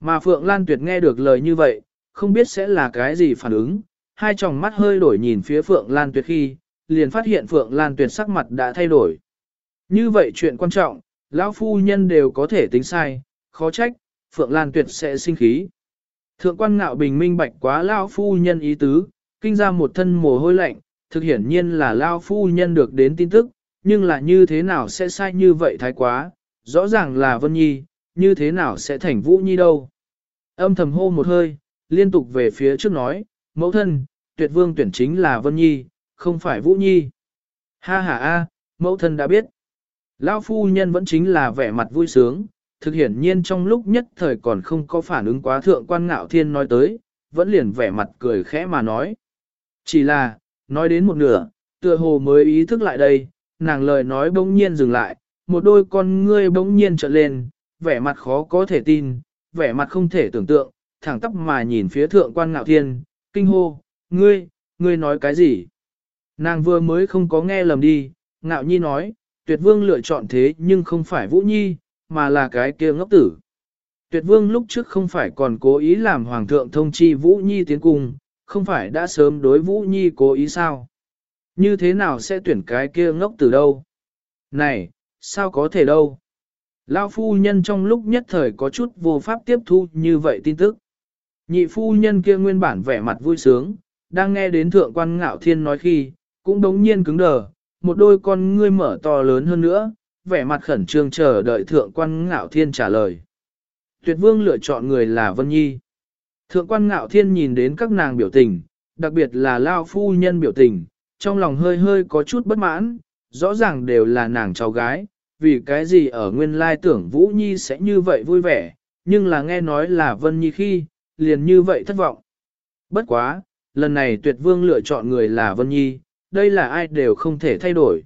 Mà Phượng Lan Tuyệt nghe được lời như vậy, không biết sẽ là cái gì phản ứng, hai tròng mắt hơi đổi nhìn phía Phượng Lan Tuyệt khi, liền phát hiện Phượng Lan Tuyệt sắc mặt đã thay đổi. Như vậy chuyện quan trọng, lão phu nhân đều có thể tính sai, khó trách, Phượng Lan Tuyệt sẽ sinh khí. Thượng quan ngạo bình minh bạch quá lão phu nhân ý tứ, kinh ra một thân mồ hôi lạnh, thực hiển nhiên là lão phu nhân được đến tin tức, nhưng là như thế nào sẽ sai như vậy thái quá, rõ ràng là Vân Nhi, như thế nào sẽ thành Vũ Nhi đâu. Âm thầm hô một hơi, liên tục về phía trước nói, mẫu thân, tuyệt vương tuyển chính là Vân Nhi, không phải Vũ Nhi. Ha ha a, mẫu thân đã biết. Lão phu nhân vẫn chính là vẻ mặt vui sướng, thực hiển nhiên trong lúc nhất thời còn không có phản ứng quá thượng quan ngạo thiên nói tới, vẫn liền vẻ mặt cười khẽ mà nói. Chỉ là, nói đến một nửa, tựa hồ mới ý thức lại đây, nàng lời nói bỗng nhiên dừng lại, một đôi con ngươi bỗng nhiên trợn lên, vẻ mặt khó có thể tin, vẻ mặt không thể tưởng tượng, thẳng tắp mà nhìn phía thượng quan ngạo thiên, kinh hô, ngươi, ngươi nói cái gì? Nàng vừa mới không có nghe lầm đi, ngạo nhi nói, tuyệt vương lựa chọn thế nhưng không phải vũ nhi, mà là cái kia ngốc tử. Tuyệt vương lúc trước không phải còn cố ý làm hoàng thượng thông chi vũ nhi tiến cung, không phải đã sớm đối vũ nhi cố ý sao? Như thế nào sẽ tuyển cái kia ngốc tử đâu? Này, sao có thể đâu? Lao phu nhân trong lúc nhất thời có chút vô pháp tiếp thu như vậy tin tức. Nhị phu nhân kia nguyên bản vẻ mặt vui sướng, đang nghe đến thượng quan ngạo thiên nói khi, cũng đống nhiên cứng đờ, một đôi con ngươi mở to lớn hơn nữa, vẻ mặt khẩn trương chờ đợi thượng quan ngạo thiên trả lời. Tuyệt vương lựa chọn người là Vân Nhi. Thượng quan ngạo thiên nhìn đến các nàng biểu tình, đặc biệt là Lao phu nhân biểu tình, trong lòng hơi hơi có chút bất mãn, rõ ràng đều là nàng cháu gái, vì cái gì ở nguyên lai tưởng Vũ Nhi sẽ như vậy vui vẻ, nhưng là nghe nói là Vân Nhi khi, liền như vậy thất vọng. Bất quá, lần này tuyệt vương lựa chọn người là Vân Nhi, đây là ai đều không thể thay đổi.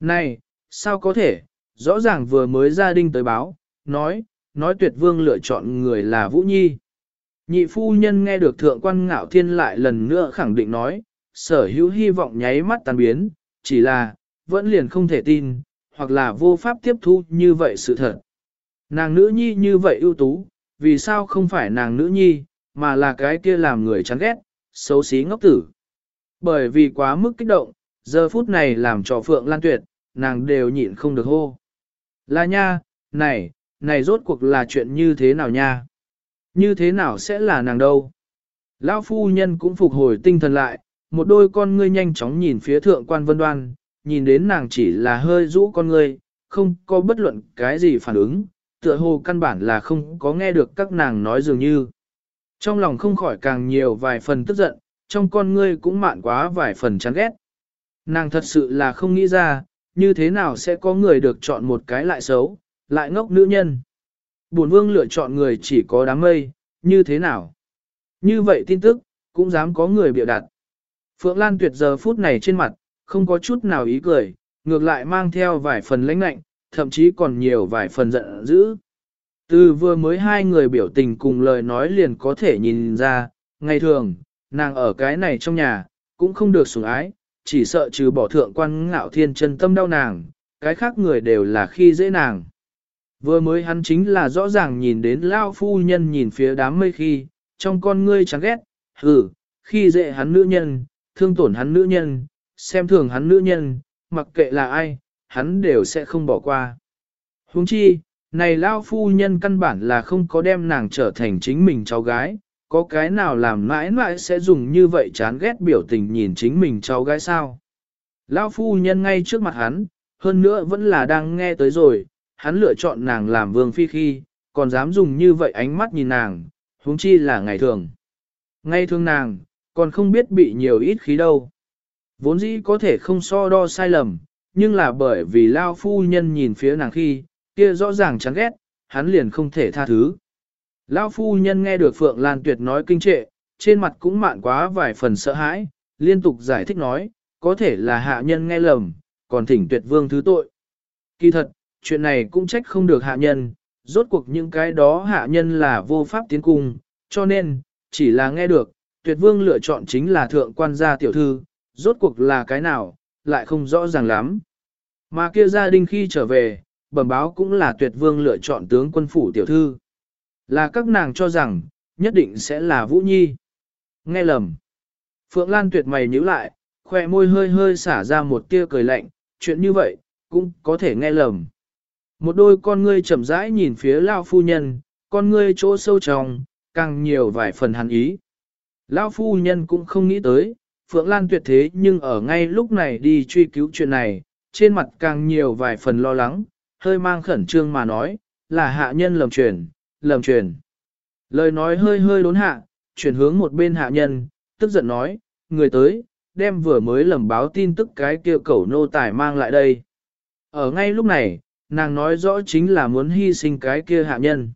Này, sao có thể, rõ ràng vừa mới gia đình tới báo, nói, nói tuyệt vương lựa chọn người là Vũ Nhi. Nhị phu nhân nghe được thượng quan ngạo thiên lại lần nữa khẳng định nói, sở hữu hy vọng nháy mắt tan biến, chỉ là, vẫn liền không thể tin, hoặc là vô pháp tiếp thu như vậy sự thật. Nàng nữ nhi như vậy ưu tú, vì sao không phải nàng nữ nhi, mà là cái kia làm người chán ghét, xấu xí ngốc tử. Bởi vì quá mức kích động, giờ phút này làm cho Phượng Lan Tuyệt, nàng đều nhịn không được hô. Là nha, này, này rốt cuộc là chuyện như thế nào nha? Như thế nào sẽ là nàng đâu? Lão phu nhân cũng phục hồi tinh thần lại, một đôi con ngươi nhanh chóng nhìn phía thượng quan vân đoan, nhìn đến nàng chỉ là hơi rũ con ngươi, không có bất luận cái gì phản ứng, tựa hồ căn bản là không có nghe được các nàng nói dường như. Trong lòng không khỏi càng nhiều vài phần tức giận, trong con ngươi cũng mạn quá vài phần chán ghét. Nàng thật sự là không nghĩ ra, như thế nào sẽ có người được chọn một cái lại xấu, lại ngốc nữ nhân. Bổn vương lựa chọn người chỉ có đám mây, như thế nào? Như vậy tin tức, cũng dám có người biểu đặt. Phượng Lan tuyệt giờ phút này trên mặt, không có chút nào ý cười, ngược lại mang theo vài phần lãnh lạnh, thậm chí còn nhiều vài phần giận dữ. Từ vừa mới hai người biểu tình cùng lời nói liền có thể nhìn ra, ngày thường, nàng ở cái này trong nhà, cũng không được sủng ái, chỉ sợ trừ bỏ thượng quan ngạo thiên chân tâm đau nàng, cái khác người đều là khi dễ nàng. Vừa mới hắn chính là rõ ràng nhìn đến lao phu nhân nhìn phía đám mây khi, trong con ngươi chán ghét, hừ, khi dễ hắn nữ nhân, thương tổn hắn nữ nhân, xem thường hắn nữ nhân, mặc kệ là ai, hắn đều sẽ không bỏ qua. Huống chi, này lao phu nhân căn bản là không có đem nàng trở thành chính mình cháu gái, có cái nào làm mãi mãi sẽ dùng như vậy chán ghét biểu tình nhìn chính mình cháu gái sao. Lao phu nhân ngay trước mặt hắn, hơn nữa vẫn là đang nghe tới rồi, hắn lựa chọn nàng làm vương phi khi, còn dám dùng như vậy ánh mắt nhìn nàng, huống chi là ngày thường. Ngay thường nàng, còn không biết bị nhiều ít khí đâu. Vốn dĩ có thể không so đo sai lầm, nhưng là bởi vì Lao phu nhân nhìn phía nàng khi, kia rõ ràng chán ghét, hắn liền không thể tha thứ. Lao phu nhân nghe được Phượng Lan Tuyệt nói kinh trệ, trên mặt cũng mạn quá vài phần sợ hãi, liên tục giải thích nói, có thể là hạ nhân nghe lầm, còn thỉnh tuyệt vương thứ tội. Kỳ thật, chuyện này cũng trách không được hạ nhân, rốt cuộc những cái đó hạ nhân là vô pháp tiến cung, cho nên, chỉ là nghe được, tuyệt vương lựa chọn chính là thượng quan gia tiểu thư, rốt cuộc là cái nào, lại không rõ ràng lắm. Mà kia gia đình khi trở về, bẩm báo cũng là tuyệt vương lựa chọn tướng quân phủ tiểu thư. Là các nàng cho rằng, nhất định sẽ là Vũ Nhi. Nghe lầm. Phượng Lan tuyệt mày nhíu lại, khoe môi hơi hơi xả ra một tia cười lạnh, chuyện như vậy, cũng có thể nghe lầm. Một đôi con ngươi chậm rãi nhìn phía Lao Phu Nhân, con ngươi chỗ sâu trong, càng nhiều vài phần hàn ý. Lao Phu Nhân cũng không nghĩ tới, Phượng Lan tuyệt thế nhưng ở ngay lúc này đi truy cứu chuyện này, trên mặt càng nhiều vài phần lo lắng, hơi mang khẩn trương mà nói, là hạ nhân lầm truyền, lầm truyền. Lời nói hơi hơi đốn hạ, chuyển hướng một bên hạ nhân, tức giận nói, người tới, đem vừa mới lầm báo tin tức cái kia cẩu nô tài mang lại đây. Ở ngay lúc này, nàng nói rõ chính là muốn hy sinh cái kia hạ nhân.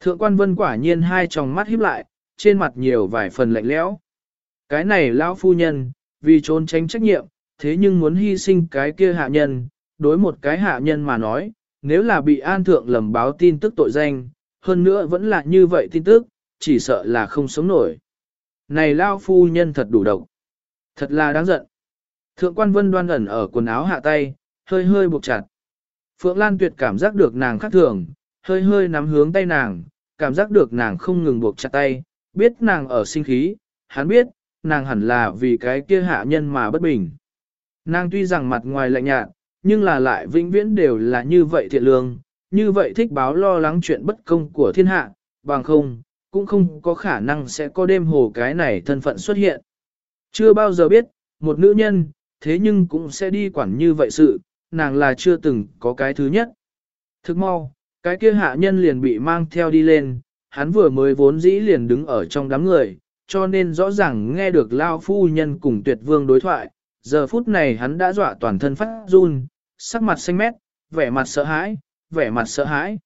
Thượng quan vân quả nhiên hai tròng mắt híp lại, trên mặt nhiều vài phần lạnh lẽo. Cái này lão phu nhân, vì trốn tránh trách nhiệm, thế nhưng muốn hy sinh cái kia hạ nhân, đối một cái hạ nhân mà nói, nếu là bị an thượng lầm báo tin tức tội danh, hơn nữa vẫn là như vậy tin tức, chỉ sợ là không sống nổi. Này lao phu nhân thật đủ độc. Thật là đáng giận. Thượng quan vân đoan ẩn ở quần áo hạ tay, hơi hơi buộc chặt. Phượng Lan tuyệt cảm giác được nàng khác thường, hơi hơi nắm hướng tay nàng, cảm giác được nàng không ngừng buộc chặt tay, biết nàng ở sinh khí, hắn biết, nàng hẳn là vì cái kia hạ nhân mà bất bình. Nàng tuy rằng mặt ngoài lạnh nhạt, nhưng là lại vĩnh viễn đều là như vậy thiện lương, như vậy thích báo lo lắng chuyện bất công của thiên hạ, bằng không, cũng không có khả năng sẽ có đêm hồ cái này thân phận xuất hiện. Chưa bao giờ biết, một nữ nhân, thế nhưng cũng sẽ đi quản như vậy sự, nàng là chưa từng có cái thứ nhất. Thức mau, cái kia hạ nhân liền bị mang theo đi lên, hắn vừa mới vốn dĩ liền đứng ở trong đám người, cho nên rõ ràng nghe được Lao Phu Nhân cùng tuyệt vương đối thoại, giờ phút này hắn đã dọa toàn thân phát run, sắc mặt xanh mét, vẻ mặt sợ hãi, vẻ mặt sợ hãi.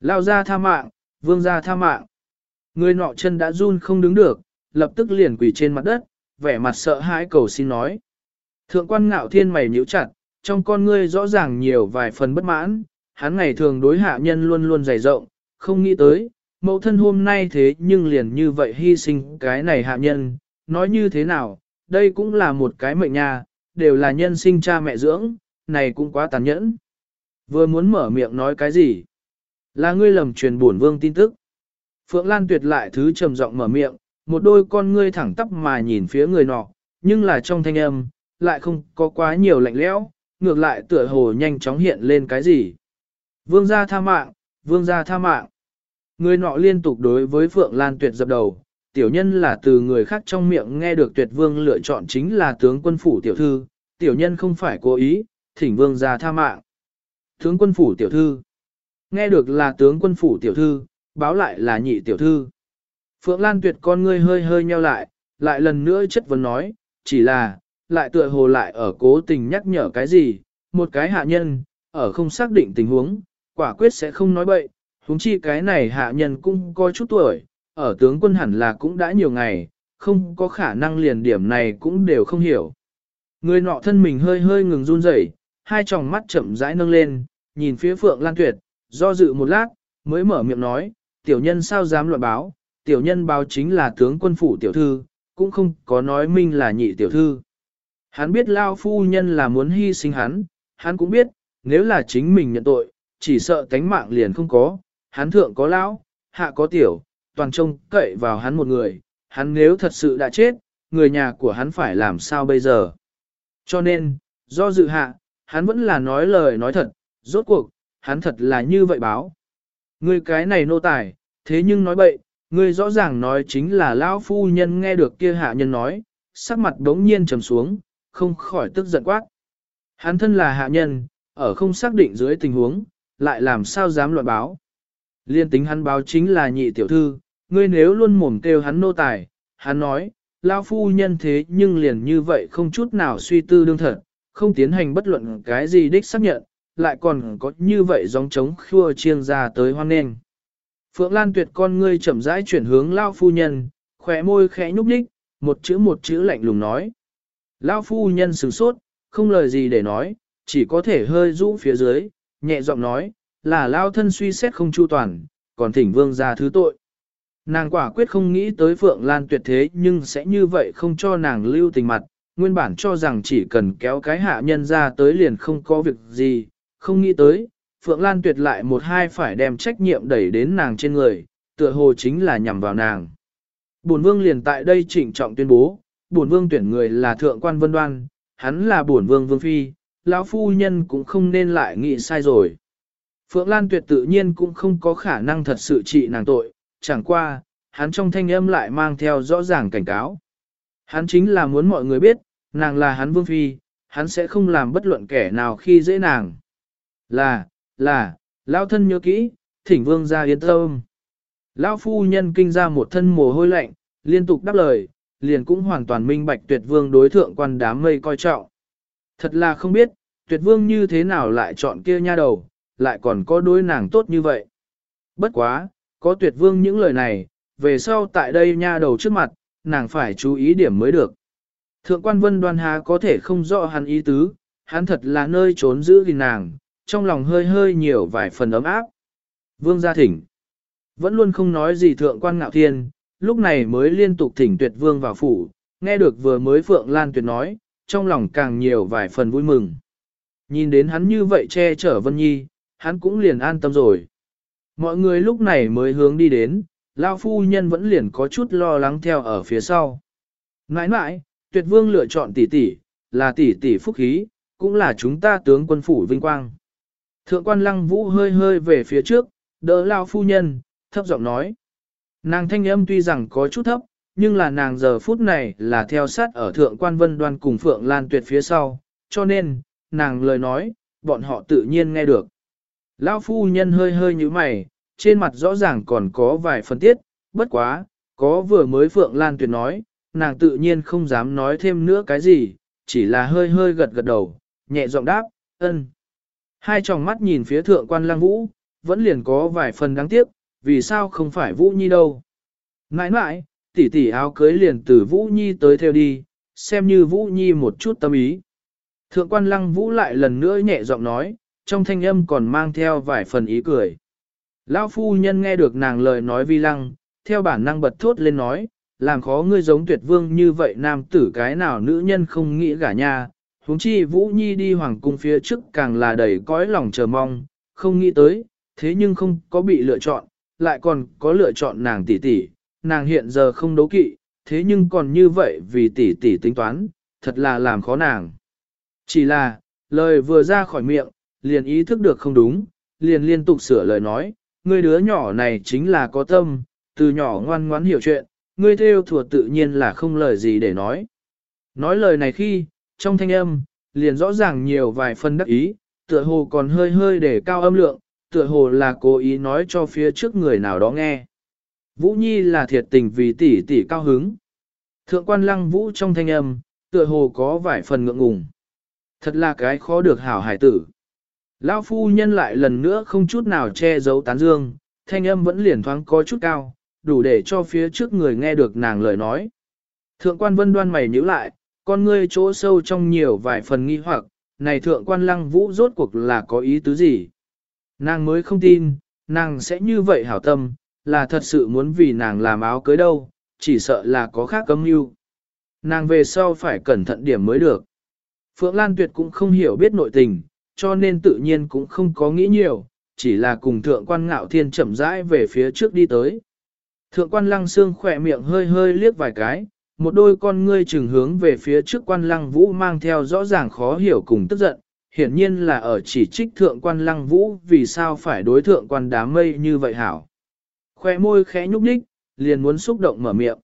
Lao ra tha mạng, vương ra tha mạng. Người nọ chân đã run không đứng được, lập tức liền quỳ trên mặt đất, vẻ mặt sợ hãi cầu xin nói. Thượng quan ngạo thiên mày nhíu chặt, trong con ngươi rõ ràng nhiều vài phần bất mãn, hắn ngày thường đối hạ nhân luôn luôn dày rộng, không nghĩ tới, mẫu thân hôm nay thế nhưng liền như vậy hy sinh cái này hạ nhân, nói như thế nào, đây cũng là một cái mệnh nha, đều là nhân sinh cha mẹ dưỡng, này cũng quá tàn nhẫn. Vừa muốn mở miệng nói cái gì? Là ngươi lầm truyền bổn vương tin tức. Phượng Lan tuyệt lại thứ trầm giọng mở miệng, một đôi con ngươi thẳng tắp mà nhìn phía người nọ, nhưng là trong thanh âm, lại không có quá nhiều lạnh lẽo, ngược lại tựa hồ nhanh chóng hiện lên cái gì. Vương gia tha mạng, vương gia tha mạng. Người nọ liên tục đối với Phượng Lan tuyệt dập đầu, tiểu nhân là từ người khác trong miệng nghe được tuyệt vương lựa chọn chính là tướng quân phủ tiểu thư, tiểu nhân không phải cố ý, thỉnh vương ra tha mạng. Tướng quân phủ tiểu thư. Nghe được là tướng quân phủ tiểu thư, báo lại là nhị tiểu thư. Phượng Lan tuyệt con ngươi hơi hơi nheo lại, lại lần nữa chất vấn nói, chỉ là, lại tựa hồ lại ở cố tình nhắc nhở cái gì, một cái hạ nhân, ở không xác định tình huống, quả quyết sẽ không nói bậy, huống chi cái này hạ nhân cũng có chút tuổi, ở tướng quân hẳn là cũng đã nhiều ngày, không có khả năng liền điểm này cũng đều không hiểu. Người nọ thân mình hơi hơi ngừng run rẩy, hai tròng mắt chậm rãi nâng lên, nhìn phía Phượng Lan Tuyệt, do dự một lát, mới mở miệng nói, tiểu nhân sao dám loạn báo, tiểu nhân báo chính là tướng quân phủ tiểu thư, cũng không có nói minh là nhị tiểu thư. Hắn biết Lao phu nhân là muốn hy sinh hắn, hắn cũng biết, nếu là chính mình nhận tội, chỉ sợ tánh mạng liền không có, hắn thượng có lão, hạ có tiểu, toàn trông cậy vào hắn một người, hắn nếu thật sự đã chết, người nhà của hắn phải làm sao bây giờ. Cho nên, do dự hạ, hắn vẫn là nói lời nói thật, rốt cuộc, hắn thật là như vậy báo. Ngươi cái này nô tài, thế nhưng nói bậy, ngươi rõ ràng nói chính là lão phu nhân nghe được kia hạ nhân nói, sắc mặt đống nhiên trầm xuống, không khỏi tức giận quát. Hắn thân là hạ nhân, ở không xác định dưới tình huống, lại làm sao dám loạn báo. Liên tính hắn báo chính là nhị tiểu thư, ngươi nếu luôn mồm kêu hắn nô tài, hắn nói, lao phu nhân thế nhưng liền như vậy không chút nào suy tư đương thật, không tiến hành bất luận cái gì đích xác nhận, lại còn có như vậy giống trống khua chiêng ra tới hoan nghênh. Phượng Lan tuyệt con ngươi chậm rãi chuyển hướng lao phu nhân, khỏe môi khẽ nhúc nhích, một chữ một chữ lạnh lùng nói. Lao phu nhân sửng sốt, không lời gì để nói, chỉ có thể hơi rũ phía dưới, nhẹ giọng nói, là lao thân suy xét không chu toàn, còn thỉnh vương ra thứ tội. Nàng quả quyết không nghĩ tới Phượng Lan tuyệt thế nhưng sẽ như vậy không cho nàng lưu tình mặt, nguyên bản cho rằng chỉ cần kéo cái hạ nhân ra tới liền không có việc gì, không nghĩ tới, Phượng Lan tuyệt lại một hai phải đem trách nhiệm đẩy đến nàng trên người, tựa hồ chính là nhằm vào nàng. Bổn vương liền tại đây trịnh trọng tuyên bố, bổn vương tuyển người là thượng quan vân đoan, hắn là bổn vương vương phi, lão phu nhân cũng không nên lại nghĩ sai rồi. Phượng Lan Tuyệt tự nhiên cũng không có khả năng thật sự trị nàng tội, chẳng qua, hắn trong thanh âm lại mang theo rõ ràng cảnh cáo. Hắn chính là muốn mọi người biết, nàng là hắn vương phi, hắn sẽ không làm bất luận kẻ nào khi dễ nàng. Là, là, lão thân nhớ kỹ, thỉnh vương ra yên tâm. Lão phu nhân kinh ra một thân mồ hôi lạnh, liên tục đáp lời, liền cũng hoàn toàn minh bạch tuyệt vương đối thượng quan đám mây coi trọng. Thật là không biết, tuyệt vương như thế nào lại chọn kia nha đầu, lại còn có đối nàng tốt như vậy. Bất quá, có tuyệt vương những lời này, về sau tại đây nha đầu trước mặt, nàng phải chú ý điểm mới được. Thượng quan vân đoan há có thể không rõ hắn ý tứ, hắn thật là nơi trốn giữ gìn nàng, trong lòng hơi hơi nhiều vài phần ấm áp. Vương gia thỉnh. Vẫn luôn không nói gì thượng quan ngạo thiên, lúc này mới liên tục thỉnh tuyệt vương vào phủ, nghe được vừa mới Phượng Lan tuyệt nói, trong lòng càng nhiều vài phần vui mừng. Nhìn đến hắn như vậy che chở Vân Nhi, hắn cũng liền an tâm rồi. Mọi người lúc này mới hướng đi đến, Lao phu nhân vẫn liền có chút lo lắng theo ở phía sau. Nãi nãi, tuyệt vương lựa chọn tỷ tỷ, là tỷ tỷ phúc khí, cũng là chúng ta tướng quân phủ vinh quang. Thượng quan lăng vũ hơi hơi về phía trước, đỡ Lao phu nhân, thấp giọng nói. Nàng thanh âm tuy rằng có chút thấp, nhưng là nàng giờ phút này là theo sát ở thượng quan vân đoan cùng Phượng Lan Tuyệt phía sau, cho nên, nàng lời nói, bọn họ tự nhiên nghe được. Lão phu nhân hơi hơi như mày, trên mặt rõ ràng còn có vài phân tiết, bất quá, có vừa mới Phượng Lan Tuyệt nói, nàng tự nhiên không dám nói thêm nữa cái gì, chỉ là hơi hơi gật gật đầu, nhẹ giọng đáp, ân. Hai tròng mắt nhìn phía thượng quan lang vũ, vẫn liền có vài phần đáng tiếc, vì sao không phải Vũ Nhi đâu. Nãi nãi, tỷ tỷ áo cưới liền từ Vũ Nhi tới theo đi, xem như Vũ Nhi một chút tâm ý. Thượng quan lăng Vũ lại lần nữa nhẹ giọng nói, trong thanh âm còn mang theo vài phần ý cười. Lão phu nhân nghe được nàng lời nói vi lăng, theo bản năng bật thốt lên nói, làm khó ngươi giống tuyệt vương như vậy nam tử cái nào nữ nhân không nghĩ gả nha, huống chi Vũ Nhi đi hoàng cung phía trước càng là đầy cõi lòng chờ mong, không nghĩ tới, thế nhưng không có bị lựa chọn, lại còn có lựa chọn nàng tỷ tỷ, nàng hiện giờ không đấu kỵ, thế nhưng còn như vậy vì tỷ tỷ tính toán, thật là làm khó nàng. Chỉ là, lời vừa ra khỏi miệng, liền ý thức được không đúng, liền liên tục sửa lời nói, người đứa nhỏ này chính là có tâm, từ nhỏ ngoan ngoãn hiểu chuyện, ngươi theo thuộc tự nhiên là không lời gì để nói. Nói lời này khi, trong thanh âm, liền rõ ràng nhiều vài phân đắc ý, tựa hồ còn hơi hơi để cao âm lượng, tựa hồ là cố ý nói cho phía trước người nào đó nghe. Vũ Nhi là thiệt tình vì tỷ tỷ cao hứng. Thượng quan lăng vũ trong thanh âm, tựa hồ có vài phần ngượng ngùng. Thật là cái khó được hảo hải tử. Lão phu nhân lại lần nữa không chút nào che giấu tán dương, thanh âm vẫn liền thoáng có chút cao, đủ để cho phía trước người nghe được nàng lời nói. Thượng quan vân đoan mày nhíu lại, con ngươi chỗ sâu trong nhiều vài phần nghi hoặc, này thượng quan lăng vũ rốt cuộc là có ý tứ gì? Nàng mới không tin, nàng sẽ như vậy hảo tâm, là thật sự muốn vì nàng làm áo cưới đâu, chỉ sợ là có khác cấm mưu. Nàng về sau phải cẩn thận điểm mới được. Phượng Lan Tuyệt cũng không hiểu biết nội tình, cho nên tự nhiên cũng không có nghĩ nhiều, chỉ là cùng thượng quan ngạo thiên chậm rãi về phía trước đi tới. Thượng quan lăng xương khỏe miệng hơi hơi liếc vài cái, một đôi con ngươi trừng hướng về phía trước quan lăng vũ mang theo rõ ràng khó hiểu cùng tức giận, hiển nhiên là ở chỉ trích thượng quan lăng vũ vì sao phải đối thượng quan đám mây như vậy hảo. Khoe môi khẽ nhúc nhích, liền muốn xúc động mở miệng.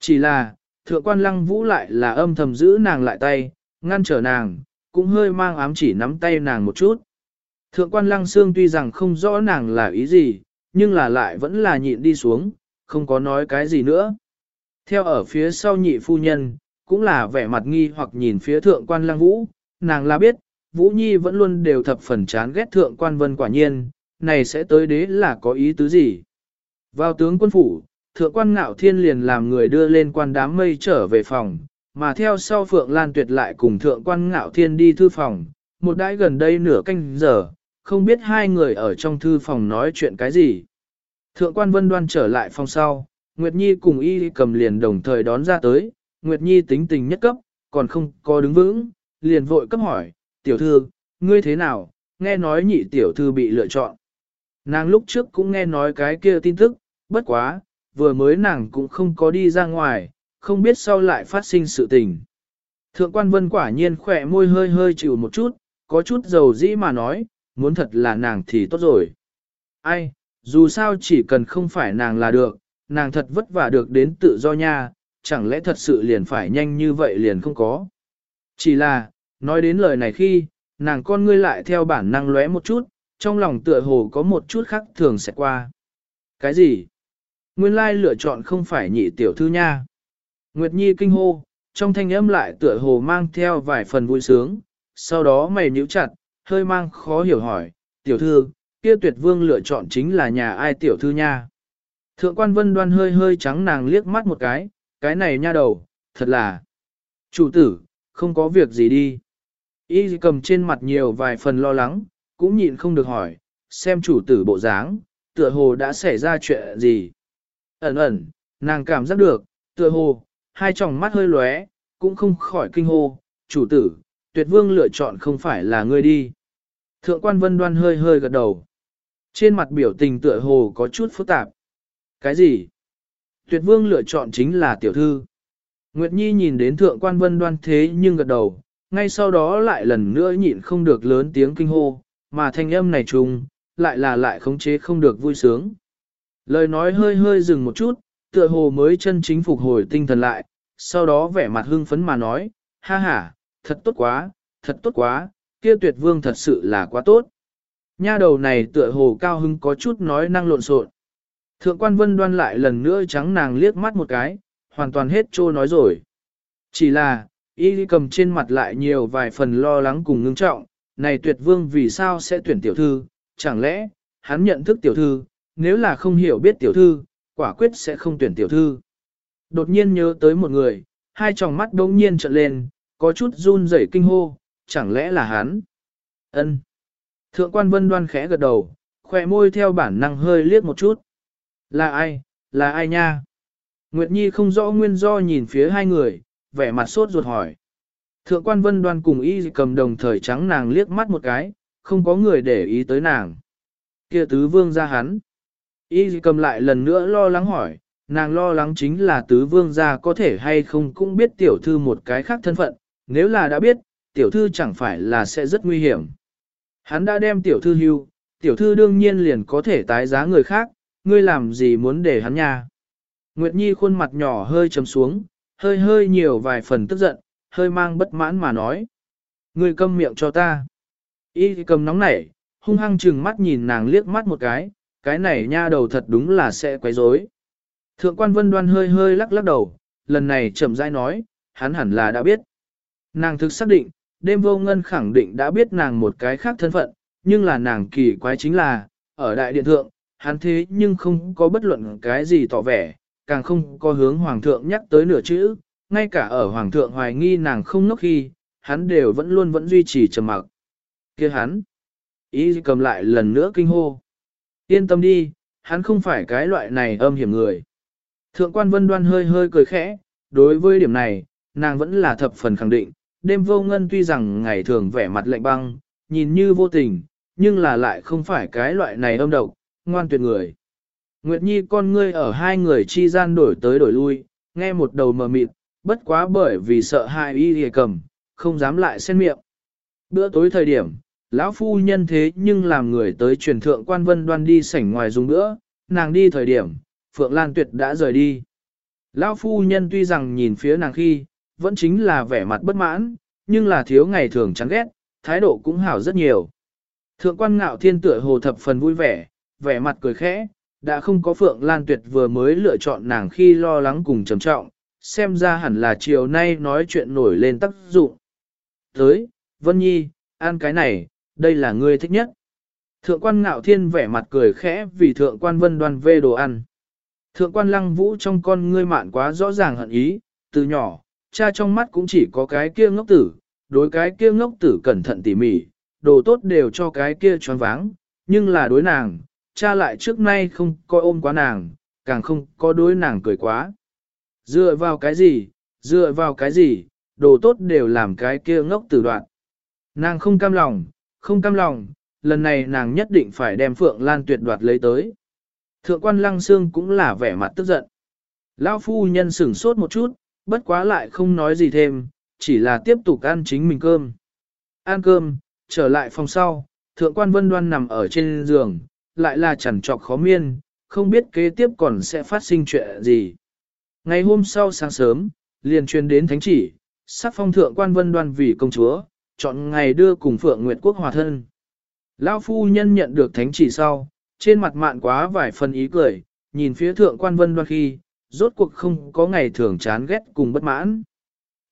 Chỉ là, thượng quan lăng vũ lại là âm thầm giữ nàng lại tay, ngăn trở nàng, cũng hơi mang ám chỉ nắm tay nàng một chút. Thượng quan lăng xương tuy rằng không rõ nàng là ý gì, nhưng là lại vẫn là nhịn đi xuống, không có nói cái gì nữa. Theo ở phía sau nhị phu nhân, cũng là vẻ mặt nghi hoặc nhìn phía thượng quan lăng vũ, nàng là biết, Vũ Nhi vẫn luôn đều thập phần chán ghét thượng quan vân quả nhiên, này sẽ tới đế là có ý tứ gì. Vào tướng quân phủ, thượng quan ngạo thiên liền làm người đưa lên quan đám mây trở về phòng, mà theo sau Phượng Lan Tuyệt lại cùng thượng quan ngạo thiên đi thư phòng, một đãi gần đây nửa canh giờ, không biết hai người ở trong thư phòng nói chuyện cái gì. Thượng quan vân đoan trở lại phòng sau, Nguyệt Nhi cùng y cầm liền đồng thời đón ra tới, Nguyệt Nhi tính tình nhất cấp, còn không có đứng vững, liền vội cấp hỏi, tiểu thư, ngươi thế nào, nghe nói nhị tiểu thư bị lựa chọn. Nàng lúc trước cũng nghe nói cái kia tin tức, bất quá, vừa mới nàng cũng không có đi ra ngoài, không biết sau lại phát sinh sự tình. Thượng quan vân quả nhiên khỏe môi hơi hơi chịu một chút, có chút dầu dĩ mà nói, muốn thật là nàng thì tốt rồi. Ai, dù sao chỉ cần không phải nàng là được, nàng thật vất vả được đến tự do nha, chẳng lẽ thật sự liền phải nhanh như vậy liền không có. Chỉ là, nói đến lời này khi, nàng con ngươi lại theo bản năng lóe một chút, trong lòng tựa hồ có một chút khác thường sẽ qua. Cái gì? Nguyên lai lựa chọn không phải nhị tiểu thư nha. Nguyệt Nhi kinh hô, trong thanh âm lại tựa hồ mang theo vài phần vui sướng, sau đó mày nhíu chặt, hơi mang khó hiểu hỏi, tiểu thư, kia tuyệt vương lựa chọn chính là nhà ai tiểu thư nha. Thượng quan vân đoan hơi hơi trắng nàng liếc mắt một cái, cái này nha đầu, thật là. Chủ tử, không có việc gì đi. Y cầm trên mặt nhiều vài phần lo lắng, cũng nhịn không được hỏi, xem chủ tử bộ dáng, tựa hồ đã xảy ra chuyện gì. Ẩn ẩn, nàng cảm giác được, tựa hồ, hai tròng mắt hơi lóe, cũng không khỏi kinh hô, chủ tử, tuyệt vương lựa chọn không phải là ngươi đi. Thượng quan vân đoan hơi hơi gật đầu. Trên mặt biểu tình tựa hồ có chút phức tạp. Cái gì? Tuyệt vương lựa chọn chính là tiểu thư. Nguyệt Nhi nhìn đến thượng quan vân đoan thế nhưng gật đầu, ngay sau đó lại lần nữa nhịn không được lớn tiếng kinh hô, mà thanh âm này trùng, lại là lại khống chế không được vui sướng. Lời nói hơi hơi dừng một chút, tựa hồ mới chân chính phục hồi tinh thần lại, sau đó vẻ mặt hưng phấn mà nói, ha ha, thật tốt quá, thật tốt quá, kia tuyệt vương thật sự là quá tốt. Nha đầu này tựa hồ cao hưng có chút nói năng lộn xộn. Thượng quan vân đoan lại lần nữa trắng nàng liếc mắt một cái, hoàn toàn hết trô nói rồi. Chỉ là, y cầm trên mặt lại nhiều vài phần lo lắng cùng ngưng trọng, này tuyệt vương vì sao sẽ tuyển tiểu thư, chẳng lẽ, hắn nhận thức tiểu thư, nếu là không hiểu biết tiểu thư, quả quyết sẽ không tuyển tiểu thư. Đột nhiên nhớ tới một người, hai tròng mắt đống nhiên trợn lên, có chút run rẩy kinh hô, chẳng lẽ là hắn? Ân. Thượng quan vân đoan khẽ gật đầu, khỏe môi theo bản năng hơi liếc một chút. Là ai, là ai nha? Nguyệt Nhi không rõ nguyên do nhìn phía hai người, vẻ mặt sốt ruột hỏi. Thượng quan vân đoan cùng y cầm đồng thời trắng nàng liếc mắt một cái, không có người để ý tới nàng. Kia tứ vương ra hắn. Y cầm lại lần nữa lo lắng hỏi, nàng lo lắng chính là tứ vương gia có thể hay không cũng biết tiểu thư một cái khác thân phận, nếu là đã biết, tiểu thư chẳng phải là sẽ rất nguy hiểm. Hắn đã đem tiểu thư hưu, tiểu thư đương nhiên liền có thể tái giá người khác, ngươi làm gì muốn để hắn nha. Nguyệt Nhi khuôn mặt nhỏ hơi chấm xuống, hơi hơi nhiều vài phần tức giận, hơi mang bất mãn mà nói. Ngươi câm miệng cho ta. Y cầm nóng nảy, hung hăng chừng mắt nhìn nàng liếc mắt một cái, cái này nha đầu thật đúng là sẽ quấy rối. Thượng quan vân đoan hơi hơi lắc lắc đầu, lần này chậm rãi nói, hắn hẳn là đã biết. Nàng thực xác định, đêm vô ngân khẳng định đã biết nàng một cái khác thân phận, nhưng là nàng kỳ quái chính là, ở đại điện thượng, hắn thế nhưng không có bất luận cái gì tỏ vẻ, càng không có hướng hoàng thượng nhắc tới nửa chữ, ngay cả ở hoàng thượng hoài nghi nàng không nốc khi, hắn đều vẫn luôn vẫn duy trì trầm mặc. kia hắn, ý cầm lại lần nữa kinh hô. Yên tâm đi, hắn không phải cái loại này âm hiểm người. Thượng quan vân đoan hơi hơi cười khẽ, đối với điểm này, nàng vẫn là thập phần khẳng định, đêm vô ngân tuy rằng ngày thường vẻ mặt lạnh băng, nhìn như vô tình, nhưng là lại không phải cái loại này âm độc, ngoan tuyệt người. Nguyệt Nhi con ngươi ở hai người chi gian đổi tới đổi lui, nghe một đầu mờ mịt, bất quá bởi vì sợ hai y hề cầm, không dám lại xen miệng. Bữa tối thời điểm, lão phu nhân thế nhưng làm người tới truyền thượng quan vân đoan đi sảnh ngoài dùng nữa nàng đi thời điểm, Phượng Lan Tuyệt đã rời đi. Lão phu nhân tuy rằng nhìn phía nàng khi, vẫn chính là vẻ mặt bất mãn, nhưng là thiếu ngày thường chán ghét, thái độ cũng hảo rất nhiều. Thượng quan ngạo thiên tựa hồ thập phần vui vẻ, vẻ mặt cười khẽ, đã không có Phượng Lan Tuyệt vừa mới lựa chọn nàng khi lo lắng cùng trầm trọng, xem ra hẳn là chiều nay nói chuyện nổi lên tác dụng. Tới, Vân Nhi, ăn cái này, đây là ngươi thích nhất. Thượng quan ngạo thiên vẻ mặt cười khẽ vì thượng quan vân đoan vê đồ ăn. Thượng quan lăng vũ trong con ngươi mạn quá rõ ràng hận ý, từ nhỏ, cha trong mắt cũng chỉ có cái kia ngốc tử, đối cái kia ngốc tử cẩn thận tỉ mỉ, đồ tốt đều cho cái kia choáng váng, nhưng là đối nàng, cha lại trước nay không coi ôm quá nàng, càng không có đối nàng cười quá. Dựa vào cái gì, dựa vào cái gì, đồ tốt đều làm cái kia ngốc tử đoạn. Nàng không cam lòng, không cam lòng, lần này nàng nhất định phải đem Phượng Lan tuyệt đoạt lấy tới. Thượng quan lăng xương cũng là vẻ mặt tức giận. Lão phu nhân sửng sốt một chút, bất quá lại không nói gì thêm, chỉ là tiếp tục ăn chính mình cơm. Ăn cơm, trở lại phòng sau, thượng quan vân đoan nằm ở trên giường, lại là chẳng trọc khó miên, không biết kế tiếp còn sẽ phát sinh chuyện gì. Ngày hôm sau sáng sớm, liền truyền đến thánh chỉ, sắc phong thượng quan vân đoan vì công chúa, chọn ngày đưa cùng Phượng Nguyệt Quốc hòa thân. Lão phu nhân nhận được thánh chỉ sau, trên mặt mạn quá vài phần ý cười, nhìn phía thượng quan vân đoan khi, rốt cuộc không có ngày thường chán ghét cùng bất mãn.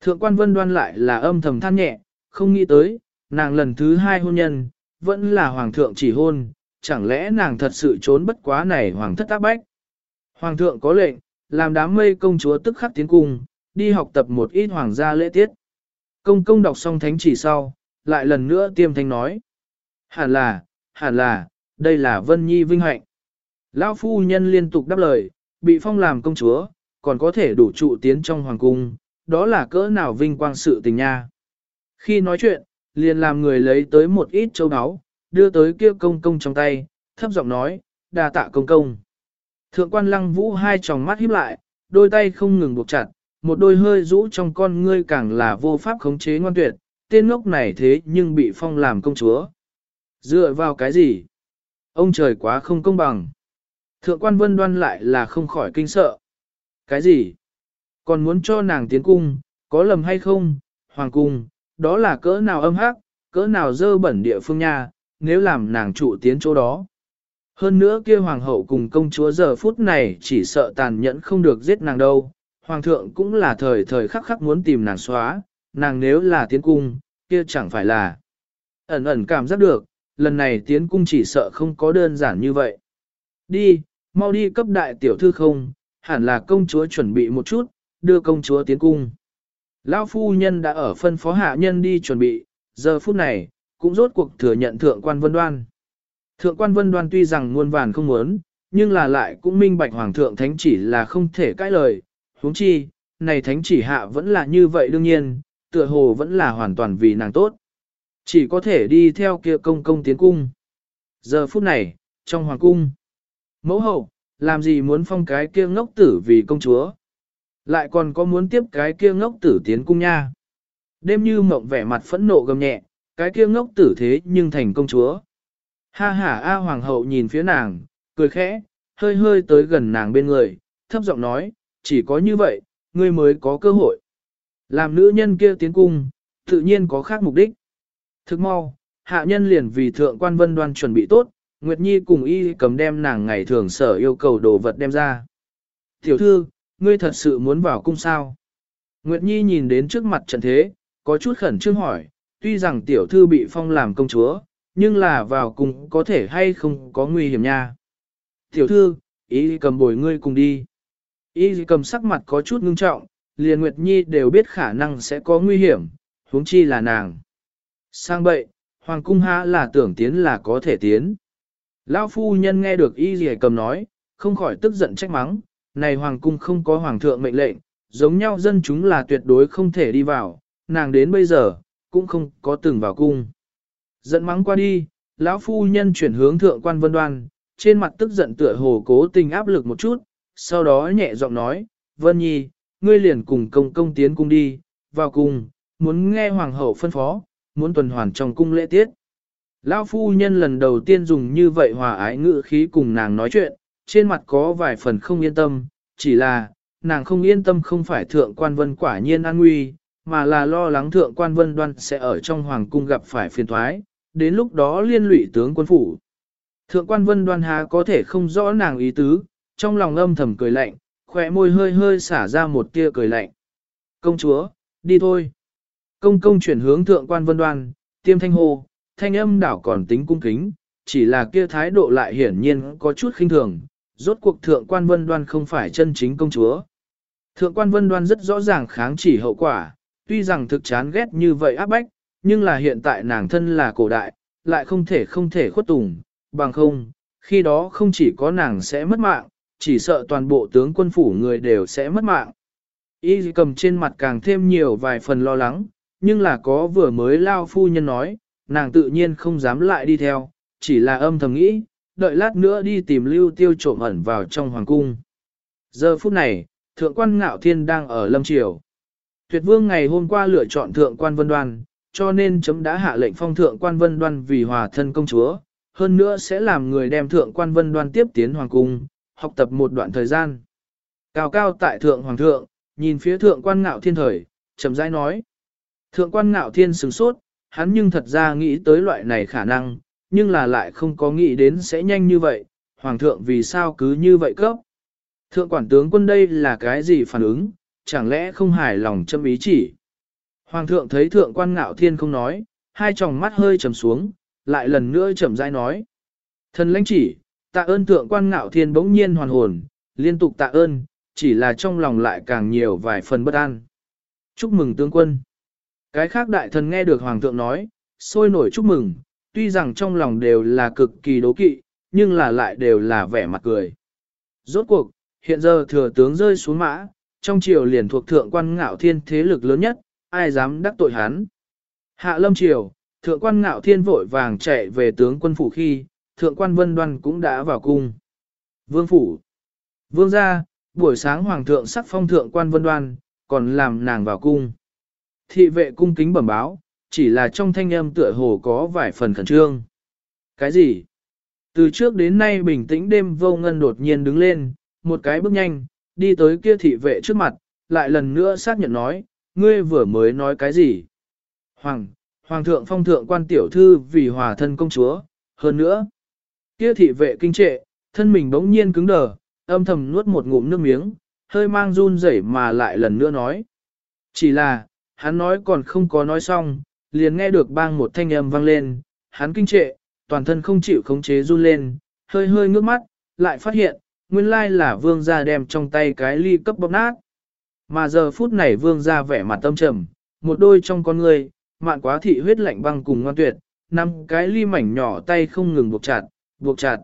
Thượng quan vân đoan lại là âm thầm than nhẹ, không nghĩ tới, nàng lần thứ hai hôn nhân, vẫn là hoàng thượng chỉ hôn, chẳng lẽ nàng thật sự trốn bất quá này hoàng thất áp bách. Hoàng thượng có lệnh, làm đám mây công chúa tức khắc tiến cung, đi học tập một ít hoàng gia lễ tiết. Công công đọc xong thánh chỉ sau, lại lần nữa tiêm thanh nói. Hẳn là, hẳn là, đây là Vân Nhi vinh hạnh. Lão phu nhân liên tục đáp lời, bị phong làm công chúa, còn có thể đủ trụ tiến trong hoàng cung, đó là cỡ nào vinh quang sự tình nha. Khi nói chuyện, liền làm người lấy tới một ít châu áo, đưa tới kia công công trong tay, thấp giọng nói, đa tạ công công. Thượng quan lăng vũ hai tròng mắt híp lại, đôi tay không ngừng buộc chặt, một đôi hơi rũ trong con ngươi càng là vô pháp khống chế ngoan tuyệt, tên ngốc này thế nhưng bị phong làm công chúa. Dựa vào cái gì? Ông trời quá không công bằng. Thượng quan vân đoan lại là không khỏi kinh sợ. Cái gì? Còn muốn cho nàng tiến cung, có lầm hay không? Hoàng cung, đó là cỡ nào âm hắc, cỡ nào dơ bẩn địa phương nha, nếu làm nàng trụ tiến chỗ đó. Hơn nữa kia hoàng hậu cùng công chúa giờ phút này chỉ sợ tàn nhẫn không được giết nàng đâu. Hoàng thượng cũng là thời thời khắc khắc muốn tìm nàng xóa, nàng nếu là tiến cung, kia chẳng phải là. Ẩn ẩn cảm giác được, lần này tiến cung chỉ sợ không có đơn giản như vậy. Đi, mau đi cấp đại tiểu thư không, hẳn là công chúa chuẩn bị một chút, đưa công chúa tiến cung. Lão phu nhân đã ở phân phó hạ nhân đi chuẩn bị, giờ phút này, cũng rốt cuộc thừa nhận thượng quan vân đoan. Thượng quan vân đoan tuy rằng muôn vàn không muốn, nhưng là lại cũng minh bạch hoàng thượng thánh chỉ là không thể cãi lời, huống chi, này thánh chỉ hạ vẫn là như vậy đương nhiên, tựa hồ vẫn là hoàn toàn vì nàng tốt. Chỉ có thể đi theo kia công công tiến cung. Giờ phút này, trong hoàng cung, mẫu hậu, làm gì muốn phong cái kia ngốc tử vì công chúa? Lại còn có muốn tiếp cái kia ngốc tử tiến cung nha. Đêm như mộng vẻ mặt phẫn nộ gầm nhẹ, cái kia ngốc tử thế nhưng thành công chúa. Ha ha A hoàng hậu nhìn phía nàng, cười khẽ, hơi hơi tới gần nàng bên người, thấp giọng nói, chỉ có như vậy, ngươi mới có cơ hội. Làm nữ nhân kia tiến cung, tự nhiên có khác mục đích. Thức mau, hạ nhân liền vì thượng quan vân đoan chuẩn bị tốt, Nguyệt Nhi cùng y cầm đem nàng ngày thường sở yêu cầu đồ vật đem ra. Tiểu thư, ngươi thật sự muốn vào cung sao? Nguyệt Nhi nhìn đến trước mặt trận thế, có chút khẩn trương hỏi, tuy rằng tiểu thư bị phong làm công chúa, nhưng là vào cung có thể hay không có nguy hiểm nha. Tiểu thư, ý cầm bồi ngươi cùng đi. Y cầm sắc mặt có chút ngưng trọng, liền Nguyệt Nhi đều biết khả năng sẽ có nguy hiểm, huống chi là nàng. Sang bậy, hoàng cung há là tưởng tiến là có thể tiến. Lão phu nhân nghe được y dì cầm nói, không khỏi tức giận trách mắng, này hoàng cung không có hoàng thượng mệnh lệnh, giống nhau dân chúng là tuyệt đối không thể đi vào, nàng đến bây giờ, cũng không có từng vào cung. Giận mắng qua đi, lão phu nhân chuyển hướng thượng quan vân đoan, trên mặt tức giận tựa hồ cố tình áp lực một chút, sau đó nhẹ giọng nói, Vân Nhi, ngươi liền cùng công công tiến cung đi, vào cung, muốn nghe hoàng hậu phân phó, muốn tuần hoàn trong cung lễ tiết. Lão phu nhân lần đầu tiên dùng như vậy hòa ái ngữ khí cùng nàng nói chuyện, trên mặt có vài phần không yên tâm, chỉ là, nàng không yên tâm không phải thượng quan vân quả nhiên an nguy, mà là lo lắng thượng quan vân đoan sẽ ở trong hoàng cung gặp phải phiền thoái, đến lúc đó liên lụy tướng quân phủ. Thượng quan vân đoan há có thể không rõ nàng ý tứ, trong lòng âm thầm cười lạnh, khỏe môi hơi hơi xả ra một tia cười lạnh. Công chúa, đi thôi. Công công chuyển hướng thượng quan vân đoan, tiêm thanh hô, thanh âm đảo còn tính cung kính, chỉ là kia thái độ lại hiển nhiên có chút khinh thường, rốt cuộc thượng quan vân đoan không phải chân chính công chúa. Thượng quan vân đoan rất rõ ràng kháng chỉ hậu quả, tuy rằng thực chán ghét như vậy áp bách, nhưng là hiện tại nàng thân là cổ đại, lại không thể không thể khuất tùng, bằng không, khi đó không chỉ có nàng sẽ mất mạng, chỉ sợ toàn bộ tướng quân phủ người đều sẽ mất mạng. Y cầm trên mặt càng thêm nhiều vài phần lo lắng, nhưng là có vừa mới lao phu nhân nói, nàng tự nhiên không dám lại đi theo, chỉ là âm thầm nghĩ, đợi lát nữa đi tìm lưu tiêu trộm ẩn vào trong hoàng cung. Giờ phút này, thượng quan ngạo thiên đang ở lâm triều. Tuyệt vương ngày hôm qua lựa chọn thượng quan vân đoan, cho nên chấm đã hạ lệnh phong thượng quan vân đoan vì hòa thân công chúa, hơn nữa sẽ làm người đem thượng quan vân đoan tiếp tiến hoàng cung, học tập một đoạn thời gian. Cao cao tại thượng hoàng thượng, nhìn phía thượng quan ngạo thiên thời, chậm rãi nói. Thượng quan ngạo thiên sừng sốt, hắn nhưng thật ra nghĩ tới loại này khả năng, nhưng là lại không có nghĩ đến sẽ nhanh như vậy, hoàng thượng vì sao cứ như vậy cấp. Thượng quản tướng quân đây là cái gì phản ứng, chẳng lẽ không hài lòng châm ý chỉ. Hoàng thượng thấy thượng quan ngạo thiên không nói, hai tròng mắt hơi trầm xuống, lại lần nữa chậm rãi nói. Thần lãnh chỉ, tạ ơn thượng quan ngạo thiên bỗng nhiên hoàn hồn, liên tục tạ ơn, chỉ là trong lòng lại càng nhiều vài phần bất an. Chúc mừng tướng quân. Cái khác đại thần nghe được hoàng thượng nói, sôi nổi chúc mừng, tuy rằng trong lòng đều là cực kỳ đố kỵ, nhưng là lại đều là vẻ mặt cười. Rốt cuộc, hiện giờ thừa tướng rơi xuống mã, trong triều liền thuộc thượng quan ngạo thiên thế lực lớn nhất, ai dám đắc tội hắn. Hạ lâm triều, thượng quan ngạo thiên vội vàng chạy về tướng quân phủ khi, thượng quan vân đoan cũng đã vào cung. Vương phủ. Vương gia, buổi sáng hoàng thượng sắc phong thượng quan vân đoan, còn làm nàng vào cung. Thị vệ cung kính bẩm báo, chỉ là trong thanh âm tựa hồ có vài phần khẩn trương. Cái gì? Từ trước đến nay bình tĩnh đêm vô ngân đột nhiên đứng lên, một cái bước nhanh, đi tới kia thị vệ trước mặt, lại lần nữa xác nhận nói, ngươi vừa mới nói cái gì? Hoàng, Hoàng thượng phong thượng quan tiểu thư vì hòa thân công chúa, hơn nữa. Kia thị vệ kinh trệ, thân mình bỗng nhiên cứng đờ, âm thầm nuốt một ngụm nước miếng, hơi mang run rẩy mà lại lần nữa nói. Chỉ là, hắn nói còn không có nói xong, liền nghe được bang một thanh âm vang lên, hắn kinh trệ, toàn thân không chịu khống chế run lên, hơi hơi ngước mắt, lại phát hiện, nguyên lai là vương gia đem trong tay cái ly cấp bóp nát. Mà giờ phút này vương gia vẻ mặt tâm trầm, một đôi trong con người, mạn quá thị huyết lạnh băng cùng ngoan tuyệt, năm cái ly mảnh nhỏ tay không ngừng buộc chặt, buộc chặt.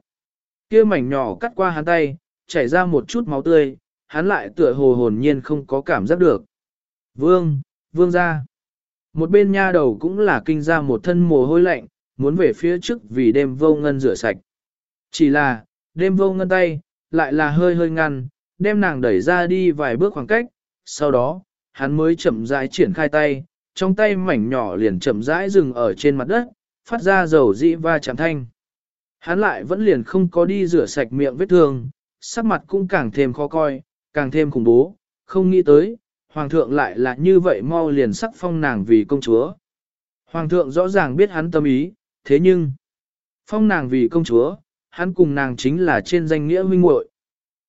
kia mảnh nhỏ cắt qua hắn tay, chảy ra một chút máu tươi, hắn lại tựa hồ hồn nhiên không có cảm giác được. Vương, vương ra. Một bên nha đầu cũng là kinh ra một thân mồ hôi lạnh, muốn về phía trước vì đêm vô ngân rửa sạch. Chỉ là, đêm vô ngân tay, lại là hơi hơi ngăn, đem nàng đẩy ra đi vài bước khoảng cách, sau đó, hắn mới chậm rãi triển khai tay, trong tay mảnh nhỏ liền chậm rãi dừng ở trên mặt đất, phát ra dầu dĩ va chạm thanh. Hắn lại vẫn liền không có đi rửa sạch miệng vết thương, sắc mặt cũng càng thêm khó coi, càng thêm khủng bố, không nghĩ tới, hoàng thượng lại là như vậy mau liền sắc phong nàng vì công chúa. Hoàng thượng rõ ràng biết hắn tâm ý, thế nhưng, phong nàng vì công chúa, hắn cùng nàng chính là trên danh nghĩa huynh muội.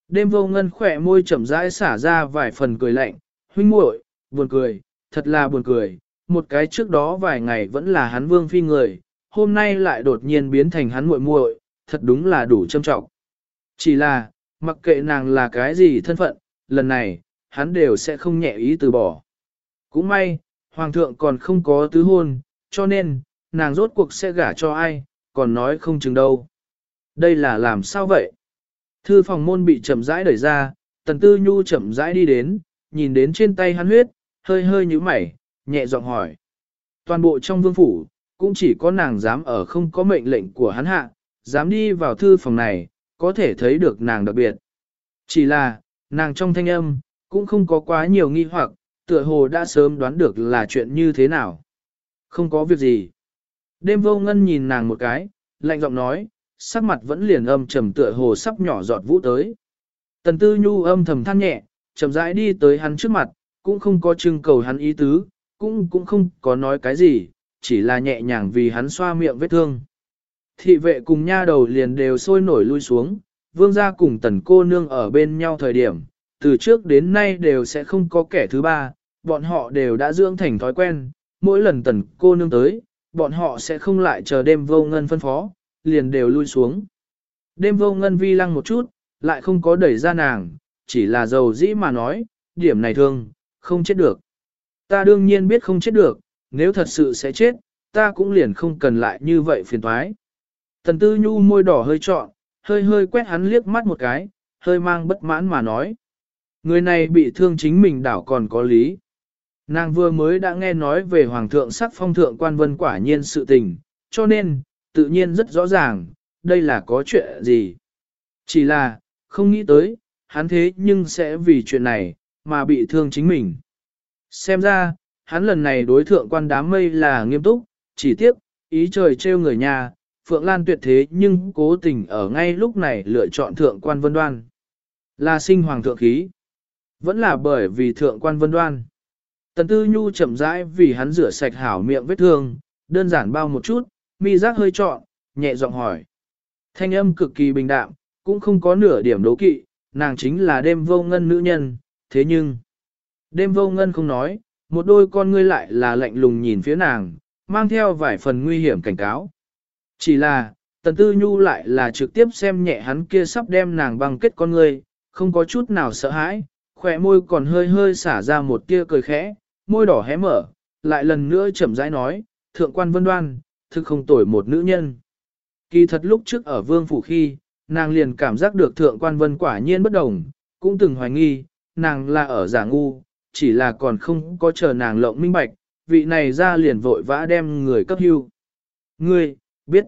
Đêm vô ngân khỏe môi chậm rãi xả ra vài phần cười lạnh, huynh muội, buồn cười, thật là buồn cười, một cái trước đó vài ngày vẫn là hắn vương phi người, hôm nay lại đột nhiên biến thành hắn muội muội, thật đúng là đủ trâm trọng. Chỉ là, mặc kệ nàng là cái gì thân phận, lần này, hắn đều sẽ không nhẹ ý từ bỏ. Cũng may, hoàng thượng còn không có tứ hôn, cho nên, nàng rốt cuộc sẽ gả cho ai, còn nói không chừng đâu. Đây là làm sao vậy? Thư phòng môn bị chậm rãi đẩy ra, tần tư nhu chậm rãi đi đến, nhìn đến trên tay hắn huyết, hơi hơi như mày, nhẹ giọng hỏi. Toàn bộ trong vương phủ, cũng chỉ có nàng dám ở không có mệnh lệnh của hắn hạ, dám đi vào thư phòng này, có thể thấy được nàng đặc biệt. Chỉ là, nàng trong thanh âm, cũng không có quá nhiều nghi hoặc, tựa hồ đã sớm đoán được là chuyện như thế nào. Không có việc gì. Đêm vô ngân nhìn nàng một cái, lạnh giọng nói, sắc mặt vẫn liền âm trầm tựa hồ sắp nhỏ giọt vũ tới. Tần tư nhu âm thầm than nhẹ, chậm rãi đi tới hắn trước mặt, cũng không có trưng cầu hắn ý tứ, cũng cũng không có nói cái gì, chỉ là nhẹ nhàng vì hắn xoa miệng vết thương. Thị vệ cùng nha đầu liền đều sôi nổi lui xuống, vương gia cùng tần cô nương ở bên nhau thời điểm, từ trước đến nay đều sẽ không có kẻ thứ ba, bọn họ đều đã dưỡng thành thói quen, mỗi lần tần cô nương tới, bọn họ sẽ không lại chờ đêm vô ngân phân phó, liền đều lui xuống. Đêm vô ngân vi lăng một chút, lại không có đẩy ra nàng, chỉ là dầu dĩ mà nói, điểm này thương, không chết được. Ta đương nhiên biết không chết được, nếu thật sự sẽ chết, ta cũng liền không cần lại như vậy phiền thoái. Tần tư nhu môi đỏ hơi trọn, hơi hơi quét hắn liếc mắt một cái, hơi mang bất mãn mà nói. Người này bị thương chính mình đảo còn có lý. Nàng vừa mới đã nghe nói về Hoàng thượng sắc phong thượng quan vân quả nhiên sự tình, cho nên, tự nhiên rất rõ ràng, đây là có chuyện gì? Chỉ là, không nghĩ tới, hắn thế nhưng sẽ vì chuyện này, mà bị thương chính mình. Xem ra, hắn lần này đối thượng quan đám mây là nghiêm túc, chỉ tiếc, ý trời trêu người nhà, Phượng Lan tuyệt thế nhưng cố tình ở ngay lúc này lựa chọn thượng quan vân đoan. Là sinh hoàng thượng khí. Vẫn là bởi vì thượng quan vân đoan. Tần Tư Nhu chậm rãi vì hắn rửa sạch hảo miệng vết thương, đơn giản bao một chút, mi giác hơi trọn, nhẹ giọng hỏi. Thanh âm cực kỳ bình đạm, cũng không có nửa điểm đố kỵ, nàng chính là đêm vô ngân nữ nhân, thế nhưng... Đêm vô ngân không nói, một đôi con ngươi lại là lạnh lùng nhìn phía nàng, mang theo vài phần nguy hiểm cảnh cáo. Chỉ là, tần tư nhu lại là trực tiếp xem nhẹ hắn kia sắp đem nàng băng kết con ngươi, không có chút nào sợ hãi, khỏe môi còn hơi hơi xả ra một tia cười khẽ, môi đỏ hé mở, lại lần nữa chậm rãi nói, thượng quan vân đoan, thực không tội một nữ nhân. Kỳ thật lúc trước ở vương phủ khi, nàng liền cảm giác được thượng quan vân quả nhiên bất đồng, cũng từng hoài nghi, nàng là ở giả ngu, chỉ là còn không có chờ nàng lộng minh bạch, vị này ra liền vội vã đem người cấp hưu. Ngươi, biết.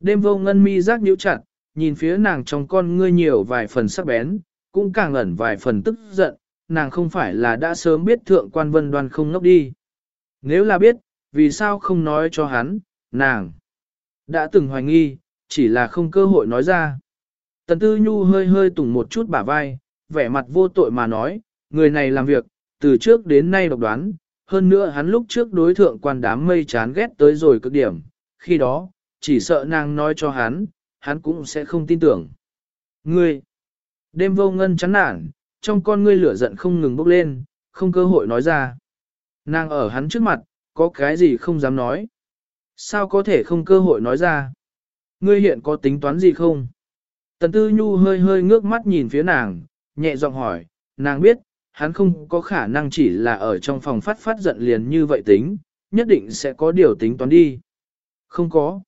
Đêm vô ngân mi giác nhíu chặt, nhìn phía nàng trong con ngươi nhiều vài phần sắc bén, cũng càng ẩn vài phần tức giận, nàng không phải là đã sớm biết thượng quan vân đoan không ngốc đi. Nếu là biết, vì sao không nói cho hắn, nàng đã từng hoài nghi, chỉ là không cơ hội nói ra. Tần Tư Nhu hơi hơi tùng một chút bả vai, vẻ mặt vô tội mà nói, người này làm việc, từ trước đến nay độc đoán, hơn nữa hắn lúc trước đối thượng quan đám mây chán ghét tới rồi cực điểm, khi đó, chỉ sợ nàng nói cho hắn, hắn cũng sẽ không tin tưởng. Ngươi, đêm vô ngân chán nản, trong con ngươi lửa giận không ngừng bốc lên, không cơ hội nói ra. Nàng ở hắn trước mặt, có cái gì không dám nói. Sao có thể không cơ hội nói ra? Ngươi hiện có tính toán gì không? Tần Tư Nhu hơi hơi ngước mắt nhìn phía nàng, nhẹ giọng hỏi, nàng biết, hắn không có khả năng chỉ là ở trong phòng phát phát giận liền như vậy tính, nhất định sẽ có điều tính toán đi. Không có.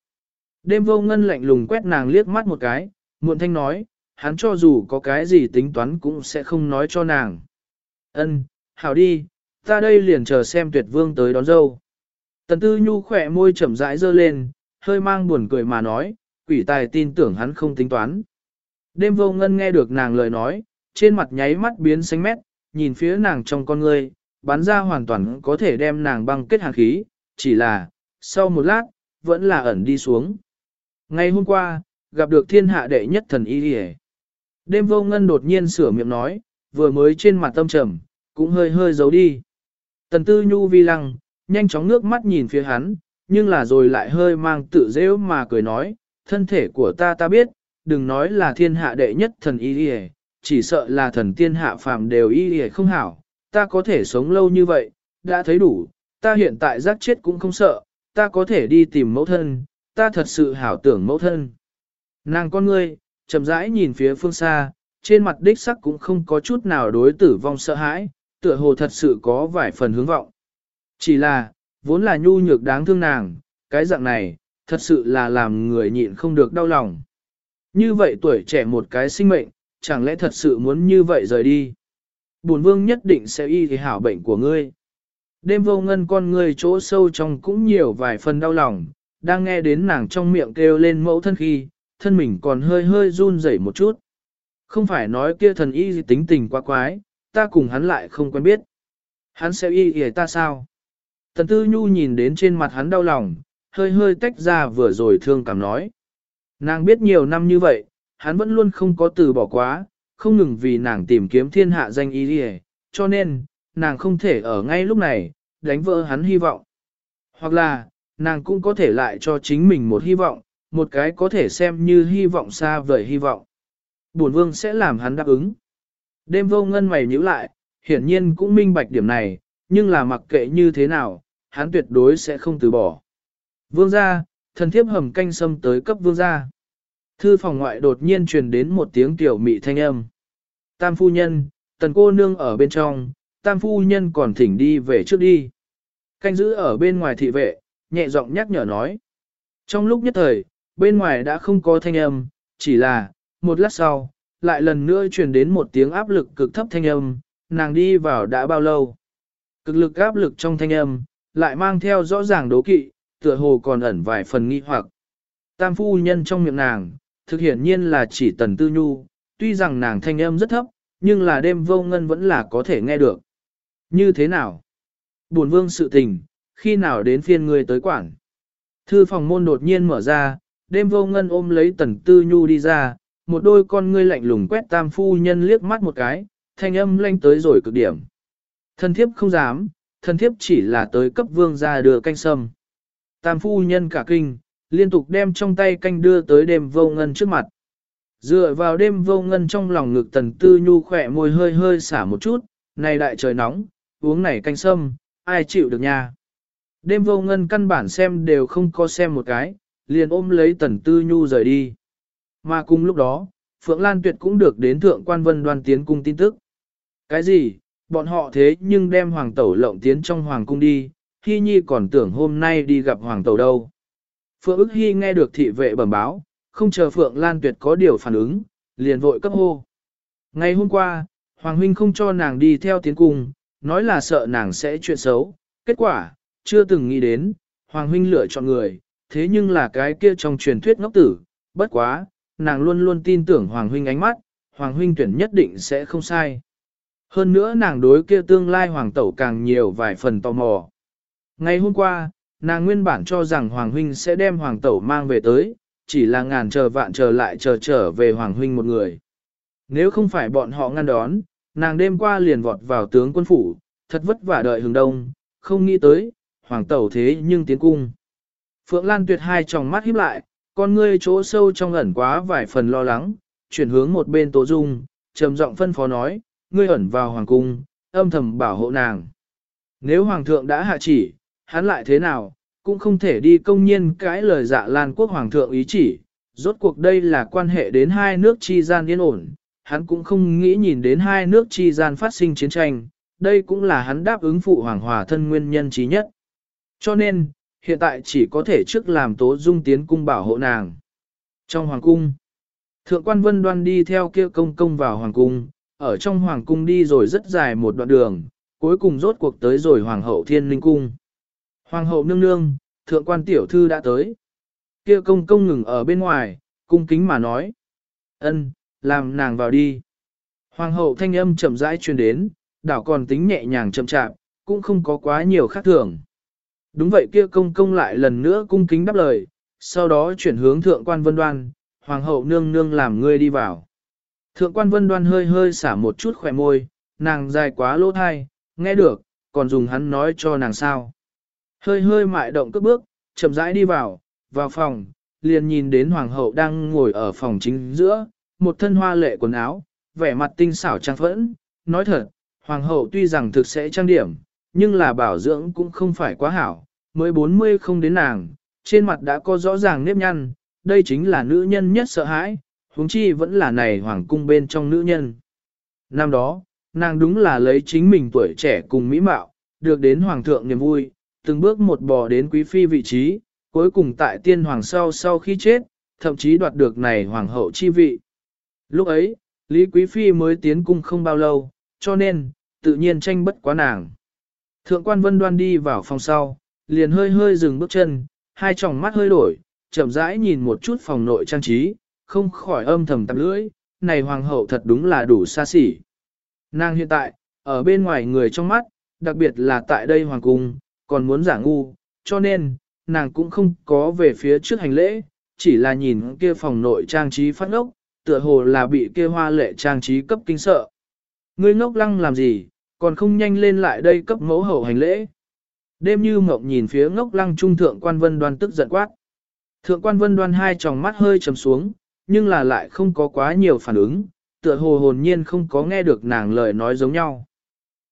Đêm vô ngân lạnh lùng quét nàng liếc mắt một cái, muộn thanh nói, hắn cho dù có cái gì tính toán cũng sẽ không nói cho nàng. Ân, hảo đi, ta đây liền chờ xem tuyệt vương tới đón dâu. Tần tư nhu khỏe môi chậm rãi dơ lên, hơi mang buồn cười mà nói, quỷ tài tin tưởng hắn không tính toán. Đêm vô ngân nghe được nàng lời nói, trên mặt nháy mắt biến xanh mét, nhìn phía nàng trong con ngươi, bắn ra hoàn toàn có thể đem nàng băng kết hàn khí, chỉ là, sau một lát, vẫn là ẩn đi xuống. Ngày hôm qua, gặp được thiên hạ đệ nhất thần y hề. Đêm vô ngân đột nhiên sửa miệng nói, vừa mới trên mặt tâm trầm, cũng hơi hơi giấu đi. Tần tư nhu vi lăng, nhanh chóng nước mắt nhìn phía hắn, nhưng là rồi lại hơi mang tự dễ mà cười nói, thân thể của ta ta biết, đừng nói là thiên hạ đệ nhất thần y hề, chỉ sợ là thần tiên hạ phàm đều y y không hảo, ta có thể sống lâu như vậy, đã thấy đủ, ta hiện tại giác chết cũng không sợ, ta có thể đi tìm mẫu thân, ta thật sự hảo tưởng mẫu thân. Nàng con ngươi, chậm rãi nhìn phía phương xa, trên mặt đích sắc cũng không có chút nào đối tử vong sợ hãi, tựa hồ thật sự có vài phần hướng vọng. Chỉ là, vốn là nhu nhược đáng thương nàng, cái dạng này, thật sự là làm người nhịn không được đau lòng. Như vậy tuổi trẻ một cái sinh mệnh, chẳng lẽ thật sự muốn như vậy rời đi? Bổn vương nhất định sẽ y thì hảo bệnh của ngươi. Đêm vô ngân con ngươi chỗ sâu trong cũng nhiều vài phần đau lòng, đang nghe đến nàng trong miệng kêu lên mẫu thân khi, thân mình còn hơi hơi run rẩy một chút. Không phải nói kia thần y tính tình quá quái, ta cùng hắn lại không quen biết. Hắn sẽ y y ta sao? Thần tư nhu nhìn đến trên mặt hắn đau lòng, hơi hơi tách ra vừa rồi thương cảm nói. Nàng biết nhiều năm như vậy, hắn vẫn luôn không có từ bỏ quá, không ngừng vì nàng tìm kiếm thiên hạ danh y y, cho nên, nàng không thể ở ngay lúc này, đánh vỡ hắn hy vọng. Hoặc là, nàng cũng có thể lại cho chính mình một hy vọng, một cái có thể xem như hy vọng xa vời hy vọng. Bổn vương sẽ làm hắn đáp ứng. Đêm vô ngân mày nhíu lại, hiển nhiên cũng minh bạch điểm này, nhưng là mặc kệ như thế nào, hắn tuyệt đối sẽ không từ bỏ. Vương gia, thần thiếp hầm canh sâm tới cấp vương gia. Thư phòng ngoại đột nhiên truyền đến một tiếng tiểu mị thanh âm. Tam phu nhân, tần cô nương ở bên trong, tam phu nhân còn thỉnh đi về trước đi. Canh giữ ở bên ngoài thị vệ, nhẹ giọng nhắc nhở nói. Trong lúc nhất thời, bên ngoài đã không có thanh âm, chỉ là, một lát sau, lại lần nữa truyền đến một tiếng áp lực cực thấp thanh âm, nàng đi vào đã bao lâu. Cực lực áp lực trong thanh âm, lại mang theo rõ ràng đố kỵ, tựa hồ còn ẩn vài phần nghi hoặc. Tam phu nhân trong miệng nàng, thực hiện nhiên là chỉ tần tư nhu, tuy rằng nàng thanh âm rất thấp, nhưng là đêm vô ngân vẫn là có thể nghe được. Như thế nào? Buồn vương sự tình, khi nào đến phiên ngươi tới quản? Thư phòng môn đột nhiên mở ra, đêm vô ngân ôm lấy tần tư nhu đi ra, một đôi con ngươi lạnh lùng quét tam phu nhân liếc mắt một cái, thanh âm lanh tới rồi cực điểm. Thần thiếp không dám, thần thiếp chỉ là tới cấp vương ra đưa canh sâm. Tam phu nhân cả kinh, liên tục đem trong tay canh đưa tới đêm vô ngân trước mặt. Dựa vào đêm vô ngân trong lòng ngực tần tư nhu khỏe môi hơi hơi xả một chút, này đại trời nóng, uống này canh sâm, ai chịu được nha. Đêm vô ngân căn bản xem đều không có xem một cái, liền ôm lấy tần tư nhu rời đi. Mà cùng lúc đó, Phượng Lan Tuyệt cũng được đến thượng quan vân đoan tiến cung tin tức. Cái gì, bọn họ thế nhưng đem hoàng tẩu lộng tiến trong hoàng cung đi, Hy Nhi còn tưởng hôm nay đi gặp hoàng tẩu đâu. Phượng ức Hy nghe được thị vệ bẩm báo, không chờ Phượng Lan Tuyệt có điều phản ứng, liền vội cấp hô. Ngày hôm qua, Hoàng Huynh không cho nàng đi theo tiến cung, nói là sợ nàng sẽ chuyện xấu. Kết quả, chưa từng nghĩ đến, Hoàng Huynh lựa chọn người, thế nhưng là cái kia trong truyền thuyết ngốc tử, bất quá, nàng luôn luôn tin tưởng Hoàng Huynh ánh mắt, Hoàng Huynh tuyển nhất định sẽ không sai. Hơn nữa nàng đối kia tương lai Hoàng Tẩu càng nhiều vài phần tò mò. Ngày hôm qua, nàng nguyên bản cho rằng Hoàng Huynh sẽ đem Hoàng Tẩu mang về tới, chỉ là ngàn chờ vạn chờ lại chờ trở về Hoàng Huynh một người. Nếu không phải bọn họ ngăn đón, nàng đêm qua liền vọt vào tướng quân phủ, thật vất vả đợi hướng đông, không nghĩ tới, Hoàng Tẩu thế nhưng tiến cung. Phượng Lan tuyệt hai tròng mắt híp lại, con ngươi chỗ sâu trong ẩn quá vài phần lo lắng, chuyển hướng một bên Tố Dung, trầm giọng phân phó nói, ngươi ẩn vào hoàng cung, âm thầm bảo hộ nàng. Nếu hoàng thượng đã hạ chỉ, hắn lại thế nào, cũng không thể đi công nhiên cãi lời dạ lan quốc hoàng thượng ý chỉ. Rốt cuộc đây là quan hệ đến hai nước chi gian yên ổn, hắn cũng không nghĩ nhìn đến hai nước chi gian phát sinh chiến tranh, đây cũng là hắn đáp ứng phụ hoàng hòa thân nguyên nhân trí nhất. Cho nên, hiện tại chỉ có thể trước làm tố dung tiến cung bảo hộ nàng. Trong hoàng cung, thượng quan vân đoan đi theo kia công công vào hoàng cung, ở trong hoàng cung đi rồi rất dài một đoạn đường, cuối cùng rốt cuộc tới rồi hoàng hậu thiên linh cung. Hoàng hậu nương nương, thượng quan tiểu thư đã tới. Kia công công ngừng ở bên ngoài, cung kính mà nói. ân, làm nàng vào đi. Hoàng hậu thanh âm chậm rãi truyền đến, đảo còn tính nhẹ nhàng chậm chạp, cũng không có quá nhiều khác thường. Đúng vậy kia công công lại lần nữa cung kính đáp lời, sau đó chuyển hướng thượng quan vân đoan, hoàng hậu nương nương làm ngươi đi vào. Thượng quan vân đoan hơi hơi xả một chút khỏe môi, nàng dài quá lỗ thai, nghe được, còn dùng hắn nói cho nàng sao. Hơi hơi mại động cước bước, chậm rãi đi vào, vào phòng, liền nhìn đến hoàng hậu đang ngồi ở phòng chính giữa, một thân hoa lệ quần áo, vẻ mặt tinh xảo trang phẫn. Nói thật, hoàng hậu tuy rằng thực sẽ trang điểm, nhưng là bảo dưỡng cũng không phải quá hảo, mới 40 không đến nàng, trên mặt đã có rõ ràng nếp nhăn, đây chính là nữ nhân nhất sợ hãi, huống chi vẫn là này hoàng cung bên trong nữ nhân. Năm đó, nàng đúng là lấy chính mình tuổi trẻ cùng mỹ mạo, được đến hoàng thượng niềm vui, từng bước một bò đến quý phi vị trí, cuối cùng tại tiên hoàng sau sau khi chết, thậm chí đoạt được này hoàng hậu chi vị. Lúc ấy, Lý Quý Phi mới tiến cung không bao lâu, cho nên, tự nhiên tranh bất quá nàng. Thượng quan vân đoan đi vào phòng sau, liền hơi hơi dừng bước chân, hai tròng mắt hơi đổi, chậm rãi nhìn một chút phòng nội trang trí, không khỏi âm thầm tạp lưỡi, này hoàng hậu thật đúng là đủ xa xỉ. Nàng hiện tại, ở bên ngoài người trong mắt, đặc biệt là tại đây hoàng cung, còn muốn giả ngu, cho nên, nàng cũng không có về phía trước hành lễ, chỉ là nhìn kia phòng nội trang trí phát ngốc, tựa hồ là bị kia hoa lệ trang trí cấp kinh sợ. Ngươi ngốc lăng làm gì, còn không nhanh lên lại đây cấp mẫu hậu hành lễ. Đêm như mộng nhìn phía ngốc lăng trung thượng quan vân đoan tức giận quát. Thượng quan vân đoan hai tròng mắt hơi trầm xuống, nhưng là lại không có quá nhiều phản ứng, tựa hồ hồn nhiên không có nghe được nàng lời nói giống nhau.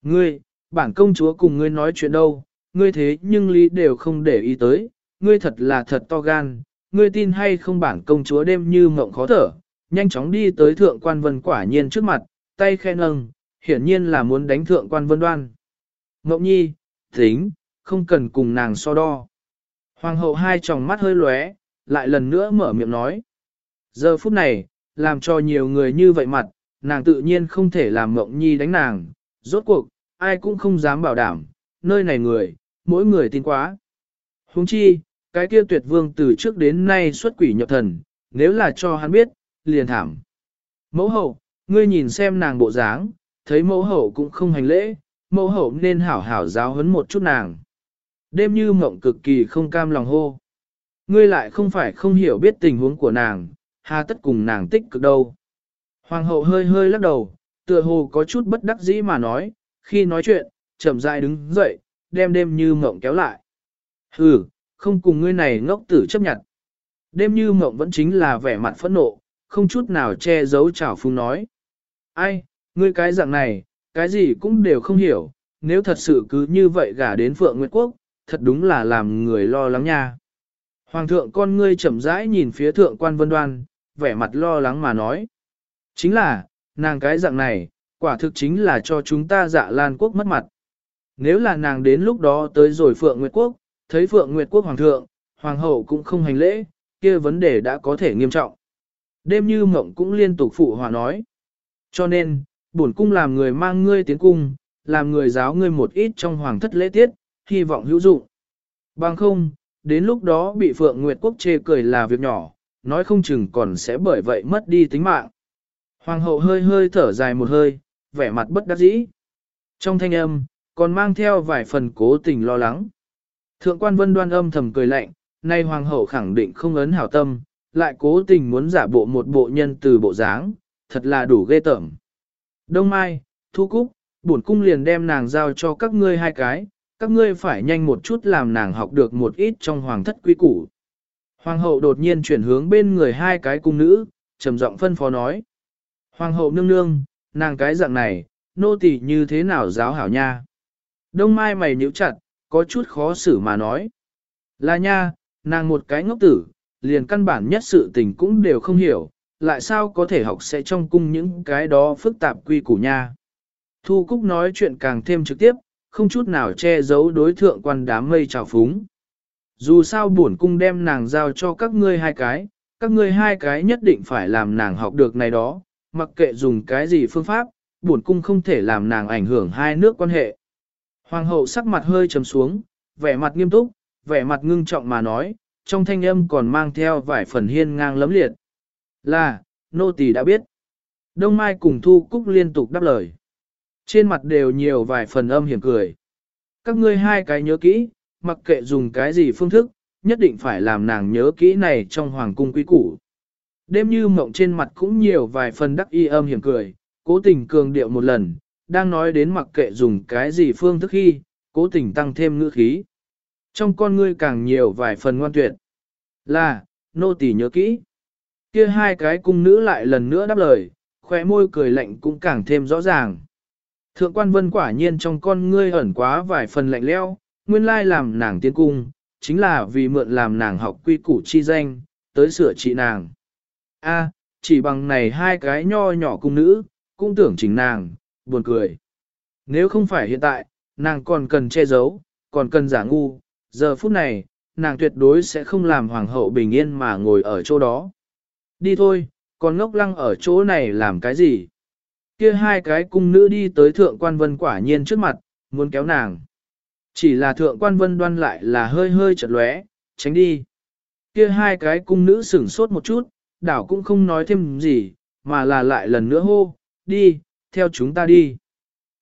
Ngươi, bản công chúa cùng ngươi nói chuyện đâu, ngươi thế nhưng lý đều không để ý tới, ngươi thật là thật to gan, ngươi tin hay không bản công chúa đêm như mộng khó thở, nhanh chóng đi tới thượng quan vân quả nhiên trước mặt, tay khe nâng, hiển nhiên là muốn đánh thượng quan vân đoan. Mộng nhi, tính, không cần cùng nàng so đo. Hoàng hậu hai tròng mắt hơi lóe, lại lần nữa mở miệng nói. Giờ phút này, làm cho nhiều người như vậy mặt, nàng tự nhiên không thể làm mộng nhi đánh nàng, rốt cuộc, ai cũng không dám bảo đảm, nơi này người, mỗi người tin quá. Huống chi, cái kia tuyệt vương từ trước đến nay xuất quỷ nhập thần, nếu là cho hắn biết, liền thảm. Mẫu hậu, ngươi nhìn xem nàng bộ dáng, thấy mẫu hậu cũng không hành lễ, mẫu hậu nên hảo hảo giáo huấn một chút nàng. Đêm như mộng cực kỳ không cam lòng hô. Ngươi lại không phải không hiểu biết tình huống của nàng, hà tất cùng nàng tích cực đâu. Hoàng hậu hơi hơi lắc đầu, tựa hồ có chút bất đắc dĩ mà nói, khi nói chuyện, chậm rãi đứng dậy, đem đêm như mộng kéo lại. Hừ, không cùng ngươi này ngốc tử chấp nhận. Đêm như mộng vẫn chính là vẻ mặt phẫn nộ, không chút nào che giấu trào phung nói. Ai, ngươi cái dạng này, cái gì cũng đều không hiểu, nếu thật sự cứ như vậy gả đến Phượng Nguyệt Quốc, thật đúng là làm người lo lắng nha. Hoàng thượng con ngươi chậm rãi nhìn phía thượng quan vân đoan, vẻ mặt lo lắng mà nói. Chính là, nàng cái dạng này, quả thực chính là cho chúng ta dạ lan quốc mất mặt. Nếu là nàng đến lúc đó tới rồi Phượng Nguyệt Quốc, thấy Phượng Nguyệt Quốc Hoàng thượng, Hoàng hậu cũng không hành lễ, kia vấn đề đã có thể nghiêm trọng. Đêm như mộng cũng liên tục phụ hòa nói. Cho nên, bổn cung làm người mang ngươi tiến cung, làm người giáo ngươi một ít trong hoàng thất lễ tiết, hy vọng hữu dụng. Bằng không, đến lúc đó bị Phượng Nguyệt Quốc chê cười là việc nhỏ, nói không chừng còn sẽ bởi vậy mất đi tính mạng. Hoàng hậu hơi hơi thở dài một hơi, vẻ mặt bất đắc dĩ. Trong thanh âm, còn mang theo vài phần cố tình lo lắng. Thượng quan vân đoan âm thầm cười lạnh, nay hoàng hậu khẳng định không ấn hảo tâm, lại cố tình muốn giả bộ một bộ nhân từ bộ dáng, thật là đủ ghê tởm. Đông Mai, Thu Cúc, bổn cung liền đem nàng giao cho các ngươi hai cái, các ngươi phải nhanh một chút làm nàng học được một ít trong hoàng thất quý củ. Hoàng hậu đột nhiên chuyển hướng bên người hai cái cung nữ, trầm giọng phân phó nói. Hoàng hậu nương nương, nàng cái dạng này, nô tỳ như thế nào giáo hảo nha. Đông Mai mày nhíu chặt, có chút khó xử mà nói. Là nha, nàng một cái ngốc tử, liền căn bản nhất sự tình cũng đều không hiểu, lại sao có thể học sẽ trong cung những cái đó phức tạp quy củ nha. Thu Cúc nói chuyện càng thêm trực tiếp, không chút nào che giấu đối thượng quan đám mây trào phúng. Dù sao bổn cung đem nàng giao cho các ngươi hai cái, các ngươi hai cái nhất định phải làm nàng học được này đó, mặc kệ dùng cái gì phương pháp, bổn cung không thể làm nàng ảnh hưởng hai nước quan hệ. Hoàng hậu sắc mặt hơi trầm xuống, vẻ mặt nghiêm túc, vẻ mặt ngưng trọng mà nói, trong thanh âm còn mang theo vài phần hiên ngang lấm liệt. Là, nô tỳ đã biết. Đông Mai cùng Thu Cúc liên tục đáp lời. Trên mặt đều nhiều vài phần âm hiểm cười. Các ngươi hai cái nhớ kỹ, mặc kệ dùng cái gì phương thức, nhất định phải làm nàng nhớ kỹ này trong hoàng cung quý củ. Đêm như mộng trên mặt cũng nhiều vài phần đắc y âm hiểm cười, cố tình cường điệu một lần, đang nói đến mặc kệ dùng cái gì phương thức khi, cố tình tăng thêm ngữ khí. Trong con ngươi càng nhiều vài phần ngoan tuyệt. Là, nô tỳ nhớ kỹ. Kia hai cái cung nữ lại lần nữa đáp lời, khóe môi cười lạnh cũng càng thêm rõ ràng. Thượng quan vân quả nhiên trong con ngươi ẩn quá vài phần lạnh leo, nguyên lai làm nàng tiến cung, chính là vì mượn làm nàng học quy củ chi danh, tới sửa trị nàng. A, chỉ bằng này hai cái nho nhỏ cung nữ, cũng tưởng chính nàng, buồn cười. Nếu không phải hiện tại, nàng còn cần che giấu, còn cần giả ngu, giờ phút này, nàng tuyệt đối sẽ không làm hoàng hậu bình yên mà ngồi ở chỗ đó. Đi thôi, còn ngốc lăng ở chỗ này làm cái gì? Kia hai cái cung nữ đi tới thượng quan vân quả nhiên trước mặt, muốn kéo nàng. Chỉ là thượng quan vân đoan lại là hơi hơi chật lóe, tránh đi. Kia hai cái cung nữ sửng sốt một chút, đảo cũng không nói thêm gì, mà là lại lần nữa hô, đi, theo chúng ta đi.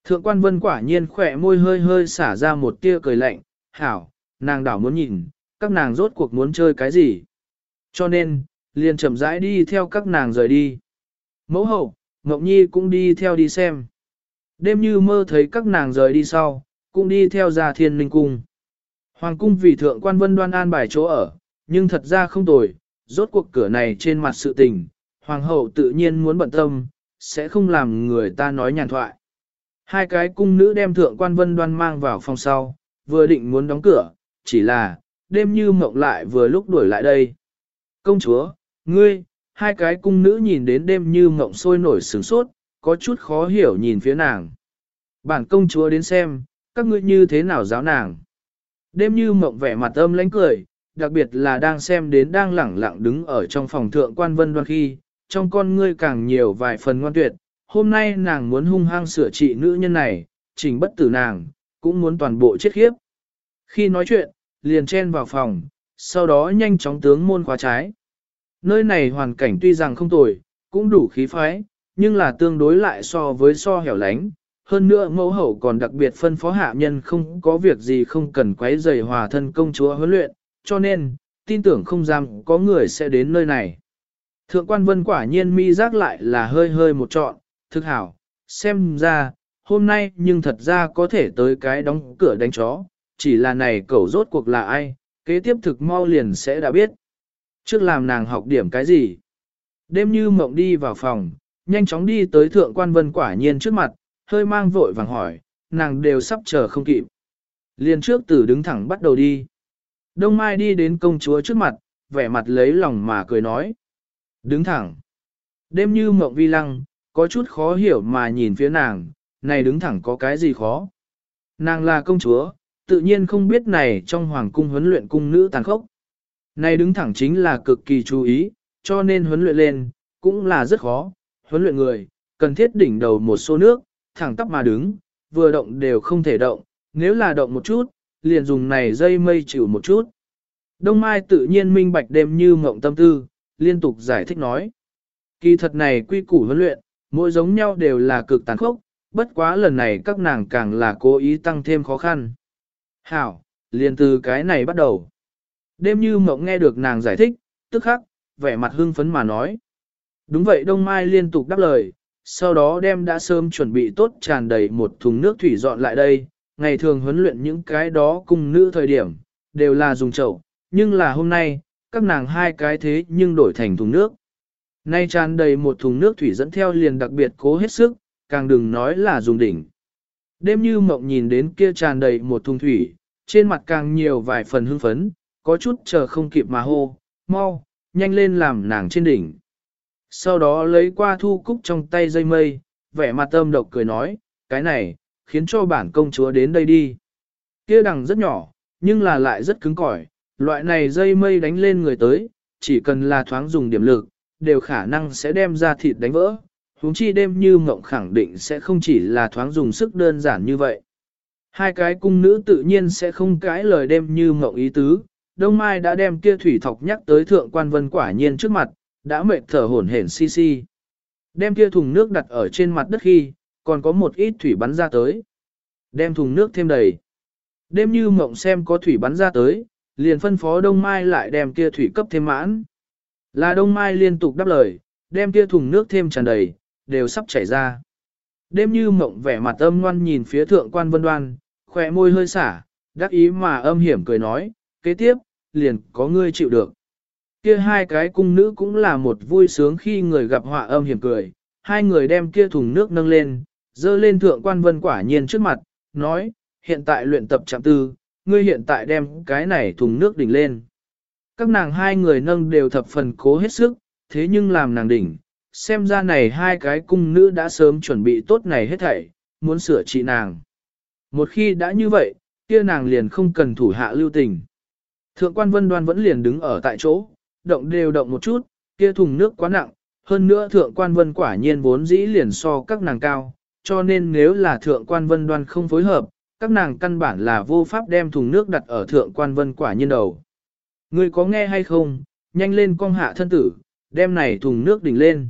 Thượng quan vân quả nhiên khỏe môi hơi hơi xả ra một tia cười lạnh, hảo, nàng đảo muốn nhìn, các nàng rốt cuộc muốn chơi cái gì. Cho nên, liền chậm rãi đi theo các nàng rời đi. Mẫu hậu, Ngọc Nhi cũng đi theo đi xem. Đêm như mơ thấy các nàng rời đi sau, cũng đi theo ra thiên linh cung. Hoàng cung vì thượng quan vân đoan an bài chỗ ở, nhưng thật ra không tồi, rốt cuộc cửa này trên mặt sự tình, hoàng hậu tự nhiên muốn bận tâm, sẽ không làm người ta nói nhàn thoại. Hai cái cung nữ đem thượng quan vân đoan mang vào phòng sau, vừa định muốn đóng cửa, chỉ là, đêm như mộng lại vừa lúc đuổi lại đây. Công chúa, ngươi, hai cái cung nữ nhìn đến đêm như mộng sôi nổi sướng sốt, có chút khó hiểu nhìn phía nàng. Bản công chúa đến xem, các ngươi như thế nào giáo nàng. Đêm như mộng vẻ mặt âm lãnh cười, đặc biệt là đang xem đến đang lẳng lặng đứng ở trong phòng thượng quan vân đoan khi, trong con ngươi càng nhiều vài phần ngoan tuyệt, hôm nay nàng muốn hung hăng sửa trị nữ nhân này, trình bất tử nàng, cũng muốn toàn bộ chết khiếp. Khi nói chuyện, liền chen vào phòng, sau đó nhanh chóng tướng môn khóa trái. Nơi này hoàn cảnh tuy rằng không tồi, cũng đủ khí phái, nhưng là tương đối lại so với so hẻo lánh. Hơn nữa mẫu hậu còn đặc biệt phân phó hạ nhân không có việc gì không cần quấy rầy hòa thân công chúa huấn luyện, cho nên, tin tưởng không dám có người sẽ đến nơi này. Thượng quan vân quả nhiên mi giác lại là hơi hơi một trọn, thực hảo, xem ra, hôm nay nhưng thật ra có thể tới cái đóng cửa đánh chó, chỉ là này cẩu rốt cuộc là ai, kế tiếp thực mau liền sẽ đã biết. Trước làm nàng học điểm cái gì? Đêm như mộng đi vào phòng, nhanh chóng đi tới thượng quan vân quả nhiên trước mặt, hơi mang vội vàng hỏi, nàng đều sắp chờ không kịp. Liền trước tử đứng thẳng bắt đầu đi. Đông Mai đi đến công chúa trước mặt, vẻ mặt lấy lòng mà cười nói. Đứng thẳng. Đêm như mộng vi lăng, có chút khó hiểu mà nhìn phía nàng, này đứng thẳng có cái gì khó. Nàng là công chúa, tự nhiên không biết này trong hoàng cung huấn luyện cung nữ tàn khốc. Này đứng thẳng chính là cực kỳ chú ý, cho nên huấn luyện lên, cũng là rất khó. Huấn luyện người, cần thiết đỉnh đầu một số nước, thẳng tắp mà đứng, vừa động đều không thể động, nếu là động một chút, liền dùng này dây mây chịu một chút. Đông Mai tự nhiên minh bạch đêm như mộng tâm tư, liên tục giải thích nói. Kỳ thật này quy củ huấn luyện, mỗi giống nhau đều là cực tàn khốc, bất quá lần này các nàng càng là cố ý tăng thêm khó khăn. Hảo, liền từ cái này bắt đầu. Đêm như mộng nghe được nàng giải thích, tức khắc, vẻ mặt hưng phấn mà nói. Đúng vậy Đông Mai liên tục đáp lời, sau đó đem đã sớm chuẩn bị tốt tràn đầy một thùng nước thủy dọn lại đây, ngày thường huấn luyện những cái đó cùng nữ thời điểm, đều là dùng chậu, nhưng là hôm nay, các nàng hai cái thế nhưng đổi thành thùng nước. Nay tràn đầy một thùng nước thủy dẫn theo liền đặc biệt cố hết sức, càng đừng nói là dùng đỉnh. Đêm như mộng nhìn đến kia tràn đầy một thùng thủy, trên mặt càng nhiều vài phần hưng phấn, có chút chờ không kịp mà hô, mau, nhanh lên làm nàng trên đỉnh. Sau đó lấy qua thu cúc trong tay dây mây, vẻ mặt âm độc cười nói, cái này, khiến cho bản công chúa đến đây đi. Kia đằng rất nhỏ, nhưng là lại rất cứng cỏi, loại này dây mây đánh lên người tới, chỉ cần là thoáng dùng điểm lực, đều khả năng sẽ đem ra thịt đánh vỡ. Huống chi đêm như mộng khẳng định sẽ không chỉ là thoáng dùng sức đơn giản như vậy. Hai cái cung nữ tự nhiên sẽ không cãi lời đêm như mộng ý tứ. Đông Mai đã đem kia thủy thọc nhắc tới thượng quan vân quả nhiên trước mặt, đã mệt thở hổn hển si si. Đem kia thùng nước đặt ở trên mặt đất khi, còn có một ít thủy bắn ra tới. Đem thùng nước thêm đầy. Đêm như mộng xem có thủy bắn ra tới, liền phân phó Đông Mai lại đem kia thủy cấp thêm mãn. Là Đông Mai liên tục đáp lời, đem kia thùng nước thêm tràn đầy, đều sắp chảy ra. Đêm như mộng vẻ mặt âm ngoan nhìn phía thượng quan vân đoan, khỏe môi hơi xả, đắc ý mà âm hiểm cười nói, kế tiếp, liền có ngươi chịu được. Kia hai cái cung nữ cũng là một vui sướng khi người gặp họa âm hiểm cười, hai người đem kia thùng nước nâng lên, dơ lên thượng quan vân quả nhiên trước mặt, nói, hiện tại luyện tập chạm tư, ngươi hiện tại đem cái này thùng nước đỉnh lên. Các nàng hai người nâng đều thập phần cố hết sức, thế nhưng làm nàng đỉnh, xem ra này hai cái cung nữ đã sớm chuẩn bị tốt này hết thảy, muốn sửa trị nàng. Một khi đã như vậy, kia nàng liền không cần thủ hạ lưu tình. Thượng quan vân đoan vẫn liền đứng ở tại chỗ, động đều động một chút, kia thùng nước quá nặng, hơn nữa thượng quan vân quả nhiên vốn dĩ liền so các nàng cao, cho nên nếu là thượng quan vân đoan không phối hợp, các nàng căn bản là vô pháp đem thùng nước đặt ở thượng quan vân quả nhiên đầu. Ngươi có nghe hay không, nhanh lên cong hạ thân tử, đem này thùng nước đỉnh lên.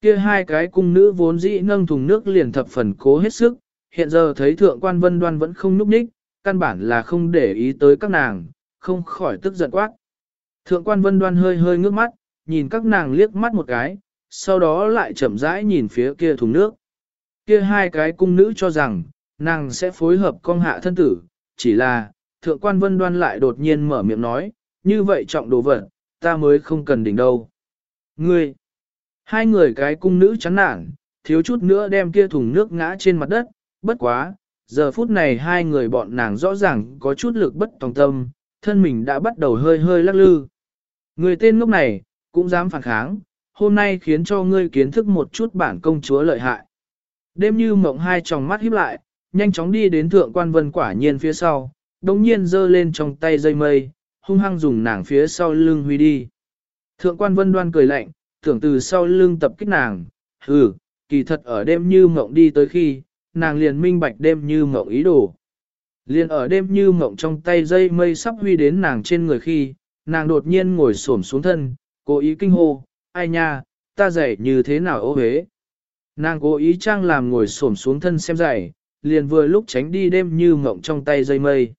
Kia hai cái cung nữ vốn dĩ nâng thùng nước liền thập phần cố hết sức, hiện giờ thấy thượng quan vân đoan vẫn không núp ních, căn bản là không để ý tới các nàng, không khỏi tức giận quát. Thượng quan vân đoan hơi hơi ngước mắt, nhìn các nàng liếc mắt một cái, sau đó lại chậm rãi nhìn phía kia thùng nước. Kia hai cái cung nữ cho rằng, nàng sẽ phối hợp con hạ thân tử, chỉ là, thượng quan vân đoan lại đột nhiên mở miệng nói, như vậy trọng đồ vật, ta mới không cần đỉnh đâu. Ngươi, hai người cái cung nữ chán nản, thiếu chút nữa đem kia thùng nước ngã trên mặt đất, bất quá, giờ phút này hai người bọn nàng rõ ràng có chút lực bất tòng tâm, thân mình đã bắt đầu hơi hơi lắc lư. Người tên lúc này, cũng dám phản kháng, hôm nay khiến cho ngươi kiến thức một chút bản công chúa lợi hại. Đêm như mộng hai tròng mắt híp lại, nhanh chóng đi đến thượng quan vân quả nhiên phía sau, đồng nhiên giơ lên trong tay dây mây, hung hăng dùng nàng phía sau lưng huy đi. Thượng quan vân đoan cười lạnh, tưởng từ sau lưng tập kích nàng, hừ, kỳ thật ở đêm như mộng đi tới khi, nàng liền minh bạch đêm như mộng ý đồ. Liền ở đêm như mộng trong tay dây mây sắp huy đến nàng trên người khi, nàng đột nhiên ngồi xổm xuống thân, cố ý kinh hô, ai nha, ta dậy như thế nào ô hế. Nàng cố ý trang làm ngồi xổm xuống thân xem dậy liền vừa lúc tránh đi đêm như mộng trong tay dây mây.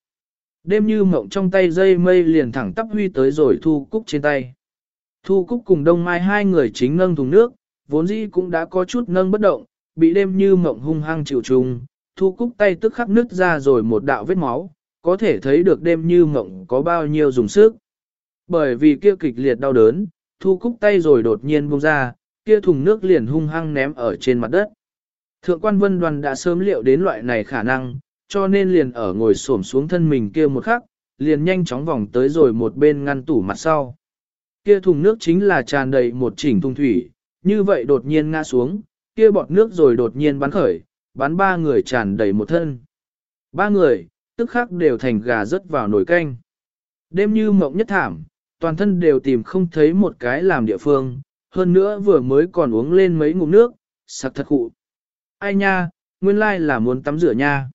Đêm như mộng trong tay dây mây liền thẳng tắp huy tới rồi thu cúc trên tay. Thu cúc cùng đông mai hai người chính nâng thùng nước, vốn dĩ cũng đã có chút nâng bất động, bị đêm như mộng hung hăng chịu trùng, thu cúc tay tức khắc nứt ra rồi một đạo vết máu, có thể thấy được đêm như mộng có bao nhiêu dùng sức. Bởi vì kia kịch liệt đau đớn, thu cúc tay rồi đột nhiên buông ra, kia thùng nước liền hung hăng ném ở trên mặt đất. Thượng quan vân đoàn đã sớm liệu đến loại này khả năng, cho nên liền ở ngồi xổm xuống thân mình kia một khắc, liền nhanh chóng vòng tới rồi một bên ngăn tủ mặt sau. Kia thùng nước chính là tràn đầy một chỉnh thùng thủy, như vậy đột nhiên ngã xuống, kia bọt nước rồi đột nhiên bắn khởi, bắn ba người tràn đầy một thân. Ba người, tức khắc đều thành gà rớt vào nồi canh. Đêm như mộng nhất thảm, toàn thân đều tìm không thấy một cái làm địa phương, hơn nữa vừa mới còn uống lên mấy ngụm nước, sặc thật khụ. Ai nha, nguyên lai là muốn tắm rửa nha.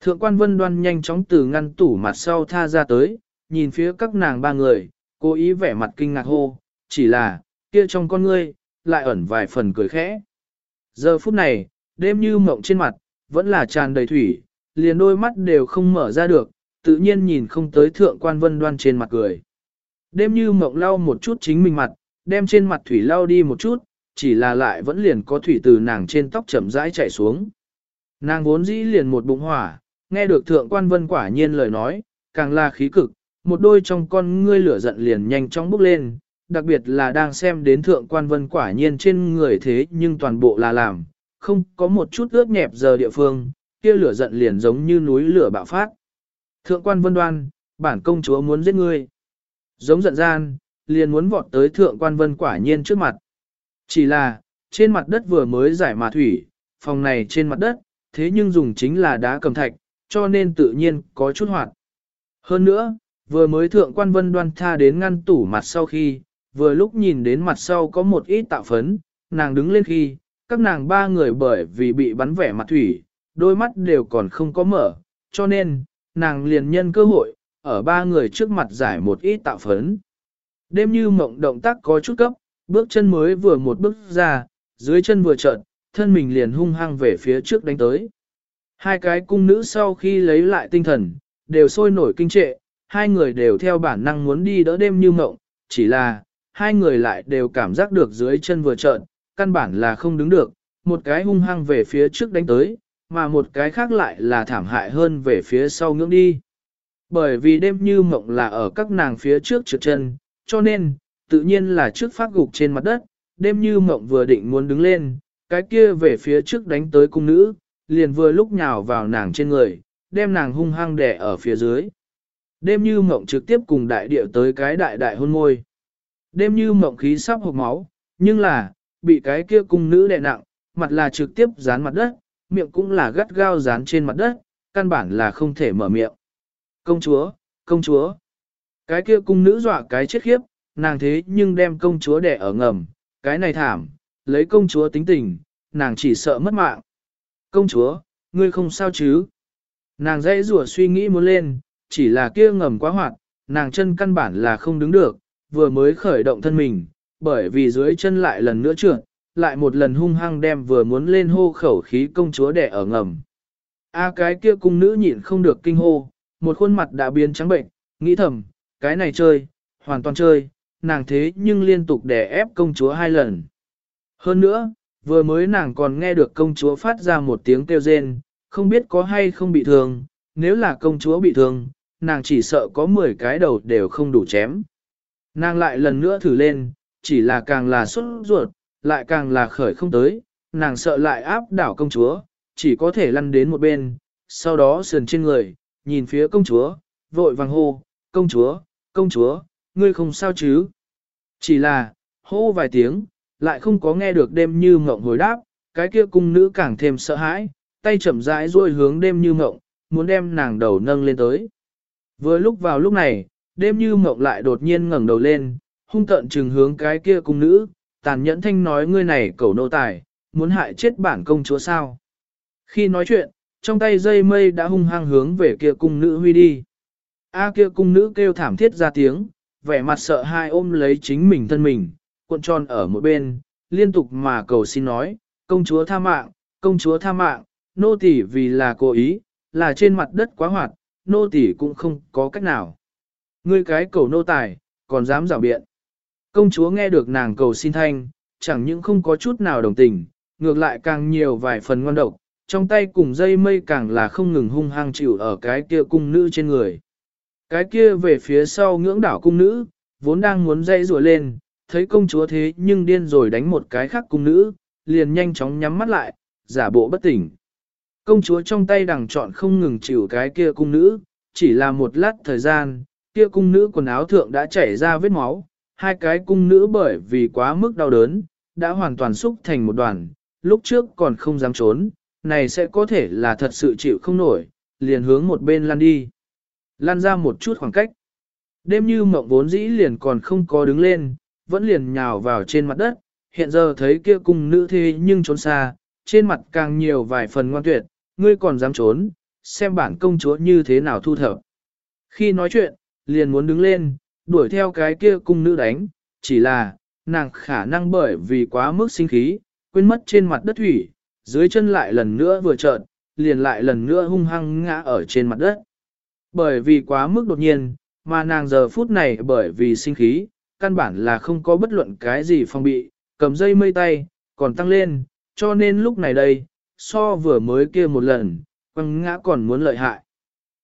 Thượng quan vân đoan nhanh chóng từ ngăn tủ mặt sau tha ra tới, nhìn phía các nàng ba người, cố ý vẻ mặt kinh ngạc hô, chỉ là, kia trong con ngươi, lại ẩn vài phần cười khẽ. Giờ phút này, đêm như mộng trên mặt, vẫn là tràn đầy thủy, liền đôi mắt đều không mở ra được, tự nhiên nhìn không tới thượng quan vân đoan trên mặt cười. Đêm như mộng lau một chút chính mình mặt, đem trên mặt thủy lau đi một chút, chỉ là lại vẫn liền có thủy từ nàng trên tóc chậm rãi chảy xuống. Nàng vốn dĩ liền một bụng hỏa, nghe được thượng quan vân quả nhiên lời nói, càng là khí cực, một đôi trong con ngươi lửa giận liền nhanh chóng bốc lên, đặc biệt là đang xem đến thượng quan vân quả nhiên trên người thế nhưng toàn bộ là làm, không có một chút ướt nhẹp giờ địa phương, kia lửa giận liền giống như núi lửa bạo phát. Thượng quan vân đoan, bản công chúa muốn giết ngươi. Giống giận gian, liền muốn vọt tới thượng quan vân quả nhiên trước mặt. Chỉ là, trên mặt đất vừa mới giải mà thủy, phòng này trên mặt đất, thế nhưng dùng chính là đá cầm thạch, cho nên tự nhiên có chút hoạt. Hơn nữa, vừa mới thượng quan vân đoan tha đến ngăn tủ mặt sau khi, vừa lúc nhìn đến mặt sau có một ít tạo phấn, nàng đứng lên khi, các nàng ba người bởi vì bị bắn vẻ mặt thủy, đôi mắt đều còn không có mở, cho nên, nàng liền nhân cơ hội, ở ba người trước mặt giải một ít tạo phấn. Đêm như mộng động tác có chút cấp, bước chân mới vừa một bước ra, dưới chân vừa trợn, thân mình liền hung hăng về phía trước đánh tới. Hai cái cung nữ sau khi lấy lại tinh thần, đều sôi nổi kinh trệ, hai người đều theo bản năng muốn đi đỡ đêm như mộng, chỉ là, hai người lại đều cảm giác được dưới chân vừa trợn, căn bản là không đứng được, một cái hung hăng về phía trước đánh tới, mà một cái khác lại là thảm hại hơn về phía sau ngưỡng đi. Bởi vì đêm như mộng là ở các nàng phía trước trượt chân, cho nên, tự nhiên là trước phát gục trên mặt đất, đêm như mộng vừa định muốn đứng lên, cái kia về phía trước đánh tới cung nữ, liền vừa lúc nhào vào nàng trên người, đem nàng hung hăng đè ở phía dưới. Đêm như mộng trực tiếp cùng đại địa tới cái đại đại hôn môi. Đêm như mộng khí sắp hộp máu, nhưng là, bị cái kia cung nữ đè nặng, mặt là trực tiếp dán mặt đất, miệng cũng là gắt gao dán trên mặt đất, căn bản là không thể mở miệng. Công chúa, công chúa. Cái kia cung nữ dọa cái chết khiếp, nàng thế nhưng đem công chúa đẻ ở ngầm, cái này thảm, lấy công chúa tính tình, nàng chỉ sợ mất mạng. Công chúa, ngươi không sao chứ? Nàng dãy rủa suy nghĩ muốn lên, chỉ là kia ngầm quá hoạt, nàng chân căn bản là không đứng được, vừa mới khởi động thân mình, bởi vì dưới chân lại lần nữa trượt, lại một lần hung hăng đem vừa muốn lên hô khẩu khí công chúa đẻ ở ngầm. A cái kia cung nữ nhịn không được kinh hô, một khuôn mặt đã biến trắng bệnh, nghĩ thầm, cái này chơi, hoàn toàn chơi, nàng thế nhưng liên tục đè ép công chúa hai lần. Hơn nữa, vừa mới nàng còn nghe được công chúa phát ra một tiếng kêu rên, không biết có hay không bị thương, nếu là công chúa bị thương, nàng chỉ sợ có 10 cái đầu đều không đủ chém. Nàng lại lần nữa thử lên, chỉ là càng là xuất ruột, lại càng là khởi không tới, nàng sợ lại áp đảo công chúa, chỉ có thể lăn đến một bên, sau đó sườn trên người, nhìn phía công chúa, vội vàng hô, công chúa, công chúa, ngươi không sao chứ? Chỉ là, hô vài tiếng, lại không có nghe được đêm như mộng hồi đáp, cái kia cung nữ càng thêm sợ hãi, tay chậm rãi duỗi hướng đêm như mộng, muốn đem nàng đầu nâng lên tới. Vừa lúc vào lúc này, đêm như mộng lại đột nhiên ngẩng đầu lên, hung tận trừng hướng cái kia cung nữ, tàn nhẫn thanh nói ngươi này cẩu nô tài, muốn hại chết bản công chúa sao. Khi nói chuyện, trong tay dây mây đã hung hăng hướng về kia cung nữ huy đi. A kia cung nữ kêu thảm thiết ra tiếng, vẻ mặt sợ hai ôm lấy chính mình thân mình, cuộn tròn ở một bên, liên tục mà cầu xin nói, công chúa tha mạng, công chúa tha mạng, nô tỳ vì là cố ý, là trên mặt đất quá hoạt, nô tỳ cũng không có cách nào. Ngươi cái cầu nô tài, còn dám rào biện. Công chúa nghe được nàng cầu xin thanh, chẳng những không có chút nào đồng tình, ngược lại càng nhiều vài phần ngon độc, trong tay cùng dây mây càng là không ngừng hung hăng chịu ở cái kia cung nữ trên người. Cái kia về phía sau ngưỡng đảo cung nữ, vốn đang muốn dây rùa lên, thấy công chúa thế nhưng điên rồi đánh một cái khác cung nữ, liền nhanh chóng nhắm mắt lại, giả bộ bất tỉnh. Công chúa trong tay đằng chọn không ngừng chịu cái kia cung nữ, chỉ là một lát thời gian, kia cung nữ quần áo thượng đã chảy ra vết máu, hai cái cung nữ bởi vì quá mức đau đớn, đã hoàn toàn xúc thành một đoàn, lúc trước còn không dám trốn, này sẽ có thể là thật sự chịu không nổi, liền hướng một bên lăn đi lan ra một chút khoảng cách. Đêm như mộng vốn dĩ liền còn không có đứng lên, vẫn liền nhào vào trên mặt đất, hiện giờ thấy kia cung nữ thế nhưng trốn xa, trên mặt càng nhiều vài phần ngoan tuyệt, ngươi còn dám trốn, xem bản công chúa như thế nào thu thập. Khi nói chuyện, liền muốn đứng lên, đuổi theo cái kia cung nữ đánh, chỉ là, nàng khả năng bởi vì quá mức sinh khí, quên mất trên mặt đất thủy, dưới chân lại lần nữa vừa trợn, liền lại lần nữa hung hăng ngã ở trên mặt đất. Bởi vì quá mức đột nhiên, mà nàng giờ phút này bởi vì sinh khí, căn bản là không có bất luận cái gì phòng bị, cầm dây mây tay, còn tăng lên, cho nên lúc này đây, so vừa mới kia một lần, quăng ngã còn muốn lợi hại.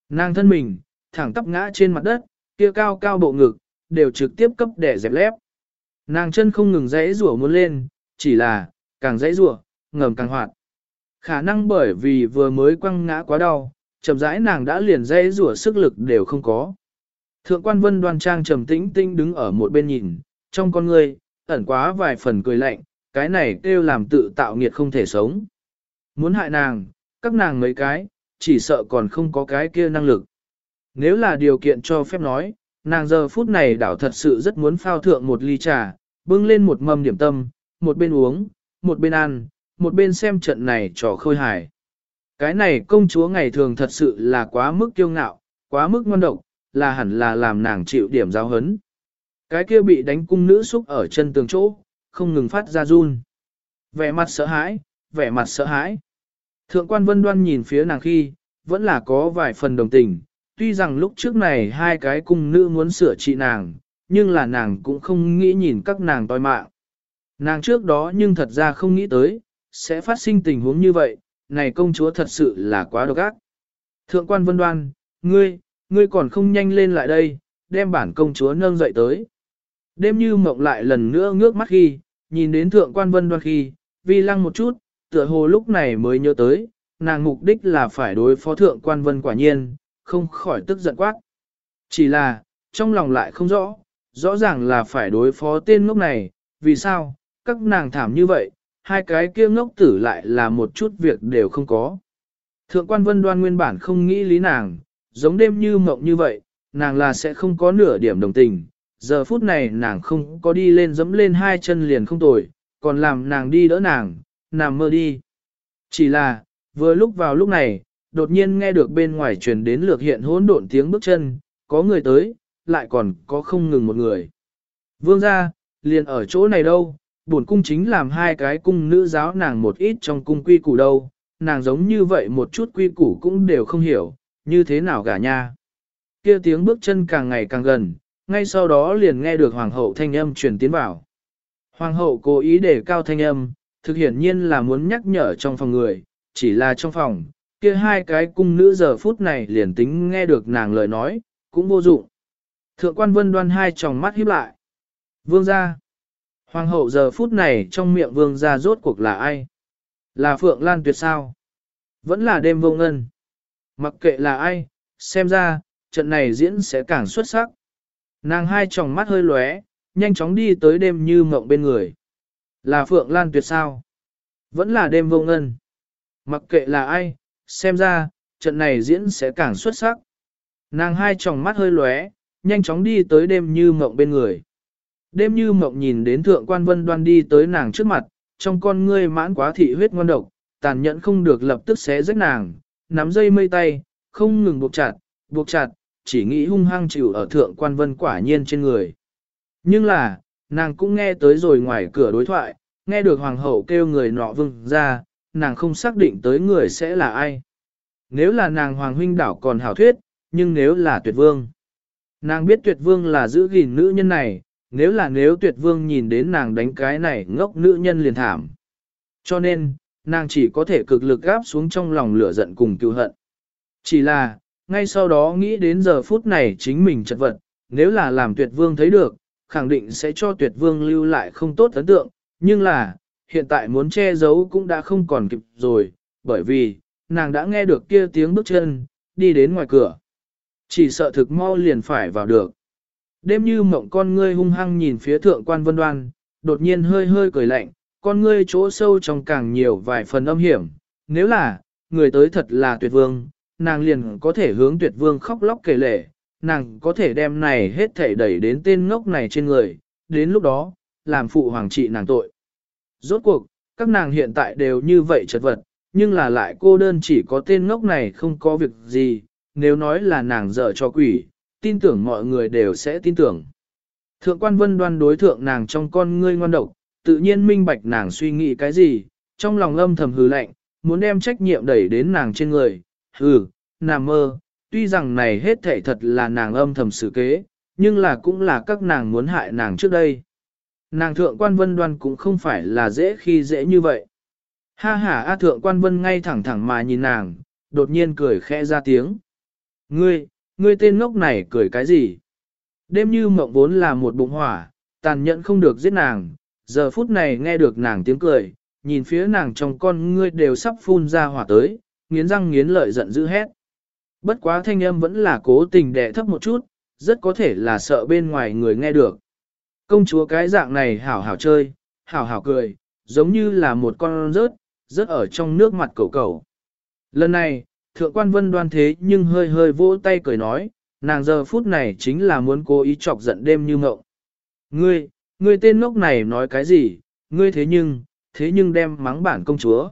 Nàng thân mình, thẳng tắp ngã trên mặt đất, kia cao cao bộ ngực, đều trực tiếp cấp đẻ dẹp lép. Nàng chân không ngừng dãy rủa muốn lên, chỉ là, càng dãy rủa, ngầm càng hoạt. Khả năng bởi vì vừa mới quăng ngã quá đau, chậm rãi nàng đã liền dãy rủa sức lực đều không có. Thượng quan vân đoan trang trầm tĩnh tinh đứng ở một bên nhìn, trong con người, ẩn quá vài phần cười lạnh, cái này kêu làm tự tạo nghiệt không thể sống. Muốn hại nàng, các nàng mấy cái, chỉ sợ còn không có cái kia năng lực. Nếu là điều kiện cho phép nói, nàng giờ phút này đảo thật sự rất muốn phao thượng một ly trà, bưng lên một mâm điểm tâm, một bên uống, một bên ăn, một bên xem trận này trò khôi hài. Cái này công chúa ngày thường thật sự là quá mức kiêu ngạo, quá mức ngon độc, là hẳn là làm nàng chịu điểm giáo hấn. Cái kia bị đánh cung nữ xúc ở chân tường chỗ, không ngừng phát ra run. Vẻ mặt sợ hãi, vẻ mặt sợ hãi. Thượng quan vân đoan nhìn phía nàng khi, vẫn là có vài phần đồng tình, tuy rằng lúc trước này hai cái cung nữ muốn sửa trị nàng, nhưng là nàng cũng không nghĩ nhìn các nàng toi mạng. Nàng trước đó nhưng thật ra không nghĩ tới, sẽ phát sinh tình huống như vậy, này công chúa thật sự là quá độc ác. Thượng quan vân đoan, ngươi, ngươi còn không nhanh lên lại đây, đem bản công chúa nâng dậy tới. Đêm như mộng lại lần nữa ngước mắt khi, nhìn đến thượng quan vân đoan khi, vi lăng một chút, tựa hồ lúc này mới nhớ tới, nàng mục đích là phải đối phó thượng quan vân quả nhiên, không khỏi tức giận quát. Chỉ là, trong lòng lại không rõ, rõ ràng là phải đối phó tên ngốc này, vì sao, các nàng thảm như vậy, hai cái kia ngốc tử lại là một chút việc đều không có. Thượng quan vân đoan nguyên bản không nghĩ lý nàng, giống đêm như mộng như vậy, nàng là sẽ không có nửa điểm đồng tình. Giờ phút này nàng không có đi lên dẫm lên hai chân liền không tồi, còn làm nàng đi đỡ nàng, nằm mơ đi. Chỉ là, vừa lúc vào lúc này, đột nhiên nghe được bên ngoài truyền đến lược hiện hỗn độn tiếng bước chân, có người tới, lại còn có không ngừng một người. Vương ra, liền ở chỗ này đâu, bổn cung chính làm hai cái cung nữ giáo nàng một ít trong cung quy củ đâu, nàng giống như vậy một chút quy củ cũng đều không hiểu, như thế nào gả nha. Kia tiếng bước chân càng ngày càng gần, ngay sau đó liền nghe được hoàng hậu thanh âm truyền tiến vào. Hoàng hậu cố ý để cao thanh âm, thực hiển nhiên là muốn nhắc nhở trong phòng người, chỉ là trong phòng, kia hai cái cung nữ giờ phút này liền tính nghe được nàng lời nói, cũng vô dụng. Thượng quan vân đoan hai tròng mắt híp lại. Vương gia. Hoàng hậu giờ phút này trong miệng vương ra rốt cuộc là ai? Là Phượng Lan Tuyệt sao? Vẫn là đêm vô ngân. Mặc kệ là ai, xem ra, trận này diễn sẽ càng xuất sắc. Nàng hai tròng mắt hơi lóe, nhanh chóng đi tới đêm như mộng bên người. Là Phượng Lan Tuyệt sao? Vẫn là đêm vô ngân. Mặc kệ là ai, xem ra, trận này diễn sẽ càng xuất sắc. Nàng hai tròng mắt hơi lóe, nhanh chóng đi tới đêm như mộng bên người. Đêm như mộng nhìn đến thượng quan vân đoan đi tới nàng trước mặt, trong con ngươi mãn quá thị huyết ngon độc, tàn nhẫn không được lập tức xé rách nàng, nắm dây mây tay, không ngừng buộc chặt, buộc chặt, chỉ nghĩ hung hăng chịu ở thượng quan vân quả nhiên trên người. Nhưng là, nàng cũng nghe tới rồi ngoài cửa đối thoại, nghe được hoàng hậu kêu người nọ vương ra, nàng không xác định tới người sẽ là ai. Nếu là nàng hoàng huynh đảo còn hảo thuyết, nhưng nếu là tuyệt vương. Nàng biết tuyệt vương là giữ gìn nữ nhân này, nếu là nếu tuyệt vương nhìn đến nàng đánh cái này ngốc nữ nhân liền thảm. Cho nên, nàng chỉ có thể cực lực gáp xuống trong lòng lửa giận cùng cứu hận. Chỉ là, ngay sau đó nghĩ đến giờ phút này chính mình chật vật, nếu là làm tuyệt vương thấy được, khẳng định sẽ cho tuyệt vương lưu lại không tốt ấn tượng, nhưng là, hiện tại muốn che giấu cũng đã không còn kịp rồi, bởi vì, nàng đã nghe được kia tiếng bước chân, đi đến ngoài cửa. Chỉ sợ thực mau liền phải vào được. Đêm như mộng con ngươi hung hăng nhìn phía thượng quan vân đoan, đột nhiên hơi hơi cười lạnh, con ngươi chỗ sâu trong càng nhiều vài phần âm hiểm. Nếu là, người tới thật là tuyệt vương, nàng liền có thể hướng tuyệt vương khóc lóc kể lệ, nàng có thể đem này hết thể đẩy đến tên ngốc này trên người, đến lúc đó, làm phụ hoàng trị nàng tội. Rốt cuộc, các nàng hiện tại đều như vậy chật vật, nhưng là lại cô đơn chỉ có tên ngốc này không có việc gì, nếu nói là nàng dở cho quỷ, tin tưởng mọi người đều sẽ tin tưởng. Thượng quan vân đoan đối thượng nàng trong con ngươi ngoan độc, tự nhiên minh bạch nàng suy nghĩ cái gì, trong lòng âm thầm hừ lạnh, muốn đem trách nhiệm đẩy đến nàng trên người, hừ, nằm mơ, tuy rằng này hết thảy thật là nàng âm thầm xử kế, nhưng là cũng là các nàng muốn hại nàng trước đây. Nàng thượng quan vân đoan cũng không phải là dễ khi dễ như vậy. Ha ha A thượng quan vân ngay thẳng thẳng mà nhìn nàng, đột nhiên cười khẽ ra tiếng. Ngươi, ngươi tên ngốc này cười cái gì? Đêm như mộng vốn là một bụng hỏa, tàn nhẫn không được giết nàng, giờ phút này nghe được nàng tiếng cười, nhìn phía nàng trong con ngươi đều sắp phun ra hỏa tới, nghiến răng nghiến lợi giận dữ hét. Bất quá thanh âm vẫn là cố tình đẻ thấp một chút, rất có thể là sợ bên ngoài người nghe được. Công chúa cái dạng này hảo hảo chơi, hảo hảo cười, giống như là một con rớt, rớt ở trong nước mặt cầu cầu. Lần này, thượng quan vân đoan thế nhưng hơi hơi vỗ tay cười nói, nàng giờ phút này chính là muốn cố ý chọc giận đêm như ngậu. Ngươi, ngươi tên ngốc này nói cái gì, ngươi thế nhưng, thế nhưng đem mắng bản công chúa.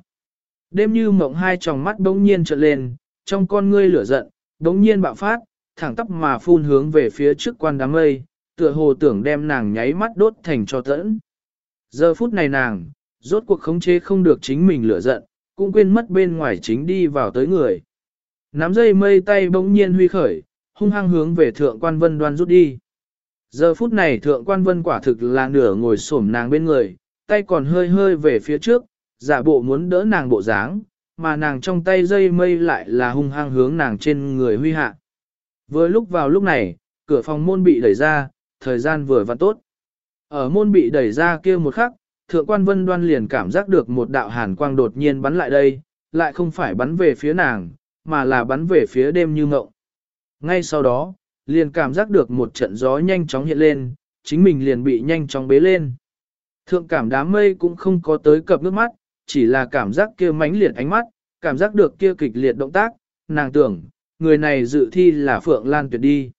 Đêm như mộng hai tròng mắt bỗng nhiên trợn lên, trong con ngươi lửa giận, bỗng nhiên bạo phát, thẳng tắp mà phun hướng về phía trước quan đám mây, tựa hồ tưởng đem nàng nháy mắt đốt thành cho tẫn. Giờ phút này nàng, rốt cuộc khống chế không được chính mình lửa giận, cũng quên mất bên ngoài chính đi vào tới người. Nắm dây mây tay bỗng nhiên huy khởi, hung hăng hướng về thượng quan vân đoan rút đi. Giờ phút này thượng quan vân quả thực là nửa ngồi xổm nàng bên người, tay còn hơi hơi về phía trước, giả bộ muốn đỡ nàng bộ dáng, mà nàng trong tay dây mây lại là hung hăng hướng nàng trên người huy hạ. Vừa lúc vào lúc này, cửa phòng môn bị đẩy ra, thời gian vừa vặn tốt. Ở môn bị đẩy ra kia một khắc, thượng quan vân đoan liền cảm giác được một đạo hàn quang đột nhiên bắn lại đây, lại không phải bắn về phía nàng, mà là bắn về phía đêm như ngộng. Ngay sau đó, liền cảm giác được một trận gió nhanh chóng hiện lên, chính mình liền bị nhanh chóng bế lên. Thượng cảm đám mây cũng không có tới cập nước mắt, chỉ là cảm giác kia mãnh liệt ánh mắt, cảm giác được kia kịch liệt động tác, nàng tưởng, người này dự thi là Phượng Lan Tuyệt đi.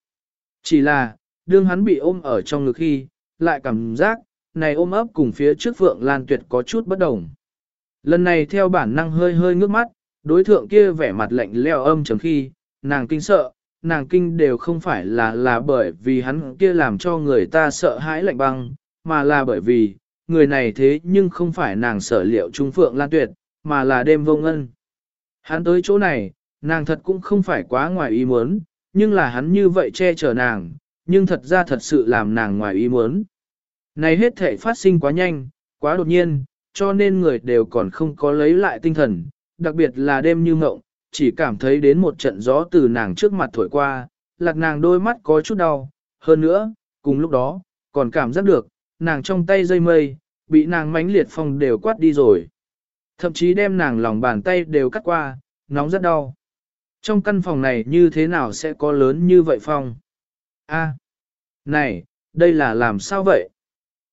Chỉ là, đương hắn bị ôm ở trong ngực khi, lại cảm giác, này ôm ấp cùng phía trước Phượng Lan Tuyệt có chút bất đồng. Lần này theo bản năng hơi hơi ngước mắt, đối thượng kia vẻ mặt lạnh leo âm chấm khi, nàng kinh sợ, nàng kinh đều không phải là là bởi vì hắn kia làm cho người ta sợ hãi lạnh băng, mà là bởi vì, người này thế nhưng không phải nàng sở liệu trung Phượng Lan Tuyệt, mà là đêm vô ngân. Hắn tới chỗ này, nàng thật cũng không phải quá ngoài ý muốn, nhưng là hắn như vậy che chở nàng, nhưng thật ra thật sự làm nàng ngoài ý muốn. Này hết thể phát sinh quá nhanh, quá đột nhiên, cho nên người đều còn không có lấy lại tinh thần, đặc biệt là đêm như mộng, chỉ cảm thấy đến một trận gió từ nàng trước mặt thổi qua, lạc nàng đôi mắt có chút đau, hơn nữa, cùng lúc đó, còn cảm giác được, nàng trong tay dây mây, bị nàng mánh liệt phong đều quát đi rồi. Thậm chí đem nàng lòng bàn tay đều cắt qua, nóng rất đau. Trong căn phòng này như thế nào sẽ có lớn như vậy phong? A, này, đây là làm sao vậy?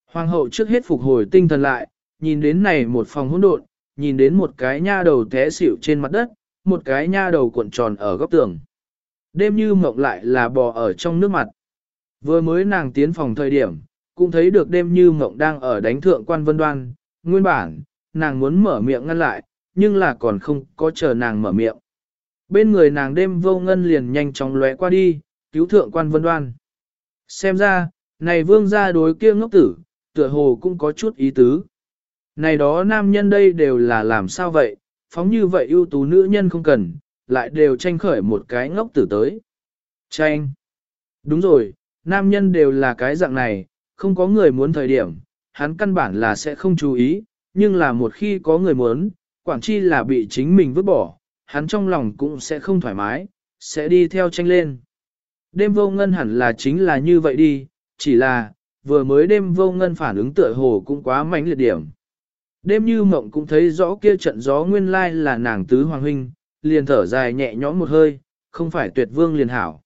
Hoàng hậu trước hết phục hồi tinh thần lại, nhìn đến này một phòng hỗn độn, nhìn đến một cái nha đầu té xỉu trên mặt đất, một cái nha đầu cuộn tròn ở góc tường. Đêm như mộng lại là bò ở trong nước mặt. Vừa mới nàng tiến phòng thời điểm, cũng thấy được đêm như mộng đang ở đánh thượng quan vân đoan, nguyên bản, nàng muốn mở miệng ngăn lại, nhưng là còn không có chờ nàng mở miệng. Bên người nàng đêm vô ngân liền nhanh chóng lóe qua đi, cứu thượng quan vân đoan. Xem ra, này vương gia đối kia ngốc tử, tựa hồ cũng có chút ý tứ. Này đó nam nhân đây đều là làm sao vậy, phóng như vậy ưu tú nữ nhân không cần, lại đều tranh khởi một cái ngốc tử tới. Tranh. Đúng rồi, nam nhân đều là cái dạng này, không có người muốn thời điểm, hắn căn bản là sẽ không chú ý, nhưng là một khi có người muốn, quản chi là bị chính mình vứt bỏ, hắn trong lòng cũng sẽ không thoải mái, sẽ đi theo tranh lên. Đêm vô ngân hẳn là chính là như vậy đi, chỉ là, vừa mới đêm vô ngân phản ứng tựa hồ cũng quá mạnh liệt điểm. Đêm như mộng cũng thấy rõ kia trận gió nguyên lai là nàng tứ hoàng huynh, liền thở dài nhẹ nhõm một hơi, không phải tuyệt vương liền hảo.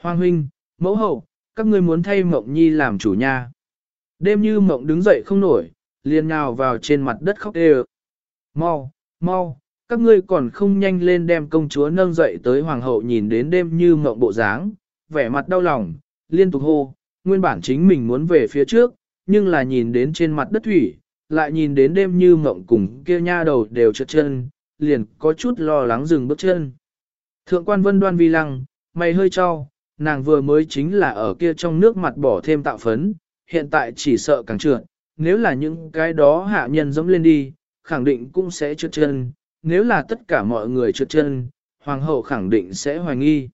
Hoàng huynh, mẫu hậu, các ngươi muốn thay mộng nhi làm chủ nha. Đêm như mộng đứng dậy không nổi, liền nhào vào trên mặt đất khóc đều. Mau, mau, các ngươi còn không nhanh lên đem công chúa nâng dậy tới hoàng hậu nhìn đến đêm như mộng bộ dáng, vẻ mặt đau lòng, liên tục hô, nguyên bản chính mình muốn về phía trước, nhưng là nhìn đến trên mặt đất thủy, lại nhìn đến đêm như mộng cùng kia nha đầu đều trượt chân, liền có chút lo lắng dừng bước chân. Thượng quan vân đoan vi lăng, mày hơi cho, nàng vừa mới chính là ở kia trong nước mặt bỏ thêm tạo phấn, hiện tại chỉ sợ càng trượt, nếu là những cái đó hạ nhân giống lên đi, khẳng định cũng sẽ trượt chân, nếu là tất cả mọi người trượt chân, hoàng hậu khẳng định sẽ hoài nghi.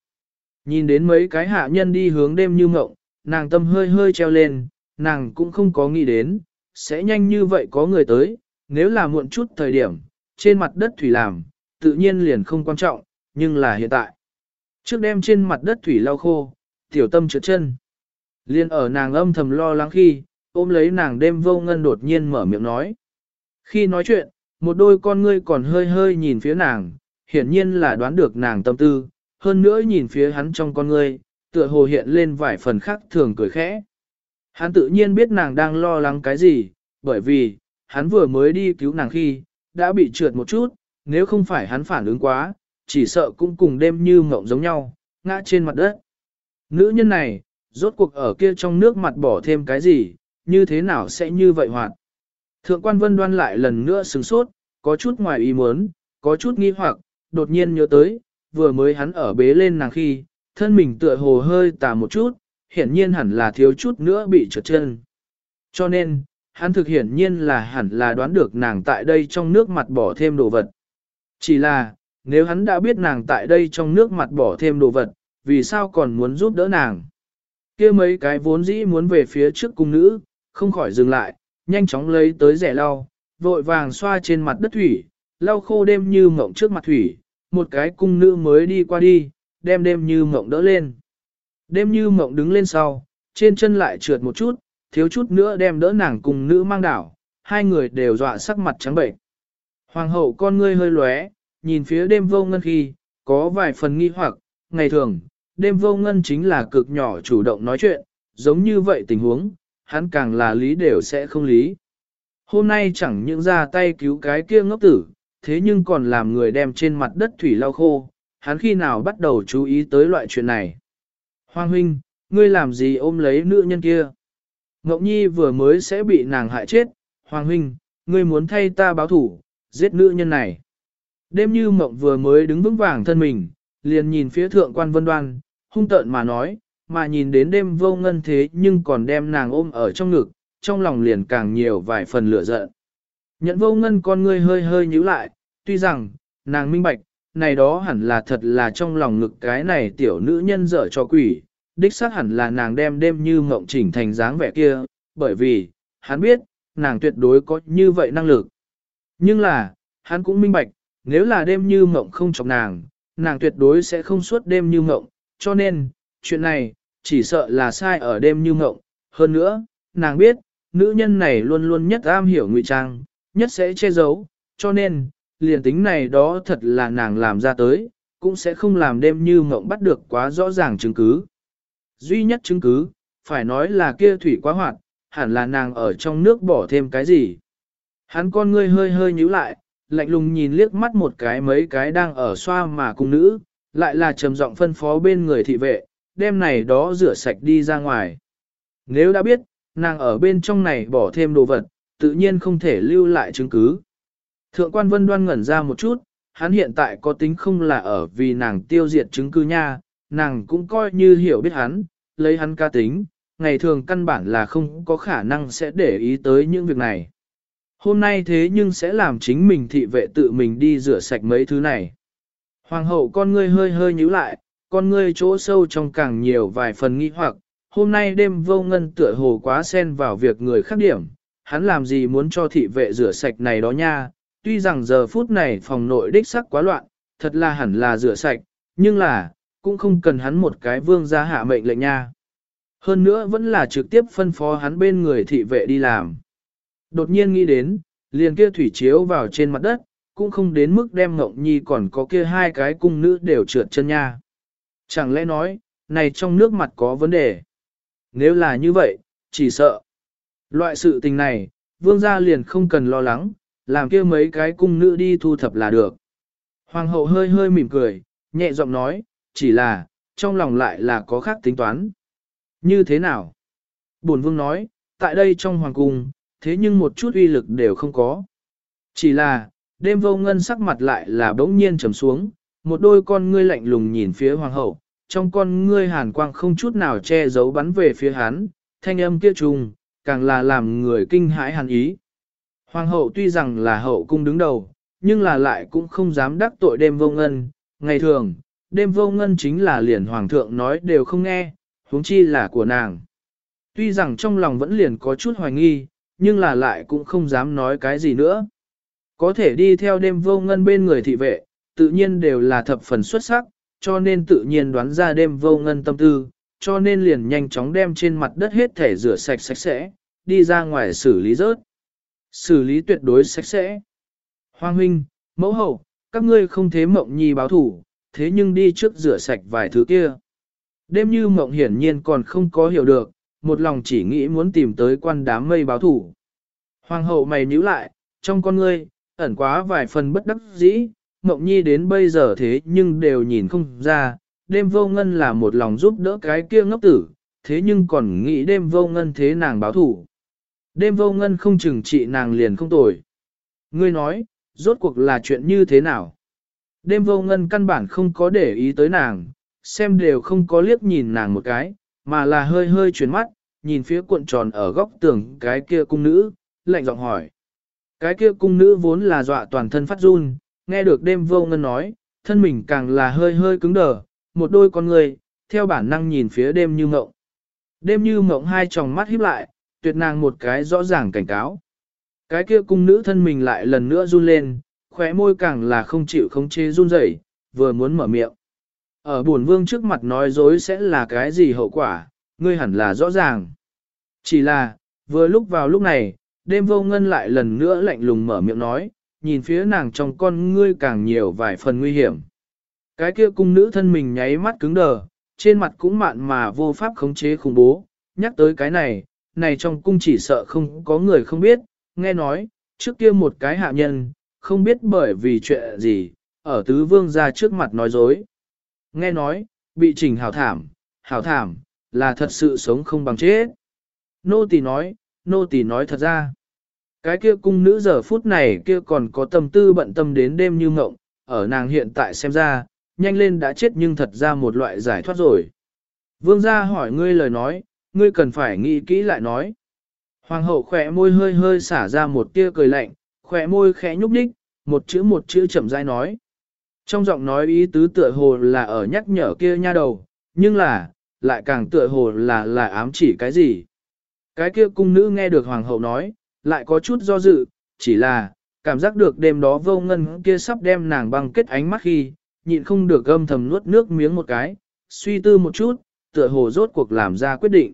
Nhìn đến mấy cái hạ nhân đi hướng đêm như mộng, nàng tâm hơi hơi treo lên, nàng cũng không có nghĩ đến, sẽ nhanh như vậy có người tới, nếu là muộn chút thời điểm, trên mặt đất thủy làm, tự nhiên liền không quan trọng, nhưng là hiện tại. Trước đêm trên mặt đất thủy lau khô, tiểu tâm trượt chân. Liên ở nàng âm thầm lo lắng khi, ôm lấy nàng đêm vô ngân đột nhiên mở miệng nói. Khi nói chuyện, một đôi con ngươi còn hơi hơi nhìn phía nàng, hiển nhiên là đoán được nàng tâm tư, hơn nữa nhìn phía hắn trong con ngươi, tựa hồ hiện lên vài phần khác thường cười khẽ. Hắn tự nhiên biết nàng đang lo lắng cái gì, bởi vì, hắn vừa mới đi cứu nàng khi, đã bị trượt một chút, nếu không phải hắn phản ứng quá, chỉ sợ cũng cùng đêm như mộng giống nhau, ngã trên mặt đất. Nữ nhân này, rốt cuộc ở kia trong nước mặt bỏ thêm cái gì, như thế nào sẽ như vậy hoạt. Thượng quan vân đoan lại lần nữa sừng sốt, có chút ngoài ý muốn, có chút nghi hoặc, đột nhiên nhớ tới, vừa mới hắn ở bế lên nàng khi, thân mình tựa hồ hơi tà một chút, hiển nhiên hẳn là thiếu chút nữa bị trượt chân. Cho nên, hắn thực hiển nhiên là hẳn là đoán được nàng tại đây trong nước mặt bỏ thêm đồ vật. Chỉ là, nếu hắn đã biết nàng tại đây trong nước mặt bỏ thêm đồ vật, vì sao còn muốn giúp đỡ nàng? kia mấy cái vốn dĩ muốn về phía trước cung nữ, không khỏi dừng lại, nhanh chóng lấy tới rẻ lau, vội vàng xoa trên mặt đất thủy, lau khô đêm như mộng trước mặt thủy, một cái cung nữ mới đi qua đi, đem đêm như mộng đỡ lên. Đêm như mộng đứng lên sau, trên chân lại trượt một chút, thiếu chút nữa đem đỡ nàng cùng nữ mang đảo, hai người đều dọa sắc mặt trắng bệnh. Hoàng hậu con ngươi hơi lóe, nhìn phía đêm vô ngân khi, có vài phần nghi hoặc, ngày thường, đêm vô ngân chính là cực nhỏ chủ động nói chuyện, giống như vậy tình huống, hắn càng là lý đều sẽ không lý. Hôm nay chẳng những ra tay cứu cái kia ngốc tử, thế nhưng còn làm người đem trên mặt đất thủy lau khô, hắn khi nào bắt đầu chú ý tới loại chuyện này. Hoàng huynh, ngươi làm gì ôm lấy nữ nhân kia? Ngọc Nhi vừa mới sẽ bị nàng hại chết, Hoàng huynh, ngươi muốn thay ta báo thủ, giết nữ nhân này. Đêm như mộng vừa mới đứng vững vàng thân mình, liền nhìn phía thượng quan vân đoan, hung tợn mà nói, mà nhìn đến đêm vô ngân thế nhưng còn đem nàng ôm ở trong ngực, trong lòng liền càng nhiều vài phần lửa giận. Nhận vô ngân con ngươi hơi hơi nhíu lại, tuy rằng, nàng minh bạch, này đó hẳn là thật là trong lòng ngực cái này tiểu nữ nhân dở cho quỷ, đích xác hẳn là nàng đem đêm như mộng chỉnh thành dáng vẻ kia, bởi vì, hắn biết, nàng tuyệt đối có như vậy năng lực. Nhưng là, hắn cũng minh bạch, nếu là đêm như mộng không chọc nàng, nàng tuyệt đối sẽ không suốt đêm như mộng, cho nên, chuyện này, chỉ sợ là sai ở đêm như mộng. Hơn nữa, nàng biết, nữ nhân này luôn luôn nhất am hiểu ngụy trang, nhất sẽ che giấu, cho nên, liền tính này đó thật là nàng làm ra tới, cũng sẽ không làm đêm như mộng bắt được quá rõ ràng chứng cứ. Duy nhất chứng cứ, phải nói là kia thủy quá hoạt, hẳn là nàng ở trong nước bỏ thêm cái gì. Hắn con ngươi hơi hơi nhíu lại, lạnh lùng nhìn liếc mắt một cái mấy cái đang ở xoa mà cung nữ, lại là trầm giọng phân phó bên người thị vệ, đem này đó rửa sạch đi ra ngoài. Nếu đã biết, nàng ở bên trong này bỏ thêm đồ vật, tự nhiên không thể lưu lại chứng cứ. Thượng quan vân đoan ngẩn ra một chút, hắn hiện tại có tính không là ở vì nàng tiêu diệt chứng cứ nha, nàng cũng coi như hiểu biết hắn, lấy hắn ca tính, ngày thường căn bản là không có khả năng sẽ để ý tới những việc này. Hôm nay thế nhưng sẽ làm chính mình thị vệ tự mình đi rửa sạch mấy thứ này. Hoàng hậu con ngươi hơi hơi nhíu lại, con ngươi chỗ sâu trong càng nhiều vài phần nghi hoặc, hôm nay đêm vô ngân tựa hồ quá xen vào việc người khác điểm, hắn làm gì muốn cho thị vệ rửa sạch này đó nha, tuy rằng giờ phút này phòng nội đích sắc quá loạn, thật là hẳn là rửa sạch, nhưng là, cũng không cần hắn một cái vương gia hạ mệnh lệnh nha. Hơn nữa vẫn là trực tiếp phân phó hắn bên người thị vệ đi làm. Đột nhiên nghĩ đến, liền kia thủy chiếu vào trên mặt đất, cũng không đến mức đem ngộng nhi còn có kia hai cái cung nữ đều trượt chân nha. Chẳng lẽ nói, này trong nước mặt có vấn đề? Nếu là như vậy, chỉ sợ. Loại sự tình này, vương gia liền không cần lo lắng, làm kia mấy cái cung nữ đi thu thập là được. Hoàng hậu hơi hơi mỉm cười, nhẹ giọng nói, chỉ là, trong lòng lại là có khác tính toán. Như thế nào? Bổn vương nói, tại đây trong hoàng cung, thế nhưng một chút uy lực đều không có. Chỉ là, đêm vô ngân sắc mặt lại là bỗng nhiên trầm xuống, một đôi con ngươi lạnh lùng nhìn phía hoàng hậu, trong con ngươi hàn quang không chút nào che giấu bắn về phía hắn, thanh âm kia trùng, càng là làm người kinh hãi hàn ý. Hoàng hậu tuy rằng là hậu cung đứng đầu, nhưng là lại cũng không dám đắc tội đêm vô ngân, ngày thường, đêm vô ngân chính là liền hoàng thượng nói đều không nghe, huống chi là của nàng. Tuy rằng trong lòng vẫn liền có chút hoài nghi, nhưng là lại cũng không dám nói cái gì nữa. Có thể đi theo đêm vô ngân bên người thị vệ, tự nhiên đều là thập phần xuất sắc, cho nên tự nhiên đoán ra đêm vô ngân tâm tư, cho nên liền nhanh chóng đem trên mặt đất hết thể rửa sạch sạch sẽ, đi ra ngoài xử lý rớt. Xử lý tuyệt đối sạch sẽ. Hoàng huynh, mẫu hậu, các ngươi không thế mộng nhi báo thủ, thế nhưng đi trước rửa sạch vài thứ kia. Đêm như mộng hiển nhiên còn không có hiểu được, một lòng chỉ nghĩ muốn tìm tới quan đám mây báo thủ. Hoàng hậu mày nhíu lại, trong con ngươi, ẩn quá vài phần bất đắc dĩ, mộng nhi đến bây giờ thế nhưng đều nhìn không ra, đêm vô ngân là một lòng giúp đỡ cái kia ngốc tử, thế nhưng còn nghĩ đêm vô ngân thế nàng báo thủ. Đêm vô ngân không chừng trị nàng liền không tồi. Ngươi nói, rốt cuộc là chuyện như thế nào? Đêm vô ngân căn bản không có để ý tới nàng, xem đều không có liếc nhìn nàng một cái, mà là hơi hơi chuyển mắt, nhìn phía cuộn tròn ở góc tường cái kia cung nữ, lạnh giọng hỏi. Cái kia cung nữ vốn là dọa toàn thân phát run, nghe được đêm vô ngân nói, thân mình càng là hơi hơi cứng đờ, một đôi con người, theo bản năng nhìn phía đêm như mộng. Đêm như mộng hai tròng mắt híp lại, tuyệt nàng một cái rõ ràng cảnh cáo. Cái kia cung nữ thân mình lại lần nữa run lên, khóe môi càng là không chịu không chế run rẩy, vừa muốn mở miệng. Ở buồn vương trước mặt nói dối sẽ là cái gì hậu quả, ngươi hẳn là rõ ràng. Chỉ là, vừa lúc vào lúc này, đêm vô ngân lại lần nữa lạnh lùng mở miệng nói, nhìn phía nàng trong con ngươi càng nhiều vài phần nguy hiểm. Cái kia cung nữ thân mình nháy mắt cứng đờ, trên mặt cũng mạn mà vô pháp khống chế khủng bố, nhắc tới cái này, này trong cung chỉ sợ không có người không biết, nghe nói, trước kia một cái hạ nhân, không biết bởi vì chuyện gì, ở tứ vương ra trước mặt nói dối. Nghe nói, bị trình hảo thảm, hảo thảm, là thật sự sống không bằng chết. Nô tỳ nói, nô tỳ nói thật ra. Cái kia cung nữ giờ phút này kia còn có tâm tư bận tâm đến đêm như ngộng, ở nàng hiện tại xem ra, nhanh lên đã chết nhưng thật ra một loại giải thoát rồi. Vương gia hỏi ngươi lời nói, ngươi cần phải nghĩ kỹ lại nói. Hoàng hậu khỏe môi hơi hơi xả ra một tia cười lạnh, khỏe môi khẽ nhúc nhích, một chữ một chữ chậm rãi nói. Trong giọng nói ý tứ tựa hồ là ở nhắc nhở kia nha đầu, nhưng là, lại càng tựa hồ là là ám chỉ cái gì. Cái kia cung nữ nghe được hoàng hậu nói, lại có chút do dự, chỉ là, cảm giác được đêm đó vô ngân kia sắp đem nàng băng kết ánh mắt khi, nhịn không được gâm thầm nuốt nước miếng một cái, suy tư một chút, tựa hồ rốt cuộc làm ra quyết định.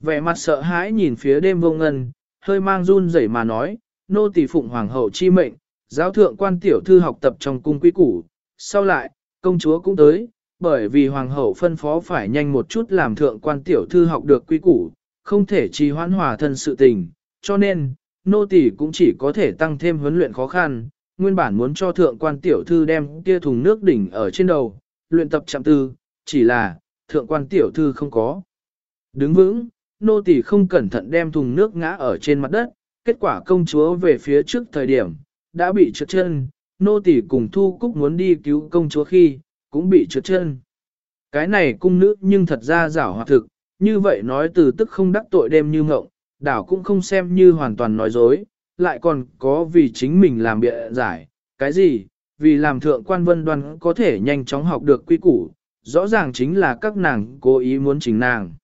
Vẻ mặt sợ hãi nhìn phía đêm vô ngân, hơi mang run rẩy mà nói, nô tỳ phụng hoàng hậu chi mệnh, giáo thượng quan tiểu thư học tập trong cung quý củ, sau lại, công chúa cũng tới, bởi vì hoàng hậu phân phó phải nhanh một chút làm thượng quan tiểu thư học được quý củ, không thể trì hoãn hòa thân sự tình, cho nên, nô tỳ cũng chỉ có thể tăng thêm huấn luyện khó khăn, nguyên bản muốn cho thượng quan tiểu thư đem kia thùng nước đỉnh ở trên đầu, luyện tập chạm tư, chỉ là, thượng quan tiểu thư không có. Đứng vững, nô tỳ không cẩn thận đem thùng nước ngã ở trên mặt đất, kết quả công chúa về phía trước thời điểm, đã bị trượt chân, nô tỳ cùng thu cúc muốn đi cứu công chúa khi, cũng bị trượt chân. Cái này cung nữ nhưng thật ra giảo hoạt thực, như vậy nói từ tức không đắc tội đêm như ngộng, đảo cũng không xem như hoàn toàn nói dối, lại còn có vì chính mình làm bịa giải, cái gì, vì làm thượng quan vân đoan có thể nhanh chóng học được quy củ, rõ ràng chính là các nàng cố ý muốn chỉnh nàng.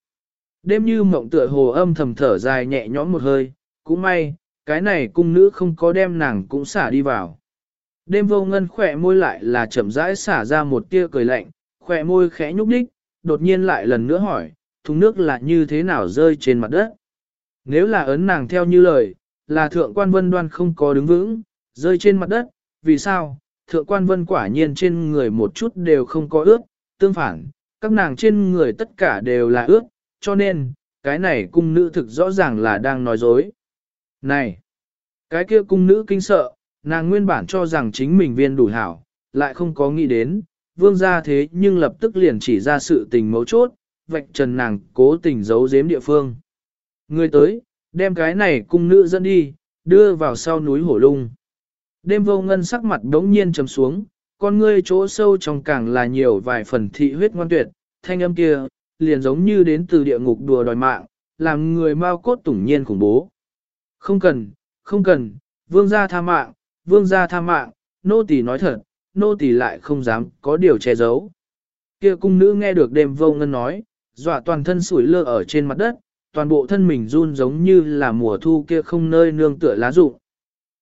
Đêm như mộng tựa hồ âm thầm thở dài nhẹ nhõm một hơi, cũng may, cái này cung nữ không có đem nàng cũng xả đi vào. Đêm vô ngân khỏe môi lại là chậm rãi xả ra một tia cười lạnh, khỏe môi khẽ nhúc đích, đột nhiên lại lần nữa hỏi, thùng nước là như thế nào rơi trên mặt đất. Nếu là ấn nàng theo như lời, là thượng quan vân đoan không có đứng vững, rơi trên mặt đất, vì sao, thượng quan vân quả nhiên trên người một chút đều không có ướt, tương phản, các nàng trên người tất cả đều là ướt, cho nên, cái này cung nữ thực rõ ràng là đang nói dối. Này, cái kia cung nữ kinh sợ, nàng nguyên bản cho rằng chính mình viên đủ hảo, lại không có nghĩ đến, vương gia thế nhưng lập tức liền chỉ ra sự tình mấu chốt, vạch trần nàng cố tình giấu giếm địa phương. Người tới, đem cái này cung nữ dẫn đi, đưa vào sau núi hổ lung. Đêm vô ngân sắc mặt đống nhiên trầm xuống, con ngươi chỗ sâu trong càng là nhiều vài phần thị huyết ngoan tuyệt, thanh âm kia, liền giống như đến từ địa ngục đùa đòi mạng, làm người mau cốt tủng nhiên khủng bố. Không cần, không cần, vương gia tha mạng, vương gia tha mạng, nô tỳ nói thật, nô tỳ lại không dám có điều che giấu. Kia cung nữ nghe được đêm vô ngân nói, dọa toàn thân sủi lơ ở trên mặt đất, toàn bộ thân mình run giống như là mùa thu kia không nơi nương tựa lá rụng.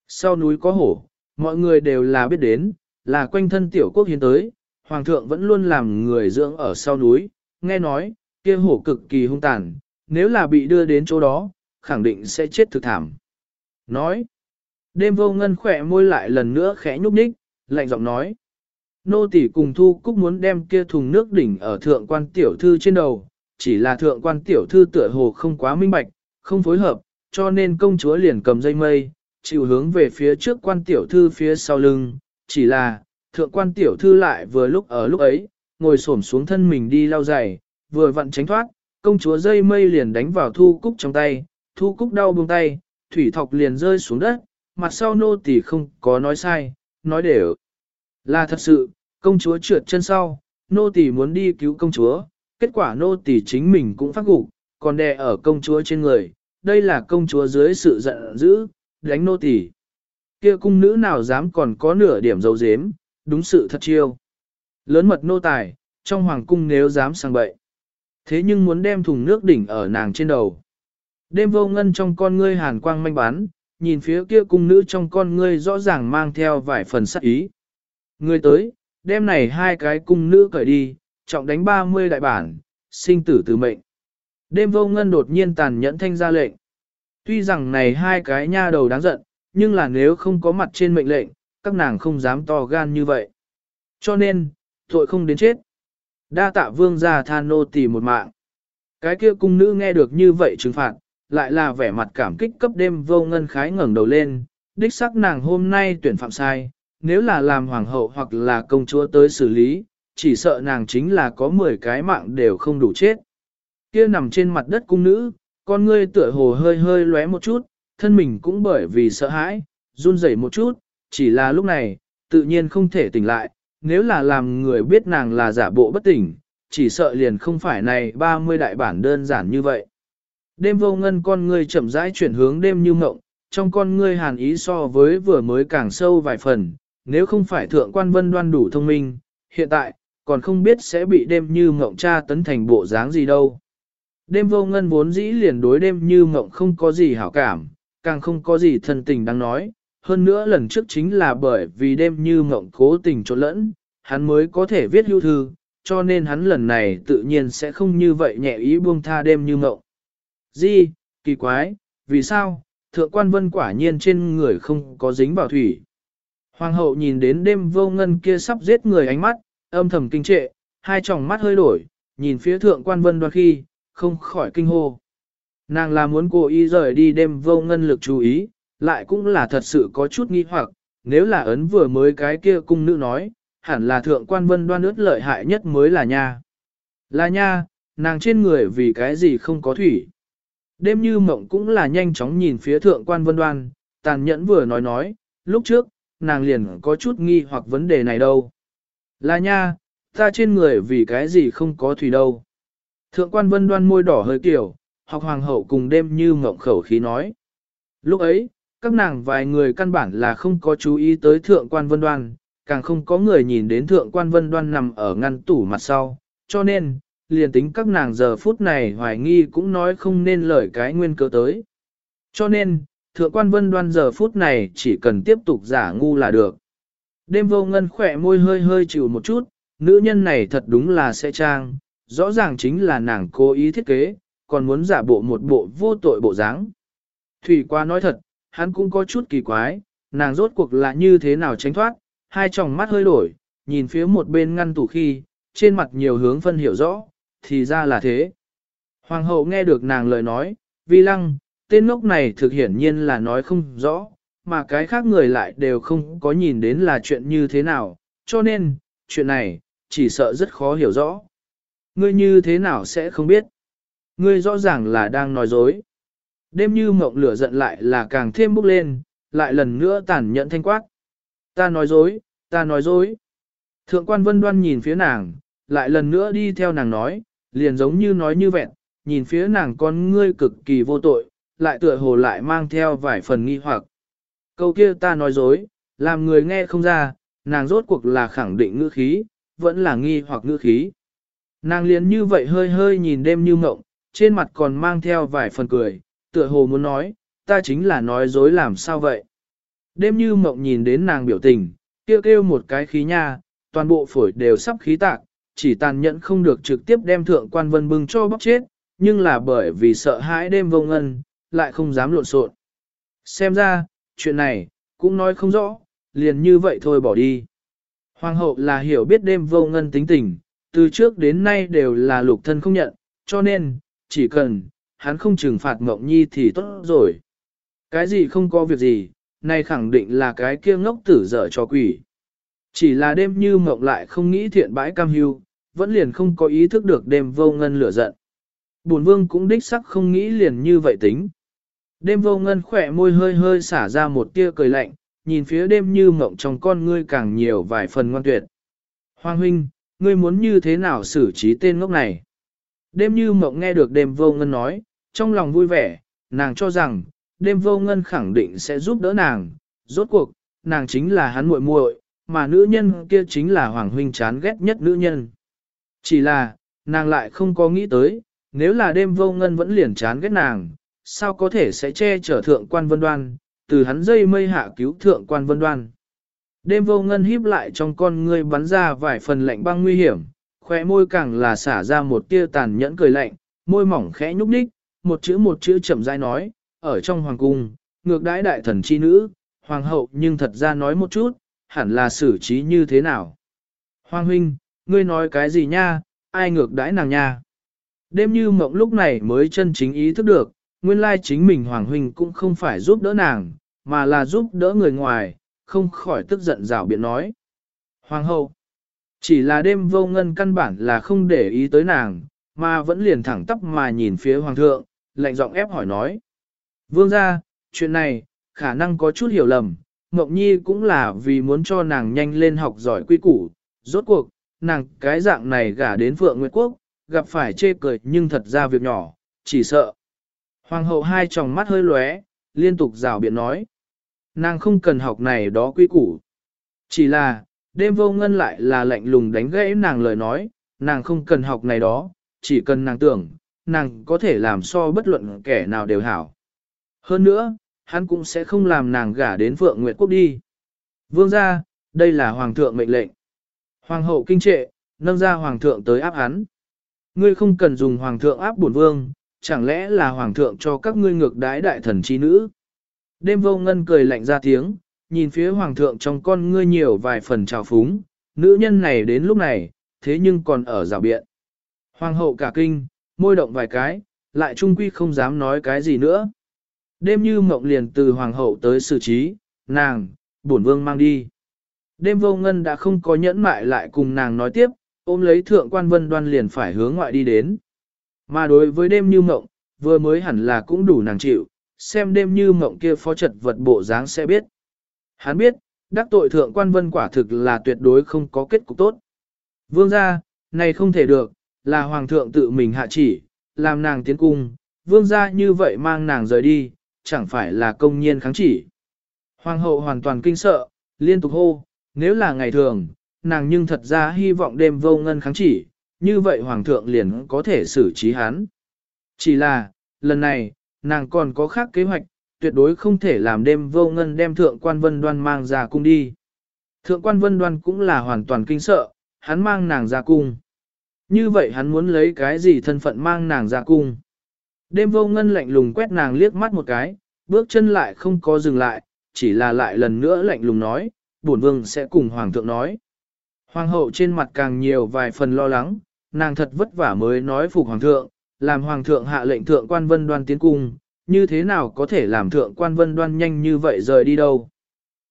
Sau núi có hổ, mọi người đều là biết đến, là quanh thân tiểu quốc hiến tới, hoàng thượng vẫn luôn làm người dưỡng ở sau núi, nghe nói, kia hổ cực kỳ hung tàn, nếu là bị đưa đến chỗ đó, khẳng định sẽ chết thực thảm. Nói, đêm vô ngân khỏe môi lại lần nữa khẽ nhúc nhích, lạnh giọng nói. Nô tỷ cùng thu cúc muốn đem kia thùng nước đỉnh ở thượng quan tiểu thư trên đầu, chỉ là thượng quan tiểu thư tựa hồ không quá minh bạch, không phối hợp, cho nên công chúa liền cầm dây mây, chịu hướng về phía trước quan tiểu thư phía sau lưng, chỉ là, thượng quan tiểu thư lại vừa lúc ở lúc ấy, ngồi xổm xuống thân mình đi lau giày, vừa vặn tránh thoát, công chúa dây mây liền đánh vào thu cúc trong tay, thu cúc đau buông tay, thủy thọc liền rơi xuống đất, mặt sau nô tỳ không có nói sai, nói đều là thật sự, công chúa trượt chân sau, nô tỳ muốn đi cứu công chúa, kết quả nô tỳ chính mình cũng phát gục, còn đè ở công chúa trên người, đây là công chúa dưới sự giận dữ, đánh nô tỳ. Kia cung nữ nào dám còn có nửa điểm dấu dếm, đúng sự thật chiêu. Lớn mật nô tài, trong hoàng cung nếu dám sang bậy. Thế nhưng muốn đem thùng nước đỉnh ở nàng trên đầu. Đêm vô ngân trong con ngươi hàn quang manh bán, nhìn phía kia cung nữ trong con ngươi rõ ràng mang theo vài phần sắc ý. Người tới, đêm này hai cái cung nữ cởi đi, trọng đánh 30 đại bản, sinh tử từ mệnh. Đêm vô ngân đột nhiên tàn nhẫn thanh ra lệnh. Tuy rằng này hai cái nha đầu đáng giận, nhưng là nếu không có mặt trên mệnh lệnh, các nàng không dám to gan như vậy. Cho nên, tội không đến chết. Đa tạ vương gia than nô tỳ một mạng. Cái kia cung nữ nghe được như vậy trừng phạt, lại là vẻ mặt cảm kích cấp đêm vô ngân khái ngẩng đầu lên, đích sắc nàng hôm nay tuyển phạm sai, nếu là làm hoàng hậu hoặc là công chúa tới xử lý, chỉ sợ nàng chính là có 10 cái mạng đều không đủ chết. Kia nằm trên mặt đất cung nữ, con ngươi tựa hồ hơi hơi lóe một chút, thân mình cũng bởi vì sợ hãi, run rẩy một chút, chỉ là lúc này, tự nhiên không thể tỉnh lại, nếu là làm người biết nàng là giả bộ bất tỉnh, chỉ sợ liền không phải này 30 đại bản đơn giản như vậy. Đêm vô ngân con ngươi chậm rãi chuyển hướng đêm như mộng, trong con ngươi hàn ý so với vừa mới càng sâu vài phần, nếu không phải thượng quan vân đoan đủ thông minh, hiện tại, còn không biết sẽ bị đêm như mộng tra tấn thành bộ dáng gì đâu. Đêm vô ngân vốn dĩ liền đối đêm như mộng không có gì hảo cảm, càng không có gì thân tình đang nói, hơn nữa lần trước chính là bởi vì đêm như mộng cố tình trộn lẫn, hắn mới có thể viết hưu thư, cho nên hắn lần này tự nhiên sẽ không như vậy nhẹ ý buông tha đêm như mộng. Di, kỳ quái, vì sao, thượng quan vân quả nhiên trên người không có dính vào thủy. Hoàng hậu nhìn đến đêm vô ngân kia sắp giết người ánh mắt, âm thầm kinh trệ, hai tròng mắt hơi đổi, nhìn phía thượng quan vân đoan khi, không khỏi kinh hô. Nàng là muốn cố ý rời đi đêm vô ngân lực chú ý, lại cũng là thật sự có chút nghi hoặc, nếu là ấn vừa mới cái kia cung nữ nói, hẳn là thượng quan vân đoan ướt lợi hại nhất mới là nha. Là nha, nàng trên người vì cái gì không có thủy. Đêm như mộng cũng là nhanh chóng nhìn phía thượng quan vân đoan, tàn nhẫn vừa nói nói, lúc trước, nàng liền có chút nghi hoặc vấn đề này đâu. Là nha, Ta trên người vì cái gì không có thủy đâu. Thượng quan vân đoan môi đỏ hơi kiểu, học hoàng hậu cùng đêm như mộng khẩu khí nói. Lúc ấy, các nàng vài người căn bản là không có chú ý tới thượng quan vân đoan, càng không có người nhìn đến thượng quan vân đoan nằm ở ngăn tủ mặt sau, cho nên, liền tính các nàng giờ phút này hoài nghi cũng nói không nên lời cái nguyên cớ tới. Cho nên, thượng quan vân đoan giờ phút này chỉ cần tiếp tục giả ngu là được. Đêm vô ngân khỏe môi hơi hơi chịu một chút, nữ nhân này thật đúng là sẽ trang, rõ ràng chính là nàng cố ý thiết kế, còn muốn giả bộ một bộ vô tội bộ dáng. Thủy qua nói thật, hắn cũng có chút kỳ quái, nàng rốt cuộc là như thế nào tránh thoát, hai tròng mắt hơi đổi, nhìn phía một bên ngăn tủ khi, trên mặt nhiều hướng phân hiểu rõ, thì ra là thế. Hoàng hậu nghe được nàng lời nói, vi lăng, tên ngốc này thực hiển nhiên là nói không rõ, mà cái khác người lại đều không có nhìn đến là chuyện như thế nào, cho nên, chuyện này, chỉ sợ rất khó hiểu rõ. Ngươi như thế nào sẽ không biết. Ngươi rõ ràng là đang nói dối. Đêm như mộng lửa giận lại là càng thêm bốc lên, lại lần nữa tàn nhẫn thanh quát. Ta nói dối, ta nói dối. Thượng quan vân đoan nhìn phía nàng, lại lần nữa đi theo nàng nói, liền giống như nói như vẹn, nhìn phía nàng con ngươi cực kỳ vô tội, lại tựa hồ lại mang theo vài phần nghi hoặc. Câu kia ta nói dối, làm người nghe không ra, nàng rốt cuộc là khẳng định ngữ khí, vẫn là nghi hoặc ngữ khí. Nàng liền như vậy hơi hơi nhìn đêm như mộng, trên mặt còn mang theo vài phần cười, tựa hồ muốn nói, ta chính là nói dối làm sao vậy. Đêm như mộng nhìn đến nàng biểu tình, kêu kêu một cái khí nha, toàn bộ phổi đều sắp khí tạc, chỉ tàn nhẫn không được trực tiếp đem thượng quan vân bưng cho bóc chết, nhưng là bởi vì sợ hãi đêm vô ngân, lại không dám lộn xộn. Xem ra, chuyện này, cũng nói không rõ, liền như vậy thôi bỏ đi. Hoàng hậu là hiểu biết đêm vô ngân tính tình, từ trước đến nay đều là lục thân không nhận, cho nên, chỉ cần, hắn không trừng phạt ngọc Nhi thì tốt rồi. Cái gì không có việc gì, này khẳng định là cái kia ngốc tử dở cho quỷ. Chỉ là đêm như Mộng lại không nghĩ thiện bãi cam hưu, vẫn liền không có ý thức được đêm vô ngân lửa giận. Bổn vương cũng đích sắc không nghĩ liền như vậy tính. Đêm vô ngân khỏe môi hơi hơi xả ra một tia cười lạnh, nhìn phía đêm như mộng trong con ngươi càng nhiều vài phần ngoan tuyệt. Hoàng huynh, ngươi muốn như thế nào xử trí tên ngốc này? Đêm như mộng nghe được đêm vô ngân nói, trong lòng vui vẻ, nàng cho rằng, đêm vô ngân khẳng định sẽ giúp đỡ nàng, rốt cuộc, nàng chính là hắn muội muội, mà nữ nhân kia chính là hoàng huynh chán ghét nhất nữ nhân. Chỉ là, nàng lại không có nghĩ tới, nếu là đêm vô ngân vẫn liền chán ghét nàng, sao có thể sẽ che chở thượng quan vân đoan, từ hắn dây mây hạ cứu thượng quan vân đoan. Đêm vô ngân híp lại trong con ngươi bắn ra vài phần lạnh băng nguy hiểm, khóe môi càng là xả ra một tia tàn nhẫn cười lạnh, môi mỏng khẽ nhúc nhích, một chữ một chữ chậm rãi nói, ở trong hoàng cung, ngược đãi đại thần chi nữ, hoàng hậu nhưng thật ra nói một chút, hẳn là xử trí như thế nào. Hoàng huynh, ngươi nói cái gì nha, ai ngược đãi nàng nha. Đêm như mộng lúc này mới chân chính ý thức được, nguyên lai chính mình Hoàng Huynh cũng không phải giúp đỡ nàng, mà là giúp đỡ người ngoài, không khỏi tức giận rào biện nói. Hoàng hậu, chỉ là đêm vô ngân căn bản là không để ý tới nàng, mà vẫn liền thẳng tắp mà nhìn phía Hoàng thượng, lạnh giọng ép hỏi nói. Vương ra, chuyện này, khả năng có chút hiểu lầm, Mộng Nhi cũng là vì muốn cho nàng nhanh lên học giỏi quy củ, rốt cuộc, nàng cái dạng này gả đến Phượng Nguyệt Quốc, gặp phải chê cười nhưng thật ra việc nhỏ, chỉ sợ. Hoàng hậu hai tròng mắt hơi lóe, liên tục rào biện nói. Nàng không cần học này đó quy củ. Chỉ là, đêm vô ngân lại là lạnh lùng đánh gãy nàng lời nói, nàng không cần học này đó, chỉ cần nàng tưởng, nàng có thể làm so bất luận kẻ nào đều hảo. Hơn nữa, hắn cũng sẽ không làm nàng gả đến Phượng Nguyệt Quốc đi. Vương ra, đây là Hoàng thượng mệnh lệnh. Hoàng hậu kinh trệ, nâng ra Hoàng thượng tới áp hắn. Ngươi không cần dùng Hoàng thượng áp bổn vương, chẳng lẽ là hoàng thượng cho các ngươi ngược đái đại thần chi nữ. Đêm vô ngân cười lạnh ra tiếng, nhìn phía hoàng thượng trong con ngươi nhiều vài phần trào phúng, nữ nhân này đến lúc này, thế nhưng còn ở rào biện. Hoàng hậu cả kinh, môi động vài cái, lại trung quy không dám nói cái gì nữa. Đêm như mộng liền từ hoàng hậu tới xử trí, nàng, bổn vương mang đi. Đêm vô ngân đã không có nhẫn mại lại cùng nàng nói tiếp, ôm lấy thượng quan vân đoan liền phải hướng ngoại đi đến. Mà đối với đêm như mộng, vừa mới hẳn là cũng đủ nàng chịu, xem đêm như mộng kia phó trật vật bộ dáng sẽ biết. Hắn biết, đắc tội thượng quan vân quả thực là tuyệt đối không có kết cục tốt. Vương gia, này không thể được, là hoàng thượng tự mình hạ chỉ, làm nàng tiến cung, vương gia như vậy mang nàng rời đi, chẳng phải là công nhiên kháng chỉ. Hoàng hậu hoàn toàn kinh sợ, liên tục hô, nếu là ngày thường, nàng nhưng thật ra hy vọng đêm vô ngân kháng chỉ, như vậy hoàng thượng liền có thể xử trí hắn. Chỉ là, lần này, nàng còn có khác kế hoạch, tuyệt đối không thể làm đêm vô ngân đem thượng quan vân đoan mang ra cung đi. Thượng quan vân đoan cũng là hoàn toàn kinh sợ, hắn mang nàng ra cung. Như vậy hắn muốn lấy cái gì thân phận mang nàng ra cung. Đêm vô ngân lạnh lùng quét nàng liếc mắt một cái, bước chân lại không có dừng lại, chỉ là lại lần nữa lạnh lùng nói, bổn vương sẽ cùng hoàng thượng nói. Hoàng hậu trên mặt càng nhiều vài phần lo lắng, nàng thật vất vả mới nói phục hoàng thượng, làm hoàng thượng hạ lệnh thượng quan vân đoan tiến cung, như thế nào có thể làm thượng quan vân đoan nhanh như vậy rời đi đâu.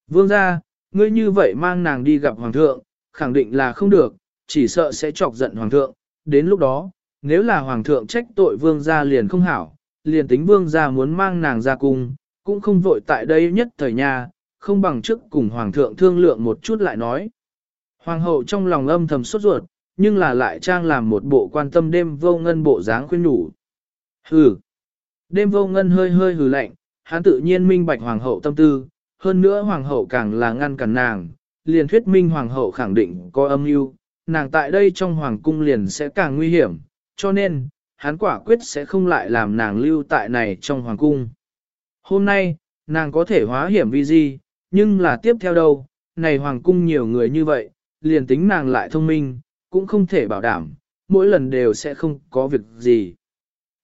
Vương ra, ngươi như vậy mang nàng đi gặp hoàng thượng, khẳng định là không được, chỉ sợ sẽ chọc giận hoàng thượng, đến lúc đó, nếu là hoàng thượng trách tội vương gia liền không hảo, liền tính vương gia muốn mang nàng ra cung, cũng không vội tại đây nhất thời nhà, không bằng trước cùng hoàng thượng thương lượng một chút lại nói. Hoàng hậu trong lòng âm thầm sốt ruột, nhưng là lại trang làm một bộ quan tâm đêm vô ngân bộ dáng khuyên nhủ. Hừ. Đêm vô ngân hơi hơi hừ lạnh, hắn tự nhiên minh bạch hoàng hậu tâm tư, hơn nữa hoàng hậu càng là ngăn cản nàng, liền thuyết minh hoàng hậu khẳng định có âm mưu, nàng tại đây trong hoàng cung liền sẽ càng nguy hiểm, cho nên, hắn quả quyết sẽ không lại làm nàng lưu tại này trong hoàng cung. Hôm nay, nàng có thể hóa hiểm vi di, nhưng là tiếp theo đâu, này hoàng cung nhiều người như vậy, liền tính nàng lại thông minh, cũng không thể bảo đảm, mỗi lần đều sẽ không có việc gì.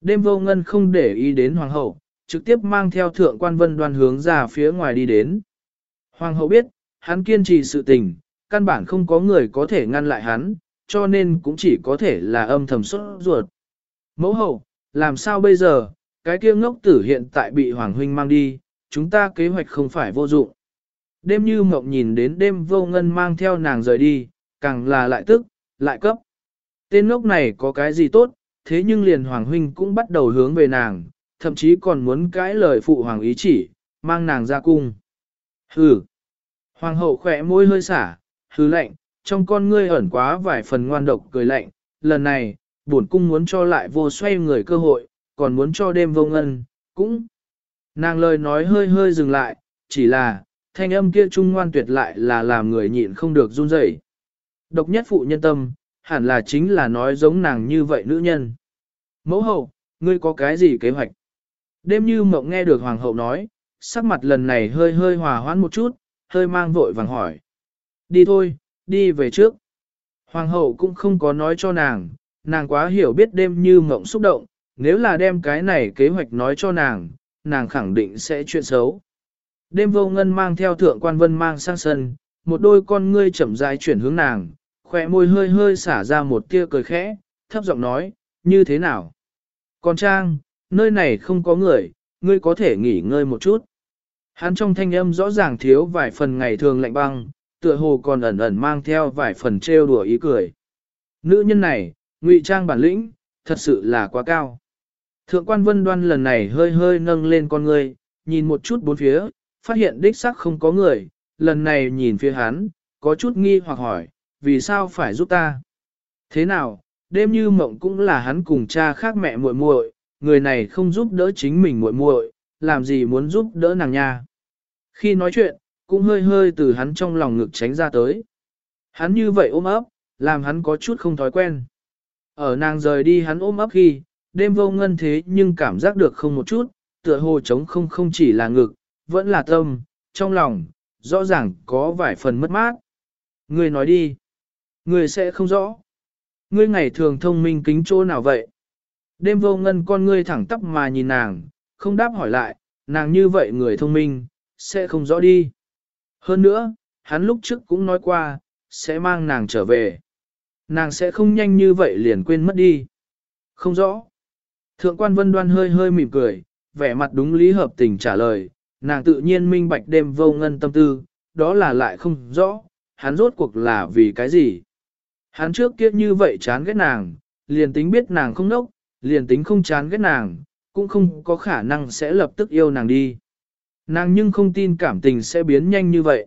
Đêm vô ngân không để ý đến hoàng hậu, trực tiếp mang theo thượng quan vân đoan hướng ra phía ngoài đi đến. Hoàng hậu biết, hắn kiên trì sự tình, căn bản không có người có thể ngăn lại hắn, cho nên cũng chỉ có thể là âm thầm xuất ruột. Mẫu hậu, làm sao bây giờ, cái kia ngốc tử hiện tại bị Hoàng Huynh mang đi, chúng ta kế hoạch không phải vô dụng. Đêm như mộng nhìn đến đêm vô ngân mang theo nàng rời đi, càng là lại tức, lại cấp. Tên ngốc này có cái gì tốt, thế nhưng liền Hoàng Huynh cũng bắt đầu hướng về nàng, thậm chí còn muốn cãi lời phụ Hoàng ý chỉ, mang nàng ra cung. Hừ! Hoàng hậu khỏe môi hơi xả, hứ lạnh, trong con ngươi ẩn quá vài phần ngoan độc cười lạnh, lần này, bổn cung muốn cho lại vô xoay người cơ hội, còn muốn cho đêm vô ngân, cũng. Nàng lời nói hơi hơi dừng lại, chỉ là, thanh âm kia trung ngoan tuyệt lại là làm người nhịn không được run rẩy. Độc nhất phụ nhân tâm, hẳn là chính là nói giống nàng như vậy nữ nhân. Mẫu hậu, ngươi có cái gì kế hoạch? Đêm như mộng nghe được hoàng hậu nói, sắc mặt lần này hơi hơi hòa hoãn một chút, hơi mang vội vàng hỏi. Đi thôi, đi về trước. Hoàng hậu cũng không có nói cho nàng, nàng quá hiểu biết đêm như mộng xúc động, nếu là đem cái này kế hoạch nói cho nàng, nàng khẳng định sẽ chuyện xấu. Đêm vô ngân mang theo thượng quan vân mang sang sân, một đôi con ngươi chậm rãi chuyển hướng nàng, khỏe môi hơi hơi xả ra một tia cười khẽ, thấp giọng nói, như thế nào? Con Trang, nơi này không có người, ngươi có thể nghỉ ngơi một chút. Hắn trong thanh âm rõ ràng thiếu vài phần ngày thường lạnh băng, tựa hồ còn ẩn ẩn mang theo vài phần trêu đùa ý cười. Nữ nhân này, ngụy trang bản lĩnh, thật sự là quá cao. Thượng quan vân đoan lần này hơi hơi nâng lên con người, nhìn một chút bốn phía, phát hiện đích sắc không có người, lần này nhìn phía hắn, có chút nghi hoặc hỏi, vì sao phải giúp ta? Thế nào, đêm như mộng cũng là hắn cùng cha khác mẹ muội muội, người này không giúp đỡ chính mình muội muội, làm gì muốn giúp đỡ nàng nha. Khi nói chuyện, cũng hơi hơi từ hắn trong lòng ngực tránh ra tới. Hắn như vậy ôm ấp, làm hắn có chút không thói quen. Ở nàng rời đi hắn ôm ấp khi, đêm vô ngân thế nhưng cảm giác được không một chút, tựa hồ trống không không chỉ là ngực, vẫn là tâm, trong lòng, rõ ràng có vài phần mất mát. Người nói đi. Người sẽ không rõ. Ngươi ngày thường thông minh kính chỗ nào vậy? Đêm vô ngân con ngươi thẳng tắp mà nhìn nàng, không đáp hỏi lại, nàng như vậy người thông minh, sẽ không rõ đi. Hơn nữa, hắn lúc trước cũng nói qua, sẽ mang nàng trở về. Nàng sẽ không nhanh như vậy liền quên mất đi. Không rõ. Thượng quan vân đoan hơi hơi mỉm cười, vẻ mặt đúng lý hợp tình trả lời, nàng tự nhiên minh bạch đêm vô ngân tâm tư, đó là lại không rõ, hắn rốt cuộc là vì cái gì. Hắn trước kia như vậy chán ghét nàng, liền tính biết nàng không nốc, liền tính không chán ghét nàng, cũng không có khả năng sẽ lập tức yêu nàng đi. Nàng nhưng không tin cảm tình sẽ biến nhanh như vậy.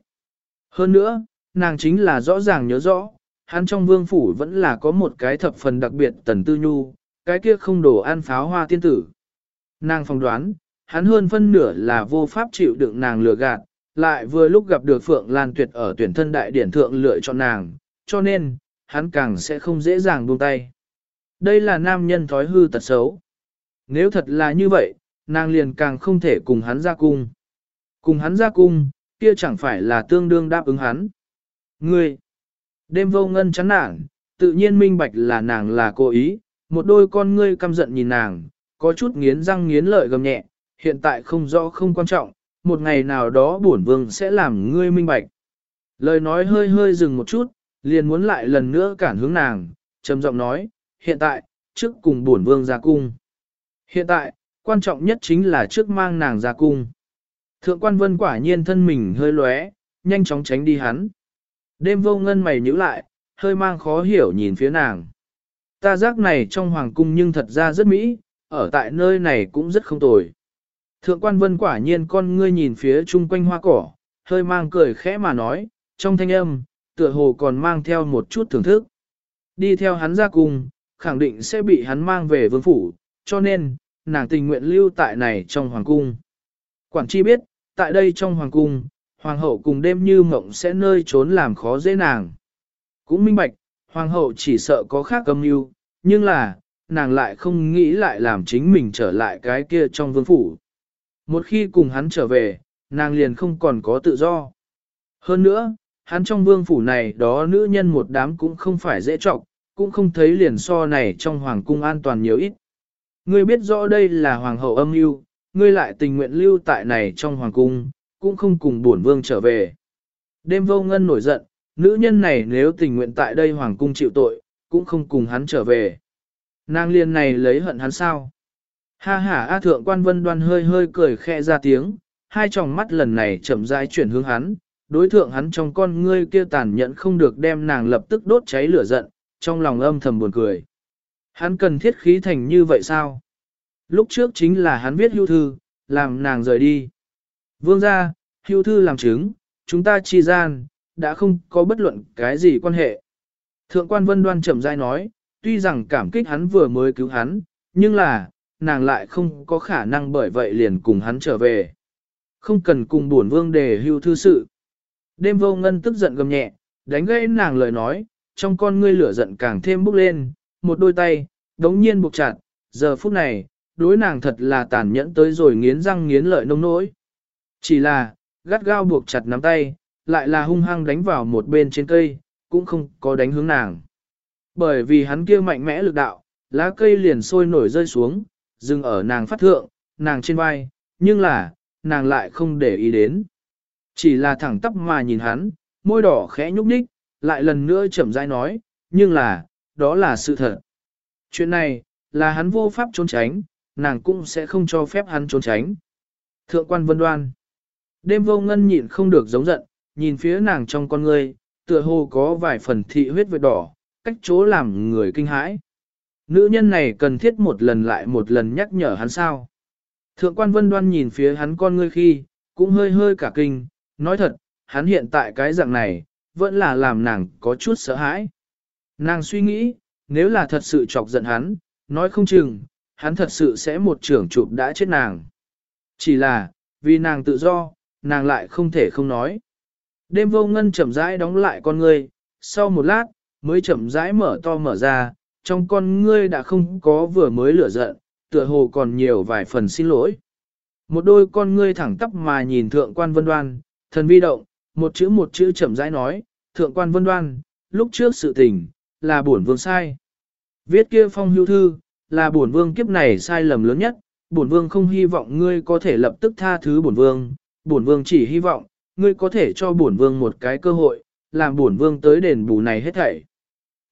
Hơn nữa, nàng chính là rõ ràng nhớ rõ, hắn trong vương phủ vẫn là có một cái thập phần đặc biệt tần tư nhu, cái kia không đổ ăn pháo hoa tiên tử. Nàng phong đoán, hắn hơn phân nửa là vô pháp chịu đựng nàng lừa gạt, lại vừa lúc gặp được Phượng Lan Tuyệt ở tuyển thân đại điển thượng lựa chọn nàng, cho nên, hắn càng sẽ không dễ dàng buông tay. Đây là nam nhân thói hư tật xấu. Nếu thật là như vậy, nàng liền càng không thể cùng hắn ra cung. Cùng hắn ra cung, kia chẳng phải là tương đương đáp ứng hắn. Ngươi, đêm vô ngân chán nản, tự nhiên minh bạch là nàng là cố ý, một đôi con ngươi căm giận nhìn nàng, có chút nghiến răng nghiến lợi gầm nhẹ, hiện tại không rõ không quan trọng, một ngày nào đó bổn vương sẽ làm ngươi minh bạch. Lời nói hơi hơi dừng một chút, liền muốn lại lần nữa cản hướng nàng, trầm giọng nói, hiện tại, trước cùng bổn vương ra cung. Hiện tại, quan trọng nhất chính là trước mang nàng ra cung. Thượng quan vân quả nhiên thân mình hơi lóe, nhanh chóng tránh đi hắn. Đêm vô ngân mày nhíu lại, hơi mang khó hiểu nhìn phía nàng. Ta giác này trong hoàng cung nhưng thật ra rất mỹ, ở tại nơi này cũng rất không tồi. Thượng quan vân quả nhiên con ngươi nhìn phía chung quanh hoa cỏ, hơi mang cười khẽ mà nói, trong thanh âm, tựa hồ còn mang theo một chút thưởng thức. Đi theo hắn ra cung, khẳng định sẽ bị hắn mang về vương phủ, cho nên, nàng tình nguyện lưu tại này trong hoàng cung. Quản chi biết, tại đây trong hoàng cung, hoàng hậu cùng đêm như mộng sẽ nơi trốn làm khó dễ nàng. Cũng minh bạch, hoàng hậu chỉ sợ có khác âm mưu, nhưng là, nàng lại không nghĩ lại làm chính mình trở lại cái kia trong vương phủ. Một khi cùng hắn trở về, nàng liền không còn có tự do. Hơn nữa, hắn trong vương phủ này đó nữ nhân một đám cũng không phải dễ trọc, cũng không thấy liền so này trong hoàng cung an toàn nhiều ít. Ngươi biết rõ đây là hoàng hậu âm mưu, ngươi lại tình nguyện lưu tại này trong hoàng cung, cũng không cùng bổn vương trở về. Đêm vô ngân nổi giận, nữ nhân này nếu tình nguyện tại đây hoàng cung chịu tội, cũng không cùng hắn trở về. Nàng liên này lấy hận hắn sao? Ha ha A thượng quan vân đoan hơi hơi cười khẽ ra tiếng, hai tròng mắt lần này chậm rãi chuyển hướng hắn, đối thượng hắn trong con ngươi kia tàn nhẫn không được đem nàng lập tức đốt cháy lửa giận, trong lòng âm thầm buồn cười. Hắn cần thiết khí thành như vậy sao? Lúc trước chính là hắn viết hưu thư, làm nàng rời đi. Vương ra, hưu thư làm chứng, chúng ta chi gian, đã không có bất luận cái gì quan hệ. Thượng quan vân đoan chậm rãi nói, tuy rằng cảm kích hắn vừa mới cứu hắn, nhưng là, nàng lại không có khả năng bởi vậy liền cùng hắn trở về. Không cần cùng buồn vương đề hưu thư sự. Đêm vô ngân tức giận gầm nhẹ, đánh gãy nàng lời nói, trong con ngươi lửa giận càng thêm bốc lên, một đôi tay, đống nhiên buộc chặt, giờ phút này, đối nàng thật là tàn nhẫn tới rồi nghiến răng nghiến lợi nông nỗi. Chỉ là, gắt gao buộc chặt nắm tay, lại là hung hăng đánh vào một bên trên cây, cũng không có đánh hướng nàng. Bởi vì hắn kia mạnh mẽ lực đạo, lá cây liền sôi nổi rơi xuống, dừng ở nàng phát thượng, nàng trên vai, nhưng là, nàng lại không để ý đến. Chỉ là thẳng tắp mà nhìn hắn, môi đỏ khẽ nhúc nhích, lại lần nữa chậm rãi nói, nhưng là, đó là sự thật. Chuyện này, là hắn vô pháp trốn tránh, nàng cũng sẽ không cho phép hắn trốn tránh. Thượng quan vân đoan. Đêm vô ngân nhịn không được giống giận, nhìn phía nàng trong con ngươi, tựa hồ có vài phần thị huyết vệt đỏ, cách chỗ làm người kinh hãi. Nữ nhân này cần thiết một lần lại một lần nhắc nhở hắn sao. Thượng quan vân đoan nhìn phía hắn con ngươi khi, cũng hơi hơi cả kinh, nói thật, hắn hiện tại cái dạng này, vẫn là làm nàng có chút sợ hãi. Nàng suy nghĩ, nếu là thật sự chọc giận hắn, nói không chừng, hắn thật sự sẽ một trưởng chụp đã chết nàng. Chỉ là, vì nàng tự do, nàng lại không thể không nói. Đêm vô ngân chậm rãi đóng lại con ngươi, sau một lát, mới chậm rãi mở to mở ra, trong con ngươi đã không có vừa mới lửa giận, tựa hồ còn nhiều vài phần xin lỗi. Một đôi con ngươi thẳng tắp mà nhìn thượng quan vân đoan, thần vi động, một chữ một chữ chậm rãi nói, thượng quan vân đoan, lúc trước sự tình, là bổn vương sai. Viết kia phong hưu thư, là bổn vương kiếp này sai lầm lớn nhất, bổn vương không hy vọng ngươi có thể lập tức tha thứ bổn vương, bổn vương chỉ hy vọng, ngươi có thể cho bổn vương một cái cơ hội, làm bổn vương tới đền bù này hết thảy.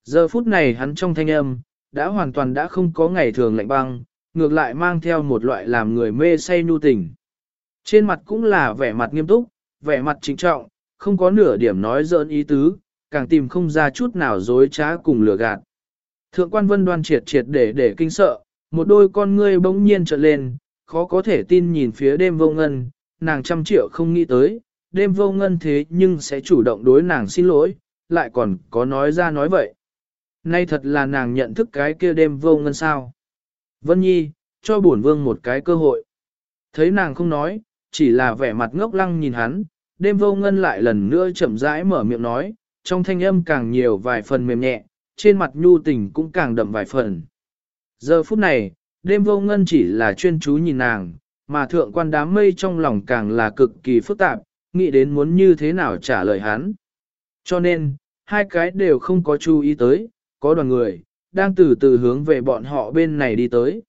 Giờ phút này hắn trong thanh âm, đã hoàn toàn đã không có ngày thường lạnh băng, ngược lại mang theo một loại làm người mê say nhu tình. Trên mặt cũng là vẻ mặt nghiêm túc, vẻ mặt trịnh trọng, không có nửa điểm nói dỡn ý tứ, càng tìm không ra chút nào dối trá cùng lừa gạt. Thượng quan vân đoan triệt triệt để để kinh sợ, một đôi con ngươi bỗng nhiên trợn lên, khó có thể tin nhìn phía đêm vô ngân, nàng trăm triệu không nghĩ tới, đêm vô ngân thế nhưng sẽ chủ động đối nàng xin lỗi, lại còn có nói ra nói vậy. Nay thật là nàng nhận thức cái kia đêm vô ngân sao. Vân Nhi, cho bổn vương một cái cơ hội. Thấy nàng không nói, chỉ là vẻ mặt ngốc lăng nhìn hắn, đêm vô ngân lại lần nữa chậm rãi mở miệng nói, trong thanh âm càng nhiều vài phần mềm nhẹ, trên mặt nhu tình cũng càng đậm vài phần. Giờ phút này, đêm vô ngân chỉ là chuyên chú nhìn nàng, mà thượng quan đám mây trong lòng càng là cực kỳ phức tạp, nghĩ đến muốn như thế nào trả lời hắn. Cho nên, hai cái đều không có chú ý tới, có đoàn người, đang từ từ hướng về bọn họ bên này đi tới.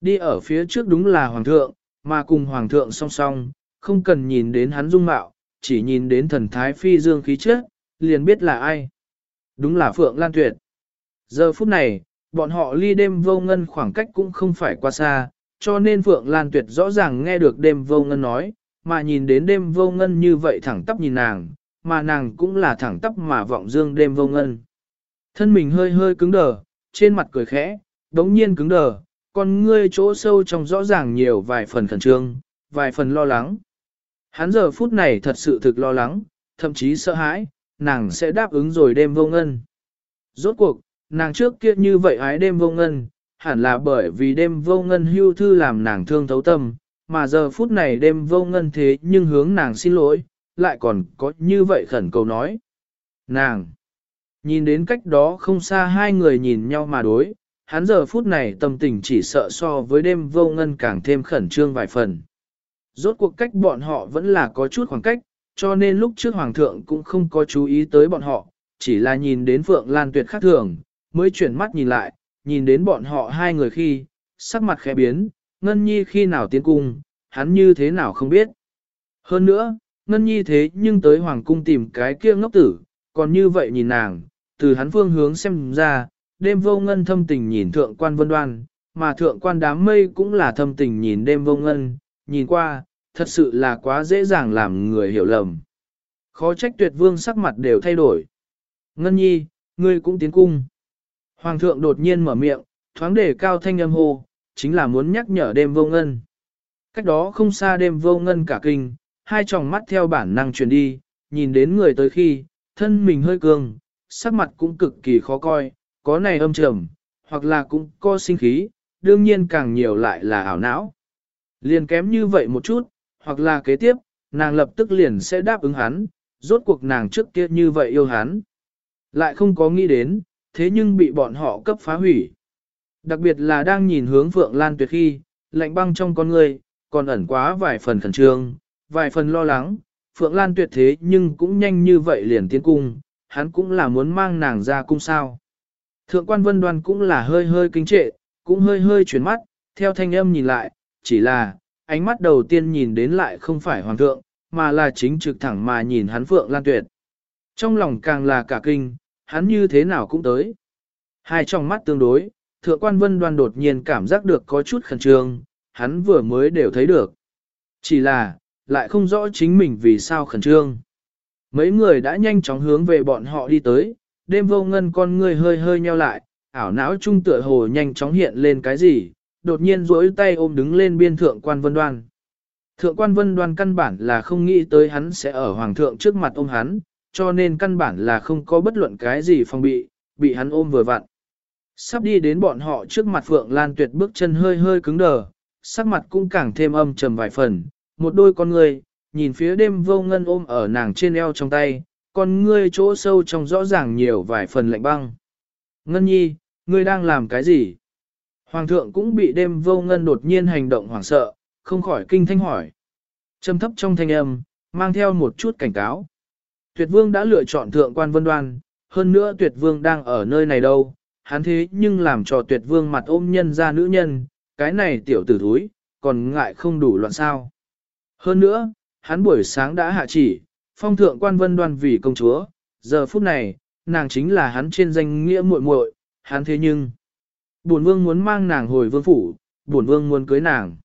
Đi ở phía trước đúng là hoàng thượng, mà cùng hoàng thượng song song, không cần nhìn đến hắn dung mạo, chỉ nhìn đến thần thái phi dương khí chất, liền biết là ai. Đúng là Phượng Lan Tuyệt. Giờ phút này, bọn họ ly đêm vô ngân khoảng cách cũng không phải quá xa, cho nên Phượng Lan Tuyệt rõ ràng nghe được đêm vô ngân nói, mà nhìn đến đêm vô ngân như vậy thẳng tắp nhìn nàng, mà nàng cũng là thẳng tắp mà vọng dương đêm vô ngân. Thân mình hơi hơi cứng đờ, trên mặt cười khẽ, đống nhiên cứng đờ, còn ngươi chỗ sâu trong rõ ràng nhiều vài phần khẩn trương, vài phần lo lắng. Hắn giờ phút này thật sự thực lo lắng, thậm chí sợ hãi, nàng sẽ đáp ứng rồi đêm vô ngân. Rốt cuộc, nàng trước kia như vậy ái đêm vô ngân, hẳn là bởi vì đêm vô ngân hưu thư làm nàng thương thấu tâm, mà giờ phút này đêm vô ngân thế nhưng hướng nàng xin lỗi, lại còn có như vậy khẩn cầu nói. Nàng! Nhìn đến cách đó không xa hai người nhìn nhau mà đối, hắn giờ phút này tâm tình chỉ sợ so với đêm vô ngân càng thêm khẩn trương vài phần. Rốt cuộc cách bọn họ vẫn là có chút khoảng cách, cho nên lúc trước hoàng thượng cũng không có chú ý tới bọn họ, chỉ là nhìn đến Phượng Lan Tuyệt khác thường, mới chuyển mắt nhìn lại, nhìn đến bọn họ hai người khi, sắc mặt khẽ biến, Ngân Nhi khi nào tiến cung, hắn như thế nào không biết. Hơn nữa, Ngân Nhi thế nhưng tới hoàng cung tìm cái kia ngốc tử, còn như vậy nhìn nàng, từ hắn phương hướng xem ra, đêm vô ngân thâm tình nhìn thượng quan vân đoan, mà thượng quan đám mây cũng là thâm tình nhìn đêm vô ngân, nhìn qua, thật sự là quá dễ dàng làm người hiểu lầm. Khó trách tuyệt vương sắc mặt đều thay đổi. Ngân nhi, ngươi cũng tiến cung. Hoàng thượng đột nhiên mở miệng, thoáng để cao thanh âm hô, chính là muốn nhắc nhở đêm vô ngân. Cách đó không xa đêm vô ngân cả kinh, hai tròng mắt theo bản năng truyền đi, nhìn đến người tới khi, thân mình hơi cường, sắc mặt cũng cực kỳ khó coi, có này âm trầm, hoặc là cũng có sinh khí, đương nhiên càng nhiều lại là ảo não. Liền kém như vậy một chút, hoặc là kế tiếp, nàng lập tức liền sẽ đáp ứng hắn, rốt cuộc nàng trước kia như vậy yêu hắn. Lại không có nghĩ đến, thế nhưng bị bọn họ cấp phá hủy. Đặc biệt là đang nhìn hướng Phượng Lan Tuyệt khi, lạnh băng trong con người, còn ẩn quá vài phần khẩn trương, vài phần lo lắng, Phượng Lan Tuyệt thế nhưng cũng nhanh như vậy liền tiến cung, hắn cũng là muốn mang nàng ra cung sao. Thượng quan vân đoan cũng là hơi hơi kinh trệ, cũng hơi hơi chuyển mắt, theo thanh âm nhìn lại, chỉ là, ánh mắt đầu tiên nhìn đến lại không phải hoàng thượng, mà là chính trực thẳng mà nhìn hắn Phượng Lan Tuyệt. Trong lòng càng là cả kinh, hắn như thế nào cũng tới. Hai trong mắt tương đối, thượng quan vân đoan đột nhiên cảm giác được có chút khẩn trương, hắn vừa mới đều thấy được. Chỉ là, lại không rõ chính mình vì sao khẩn trương. Mấy người đã nhanh chóng hướng về bọn họ đi tới, đêm vô ngân con người hơi hơi nheo lại, ảo não trung tựa hồ nhanh chóng hiện lên cái gì, đột nhiên duỗi tay ôm đứng lên biên thượng quan vân đoan. Thượng quan vân đoan căn bản là không nghĩ tới hắn sẽ ở hoàng thượng trước mặt ôm hắn, cho nên căn bản là không có bất luận cái gì phòng bị, bị hắn ôm vừa vặn. Sắp đi đến bọn họ trước mặt Phượng Lan Tuyệt bước chân hơi hơi cứng đờ, sắc mặt cũng càng thêm âm trầm vài phần, một đôi con người, nhìn phía đêm vô ngân ôm ở nàng trên eo trong tay, con ngươi chỗ sâu trong rõ ràng nhiều vài phần lạnh băng. Ngân nhi, ngươi đang làm cái gì? Hoàng thượng cũng bị đêm vô ngân đột nhiên hành động hoảng sợ, không khỏi kinh thanh hỏi. Trầm thấp trong thanh âm, mang theo một chút cảnh cáo. Tuyệt vương đã lựa chọn thượng quan vân đoan, hơn nữa tuyệt vương đang ở nơi này đâu, hắn thế nhưng làm cho tuyệt vương mặt ôm nhân ra nữ nhân, cái này tiểu tử thúi, còn ngại không đủ loạn sao. Hơn nữa, hắn buổi sáng đã hạ chỉ, phong thượng quan vân đoan vì công chúa, giờ phút này, nàng chính là hắn trên danh nghĩa muội muội, hắn thế nhưng, bổn vương muốn mang nàng hồi vương phủ, bổn vương muốn cưới nàng.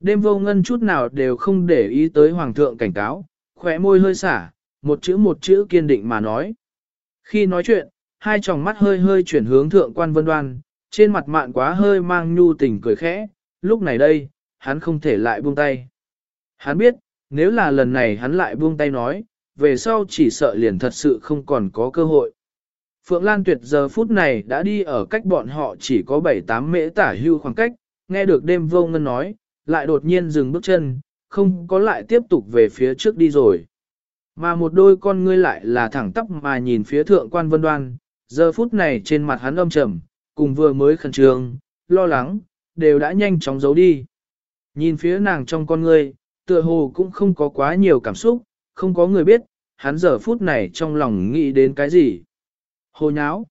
Đêm vô ngân chút nào đều không để ý tới hoàng thượng cảnh cáo, khỏe môi hơi xả, một chữ một chữ kiên định mà nói. Khi nói chuyện, hai tròng mắt hơi hơi chuyển hướng thượng quan vân đoan, trên mặt mạn quá hơi mang nhu tình cười khẽ, lúc này đây, hắn không thể lại buông tay. Hắn biết, nếu là lần này hắn lại buông tay nói, về sau chỉ sợ liền thật sự không còn có cơ hội. Phượng Lan Tuyệt giờ phút này đã đi ở cách bọn họ chỉ có 7-8 mễ tả hưu khoảng cách, nghe được đêm vô ngân nói, lại đột nhiên dừng bước chân, không có lại tiếp tục về phía trước đi rồi. Mà một đôi con ngươi lại là thẳng tắp mà nhìn phía thượng quan vân đoan, giờ phút này trên mặt hắn âm trầm, cùng vừa mới khẩn trương, lo lắng, đều đã nhanh chóng giấu đi. Nhìn phía nàng trong con ngươi, tựa hồ cũng không có quá nhiều cảm xúc, không có người biết, hắn giờ phút này trong lòng nghĩ đến cái gì. Hồ nháo.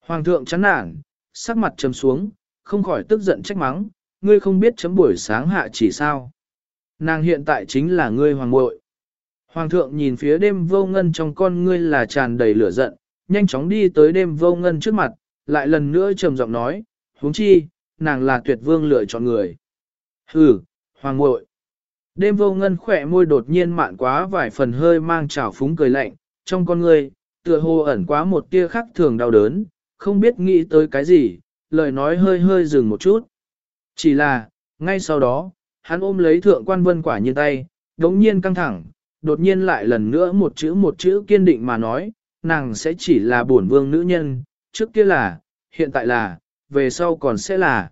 Hoàng thượng chán nản, sắc mặt trầm xuống, không khỏi tức giận trách mắng, ngươi không biết chấm buổi sáng hạ chỉ sao. Nàng hiện tại chính là ngươi hoàng muội. Hoàng thượng nhìn phía đêm vô ngân trong con ngươi là tràn đầy lửa giận, nhanh chóng đi tới đêm vô ngân trước mặt, lại lần nữa trầm giọng nói, huống chi, nàng là tuyệt vương lựa chọn người. Hừ, hoàng muội. Đêm vô ngân khỏe môi đột nhiên mạn quá vài phần hơi mang trào phúng cười lạnh, trong con ngươi, tựa hồ ẩn quá một tia khắc thường đau đớn, không biết nghĩ tới cái gì, lời nói hơi hơi dừng một chút. Chỉ là, ngay sau đó, hắn ôm lấy thượng quan vân quả nhiên tay, đống nhiên căng thẳng, đột nhiên lại lần nữa một chữ một chữ kiên định mà nói, nàng sẽ chỉ là bổn vương nữ nhân, trước kia là, hiện tại là, về sau còn sẽ là.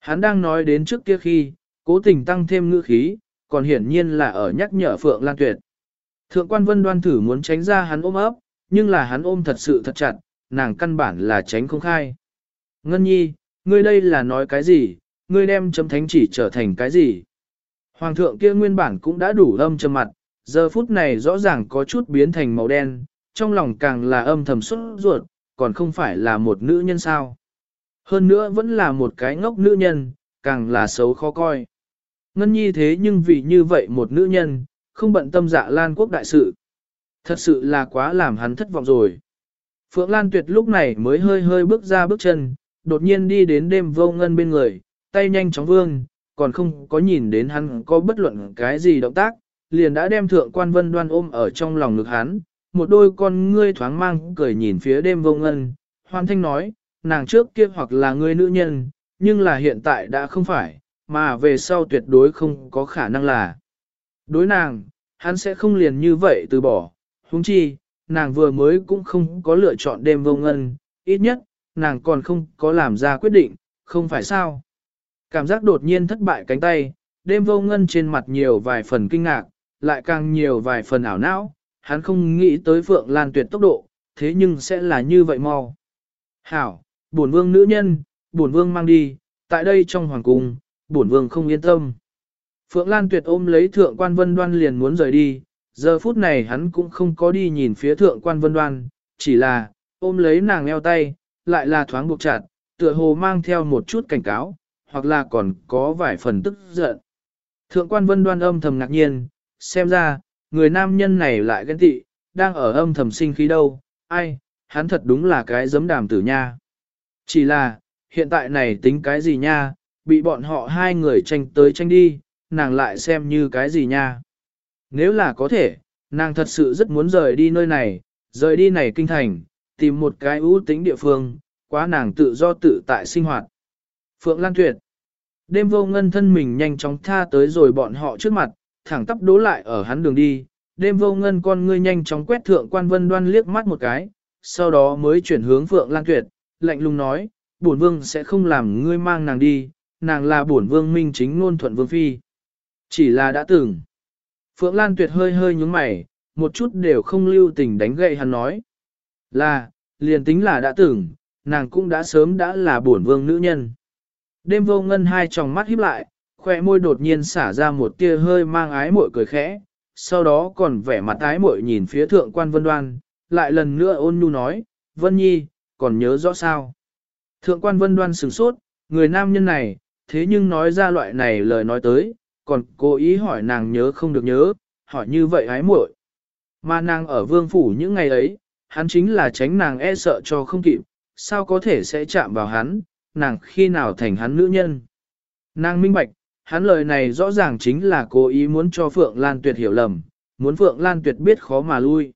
Hắn đang nói đến trước kia khi, cố tình tăng thêm ngữ khí, còn hiển nhiên là ở nhắc nhở Phượng Lan Tuyệt. Thượng quan vân đoan thử muốn tránh ra hắn ôm ấp, nhưng là hắn ôm thật sự thật chặt, nàng căn bản là tránh không khai. Ngân nhi, ngươi đây là nói cái gì, ngươi đem chấm thánh chỉ trở thành cái gì? Hoàng thượng kia nguyên bản cũng đã đủ âm trầm mặt, giờ phút này rõ ràng có chút biến thành màu đen, trong lòng càng là âm thầm xuất ruột, còn không phải là một nữ nhân sao. Hơn nữa vẫn là một cái ngốc nữ nhân, càng là xấu khó coi. Ngân nhi thế nhưng vì như vậy một nữ nhân, không bận tâm dạ lan quốc đại sự. Thật sự là quá làm hắn thất vọng rồi. Phượng Lan Tuyệt lúc này mới hơi hơi bước ra bước chân, đột nhiên đi đến đêm vô ngân bên người, tay nhanh chóng vương, còn không có nhìn đến hắn có bất luận cái gì động tác, liền đã đem thượng quan vân đoan ôm ở trong lòng ngực hắn, một đôi con ngươi thoáng mang cười nhìn phía đêm vô ngân, hoan thanh nói, nàng trước kia hoặc là người nữ nhân, nhưng là hiện tại đã không phải, mà về sau tuyệt đối không có khả năng là. Đối nàng, hắn sẽ không liền như vậy từ bỏ, huống chi, nàng vừa mới cũng không có lựa chọn đêm vô ngân, ít nhất, nàng còn không có làm ra quyết định, không phải sao. Cảm giác đột nhiên thất bại cánh tay, đêm vô ngân trên mặt nhiều vài phần kinh ngạc, lại càng nhiều vài phần ảo não, hắn không nghĩ tới Phượng Lan Tuyệt tốc độ, thế nhưng sẽ là như vậy mau. Hảo, bổn vương nữ nhân, bổn vương mang đi, tại đây trong hoàng cung, bổn vương không yên tâm. Phượng Lan Tuyệt ôm lấy thượng quan vân đoan liền muốn rời đi, giờ phút này hắn cũng không có đi nhìn phía thượng quan vân đoan, chỉ là, ôm lấy nàng eo tay, lại là thoáng buộc chặt, tựa hồ mang theo một chút cảnh cáo, hoặc là còn có vài phần tức giận. Thượng quan vân đoan âm thầm ngạc nhiên, xem ra, người nam nhân này lại ghen tị, đang ở âm thầm sinh khí đâu, ai, hắn thật đúng là cái giấm đàm tử nha. Chỉ là, hiện tại này tính cái gì nha, bị bọn họ hai người tranh tới tranh đi, nàng lại xem như cái gì nha. Nếu là có thể, nàng thật sự rất muốn rời đi nơi này, rời đi này kinh thành, tìm một cái ưu tính địa phương, quá nàng tự do tự tại sinh hoạt. Phượng Lan Tuyệt Đêm vô ngân thân mình nhanh chóng tha tới rồi bọn họ trước mặt, thẳng tắp đố lại ở hắn đường đi. Đêm vô ngân con ngươi nhanh chóng quét thượng quan vân đoan liếc mắt một cái, sau đó mới chuyển hướng Phượng Lan Tuyệt, lạnh lùng nói, bổn vương sẽ không làm ngươi mang nàng đi, nàng là bổn vương minh chính ngôn thuận vương phi. Chỉ là đã từng. Phượng Lan Tuyệt hơi hơi nhúng mày, một chút đều không lưu tình đánh gậy hắn nói. Là, liền tính là đã tưởng nàng cũng đã sớm đã là bổn vương nữ nhân. Đêm vô ngân hai tròng mắt híp lại, khoe môi đột nhiên xả ra một tia hơi mang ái muội cười khẽ, sau đó còn vẻ mặt ái muội nhìn phía thượng quan vân đoan, lại lần nữa ôn nhu nói, Vân Nhi, còn nhớ rõ sao? Thượng quan vân đoan sửng sốt, người nam nhân này, thế nhưng nói ra loại này lời nói tới, còn cố ý hỏi nàng nhớ không được nhớ, hỏi như vậy ái muội. Mà nàng ở vương phủ những ngày ấy, hắn chính là tránh nàng e sợ cho không kịp, sao có thể sẽ chạm vào hắn, nàng khi nào thành hắn nữ nhân. Nàng minh bạch, hắn lời này rõ ràng chính là cố ý muốn cho Phượng Lan Tuyệt hiểu lầm, muốn Phượng Lan Tuyệt biết khó mà lui.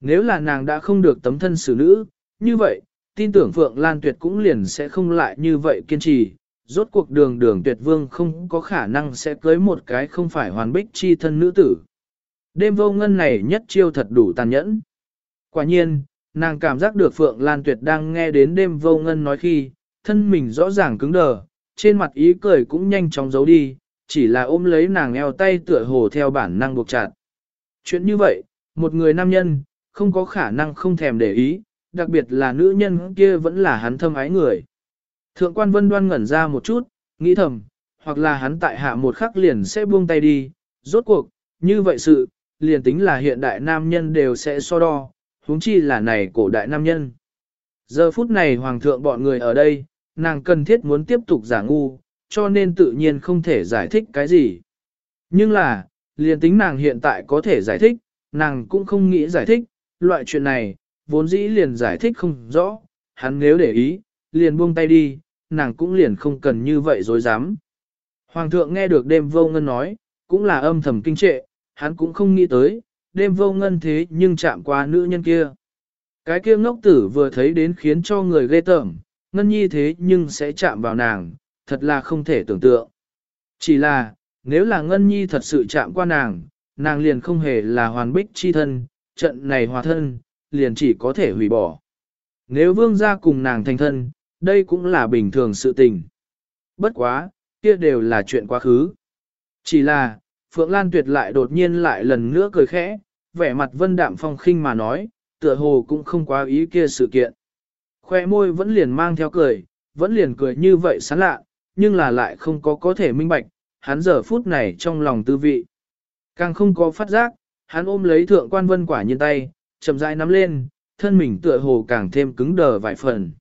Nếu là nàng đã không được tấm thân xử nữ, như vậy, tin tưởng Phượng Lan Tuyệt cũng liền sẽ không lại như vậy kiên trì. Rốt cuộc đường đường tuyệt vương không có khả năng sẽ cưới một cái không phải hoàn bích chi thân nữ tử. Đêm vô ngân này nhất chiêu thật đủ tàn nhẫn. Quả nhiên, nàng cảm giác được Phượng Lan Tuyệt đang nghe đến đêm vô ngân nói khi, thân mình rõ ràng cứng đờ, trên mặt ý cười cũng nhanh chóng giấu đi, chỉ là ôm lấy nàng eo tay tựa hồ theo bản năng buộc chặt. Chuyện như vậy, một người nam nhân, không có khả năng không thèm để ý, đặc biệt là nữ nhân kia vẫn là hắn thâm ái người. Thượng quan vân đoan ngẩn ra một chút, nghĩ thầm, hoặc là hắn tại hạ một khắc liền sẽ buông tay đi, rốt cuộc, như vậy sự, liền tính là hiện đại nam nhân đều sẽ so đo, huống chi là này cổ đại nam nhân. Giờ phút này hoàng thượng bọn người ở đây, nàng cần thiết muốn tiếp tục giả ngu, cho nên tự nhiên không thể giải thích cái gì. Nhưng là, liền tính nàng hiện tại có thể giải thích, nàng cũng không nghĩ giải thích, loại chuyện này, vốn dĩ liền giải thích không rõ, hắn nếu để ý, liền buông tay đi, nàng cũng liền không cần như vậy dối dám. Hoàng thượng nghe được đêm vô ngân nói, cũng là âm thầm kinh trệ, hắn cũng không nghĩ tới, đêm vô ngân thế nhưng chạm qua nữ nhân kia. Cái kia ngốc tử vừa thấy đến khiến cho người ghê tởm, ngân nhi thế nhưng sẽ chạm vào nàng, thật là không thể tưởng tượng. Chỉ là, nếu là ngân nhi thật sự chạm qua nàng, nàng liền không hề là hoàn bích chi thân, trận này hòa thân, liền chỉ có thể hủy bỏ. Nếu vương gia cùng nàng thành thân, đây cũng là bình thường sự tình. Bất quá, kia đều là chuyện quá khứ. Chỉ là, Phượng Lan Tuyệt lại đột nhiên lại lần nữa cười khẽ, vẻ mặt vân đạm phong khinh mà nói, tựa hồ cũng không quá ý kia sự kiện. Khoe môi vẫn liền mang theo cười, vẫn liền cười như vậy sán lạ, nhưng là lại không có có thể minh bạch, hắn giờ phút này trong lòng tư vị. Càng không có phát giác, hắn ôm lấy thượng quan vân quả nhiên tay, chậm rãi nắm lên, thân mình tựa hồ càng thêm cứng đờ vài phần.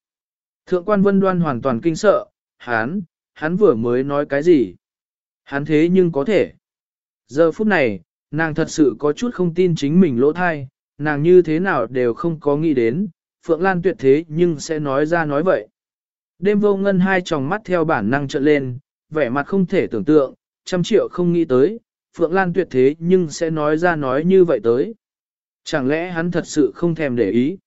Thượng quan vân đoan hoàn toàn kinh sợ, hắn, hắn vừa mới nói cái gì? Hắn thế nhưng có thể. Giờ phút này, nàng thật sự có chút không tin chính mình lỗ thai, nàng như thế nào đều không có nghĩ đến, Phượng Lan tuyệt thế nhưng sẽ nói ra nói vậy. Đêm vô ngân hai tròng mắt theo bản năng trợn lên, vẻ mặt không thể tưởng tượng, trăm triệu không nghĩ tới, Phượng Lan tuyệt thế nhưng sẽ nói ra nói như vậy tới. Chẳng lẽ hắn thật sự không thèm để ý?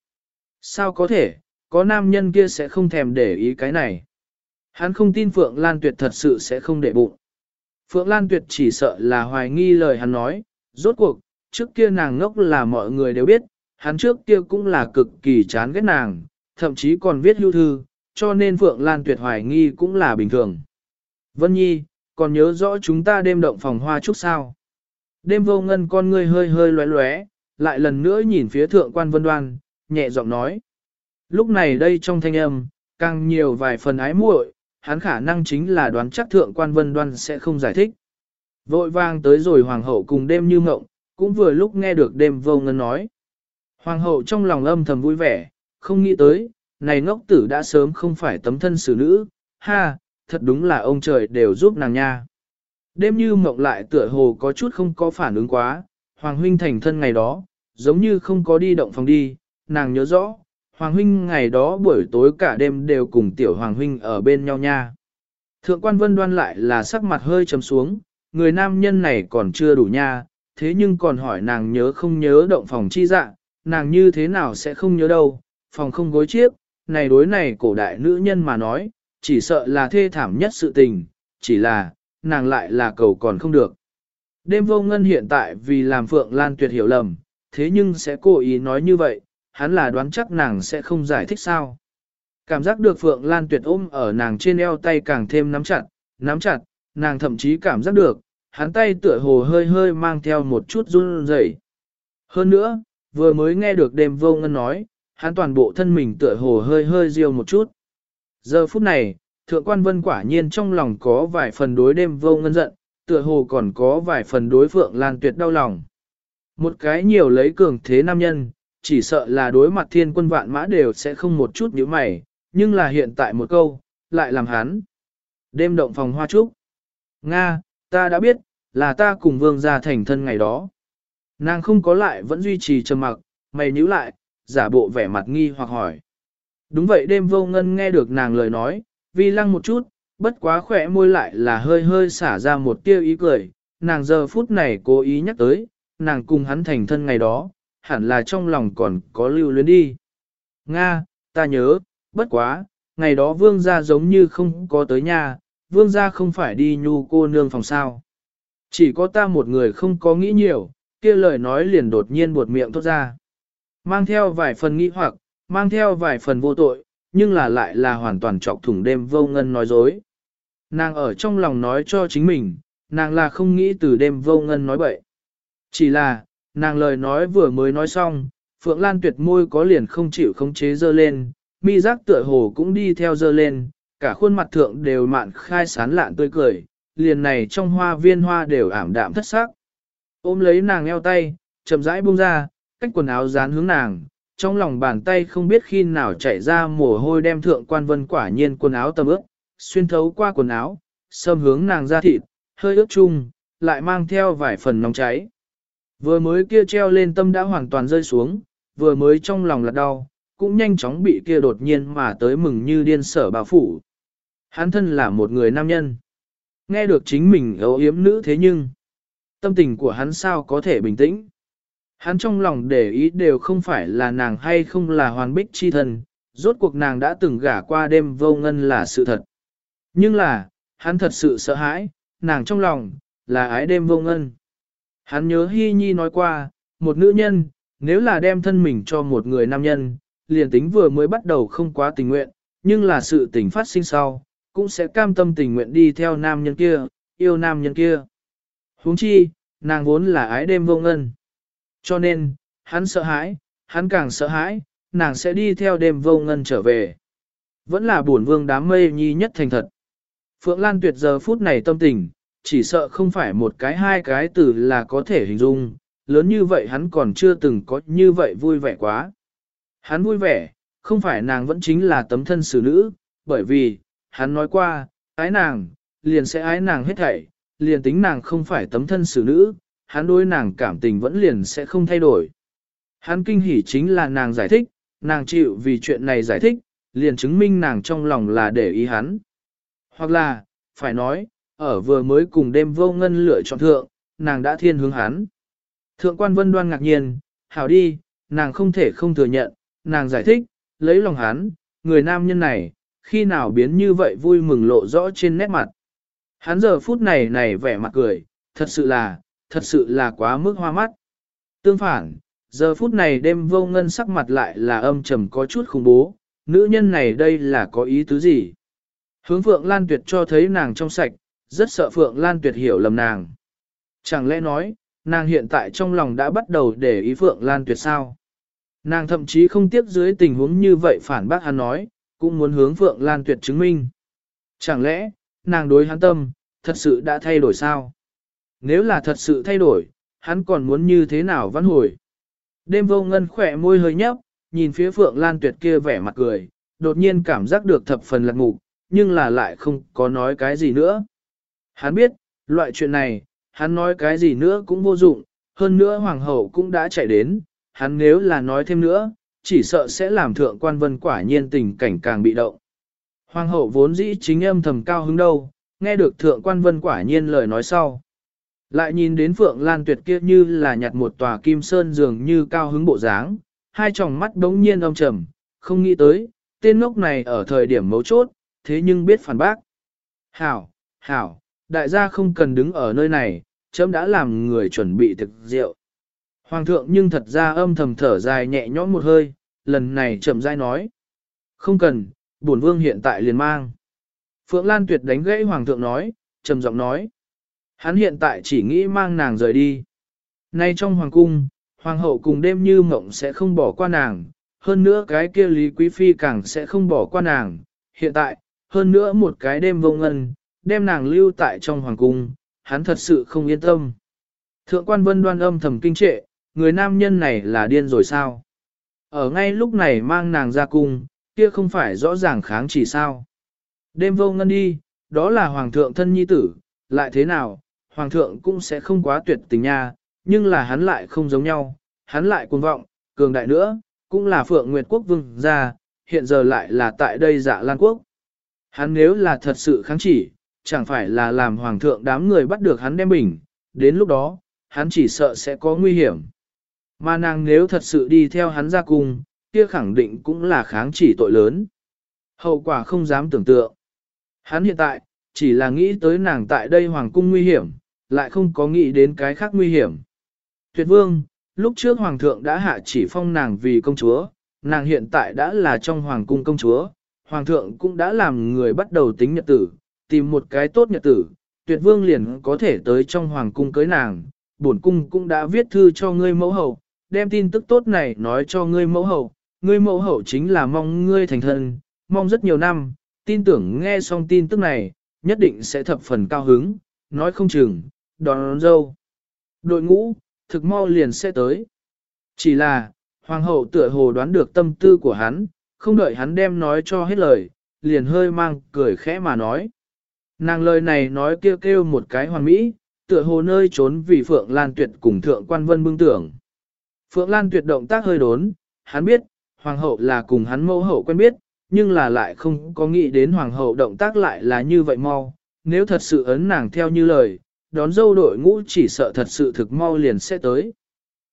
Sao có thể, có nam nhân kia sẽ không thèm để ý cái này? Hắn không tin Phượng Lan tuyệt thật sự sẽ không để bụng. Phượng Lan tuyệt chỉ sợ là hoài nghi lời hắn nói, rốt cuộc, trước kia nàng ngốc là mọi người đều biết, hắn trước kia cũng là cực kỳ chán ghét nàng, thậm chí còn viết lưu thư, cho nên Phượng Lan tuyệt hoài nghi cũng là bình thường. Vân Nhi, còn nhớ rõ chúng ta đêm động phòng hoa chúc sao? Đêm vô ngân con ngươi hơi hơi lóe lóe, lại lần nữa nhìn phía thượng quan vân đoan, nhẹ giọng nói. Lúc này đây trong thanh âm, càng nhiều vài phần ái muội, hắn khả năng chính là đoán chắc thượng quan vân đoan sẽ không giải thích. Vội vang tới rồi hoàng hậu cùng đêm như ngộng, cũng vừa lúc nghe được đêm vô ngân nói. Hoàng hậu trong lòng âm thầm vui vẻ, không nghĩ tới, này ngốc tử đã sớm không phải tấm thân xử nữ, ha, thật đúng là ông trời đều giúp nàng nha. Đêm như mộng lại tựa hồ có chút không có phản ứng quá, Hoàng huynh thành thân ngày đó, giống như không có đi động phòng đi, nàng nhớ rõ, Hoàng huynh ngày đó buổi tối cả đêm đều cùng tiểu Hoàng huynh ở bên nhau nha. Thượng quan vân đoan lại là sắc mặt hơi trầm xuống, người nam nhân này còn chưa đủ nha, thế nhưng còn hỏi nàng nhớ không nhớ động phòng chi dạ, nàng như thế nào sẽ không nhớ đâu, phòng không gối chiếc, này đối này cổ đại nữ nhân mà nói, chỉ sợ là thê thảm nhất sự tình, chỉ là, nàng lại là cầu còn không được. Đêm vô ngân hiện tại vì làm Phượng Lan tuyệt hiểu lầm, thế nhưng sẽ cố ý nói như vậy, hắn là đoán chắc nàng sẽ không giải thích sao. Cảm giác được Phượng Lan tuyệt ôm ở nàng trên eo tay càng thêm nắm chặt, nắm chặt, nàng thậm chí cảm giác được, hắn tay tựa hồ hơi hơi mang theo một chút run rẩy. Hơn nữa, vừa mới nghe được đêm vô ngân nói, hắn toàn bộ thân mình tựa hồ hơi hơi riêu một chút. Giờ phút này, thượng quan vân quả nhiên trong lòng có vài phần đối đêm vô ngân giận, tựa hồ còn có vài phần đối phượng lan tuyệt đau lòng. Một cái nhiều lấy cường thế nam nhân, chỉ sợ là đối mặt thiên quân vạn mã đều sẽ không một chút nhíu mày, nhưng là hiện tại một câu, lại làm hắn. Đêm động phòng hoa trúc. Nga, ta đã biết, là ta cùng vương gia thành thân ngày đó. Nàng không có lại vẫn duy trì trầm mặc, mày nhíu lại, giả bộ vẻ mặt nghi hoặc hỏi. Đúng vậy đêm vô ngân nghe được nàng lời nói, vi lăng một chút, bất quá khỏe môi lại là hơi hơi xả ra một tiêu ý cười, nàng giờ phút này cố ý nhắc tới, nàng cùng hắn thành thân ngày đó, hẳn là trong lòng còn có lưu luyến đi. Nga, ta nhớ, bất quá, ngày đó vương gia giống như không có tới nhà, vương gia không phải đi nhu cô nương phòng sao. Chỉ có ta một người không có nghĩ nhiều, kia lời nói liền đột nhiên buột miệng thốt ra. Mang theo vài phần nghĩ hoặc, mang theo vài phần vô tội, nhưng là lại là hoàn toàn trọc thủng đêm vô ngân nói dối. Nàng ở trong lòng nói cho chính mình, nàng là không nghĩ từ đêm vô ngân nói bậy. Chỉ là, nàng lời nói vừa mới nói xong, Phượng Lan tuyệt môi có liền không chịu khống chế dơ lên, mi giác tựa hồ cũng đi theo dơ lên, cả khuôn mặt thượng đều mạn khai sán lạn tươi cười, liền này trong hoa viên hoa đều ảm đạm thất sắc. Ôm lấy nàng eo tay, chậm rãi buông ra, cách quần áo dán hướng nàng, trong lòng bàn tay không biết khi nào chảy ra mồ hôi đem thượng quan vân quả nhiên quần áo tầm ướp, xuyên thấu qua quần áo, xâm hướng nàng ra thịt, hơi ướt chung, lại mang theo vài phần nóng cháy. Vừa mới kia treo lên tâm đã hoàn toàn rơi xuống, vừa mới trong lòng là đau, cũng nhanh chóng bị kia đột nhiên mà tới mừng như điên sở bà phủ. Hắn thân là một người nam nhân. Nghe được chính mình ấu yếm nữ thế nhưng, tâm tình của hắn sao có thể bình tĩnh. Hắn trong lòng để ý đều không phải là nàng hay không là hoàn bích chi thần, rốt cuộc nàng đã từng gả qua đêm vô ngân là sự thật. Nhưng là, hắn thật sự sợ hãi, nàng trong lòng, là ái đêm vô ngân. Hắn nhớ Hy Nhi nói qua, một nữ nhân, nếu là đem thân mình cho một người nam nhân, liền tính vừa mới bắt đầu không quá tình nguyện, nhưng là sự tình phát sinh sau, cũng sẽ cam tâm tình nguyện đi theo nam nhân kia, yêu nam nhân kia. huống chi, nàng vốn là ái đêm vô ngân. Cho nên, hắn sợ hãi, hắn càng sợ hãi, nàng sẽ đi theo đêm vô ngân trở về. Vẫn là buồn vương đám mây nhi nhất thành thật. Phượng Lan tuyệt giờ phút này tâm tình, chỉ sợ không phải một cái hai cái từ là có thể hình dung, lớn như vậy hắn còn chưa từng có như vậy vui vẻ quá. Hắn vui vẻ, không phải nàng vẫn chính là tấm thân xử nữ, bởi vì, hắn nói qua, ái nàng, liền sẽ ái nàng hết thảy, liền tính nàng không phải tấm thân xử nữ, hắn đối nàng cảm tình vẫn liền sẽ không thay đổi. Hắn kinh hỉ chính là nàng giải thích, nàng chịu vì chuyện này giải thích, liền chứng minh nàng trong lòng là để ý hắn. Hoặc là, phải nói, ở vừa mới cùng đêm vô ngân lựa chọn thượng, nàng đã thiên hướng hắn. Thượng quan vân đoan ngạc nhiên, hảo đi, nàng không thể không thừa nhận, nàng giải thích, lấy lòng hắn, người nam nhân này, khi nào biến như vậy vui mừng lộ rõ trên nét mặt. Hắn giờ phút này này vẻ mặt cười, thật sự là, thật sự là quá mức hoa mắt. Tương phản, giờ phút này đêm vô ngân sắc mặt lại là âm trầm có chút khủng bố, nữ nhân này đây là có ý tứ gì? Hướng Phượng Lan Tuyệt cho thấy nàng trong sạch, rất sợ Phượng Lan Tuyệt hiểu lầm nàng. Chẳng lẽ nói, nàng hiện tại trong lòng đã bắt đầu để ý Phượng Lan Tuyệt sao? Nàng thậm chí không tiếc dưới tình huống như vậy phản bác hắn nói, cũng muốn hướng Phượng Lan Tuyệt chứng minh. Chẳng lẽ, nàng đối hắn tâm, thật sự đã thay đổi sao? Nếu là thật sự thay đổi, hắn còn muốn như thế nào văn hồi? Đêm vô ngân khỏe môi hơi nhấp, nhìn phía Phượng Lan Tuyệt kia vẻ mặt cười, đột nhiên cảm giác được thập phần lật ngục, nhưng là lại không có nói cái gì nữa. Hắn biết, loại chuyện này, hắn nói cái gì nữa cũng vô dụng, hơn nữa hoàng hậu cũng đã chạy đến, hắn nếu là nói thêm nữa, chỉ sợ sẽ làm thượng quan vân quả nhiên tình cảnh càng bị động. Hoàng hậu vốn dĩ chính âm thầm cao hứng đâu, nghe được thượng quan vân quả nhiên lời nói sau. Lại nhìn đến Phượng Lan Tuyệt kia như là nhặt một tòa kim sơn dường như cao hứng bộ dáng, hai tròng mắt đống nhiên âm trầm, không nghĩ tới, tên ngốc này ở thời điểm mấu chốt, thế nhưng biết phản bác. Hảo, hảo, đại gia không cần đứng ở nơi này, chấm đã làm người chuẩn bị thực rượu. Hoàng thượng nhưng thật ra âm thầm thở dài nhẹ nhõm một hơi, lần này chậm rãi nói. Không cần, bổn vương hiện tại liền mang. Phượng Lan Tuyệt đánh gãy hoàng thượng nói, trầm giọng nói. Hắn hiện tại chỉ nghĩ mang nàng rời đi. Nay trong hoàng cung, hoàng hậu cùng đêm như mộng sẽ không bỏ qua nàng, hơn nữa cái kia Lý Quý Phi càng sẽ không bỏ qua nàng. Hiện tại, hơn nữa một cái đêm vô ngân, đem nàng lưu tại trong hoàng cung, hắn thật sự không yên tâm. Thượng quan vân đoan âm thầm kinh trệ, người nam nhân này là điên rồi sao? Ở ngay lúc này mang nàng ra cung, kia không phải rõ ràng kháng chỉ sao? Đêm vô ngân đi, đó là hoàng thượng thân nhi tử, lại thế nào, hoàng thượng cũng sẽ không quá tuyệt tình nha, nhưng là hắn lại không giống nhau, hắn lại cuồng vọng, cường đại nữa, cũng là phượng nguyệt quốc vương gia, hiện giờ lại là tại đây dạ lan quốc. Hắn nếu là thật sự kháng chỉ, chẳng phải là làm hoàng thượng đám người bắt được hắn đem bình, đến lúc đó, hắn chỉ sợ sẽ có nguy hiểm. Mà nàng nếu thật sự đi theo hắn ra cung, kia khẳng định cũng là kháng chỉ tội lớn. Hậu quả không dám tưởng tượng. Hắn hiện tại, chỉ là nghĩ tới nàng tại đây hoàng cung nguy hiểm, lại không có nghĩ đến cái khác nguy hiểm. Tuyệt vương, lúc trước hoàng thượng đã hạ chỉ phong nàng vì công chúa, nàng hiện tại đã là trong hoàng cung công chúa, hoàng thượng cũng đã làm người bắt đầu tính nhật tử, tìm một cái tốt nhật tử, tuyệt vương liền có thể tới trong hoàng cung cưới nàng, bổn cung cũng đã viết thư cho ngươi mẫu hậu, đem tin tức tốt này nói cho ngươi mẫu hậu, ngươi mẫu hậu chính là mong ngươi thành thân, mong rất nhiều năm, tin tưởng nghe xong tin tức này, nhất định sẽ thập phần cao hứng, nói không chừng, đón, đón dâu. Đội ngũ, thực mau liền sẽ tới. Chỉ là, hoàng hậu tựa hồ đoán được tâm tư của hắn, không đợi hắn đem nói cho hết lời, liền hơi mang cười khẽ mà nói. Nàng lời này nói kêu kêu một cái hoàn mỹ, tựa hồ nơi trốn vì Phượng Lan Tuyệt cùng Thượng Quan Vân bưng tưởng. Phượng Lan Tuyệt động tác hơi đốn, hắn biết, hoàng hậu là cùng hắn mẫu hậu quen biết, nhưng là lại không có nghĩ đến hoàng hậu động tác lại là như vậy mau. Nếu thật sự ấn nàng theo như lời, đón dâu đội ngũ chỉ sợ thật sự thực mau liền sẽ tới.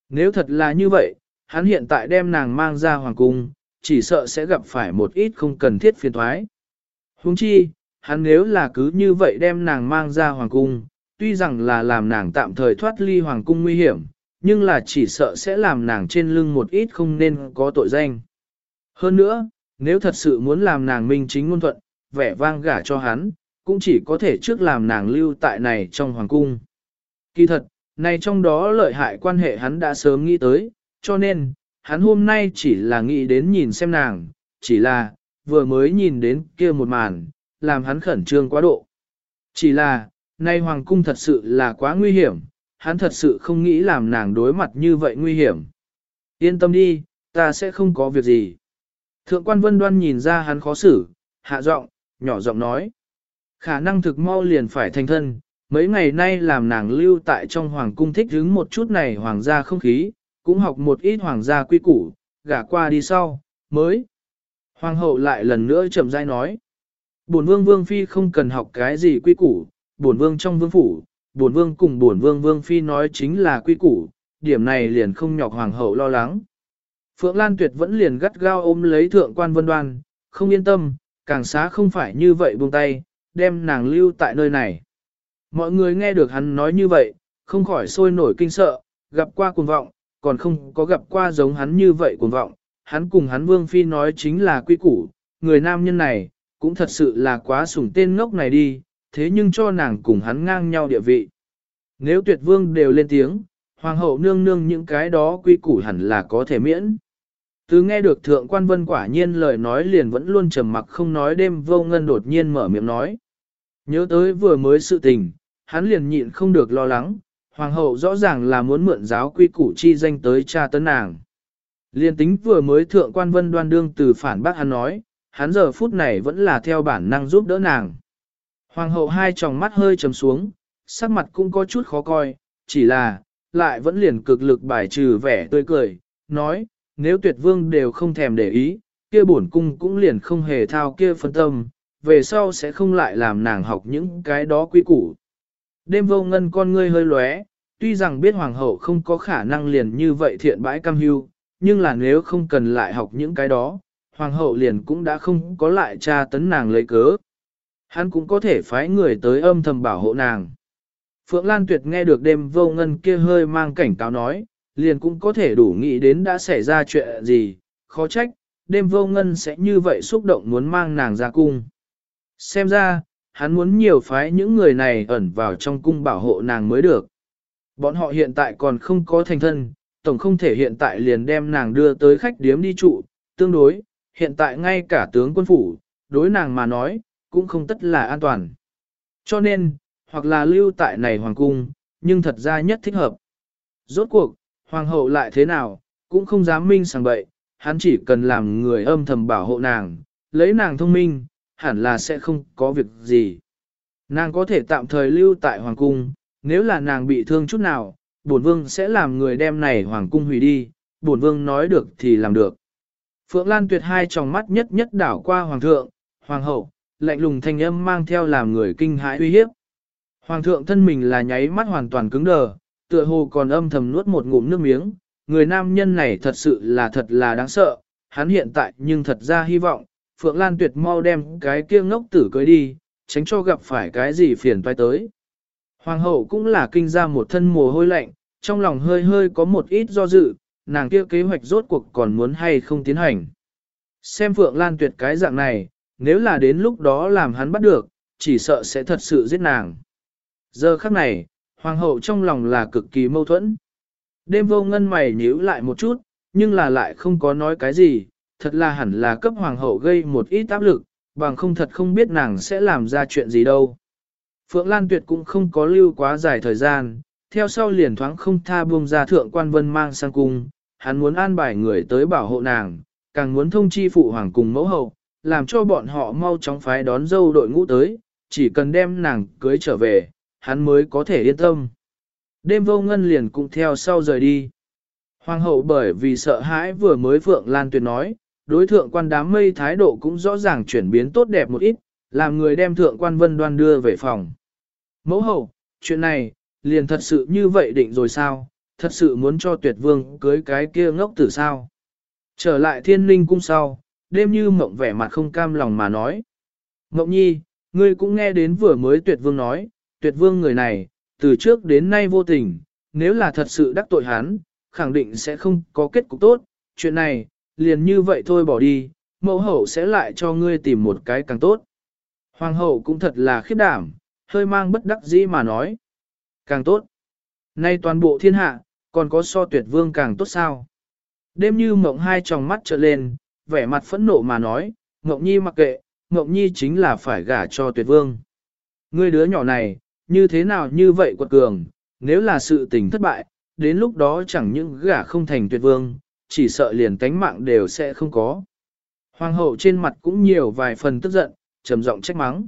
Nếu thật là như vậy, hắn hiện tại đem nàng mang ra hoàng cung, chỉ sợ sẽ gặp phải một ít không cần thiết phiền thoái. Huống chi, hắn nếu là cứ như vậy đem nàng mang ra hoàng cung, tuy rằng là làm nàng tạm thời thoát ly hoàng cung nguy hiểm, nhưng là chỉ sợ sẽ làm nàng trên lưng một ít không nên có tội danh. Hơn nữa, nếu thật sự muốn làm nàng minh chính ngôn thuận, vẻ vang gả cho hắn, cũng chỉ có thể trước làm nàng lưu tại này trong hoàng cung. Kỳ thật, này trong đó lợi hại quan hệ hắn đã sớm nghĩ tới, cho nên, hắn hôm nay chỉ là nghĩ đến nhìn xem nàng, chỉ là, vừa mới nhìn đến kia một màn, làm hắn khẩn trương quá độ. Chỉ là, nay hoàng cung thật sự là quá nguy hiểm, hắn thật sự không nghĩ làm nàng đối mặt như vậy nguy hiểm. Yên tâm đi, ta sẽ không có việc gì. Thượng quan vân đoan nhìn ra hắn khó xử, hạ giọng, nhỏ giọng nói. Khả năng thực mau liền phải thành thân, mấy ngày nay làm nàng lưu tại trong hoàng cung thích hứng một chút này hoàng gia không khí, cũng học một ít hoàng gia quy củ, gả qua đi sau, mới. Hoàng hậu lại lần nữa chậm rãi nói. Bổn vương vương phi không cần học cái gì quy củ, bổn vương trong vương phủ, bổn vương cùng bổn vương vương phi nói chính là quy củ, điểm này liền không nhọc hoàng hậu lo lắng. Phượng Lan Tuyệt vẫn liền gắt gao ôm lấy thượng quan vân đoan, không yên tâm, càng xá không phải như vậy buông tay, đem nàng lưu tại nơi này. Mọi người nghe được hắn nói như vậy, không khỏi sôi nổi kinh sợ, gặp qua cuồng vọng, còn không có gặp qua giống hắn như vậy cuồng vọng. Hắn cùng hắn vương phi nói chính là quy củ, người nam nhân này, cũng thật sự là quá sủng tên ngốc này đi, thế nhưng cho nàng cùng hắn ngang nhau địa vị. Nếu tuyệt vương đều lên tiếng, hoàng hậu nương nương những cái đó quy củ hẳn là có thể miễn. Từ nghe được thượng quan vân quả nhiên lời nói liền vẫn luôn trầm mặc không nói đêm vô ngân đột nhiên mở miệng nói. Nhớ tới vừa mới sự tình, hắn liền nhịn không được lo lắng, hoàng hậu rõ ràng là muốn mượn giáo quy củ chi danh tới cha tấn nàng. Liên tính vừa mới thượng quan vân đoan đương từ phản bác hắn nói, hắn giờ phút này vẫn là theo bản năng giúp đỡ nàng. Hoàng hậu hai tròng mắt hơi trầm xuống, sắc mặt cũng có chút khó coi, chỉ là, lại vẫn liền cực lực bài trừ vẻ tươi cười, nói, nếu tuyệt vương đều không thèm để ý, kia bổn cung cũng liền không hề thao kia phân tâm, về sau sẽ không lại làm nàng học những cái đó quy củ. Đêm vô ngân con ngươi hơi lóe, tuy rằng biết hoàng hậu không có khả năng liền như vậy thiện bãi cam hưu, nhưng là nếu không cần lại học những cái đó, hoàng hậu liền cũng đã không có lại tra tấn nàng lấy cớ. Hắn cũng có thể phái người tới âm thầm bảo hộ nàng. Phượng Lan Tuyệt nghe được đêm vô ngân kia hơi mang cảnh cáo nói, liền cũng có thể đủ nghĩ đến đã xảy ra chuyện gì, khó trách, đêm vô ngân sẽ như vậy xúc động muốn mang nàng ra cung. Xem ra, hắn muốn nhiều phái những người này ẩn vào trong cung bảo hộ nàng mới được. Bọn họ hiện tại còn không có thành thân, tổng không thể hiện tại liền đem nàng đưa tới khách điếm đi trụ, tương đối, hiện tại ngay cả tướng quân phủ, đối nàng mà nói, cũng không tất là an toàn. Cho nên, hoặc là lưu tại này hoàng cung, nhưng thật ra nhất thích hợp. Rốt cuộc, hoàng hậu lại thế nào, cũng không dám minh sàng bậy, hắn chỉ cần làm người âm thầm bảo hộ nàng, lấy nàng thông minh, hẳn là sẽ không có việc gì. Nàng có thể tạm thời lưu tại hoàng cung, nếu là nàng bị thương chút nào, bổn vương sẽ làm người đem này hoàng cung hủy đi, bổn vương nói được thì làm được. Phượng Lan tuyệt hai tròng mắt nhất nhất đảo qua hoàng thượng, hoàng hậu, lạnh lùng thanh âm mang theo làm người kinh hãi uy hiếp. Hoàng thượng thân mình là nháy mắt hoàn toàn cứng đờ, tựa hồ còn âm thầm nuốt một ngụm nước miếng, người nam nhân này thật sự là thật là đáng sợ, hắn hiện tại nhưng thật ra hy vọng, Phượng Lan tuyệt mau đem cái kia ngốc tử cưới đi, tránh cho gặp phải cái gì phiền toái tới. Hoàng hậu cũng là kinh ra một thân mồ hôi lạnh, trong lòng hơi hơi có một ít do dự, nàng kia kế hoạch rốt cuộc còn muốn hay không tiến hành. Xem Phượng Lan tuyệt cái dạng này, nếu là đến lúc đó làm hắn bắt được, chỉ sợ sẽ thật sự giết nàng. Giờ khắc này, hoàng hậu trong lòng là cực kỳ mâu thuẫn. Đêm vô ngân mày nhíu lại một chút, nhưng là lại không có nói cái gì, thật là hẳn là cấp hoàng hậu gây một ít áp lực, bằng không thật không biết nàng sẽ làm ra chuyện gì đâu. Phượng Lan Tuyệt cũng không có lưu quá dài thời gian, theo sau liền thoáng không tha buông ra thượng quan vân mang sang cung, hắn muốn an bài người tới bảo hộ nàng, càng muốn thông chi phụ hoàng cùng mẫu hậu, làm cho bọn họ mau chóng phái đón dâu đội ngũ tới, chỉ cần đem nàng cưới trở về, hắn mới có thể yên tâm. Đêm vô ngân liền cũng theo sau rời đi. Hoàng hậu bởi vì sợ hãi vừa mới Phượng Lan Tuyệt nói, đối thượng quan đám mây thái độ cũng rõ ràng chuyển biến tốt đẹp một ít, làm người đem thượng quan vân đoan đưa về phòng. Mẫu hậu, chuyện này, liền thật sự như vậy định rồi sao, thật sự muốn cho tuyệt vương cưới cái kia ngốc tử sao. Trở lại thiên linh cung sau, đêm như mộng vẻ mặt không cam lòng mà nói. Mộng nhi, ngươi cũng nghe đến vừa mới tuyệt vương nói, tuyệt vương người này, từ trước đến nay vô tình, nếu là thật sự đắc tội hắn, khẳng định sẽ không có kết cục tốt, chuyện này, liền như vậy thôi bỏ đi, mẫu hậu sẽ lại cho ngươi tìm một cái càng tốt. Hoàng hậu cũng thật là khiếp đảm, hơi mang bất đắc dĩ mà nói. Càng tốt. Nay toàn bộ thiên hạ, còn có so tuyệt vương càng tốt sao? Đêm như mộng hai tròng mắt trợn lên, vẻ mặt phẫn nộ mà nói, mộng nhi mặc kệ, mộng nhi chính là phải gả cho tuyệt vương. Ngươi đứa nhỏ này, như thế nào như vậy quật cường, nếu là sự tình thất bại, đến lúc đó chẳng những gả không thành tuyệt vương, chỉ sợ liền cánh mạng đều sẽ không có. Hoàng hậu trên mặt cũng nhiều vài phần tức giận, trầm giọng trách mắng.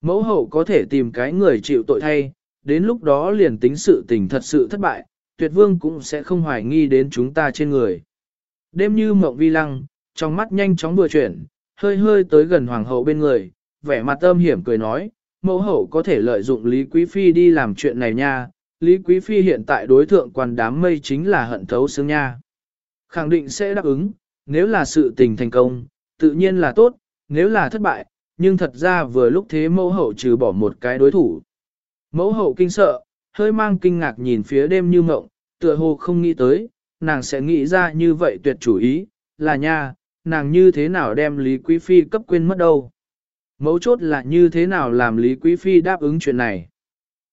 Mẫu hậu có thể tìm cái người chịu tội thay, đến lúc đó liền tính sự tình thật sự thất bại, tuyệt vương cũng sẽ không hoài nghi đến chúng ta trên người. Đêm như mộng vi lăng, trong mắt nhanh chóng vừa chuyển, hơi hơi tới gần hoàng hậu bên người, vẻ mặt âm hiểm cười nói, mẫu hậu có thể lợi dụng Lý Quý Phi đi làm chuyện này nha, Lý Quý Phi hiện tại đối thượng quan đám mây chính là hận thấu xương nha. Khẳng định sẽ đáp ứng, nếu là sự tình thành công, tự nhiên là tốt, nếu là thất bại, nhưng thật ra vừa lúc thế mẫu hậu trừ bỏ một cái đối thủ. Mẫu hậu kinh sợ, hơi mang kinh ngạc nhìn phía đêm như mộng, tựa hồ không nghĩ tới, nàng sẽ nghĩ ra như vậy tuyệt chủ ý, là nha, nàng như thế nào đem Lý Quý Phi cấp quên mất đâu. Mấu chốt là như thế nào làm Lý Quý Phi đáp ứng chuyện này.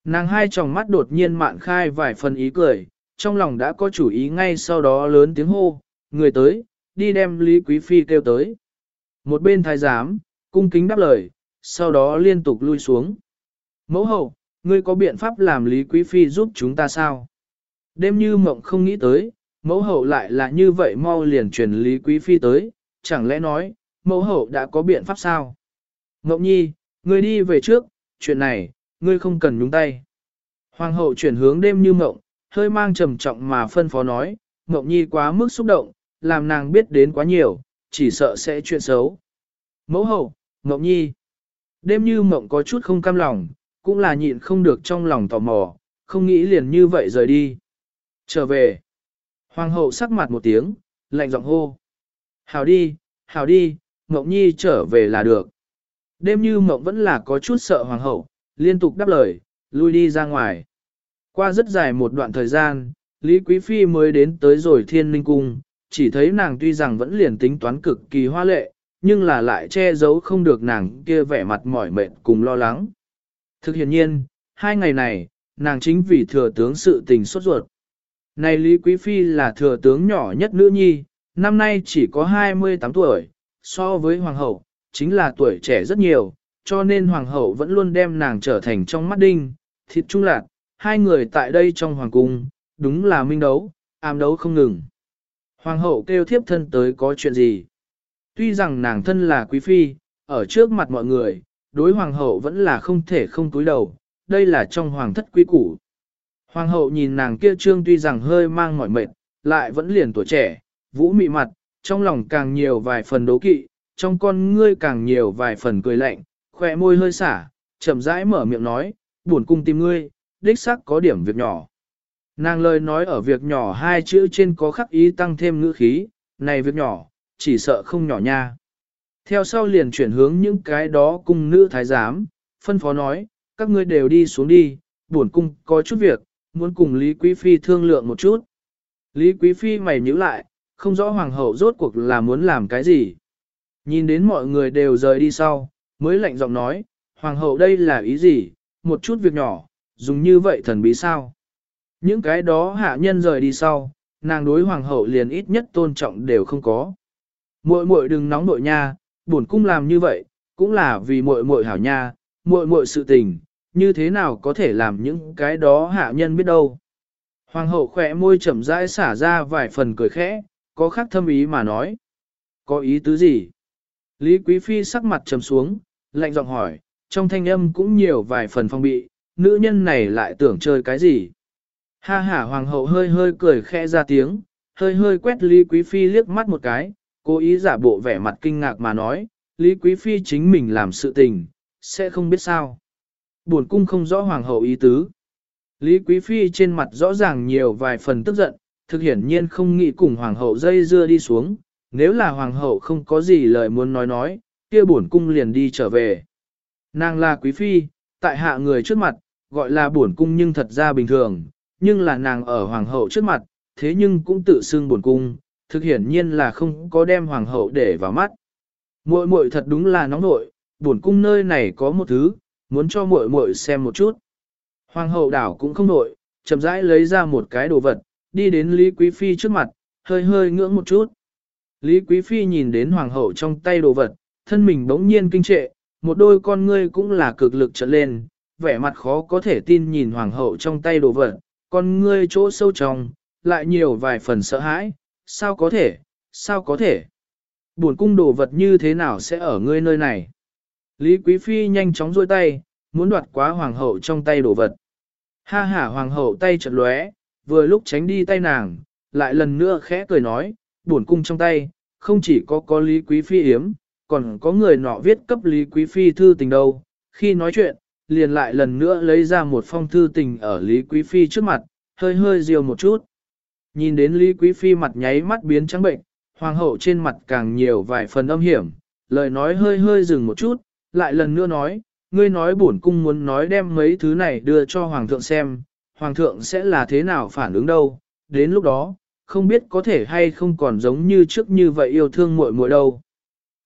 Nàng hai tròng mắt đột nhiên mạn khai vài phần ý cười, trong lòng đã có chủ ý ngay sau đó lớn tiếng hô, người tới, đi đem Lý Quý Phi kêu tới. Một bên thái giám, cung kính đáp lời, sau đó liên tục lui xuống. Mẫu hậu, ngươi có biện pháp làm Lý Quý Phi giúp chúng ta sao? Đêm như mộng không nghĩ tới, mẫu hậu lại là như vậy mau liền truyền Lý Quý Phi tới, chẳng lẽ nói, mẫu hậu đã có biện pháp sao? Mộng nhi, ngươi đi về trước, chuyện này, ngươi không cần nhúng tay. Hoàng hậu chuyển hướng đêm như mộng, hơi mang trầm trọng mà phân phó nói, mộng nhi quá mức xúc động, làm nàng biết đến quá nhiều, chỉ sợ sẽ chuyện xấu. Mẫu hậu, mộng nhi. Đêm như mộng có chút không cam lòng, cũng là nhịn không được trong lòng tò mò, không nghĩ liền như vậy rời đi. Trở về. Hoàng hậu sắc mặt một tiếng, lạnh giọng hô. Hào đi, hào đi, mộng nhi trở về là được. Đêm như mộng vẫn là có chút sợ hoàng hậu, liên tục đáp lời, lui đi ra ngoài. Qua rất dài một đoạn thời gian, Lý Quý Phi mới đến tới rồi thiên linh cung, chỉ thấy nàng tuy rằng vẫn liền tính toán cực kỳ hoa lệ, nhưng là lại che giấu không được nàng kia vẻ mặt mỏi mệt cùng lo lắng. Thực hiện nhiên, hai ngày này, nàng chính vì thừa tướng sự tình sốt ruột. Này Lý Quý Phi là thừa tướng nhỏ nhất nữ nhi, năm nay chỉ có 28 tuổi, so với hoàng hậu, chính là tuổi trẻ rất nhiều, cho nên hoàng hậu vẫn luôn đem nàng trở thành trong mắt đinh, thịt trung lạc, hai người tại đây trong hoàng cung, đúng là minh đấu, ám đấu không ngừng. Hoàng hậu kêu thiếp thân tới có chuyện gì? Tuy rằng nàng thân là quý phi, ở trước mặt mọi người, đối hoàng hậu vẫn là không thể không túi đầu, đây là trong hoàng thất quý củ. Hoàng hậu nhìn nàng kia trương tuy rằng hơi mang mỏi mệt, lại vẫn liền tuổi trẻ, vũ mị mặt, trong lòng càng nhiều vài phần đố kỵ, trong con ngươi càng nhiều vài phần cười lạnh, khỏe môi hơi xả, chậm rãi mở miệng nói, buồn cung tìm ngươi, đích xác có điểm việc nhỏ. Nàng lời nói ở việc nhỏ hai chữ trên có khắc ý tăng thêm ngữ khí, này việc nhỏ, chỉ sợ không nhỏ nha. Theo sau liền chuyển hướng những cái đó cung nữ thái giám, phân phó nói, các ngươi đều đi xuống đi, buồn cung có chút việc, muốn cùng Lý Quý Phi thương lượng một chút. Lý Quý Phi mày nhíu lại, không rõ hoàng hậu rốt cuộc là muốn làm cái gì. Nhìn đến mọi người đều rời đi sau, mới lạnh giọng nói, hoàng hậu đây là ý gì, một chút việc nhỏ, dùng như vậy thần bí sao. Những cái đó hạ nhân rời đi sau, nàng đối hoàng hậu liền ít nhất tôn trọng đều không có. Muội muội đừng nóng nội nha, bổn cung làm như vậy, cũng là vì muội muội hảo nha, muội muội sự tình, như thế nào có thể làm những cái đó hạ nhân biết đâu. Hoàng hậu khỏe môi chậm rãi xả ra vài phần cười khẽ, có khác thâm ý mà nói. Có ý tứ gì? Lý Quý Phi sắc mặt trầm xuống, lạnh giọng hỏi, trong thanh âm cũng nhiều vài phần phong bị, nữ nhân này lại tưởng chơi cái gì? Ha ha hoàng hậu hơi hơi cười khẽ ra tiếng, hơi hơi quét Lý Quý Phi liếc mắt một cái, cố ý giả bộ vẻ mặt kinh ngạc mà nói, Lý Quý Phi chính mình làm sự tình, sẽ không biết sao. Buồn cung không rõ hoàng hậu ý tứ. Lý Quý Phi trên mặt rõ ràng nhiều vài phần tức giận, thực hiển nhiên không nghĩ cùng hoàng hậu dây dưa đi xuống, nếu là hoàng hậu không có gì lời muốn nói nói, kia bổn cung liền đi trở về. Nàng là quý phi, tại hạ người trước mặt, gọi là bổn cung nhưng thật ra bình thường, nhưng là nàng ở hoàng hậu trước mặt, thế nhưng cũng tự xưng bổn cung, thực hiển nhiên là không có đem hoàng hậu để vào mắt. Muội muội thật đúng là nóng nội, buồn cung nơi này có một thứ, muốn cho muội muội xem một chút. Hoàng hậu đảo cũng không nội, chậm rãi lấy ra một cái đồ vật, đi đến Lý Quý Phi trước mặt, hơi hơi ngưỡng một chút. Lý Quý Phi nhìn đến hoàng hậu trong tay đồ vật, thân mình bỗng nhiên kinh trệ, một đôi con ngươi cũng là cực lực trở lên, vẻ mặt khó có thể tin nhìn hoàng hậu trong tay đồ vật, con ngươi chỗ sâu trong, lại nhiều vài phần sợ hãi, sao có thể, sao có thể. Buồn cung đồ vật như thế nào sẽ ở ngươi nơi này? Lý Quý Phi nhanh chóng rôi tay, muốn đoạt quá hoàng hậu trong tay đồ vật. Ha ha hoàng hậu tay chật lóe, vừa lúc tránh đi tay nàng, lại lần nữa khẽ cười nói, buồn cung trong tay, không chỉ có có Lý Quý Phi yếm, còn có người nọ viết cấp Lý Quý Phi thư tình đâu. Khi nói chuyện, liền lại lần nữa lấy ra một phong thư tình ở Lý Quý Phi trước mặt, hơi hơi diều một chút. Nhìn đến Lý Quý Phi mặt nháy mắt biến trắng bệnh, hoàng hậu trên mặt càng nhiều vài phần âm hiểm, lời nói hơi hơi dừng một chút, lại lần nữa nói, ngươi nói bổn cung muốn nói đem mấy thứ này đưa cho hoàng thượng xem, hoàng thượng sẽ là thế nào phản ứng đâu, đến lúc đó, không biết có thể hay không còn giống như trước như vậy yêu thương muội muội đâu.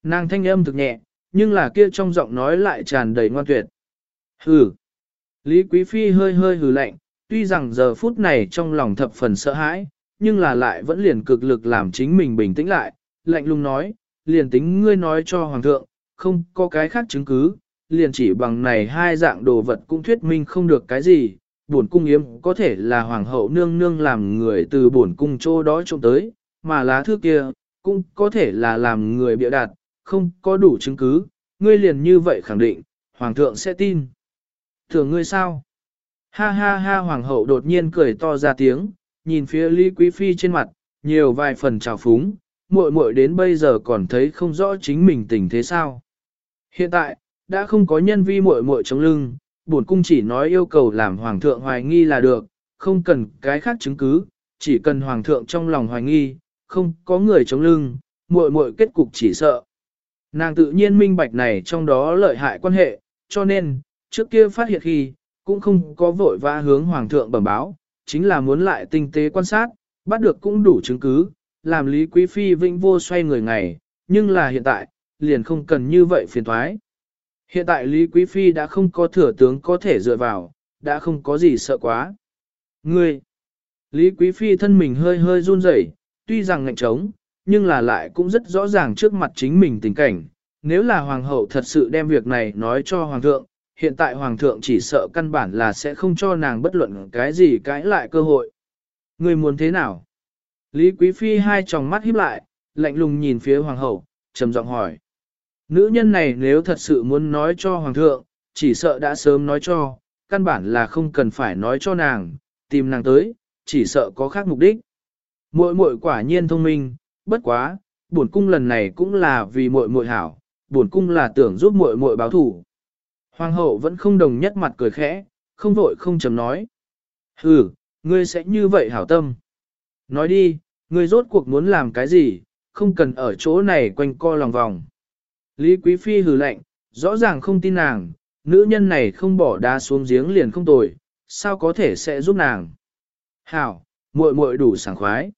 Nàng thanh âm thực nhẹ, nhưng là kia trong giọng nói lại tràn đầy ngoan tuyệt. Hừ. Lý Quý Phi hơi hơi hừ lạnh, tuy rằng giờ phút này trong lòng thập phần sợ hãi, nhưng là lại vẫn liền cực lực làm chính mình bình tĩnh lại, lạnh lùng nói, liền tính ngươi nói cho Hoàng thượng, không có cái khác chứng cứ, liền chỉ bằng này hai dạng đồ vật cũng thuyết minh không được cái gì, bổn cung yếm có thể là hoàng hậu nương nương làm người từ bổn cung chỗ đó trông tới, mà lá thư kia, cũng có thể là làm người bịa đặt, không có đủ chứng cứ, ngươi liền như vậy khẳng định, hoàng thượng sẽ tin. Thường ngươi sao? Ha ha ha hoàng hậu đột nhiên cười to ra tiếng, nhìn phía Lý Quý Phi trên mặt, nhiều vài phần trào phúng, muội muội đến bây giờ còn thấy không rõ chính mình tình thế sao. Hiện tại, đã không có nhân vi muội muội chống lưng, bổn cung chỉ nói yêu cầu làm hoàng thượng hoài nghi là được, không cần cái khác chứng cứ, chỉ cần hoàng thượng trong lòng hoài nghi, không có người chống lưng, muội muội kết cục chỉ sợ. Nàng tự nhiên minh bạch này trong đó lợi hại quan hệ, cho nên, trước kia phát hiện khi, cũng không có vội vã hướng hoàng thượng bẩm báo, chính là muốn lại tinh tế quan sát, bắt được cũng đủ chứng cứ, làm Lý Quý Phi vĩnh vô xoay người ngày, nhưng là hiện tại, liền không cần như vậy phiền thoái. Hiện tại Lý Quý Phi đã không có thừa tướng có thể dựa vào, đã không có gì sợ quá. Ngươi! Lý Quý Phi thân mình hơi hơi run rẩy, tuy rằng ngạnh trống, nhưng là lại cũng rất rõ ràng trước mặt chính mình tình cảnh. Nếu là Hoàng hậu thật sự đem việc này nói cho Hoàng thượng, hiện tại Hoàng thượng chỉ sợ căn bản là sẽ không cho nàng bất luận cái gì cãi lại cơ hội. Người muốn thế nào? Lý Quý Phi hai tròng mắt híp lại, lạnh lùng nhìn phía Hoàng hậu, trầm giọng hỏi. Nữ nhân này nếu thật sự muốn nói cho Hoàng thượng, chỉ sợ đã sớm nói cho, căn bản là không cần phải nói cho nàng, tìm nàng tới, chỉ sợ có khác mục đích. Muội muội quả nhiên thông minh, bất quá, bổn cung lần này cũng là vì muội muội hảo, bổn cung là tưởng giúp muội muội báo thù. Hoàng hậu vẫn không đồng nhất mặt cười khẽ, không vội không chấm nói. Hừ, ngươi sẽ như vậy hảo tâm. Nói đi, ngươi rốt cuộc muốn làm cái gì, không cần ở chỗ này quanh co lòng vòng. Lý Quý Phi hừ lạnh, rõ ràng không tin nàng, nữ nhân này không bỏ đá xuống giếng liền không tồi, sao có thể sẽ giúp nàng. Hảo, muội muội đủ sảng khoái.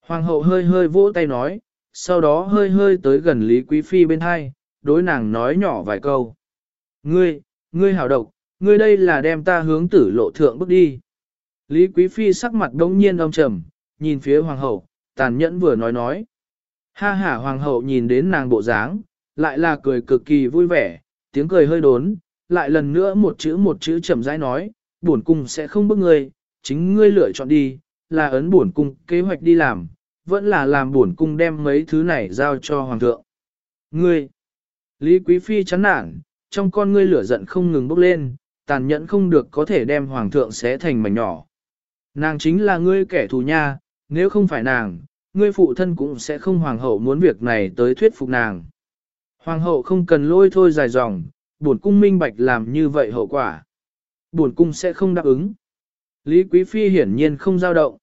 Hoàng hậu hơi hơi vỗ tay nói, sau đó hơi hơi tới gần Lý Quý Phi bên hai, đối nàng nói nhỏ vài câu. Ngươi, ngươi hảo độc, ngươi đây là đem ta hướng tử lộ thượng bước đi. Lý Quý Phi sắc mặt đông nhiên âm trầm, nhìn phía hoàng hậu, tàn nhẫn vừa nói nói. Ha ha hoàng hậu nhìn đến nàng bộ dáng, lại là cười cực kỳ vui vẻ, tiếng cười hơi đốn, lại lần nữa một chữ một chữ chậm rãi nói, bổn cung sẽ không bức ngươi, chính ngươi lựa chọn đi, là ấn bổn cung kế hoạch đi làm, vẫn là làm bổn cung đem mấy thứ này giao cho hoàng thượng. Ngươi, Lý Quý Phi chán nản, trong con ngươi lửa giận không ngừng bốc lên, tàn nhẫn không được có thể đem hoàng thượng xé thành mảnh nhỏ. Nàng chính là ngươi kẻ thù nha, nếu không phải nàng, ngươi phụ thân cũng sẽ không hoàng hậu muốn việc này tới thuyết phục nàng. Hoàng hậu không cần lôi thôi dài dòng, bổn cung minh bạch làm như vậy hậu quả. Bổn cung sẽ không đáp ứng. Lý Quý Phi hiển nhiên không dao động.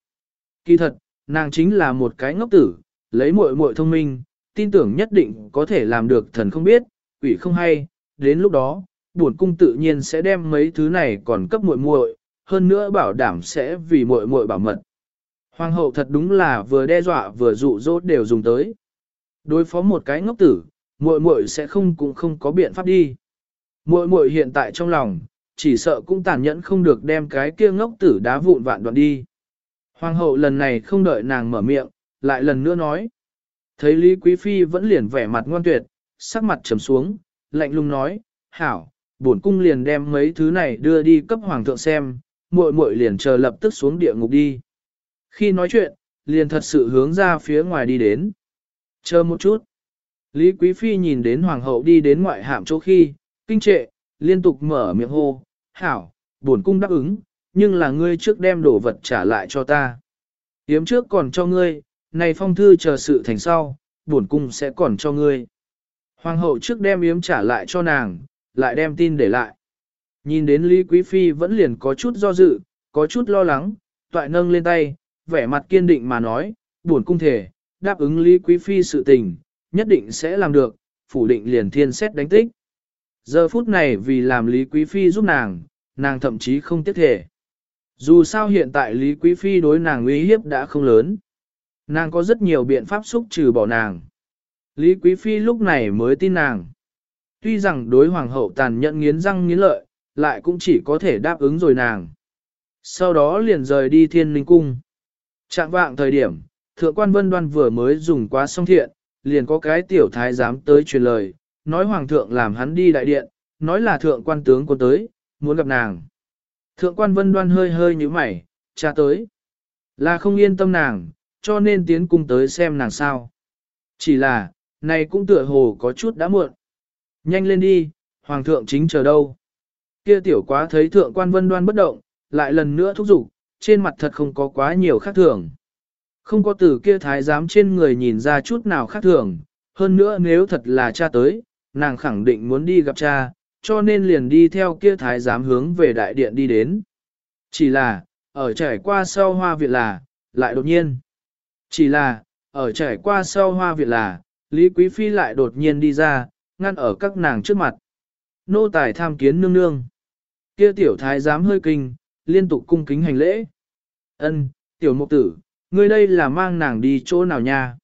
Kỳ thật, nàng chính là một cái ngốc tử, lấy muội muội thông minh, tin tưởng nhất định có thể làm được thần không biết, quỷ không hay, đến lúc đó, bổn cung tự nhiên sẽ đem mấy thứ này còn cấp muội muội, hơn nữa bảo đảm sẽ vì muội muội bảo mật. Hoàng hậu thật đúng là vừa đe dọa vừa dụ dỗ đều dùng tới. Đối phó một cái ngốc tử, muội muội sẽ không cũng không có biện pháp đi. Muội muội hiện tại trong lòng, chỉ sợ cũng tàn nhẫn không được đem cái kia ngốc tử đá vụn vạn đoạn đi. Hoàng hậu lần này không đợi nàng mở miệng, lại lần nữa nói. Thấy Lý Quý Phi vẫn liền vẻ mặt ngoan tuyệt, sắc mặt trầm xuống, lạnh lùng nói, hảo, bổn cung liền đem mấy thứ này đưa đi cấp hoàng thượng xem, muội muội liền chờ lập tức xuống địa ngục đi. Khi nói chuyện, liền thật sự hướng ra phía ngoài đi đến. Chờ một chút. Lý Quý Phi nhìn đến hoàng hậu đi đến ngoại hạm chỗ khi, kinh trệ, liên tục mở miệng hô, hảo, bổn cung đáp ứng, nhưng là ngươi trước đem đồ vật trả lại cho ta. Yếm trước còn cho ngươi, này phong thư chờ sự thành sau, bổn cung sẽ còn cho ngươi. Hoàng hậu trước đem yếm trả lại cho nàng, lại đem tin để lại. Nhìn đến Lý Quý Phi vẫn liền có chút do dự, có chút lo lắng, toại nâng lên tay, vẻ mặt kiên định mà nói, buồn cung thể, đáp ứng Lý Quý Phi sự tình, nhất định sẽ làm được, phủ định liền thiên xét đánh tích. Giờ phút này vì làm Lý Quý Phi giúp nàng, nàng thậm chí không tiếc thể. Dù sao hiện tại Lý Quý Phi đối nàng uy hiếp đã không lớn. Nàng có rất nhiều biện pháp xúc trừ bỏ nàng. Lý Quý Phi lúc này mới tin nàng. Tuy rằng đối hoàng hậu tàn nhẫn nghiến răng nghiến lợi, lại cũng chỉ có thể đáp ứng rồi nàng. Sau đó liền rời đi thiên linh cung. Trạng vạng thời điểm, thượng quan vân đoan vừa mới dùng quá song thiện, liền có cái tiểu thái giám tới truyền lời, nói hoàng thượng làm hắn đi đại điện, nói là thượng quan tướng quân tới, muốn gặp nàng. Thượng quan vân đoan hơi hơi như mày, cha tới. Là không yên tâm nàng, cho nên tiến cung tới xem nàng sao. Chỉ là, này cũng tựa hồ có chút đã muộn. Nhanh lên đi, hoàng thượng chính chờ đâu. Kia tiểu quá thấy thượng quan vân đoan bất động, lại lần nữa thúc giục, trên mặt thật không có quá nhiều khác thường. Không có từ kia thái giám trên người nhìn ra chút nào khác thường, hơn nữa nếu thật là cha tới, nàng khẳng định muốn đi gặp cha, cho nên liền đi theo kia thái giám hướng về đại điện đi đến. Chỉ là, ở trải qua sau hoa viện là, lại đột nhiên. Chỉ là, ở trải qua sau hoa viện là, Lý Quý Phi lại đột nhiên đi ra, ngăn ở các nàng trước mặt. Nô tài tham kiến nương nương. Kia tiểu thái giám hơi kinh, liên tục cung kính hành lễ. Ân, tiểu mục tử, ngươi đây là mang nàng đi chỗ nào nha?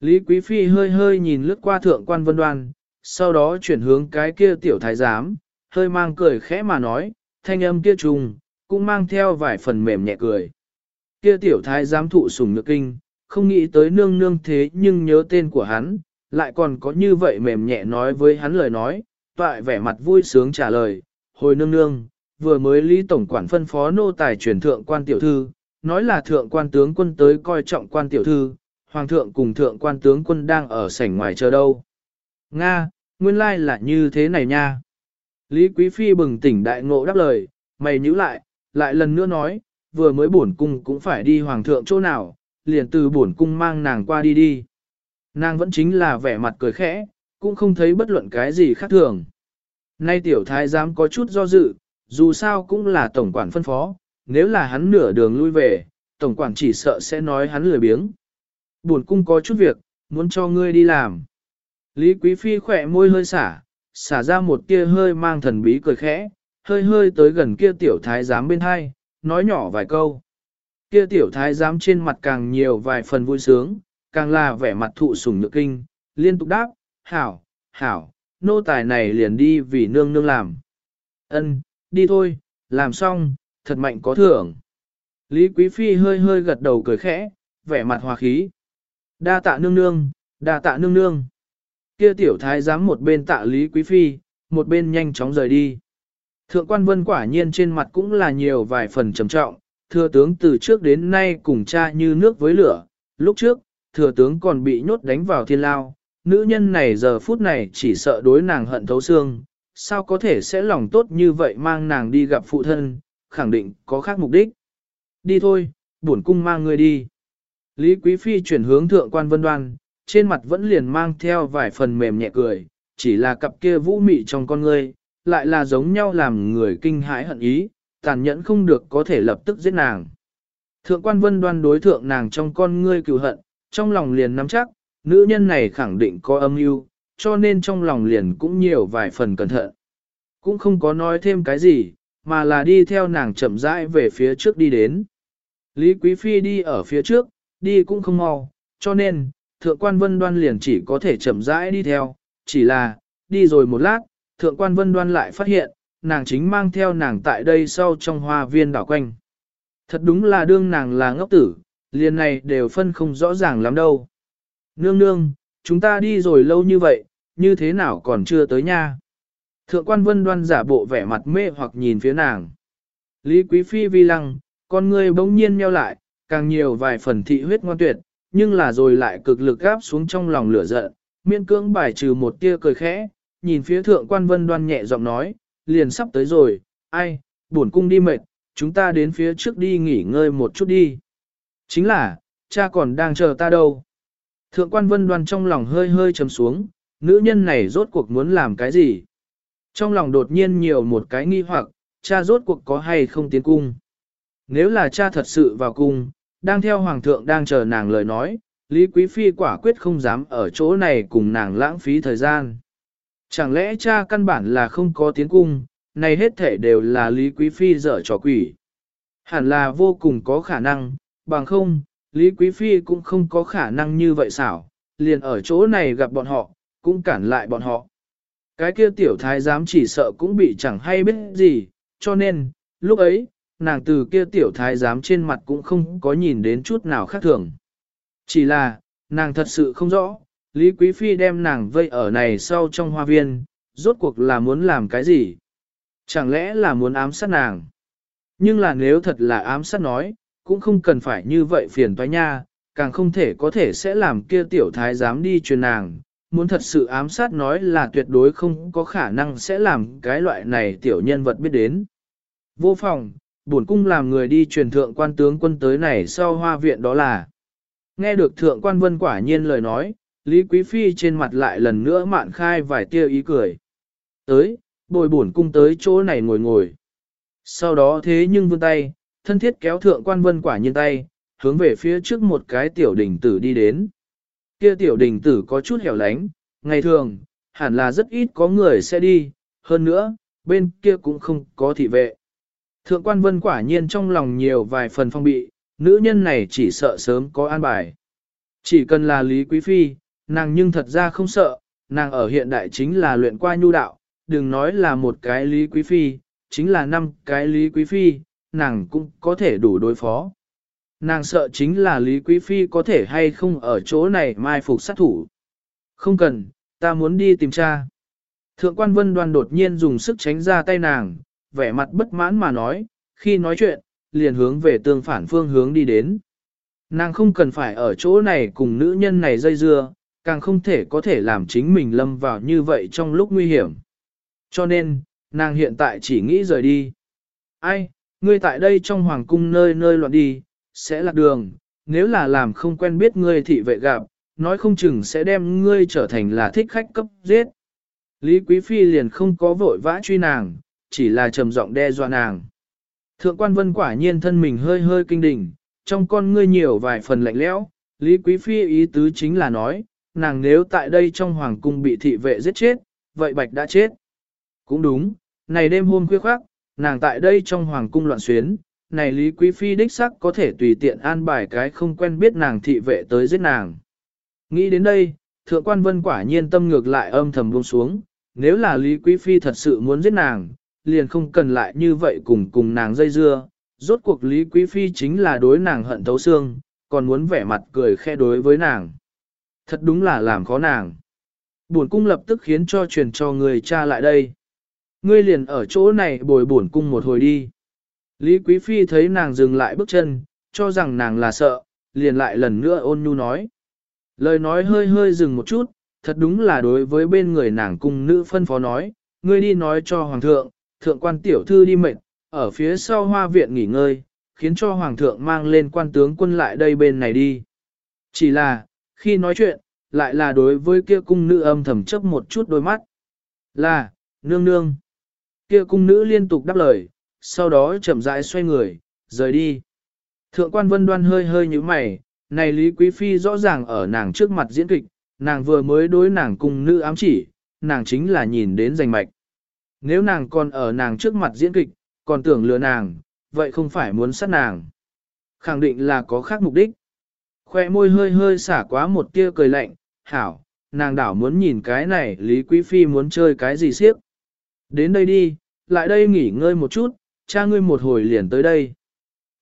Lý Quý Phi hơi hơi nhìn lướt qua thượng quan vân đoan, sau đó chuyển hướng cái kia tiểu thái giám, hơi mang cười khẽ mà nói, thanh âm kia trùng, cũng mang theo vài phần mềm nhẹ cười. Kia tiểu thái giám thụ sủng nhược kinh, không nghĩ tới nương nương thế nhưng nhớ tên của hắn, lại còn có như vậy mềm nhẹ nói với hắn lời nói, toại vẻ mặt vui sướng trả lời, hồi nương nương, vừa mới Lý Tổng quản phân phó nô tài truyền thượng quan tiểu thư, nói là thượng quan tướng quân tới coi trọng quan tiểu thư, hoàng thượng cùng thượng quan tướng quân đang ở sảnh ngoài chờ đâu. Nga, nguyên lai là như thế này nha. Lý Quý Phi bừng tỉnh đại ngộ đáp lời, mày nhíu lại, lại lần nữa nói, vừa mới bổn cung cũng phải đi hoàng thượng chỗ nào, liền từ bổn cung mang nàng qua đi đi. Nàng vẫn chính là vẻ mặt cười khẽ, cũng không thấy bất luận cái gì khác thường. Nay tiểu thái giám có chút do dự, dù sao cũng là tổng quản phân phó, nếu là hắn nửa đường lui về, tổng quản chỉ sợ sẽ nói hắn lười biếng. Buồn cung có chút việc, muốn cho ngươi đi làm. Lý Quý Phi khỏe môi hơi xả, xả ra một tia hơi mang thần bí cười khẽ, hơi hơi tới gần kia tiểu thái giám bên hai, nói nhỏ vài câu. Kia tiểu thái giám trên mặt càng nhiều vài phần vui sướng, càng là vẻ mặt thụ sủng nhược kinh, liên tục đáp, hảo, hảo, nô tài này liền đi vì nương nương làm. Ân, đi thôi, làm xong, thật mạnh có thưởng. Lý Quý Phi hơi hơi gật đầu cười khẽ, vẻ mặt hòa khí. Đa tạ nương nương, đa tạ nương nương. Kia tiểu thái giám một bên tạ Lý Quý Phi, một bên nhanh chóng rời đi. Thượng quan vân quả nhiên trên mặt cũng là nhiều vài phần trầm trọng, thừa tướng từ trước đến nay cùng cha như nước với lửa, lúc trước, thừa tướng còn bị nhốt đánh vào thiên lao, nữ nhân này giờ phút này chỉ sợ đối nàng hận thấu xương, sao có thể sẽ lòng tốt như vậy mang nàng đi gặp phụ thân, khẳng định có khác mục đích. Đi thôi, bổn cung mang người đi. Lý Quý Phi chuyển hướng thượng quan vân đoan, trên mặt vẫn liền mang theo vài phần mềm nhẹ cười, chỉ là cặp kia vũ mị trong con ngươi, lại là giống nhau làm người kinh hãi hận ý, tàn nhẫn không được có thể lập tức giết nàng. Thượng quan vân đoan đối thượng nàng trong con ngươi cựu hận, trong lòng liền nắm chắc, nữ nhân này khẳng định có âm mưu, cho nên trong lòng liền cũng nhiều vài phần cẩn thận. Cũng không có nói thêm cái gì, mà là đi theo nàng chậm rãi về phía trước đi đến. Lý Quý Phi đi ở phía trước, đi cũng không mau, cho nên, thượng quan vân đoan liền chỉ có thể chậm rãi đi theo, chỉ là, đi rồi một lát, thượng quan vân đoan lại phát hiện, nàng chính mang theo nàng tại đây sau trong hoa viên đảo quanh. Thật đúng là đương nàng là ngốc tử, liền này đều phân không rõ ràng lắm đâu. Nương nương, chúng ta đi rồi lâu như vậy, như thế nào còn chưa tới nha. Thượng quan vân đoan giả bộ vẻ mặt mê hoặc nhìn phía nàng. Lý quý phi vi lăng, con người bỗng nhiên meo lại, càng nhiều vài phần thị huyết ngoan tuyệt, nhưng là rồi lại cực lực gáp xuống trong lòng lửa giận, miễn cưỡng bài trừ một tia cười khẽ, nhìn phía thượng quan vân đoan nhẹ giọng nói, liền sắp tới rồi, ai, buồn cung đi mệt, chúng ta đến phía trước đi nghỉ ngơi một chút đi. Chính là, cha còn đang chờ ta đâu. Thượng quan vân đoan trong lòng hơi hơi trầm xuống, nữ nhân này rốt cuộc muốn làm cái gì? Trong lòng đột nhiên nhiều một cái nghi hoặc, cha rốt cuộc có hay không tiến cung? Nếu là cha thật sự vào cung, đang theo hoàng thượng đang chờ nàng lời nói, Lý Quý Phi quả quyết không dám ở chỗ này cùng nàng lãng phí thời gian. Chẳng lẽ cha căn bản là không có tiến cung, này hết thể đều là Lý Quý Phi dở trò quỷ. Hẳn là vô cùng có khả năng, bằng không, Lý Quý Phi cũng không có khả năng như vậy xảo, liền ở chỗ này gặp bọn họ, cũng cản lại bọn họ. Cái kia tiểu thái giám chỉ sợ cũng bị chẳng hay biết gì, cho nên, lúc ấy, nàng từ kia tiểu thái giám trên mặt cũng không có nhìn đến chút nào khác thường. Chỉ là, nàng thật sự không rõ, Lý Quý Phi đem nàng vây ở này sau trong hoa viên, rốt cuộc là muốn làm cái gì? Chẳng lẽ là muốn ám sát nàng? Nhưng là nếu thật là ám sát nói, cũng không cần phải như vậy phiền toái nha, càng không thể có thể sẽ làm kia tiểu thái dám đi truyền nàng. Muốn thật sự ám sát nói là tuyệt đối không có khả năng sẽ làm cái loại này tiểu nhân vật biết đến. Vô phòng, bổn cung làm người đi truyền thượng quan tướng quân tới này sau hoa viện đó là. Nghe được thượng quan vân quả nhiên lời nói, Lý Quý Phi trên mặt lại lần nữa mạn khai vài tia ý cười. Tới, bồi bổn cung tới chỗ này ngồi ngồi. Sau đó thế nhưng vươn tay, thân thiết kéo thượng quan vân quả nhiên tay, hướng về phía trước một cái tiểu đình tử đi đến. Kia tiểu đình tử có chút hẻo lánh, ngày thường, hẳn là rất ít có người sẽ đi, hơn nữa, bên kia cũng không có thị vệ. Thượng quan vân quả nhiên trong lòng nhiều vài phần phong bị, nữ nhân này chỉ sợ sớm có an bài. Chỉ cần là Lý Quý Phi, nàng nhưng thật ra không sợ, nàng ở hiện đại chính là luyện qua nhu đạo, đừng nói là một cái Lý Quý Phi, chính là năm cái Lý Quý Phi, nàng cũng có thể đủ đối phó. Nàng sợ chính là Lý Quý Phi có thể hay không ở chỗ này mai phục sát thủ. Không cần, ta muốn đi tìm cha. Thượng quan vân đoan đột nhiên dùng sức tránh ra tay nàng, vẻ mặt bất mãn mà nói, khi nói chuyện, liền hướng về tương phản phương hướng đi đến. Nàng không cần phải ở chỗ này cùng nữ nhân này dây dưa, càng không thể có thể làm chính mình lâm vào như vậy trong lúc nguy hiểm. Cho nên, nàng hiện tại chỉ nghĩ rời đi. Ai, ngươi tại đây trong hoàng cung nơi nơi loạn đi, sẽ lạc đường, nếu là làm không quen biết ngươi thị vệ gặp, nói không chừng sẽ đem ngươi trở thành là thích khách cấp giết. Lý Quý Phi liền không có vội vã truy nàng, chỉ là trầm giọng đe dọa nàng. Thượng quan vân quả nhiên thân mình hơi hơi kinh đình, trong con ngươi nhiều vài phần lạnh lẽo, Lý Quý Phi ý tứ chính là nói, nàng nếu tại đây trong hoàng cung bị thị vệ giết chết, vậy bạch đã chết. Cũng đúng, này đêm hôm khuya khoác, nàng tại đây trong hoàng cung loạn xuyến, này Lý Quý Phi đích sắc có thể tùy tiện an bài cái không quen biết nàng thị vệ tới giết nàng. Nghĩ đến đây, thượng quan vân quả nhiên tâm ngược lại âm thầm buông xuống, nếu là Lý Quý Phi thật sự muốn giết nàng, liền không cần lại như vậy cùng cùng nàng dây dưa, rốt cuộc Lý Quý Phi chính là đối nàng hận thấu xương, còn muốn vẻ mặt cười khe đối với nàng. Thật đúng là làm khó nàng. Buồn cung lập tức khiến cho truyền cho người cha lại đây. Ngươi liền ở chỗ này bồi buồn cung một hồi đi. Lý Quý Phi thấy nàng dừng lại bước chân, cho rằng nàng là sợ, liền lại lần nữa ôn nhu nói. Lời nói hơi hơi dừng một chút, thật đúng là đối với bên người nàng cung nữ phân phó nói, ngươi đi nói cho hoàng thượng, thượng quan tiểu thư đi mệt, ở phía sau hoa viện nghỉ ngơi, khiến cho hoàng thượng mang lên quan tướng quân lại đây bên này đi. Chỉ là, khi nói chuyện, lại là đối với kia cung nữ âm thầm chấp một chút đôi mắt. Là, nương nương. Kia cung nữ liên tục đáp lời, sau đó chậm rãi xoay người, rời đi. Thượng quan vân đoan hơi hơi như mày, này Lý Quý Phi rõ ràng ở nàng trước mặt diễn kịch, nàng vừa mới đối nàng cung nữ ám chỉ, nàng chính là nhìn đến giành mạch. Nếu nàng còn ở nàng trước mặt diễn kịch, còn tưởng lừa nàng, vậy không phải muốn sát nàng. Khẳng định là có khác mục đích. Khoe môi hơi hơi xả quá một tia cười lạnh, hảo, nàng đảo muốn nhìn cái này Lý Quý Phi muốn chơi cái gì siếp. Đến đây đi, lại đây nghỉ ngơi một chút, cha ngươi một hồi liền tới đây.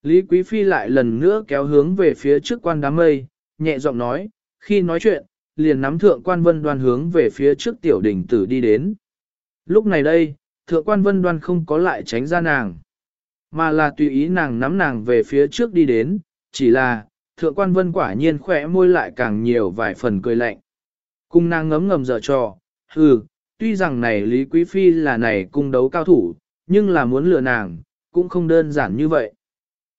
Lý Quý Phi lại lần nữa kéo hướng về phía trước quan đám mây, nhẹ giọng nói, khi nói chuyện, liền nắm thượng quan vân đoan hướng về phía trước tiểu đỉnh tử đi đến. Lúc này đây, thượng quan vân đoan không có lại tránh ra nàng, mà là tùy ý nàng nắm nàng về phía trước đi đến, chỉ là, thượng quan vân quả nhiên khỏe môi lại càng nhiều vài phần cười lạnh. Cung nàng ngấm ngầm dở trò, hừ, tuy rằng này Lý Quý Phi là này cung đấu cao thủ, nhưng là muốn lừa nàng, cũng không đơn giản như vậy.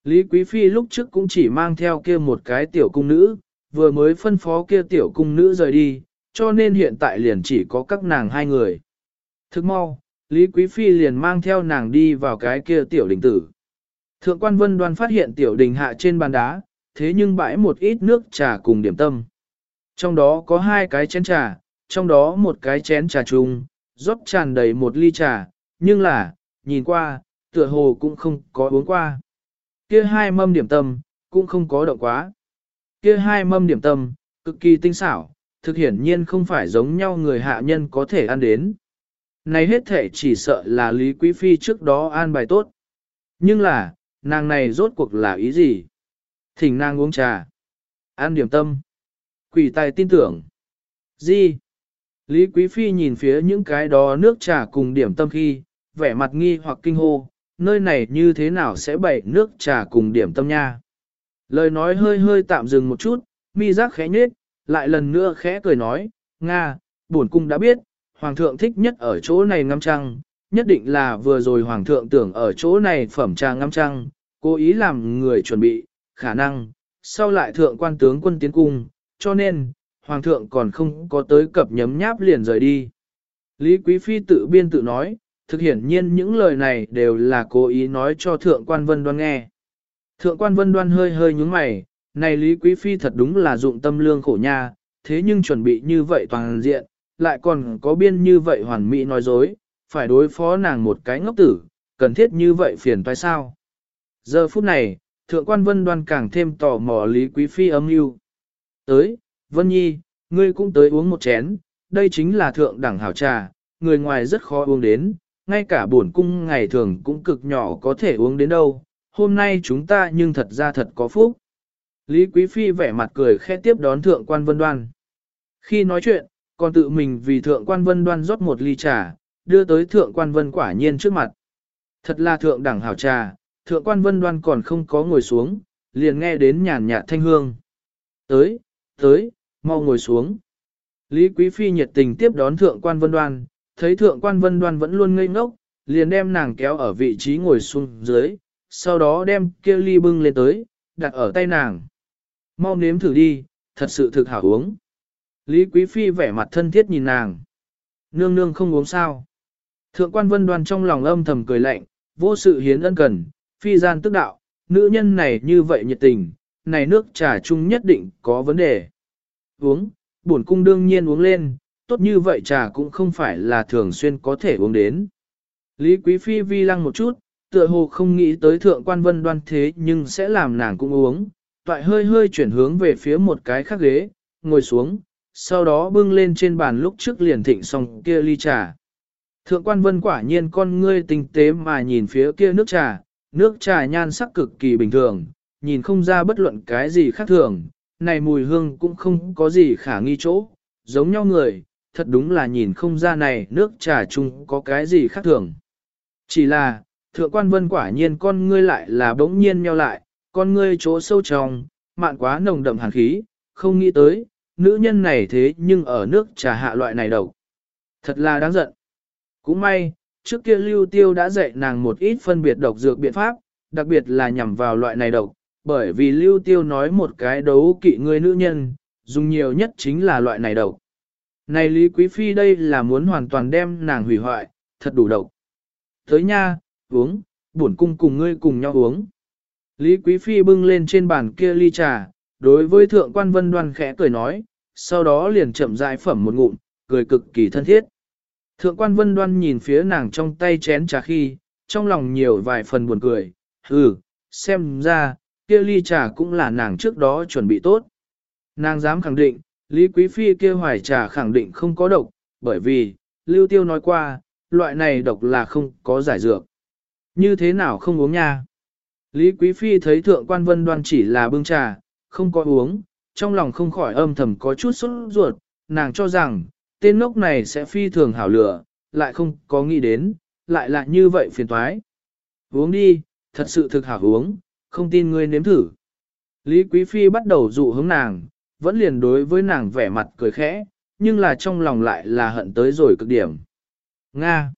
Lý Quý Phi lúc trước cũng chỉ mang theo kia một cái tiểu cung nữ, vừa mới phân phó kia tiểu cung nữ rời đi, cho nên hiện tại liền chỉ có các nàng hai người. Thức mau, Lý Quý Phi liền mang theo nàng đi vào cái kia tiểu đình tử. Thượng quan vân đoan phát hiện tiểu đình hạ trên bàn đá, thế nhưng bãi một ít nước trà cùng điểm tâm. Trong đó có hai cái chén trà, trong đó một cái chén trà chung, rót tràn đầy một ly trà, nhưng là, nhìn qua, tựa hồ cũng không có uống qua. Kia hai mâm điểm tâm, cũng không có động quá. Kia hai mâm điểm tâm, cực kỳ tinh xảo, thực hiển nhiên không phải giống nhau người hạ nhân có thể ăn đến. Này hết thể chỉ sợ là Lý Quý Phi trước đó an bài tốt. Nhưng là, nàng này rốt cuộc là ý gì? Thỉnh nàng uống trà. An điểm tâm. Quỷ tài tin tưởng. Gì? Lý Quý Phi nhìn phía những cái đó nước trà cùng điểm tâm khi, vẻ mặt nghi hoặc kinh hô, nơi này như thế nào sẽ bày nước trà cùng điểm tâm nha. Lời nói hơi hơi tạm dừng một chút, mi giác khẽ nhết, lại lần nữa khẽ cười nói, Nga, bổn cung đã biết, Hoàng thượng thích nhất ở chỗ này ngắm trăng, nhất định là vừa rồi Hoàng thượng tưởng ở chỗ này phẩm trà ngắm trăng, cố ý làm người chuẩn bị, khả năng, sau lại thượng quan tướng quân tiến cung, cho nên, Hoàng thượng còn không có tới cập nhấm nháp liền rời đi. Lý Quý Phi tự biên tự nói, thực hiển nhiên những lời này đều là cố ý nói cho thượng quan vân đoan nghe. Thượng quan vân đoan hơi hơi nhúng mày, này Lý Quý Phi thật đúng là dụng tâm lương khổ nha, thế nhưng chuẩn bị như vậy toàn diện, lại còn có biên như vậy hoàn mỹ nói dối, phải đối phó nàng một cái ngốc tử, cần thiết như vậy phiền phải sao. Giờ phút này, thượng quan vân đoan càng thêm tò mò Lý Quý Phi âm mưu Tới, Vân Nhi, ngươi cũng tới uống một chén, đây chính là thượng đẳng hảo trà, người ngoài rất khó uống đến, ngay cả bổn cung ngày thường cũng cực nhỏ có thể uống đến đâu, hôm nay chúng ta nhưng thật ra thật có phúc. Lý Quý Phi vẻ mặt cười khẽ tiếp đón thượng quan vân đoan. Khi nói chuyện, còn tự mình vì thượng quan vân đoan rót một ly trà, đưa tới thượng quan vân quả nhiên trước mặt. Thật là thượng đẳng hảo trà, thượng quan vân đoan còn không có ngồi xuống, liền nghe đến nhàn nhạt thanh hương. Tới, tới, mau ngồi xuống. Lý Quý Phi nhiệt tình tiếp đón thượng quan vân đoan, thấy thượng quan vân đoan vẫn luôn ngây ngốc, liền đem nàng kéo ở vị trí ngồi xuống dưới, sau đó đem kia ly bưng lên tới, đặt ở tay nàng. Mau nếm thử đi, thật sự thực hảo uống. Lý Quý Phi vẻ mặt thân thiết nhìn nàng. Nương nương không uống sao. Thượng quan vân đoan trong lòng âm thầm cười lạnh, vô sự hiến ân cần, phi gian tức đạo, nữ nhân này như vậy nhiệt tình, này nước trà chung nhất định có vấn đề. Uống, bổn cung đương nhiên uống lên, tốt như vậy trà cũng không phải là thường xuyên có thể uống đến. Lý Quý Phi vi lăng một chút, tựa hồ không nghĩ tới thượng quan vân đoan thế nhưng sẽ làm nàng cũng uống, toại hơi hơi chuyển hướng về phía một cái khác ghế, ngồi xuống, sau đó bưng lên trên bàn lúc trước liền thịnh xong kia ly trà. Thượng quan vân quả nhiên con ngươi tinh tế mà nhìn phía kia nước trà, nước trà nhan sắc cực kỳ bình thường, nhìn không ra bất luận cái gì khác thường, này mùi hương cũng không có gì khả nghi chỗ, giống nhau người, thật đúng là nhìn không ra này nước trà chung có cái gì khác thường. Chỉ là, thượng quan vân quả nhiên con ngươi lại là bỗng nhiên nheo lại, con ngươi chỗ sâu trong, mạn quá nồng đậm hàn khí, không nghĩ tới, nữ nhân này thế nhưng ở nước trà hạ loại này độc. Thật là đáng giận. Cũng may, trước kia lưu tiêu đã dạy nàng một ít phân biệt độc dược biện pháp, đặc biệt là nhằm vào loại này độc, bởi vì lưu tiêu nói một cái đấu kỵ người nữ nhân, dùng nhiều nhất chính là loại này độc. Này Lý Quý Phi đây là muốn hoàn toàn đem nàng hủy hoại, thật đủ độc. Tới nha, uống, buồn cung cùng ngươi cùng nhau uống. Lý Quý Phi bưng lên trên bàn kia ly trà, đối với thượng quan vân đoan khẽ cười nói, sau đó liền chậm rãi phẩm một ngụm, cười cực kỳ thân thiết. Thượng quan vân đoan nhìn phía nàng trong tay chén trà khi, trong lòng nhiều vài phần buồn cười, hừ, xem ra, kia ly trà cũng là nàng trước đó chuẩn bị tốt. Nàng dám khẳng định, Lý Quý Phi kia hoài trà khẳng định không có độc, bởi vì, Lưu Tiêu nói qua, loại này độc là không có giải dược. Như thế nào không uống nha? Lý Quý Phi thấy thượng quan vân đoan chỉ là bưng trà, không có uống, trong lòng không khỏi âm thầm có chút sốt ruột, nàng cho rằng, tên ngốc này sẽ phi thường hảo lửa, lại không có nghĩ đến, lại là như vậy phiền toái. Uống đi, thật sự thực hảo uống, không tin ngươi nếm thử. Lý Quý Phi bắt đầu dụ hướng nàng, vẫn liền đối với nàng vẻ mặt cười khẽ, nhưng là trong lòng lại là hận tới rồi cực điểm. Nga.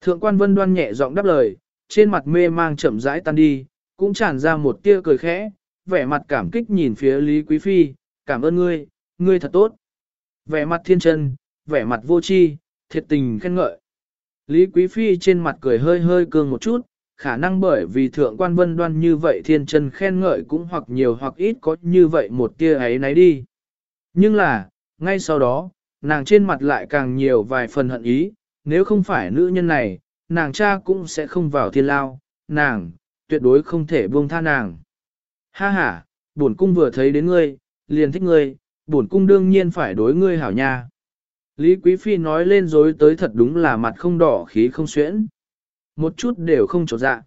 Thượng quan vân đoan nhẹ giọng đáp lời, trên mặt mê mang chậm rãi tan đi, cũng tràn ra một tia cười khẽ, vẻ mặt cảm kích nhìn phía Lý Quý Phi, cảm ơn ngươi, ngươi thật tốt. Vẻ mặt thiên chân, vẻ mặt vô tri, thiệt tình khen ngợi. Lý Quý Phi trên mặt cười hơi hơi cương một chút, khả năng bởi vì thượng quan vân đoan như vậy thiên chân khen ngợi cũng hoặc nhiều hoặc ít có như vậy một tia ấy nấy đi. Nhưng là, ngay sau đó, nàng trên mặt lại càng nhiều vài phần hận ý, nếu không phải nữ nhân này, nàng cha cũng sẽ không vào thiên lao, nàng, tuyệt đối không thể buông tha nàng. Ha ha, bổn cung vừa thấy đến ngươi, liền thích ngươi, bổn cung đương nhiên phải đối ngươi hảo nha. Lý Quý Phi nói lên dối tới thật đúng là mặt không đỏ khí không xuyễn. Một chút đều không trột dạ.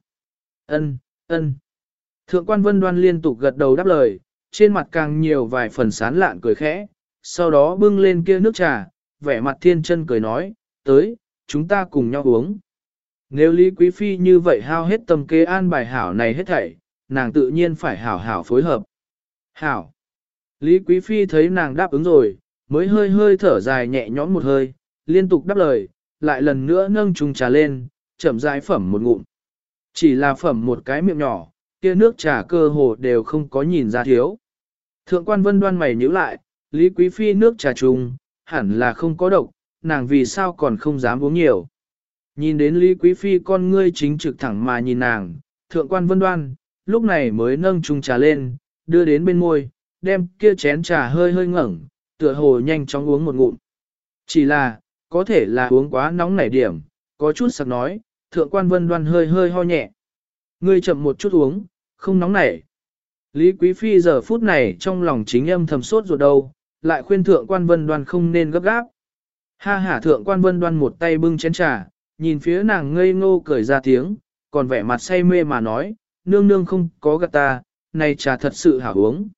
Ân, ân. Thượng quan vân đoan liên tục gật đầu đáp lời, trên mặt càng nhiều vài phần sán lạn cười khẽ, sau đó bưng lên kia nước trà, vẻ mặt thiên chân cười nói, tới, chúng ta cùng nhau uống. Nếu Lý Quý Phi như vậy hao hết tâm kế an bài hảo này hết thảy, nàng tự nhiên phải hảo hảo phối hợp. Hảo. Lý Quý Phi thấy nàng đáp ứng rồi, mới hơi hơi thở dài nhẹ nhõm một hơi, liên tục đáp lời, lại lần nữa nâng chung trà lên, chậm rãi phẩm một ngụm. Chỉ là phẩm một cái miệng nhỏ, kia nước trà cơ hồ đều không có nhìn ra thiếu. Thượng quan vân đoan mày nhíu lại, Lý Quý Phi nước trà trùng, hẳn là không có độc, nàng vì sao còn không dám uống nhiều. Nhìn đến Lý Quý Phi con ngươi chính trực thẳng mà nhìn nàng, thượng quan vân đoan, lúc này mới nâng chung trà lên, đưa đến bên môi, đem kia chén trà hơi hơi ngẩng, tựa hồ nhanh chóng uống một ngụm. Chỉ là, có thể là uống quá nóng nảy điểm, có chút sặc nói, thượng quan vân đoan hơi hơi ho nhẹ. Ngươi chậm một chút uống, không nóng nảy. Lý Quý Phi giờ phút này trong lòng chính âm thầm sốt ruột đâu, lại khuyên thượng quan vân đoan không nên gấp gáp. Ha hả thượng quan vân đoan một tay bưng chén trà, nhìn phía nàng ngây ngô cười ra tiếng, còn vẻ mặt say mê mà nói, nương nương không có gạt ta, này trà thật sự hảo uống.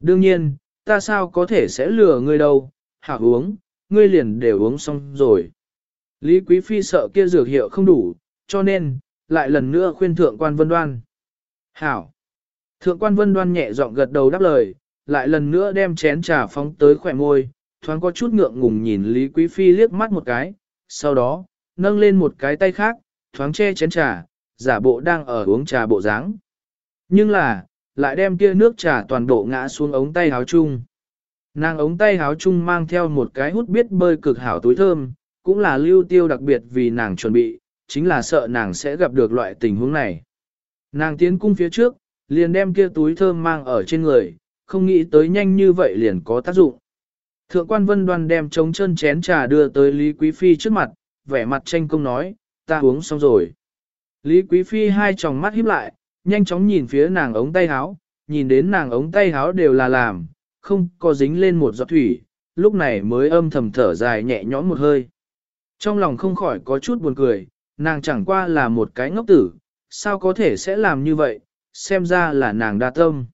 Đương nhiên, ta sao có thể sẽ lừa ngươi đâu, hảo uống, ngươi liền đều uống xong rồi. Lý Quý Phi sợ kia dược hiệu không đủ, cho nên, lại lần nữa khuyên thượng quan vân đoan. Hảo! Thượng quan vân đoan nhẹ giọng gật đầu đáp lời, lại lần nữa đem chén trà phóng tới khỏe môi, thoáng có chút ngượng ngùng nhìn Lý Quý Phi liếc mắt một cái, sau đó, nâng lên một cái tay khác, thoáng che chén trà, giả bộ đang ở uống trà bộ dáng. Nhưng là, lại đem kia nước trà toàn bộ ngã xuống ống tay háo chung. Nàng ống tay háo chung mang theo một cái hút biết bơi cực hảo túi thơm, cũng là lưu tiêu đặc biệt vì nàng chuẩn bị, chính là sợ nàng sẽ gặp được loại tình huống này. Nàng tiến cung phía trước, liền đem kia túi thơm mang ở trên người, không nghĩ tới nhanh như vậy liền có tác dụng. Thượng quan vân đoan đem trống chân chén trà đưa tới Lý Quý Phi trước mặt, vẻ mặt tranh công nói, ta uống xong rồi. Lý Quý Phi hai tròng mắt híp lại, nhanh chóng nhìn phía nàng ống tay áo, nhìn đến nàng ống tay áo đều là làm, không có dính lên một giọt thủy, lúc này mới âm thầm thở dài nhẹ nhõm một hơi. Trong lòng không khỏi có chút buồn cười, nàng chẳng qua là một cái ngốc tử, sao có thể sẽ làm như vậy, xem ra là nàng đa tâm.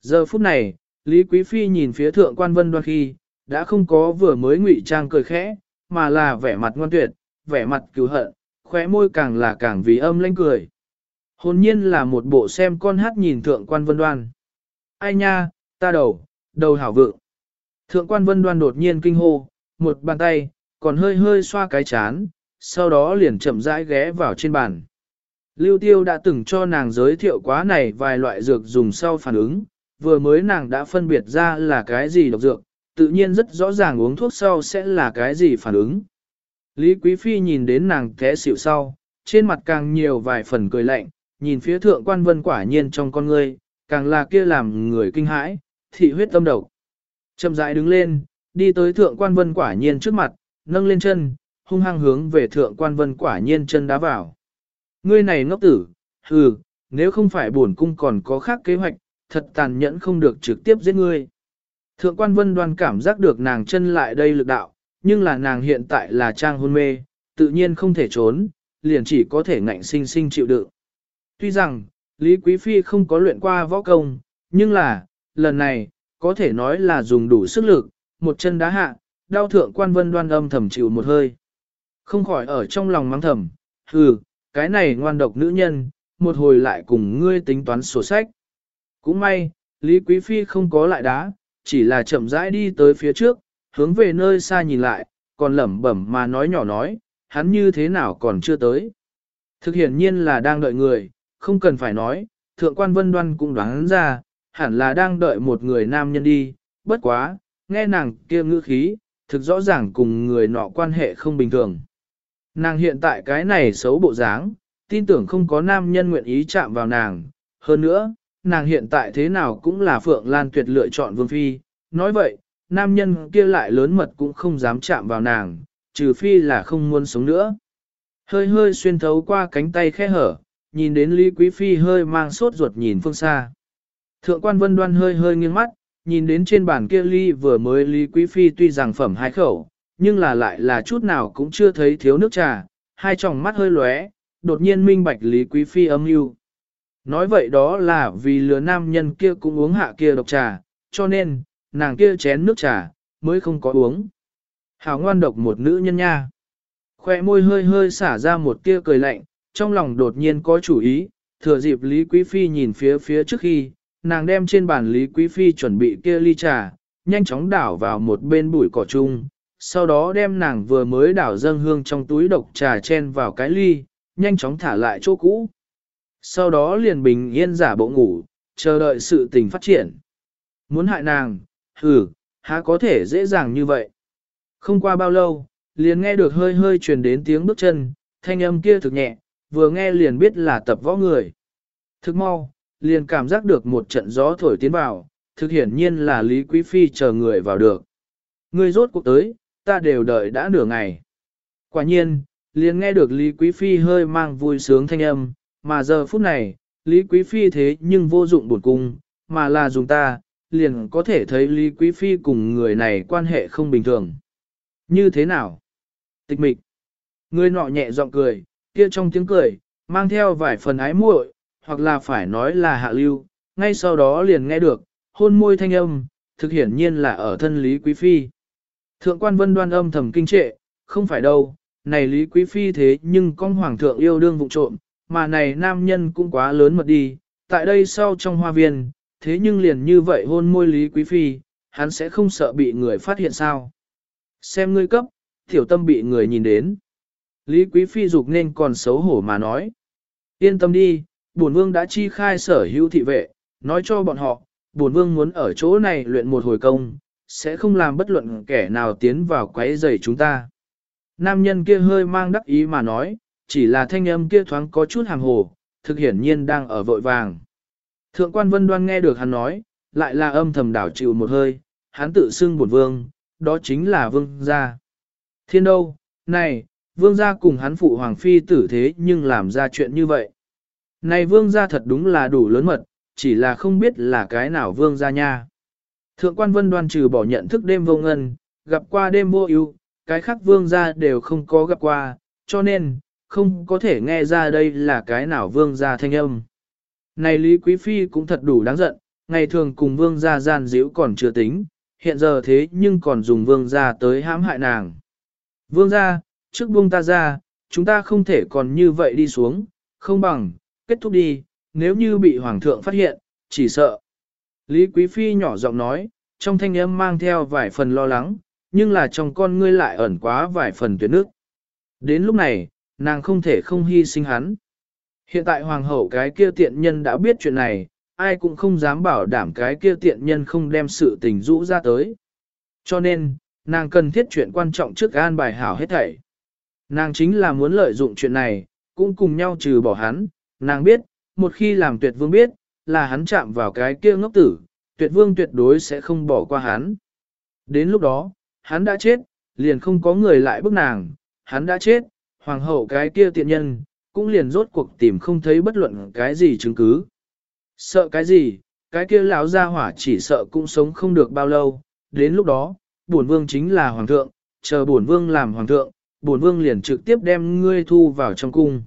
Giờ phút này, Lý Quý Phi nhìn phía thượng quan vân đoan khi, đã không có vừa mới ngụy trang cười khẽ, mà là vẻ mặt ngoan tuyệt, vẻ mặt cứu hận, khóe môi càng là càng vì âm lãnh cười. Hồn nhiên là một bộ xem con hát nhìn thượng quan vân đoan. Ai nha, ta đầu, đầu hảo vượng. Thượng quan vân đoan đột nhiên kinh hô, một bàn tay, còn hơi hơi xoa cái chán, sau đó liền chậm rãi ghé vào trên bàn. Lưu tiêu đã từng cho nàng giới thiệu quá này vài loại dược dùng sau phản ứng, vừa mới nàng đã phân biệt ra là cái gì độc dược, tự nhiên rất rõ ràng uống thuốc sau sẽ là cái gì phản ứng. Lý Quý Phi nhìn đến nàng té xỉu sau, trên mặt càng nhiều vài phần cười lạnh, nhìn phía thượng quan vân quả nhiên trong con ngươi, càng là kia làm người kinh hãi, thị huyết tâm độc. Chậm rãi đứng lên, đi tới thượng quan vân quả nhiên trước mặt, nâng lên chân, hung hăng hướng về thượng quan vân quả nhiên chân đá vào. Ngươi này ngốc tử, hừ, nếu không phải bổn cung còn có khác kế hoạch, thật tàn nhẫn không được trực tiếp giết ngươi. Thượng quan vân đoan cảm giác được nàng chân lại đây lực đạo, nhưng là nàng hiện tại là trang hôn mê, tự nhiên không thể trốn, liền chỉ có thể ngạnh sinh sinh chịu đựng. Tuy rằng, Lý Quý Phi không có luyện qua võ công, nhưng là, lần này, có thể nói là dùng đủ sức lực, một chân đá hạ, đau thượng quan vân đoan âm thầm chịu một hơi. Không khỏi ở trong lòng mắng thầm, hừ, cái này ngoan độc nữ nhân, một hồi lại cùng ngươi tính toán sổ sách. Cũng may, Lý Quý Phi không có lại đá, chỉ là chậm rãi đi tới phía trước, hướng về nơi xa nhìn lại, còn lẩm bẩm mà nói nhỏ nói, hắn như thế nào còn chưa tới. Thực hiện nhiên là đang đợi người, không cần phải nói, thượng quan vân đoan cũng đoán ra, hẳn là đang đợi một người nam nhân đi, bất quá, nghe nàng kia ngữ khí, thực rõ ràng cùng người nọ quan hệ không bình thường. Nàng hiện tại cái này xấu bộ dáng, tin tưởng không có nam nhân nguyện ý chạm vào nàng, hơn nữa, nàng hiện tại thế nào cũng là Phượng Lan tuyệt lựa chọn Vương Phi, nói vậy, nam nhân kia lại lớn mật cũng không dám chạm vào nàng, trừ phi là không muốn sống nữa. Hơi hơi xuyên thấu qua cánh tay khe hở, nhìn đến Lý Quý Phi hơi mang sốt ruột nhìn phương xa. Thượng quan vân đoan hơi hơi nghiêng mắt, nhìn đến trên bàn kia ly vừa mới Lý Quý Phi tuy rằng phẩm hai khẩu, nhưng là lại là chút nào cũng chưa thấy thiếu nước trà, hai tròng mắt hơi lóe, đột nhiên minh bạch Lý Quý Phi âm mưu. Nói vậy đó là vì lừa nam nhân kia cũng uống hạ kia độc trà, cho nên, nàng kia chén nước trà, mới không có uống. Hảo ngoan độc một nữ nhân nha. Khoe môi hơi hơi xả ra một tia cười lạnh, trong lòng đột nhiên có chủ ý, thừa dịp Lý Quý Phi nhìn phía phía trước khi, nàng đem trên bàn Lý Quý Phi chuẩn bị kia ly trà, nhanh chóng đảo vào một bên bụi cỏ chung, sau đó đem nàng vừa mới đảo dâng hương trong túi độc trà chen vào cái ly, nhanh chóng thả lại chỗ cũ. Sau đó liền bình yên giả bộ ngủ, chờ đợi sự tình phát triển. Muốn hại nàng, hừ, há có thể dễ dàng như vậy. Không qua bao lâu, liền nghe được hơi hơi truyền đến tiếng bước chân, thanh âm kia thực nhẹ, vừa nghe liền biết là tập võ người. Thực mau, liền cảm giác được một trận gió thổi tiến vào, thực hiển nhiên là Lý Quý Phi chờ người vào được. Người rốt cuộc tới, ta đều đợi đã nửa ngày. Quả nhiên, liền nghe được Lý Quý Phi hơi mang vui sướng thanh âm, mà giờ phút này, Lý Quý Phi thế nhưng vô dụng buồn cung, mà là dùng ta, liền có thể thấy Lý Quý Phi cùng người này quan hệ không bình thường. Như thế nào? Tịch mịch. Người nọ nhẹ giọng cười, kia trong tiếng cười, mang theo vài phần ái muội, hoặc là phải nói là hạ lưu, ngay sau đó liền nghe được, hôn môi thanh âm, thực hiển nhiên là ở thân Lý Quý Phi. Thượng quan vân đoan âm thầm kinh trệ, không phải đâu, này Lý Quý Phi thế nhưng con hoàng thượng yêu đương vụ trộm, mà này nam nhân cũng quá lớn mật đi, tại đây sau trong hoa viên, thế nhưng liền như vậy hôn môi Lý Quý Phi, hắn sẽ không sợ bị người phát hiện sao. Xem ngươi cấp, tiểu tâm bị người nhìn đến. Lý Quý Phi dục nên còn xấu hổ mà nói. Yên tâm đi, bổn vương đã chi khai sở hữu thị vệ, nói cho bọn họ, bổn vương muốn ở chỗ này luyện một hồi công, sẽ không làm bất luận kẻ nào tiến vào quấy rầy chúng ta. Nam nhân kia hơi mang đắc ý mà nói, chỉ là thanh âm kia thoáng có chút hàng hồ, thực hiển nhiên đang ở vội vàng. Thượng quan vân đoan nghe được hắn nói, lại là âm thầm đảo chịu một hơi, hắn tự xưng bổn vương, đó chính là vương gia. Thiên đâu, này, vương gia cùng hắn phụ hoàng phi tử thế nhưng làm ra chuyện như vậy. Này vương gia thật đúng là đủ lớn mật, chỉ là không biết là cái nào vương gia nha. Thượng quan vân đoan trừ bỏ nhận thức đêm vô ngân, gặp qua đêm vô ưu, cái khác vương gia đều không có gặp qua, cho nên, không có thể nghe ra đây là cái nào vương gia thanh âm. Này Lý Quý Phi cũng thật đủ đáng giận, ngày thường cùng vương gia gian díu còn chưa tính, hiện giờ thế nhưng còn dùng vương gia tới hãm hại nàng. Vương gia, trước buông ta ra, chúng ta không thể còn như vậy đi xuống, không bằng, kết thúc đi, nếu như bị hoàng thượng phát hiện, chỉ sợ. Lý Quý Phi nhỏ giọng nói, trong thanh âm mang theo vài phần lo lắng, nhưng là trong con ngươi lại ẩn quá vài phần tuyệt nước. Đến lúc này, nàng không thể không hy sinh hắn. Hiện tại hoàng hậu cái kia tiện nhân đã biết chuyện này, ai cũng không dám bảo đảm cái kia tiện nhân không đem sự tình rũ ra tới. Cho nên, nàng cần thiết chuyện quan trọng trước an bài hảo hết thảy. Nàng chính là muốn lợi dụng chuyện này, cũng cùng nhau trừ bỏ hắn, nàng biết, một khi làm tuyệt vương biết, là hắn chạm vào cái kia ngốc tử, tuyệt vương tuyệt đối sẽ không bỏ qua hắn. Đến lúc đó, hắn đã chết, liền không có người lại bức nàng, hắn đã chết, hoàng hậu cái kia tiện nhân, cũng liền rốt cuộc tìm không thấy bất luận cái gì chứng cứ. Sợ cái gì, cái kia lão gia hỏa chỉ sợ cũng sống không được bao lâu, đến lúc đó, bổn vương chính là hoàng thượng, chờ bổn vương làm hoàng thượng, bổn vương liền trực tiếp đem ngươi thu vào trong cung.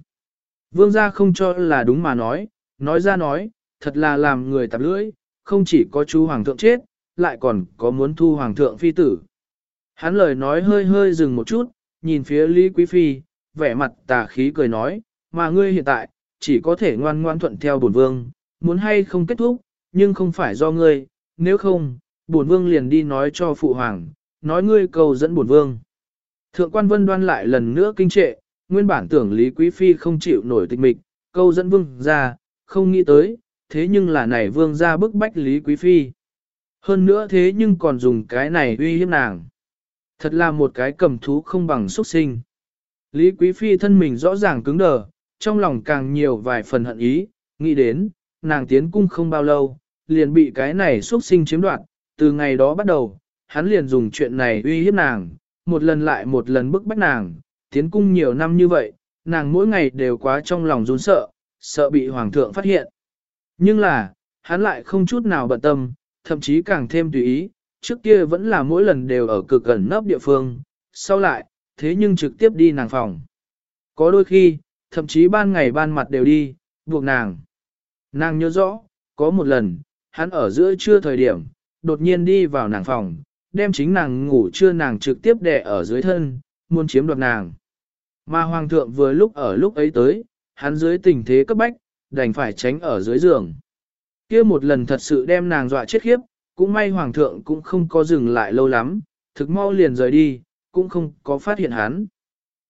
Vương gia không cho là đúng mà nói, nói ra nói, thật là làm người tạp lưỡi, không chỉ có chú hoàng thượng chết, lại còn có muốn thu hoàng thượng phi tử. Hắn lời nói hơi hơi dừng một chút, nhìn phía Lý Quý Phi, vẻ mặt tà khí cười nói, mà ngươi hiện tại, chỉ có thể ngoan ngoan thuận theo bổn vương, muốn hay không kết thúc, nhưng không phải do ngươi, nếu không, bổn vương liền đi nói cho phụ hoàng, nói ngươi cầu dẫn bổn vương. Thượng quan vân đoan lại lần nữa kinh trệ, nguyên bản tưởng Lý Quý Phi không chịu nổi tịch mịch, câu dẫn vương ra, không nghĩ tới, thế nhưng là này vương ra bức bách Lý Quý Phi. Hơn nữa thế nhưng còn dùng cái này uy hiếp nàng. Thật là một cái cầm thú không bằng xuất sinh. Lý Quý Phi thân mình rõ ràng cứng đờ, trong lòng càng nhiều vài phần hận ý, nghĩ đến, nàng tiến cung không bao lâu, liền bị cái này xuất sinh chiếm đoạt, từ ngày đó bắt đầu, hắn liền dùng chuyện này uy hiếp nàng, một lần lại một lần bức bách nàng, tiến cung nhiều năm như vậy, nàng mỗi ngày đều quá trong lòng run sợ, sợ bị hoàng thượng phát hiện. Nhưng là, hắn lại không chút nào bận tâm, thậm chí càng thêm tùy ý, trước kia vẫn là mỗi lần đều ở cực gần nấp địa phương, sau lại, thế nhưng trực tiếp đi nàng phòng. Có đôi khi, thậm chí ban ngày ban mặt đều đi, buộc nàng. Nàng nhớ rõ, có một lần, hắn ở giữa trưa thời điểm, đột nhiên đi vào nàng phòng, đem chính nàng ngủ trưa nàng trực tiếp đè ở dưới thân, muốn chiếm đoạt nàng. Mà hoàng thượng vừa lúc ở lúc ấy tới, hắn dưới tình thế cấp bách, đành phải tránh ở dưới giường. kia một lần thật sự đem nàng dọa chết khiếp, cũng may hoàng thượng cũng không có dừng lại lâu lắm, thực mau liền rời đi, cũng không có phát hiện hắn.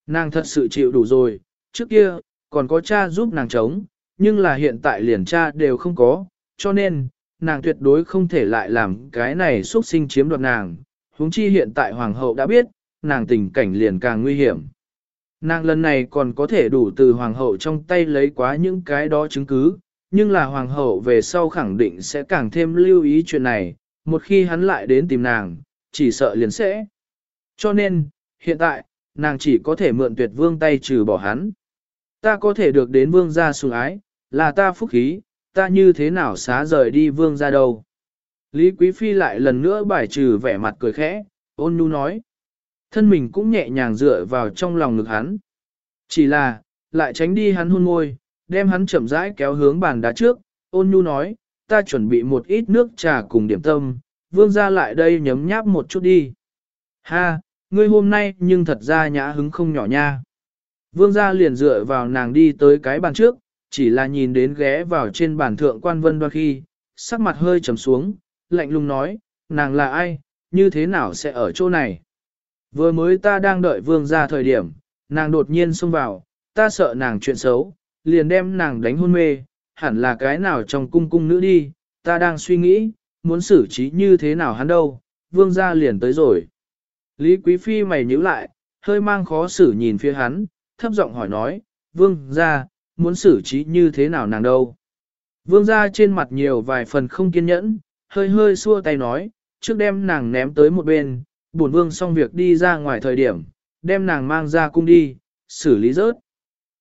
Nàng thật sự chịu đủ rồi, trước kia, còn có cha giúp nàng chống, nhưng là hiện tại liền cha đều không có, cho nên, nàng tuyệt đối không thể lại làm cái này xuất sinh chiếm đoạt nàng, huống chi hiện tại hoàng hậu đã biết, nàng tình cảnh liền càng nguy hiểm. Nàng lần này còn có thể đủ từ hoàng hậu trong tay lấy quá những cái đó chứng cứ, nhưng là hoàng hậu về sau khẳng định sẽ càng thêm lưu ý chuyện này, một khi hắn lại đến tìm nàng, chỉ sợ liền sẽ. Cho nên, hiện tại, nàng chỉ có thể mượn tuyệt vương tay trừ bỏ hắn. Ta có thể được đến vương gia sủng ái, là ta phúc khí, ta như thế nào xá rời đi vương gia đâu. Lý Quý Phi lại lần nữa bài trừ vẻ mặt cười khẽ, ôn nhu nói. Thân mình cũng nhẹ nhàng dựa vào trong lòng ngực hắn. Chỉ là, lại tránh đi hắn hôn môi, đem hắn chậm rãi kéo hướng bàn đá trước, ôn nhu nói, ta chuẩn bị một ít nước trà cùng điểm tâm, vương ra lại đây nhấm nháp một chút đi. Ha, ngươi hôm nay nhưng thật ra nhã hứng không nhỏ nha. Vương gia liền dựa vào nàng đi tới cái bàn trước, chỉ là nhìn đến ghé vào trên bàn thượng quan vân đoan khi, sắc mặt hơi trầm xuống, lạnh lùng nói, nàng là ai, như thế nào sẽ ở chỗ này. Vừa mới ta đang đợi vương ra thời điểm, nàng đột nhiên xông vào, ta sợ nàng chuyện xấu, liền đem nàng đánh hôn mê, hẳn là cái nào trong cung cung nữ đi, ta đang suy nghĩ, muốn xử trí như thế nào hắn đâu, vương ra liền tới rồi. Lý Quý Phi mày nhíu lại, hơi mang khó xử nhìn phía hắn, thấp giọng hỏi nói, vương ra, muốn xử trí như thế nào nàng đâu. Vương ra trên mặt nhiều vài phần không kiên nhẫn, hơi hơi xua tay nói, trước đem nàng ném tới một bên, bổn vương xong việc đi ra ngoài thời điểm, đem nàng mang ra cung đi, xử lý rớt.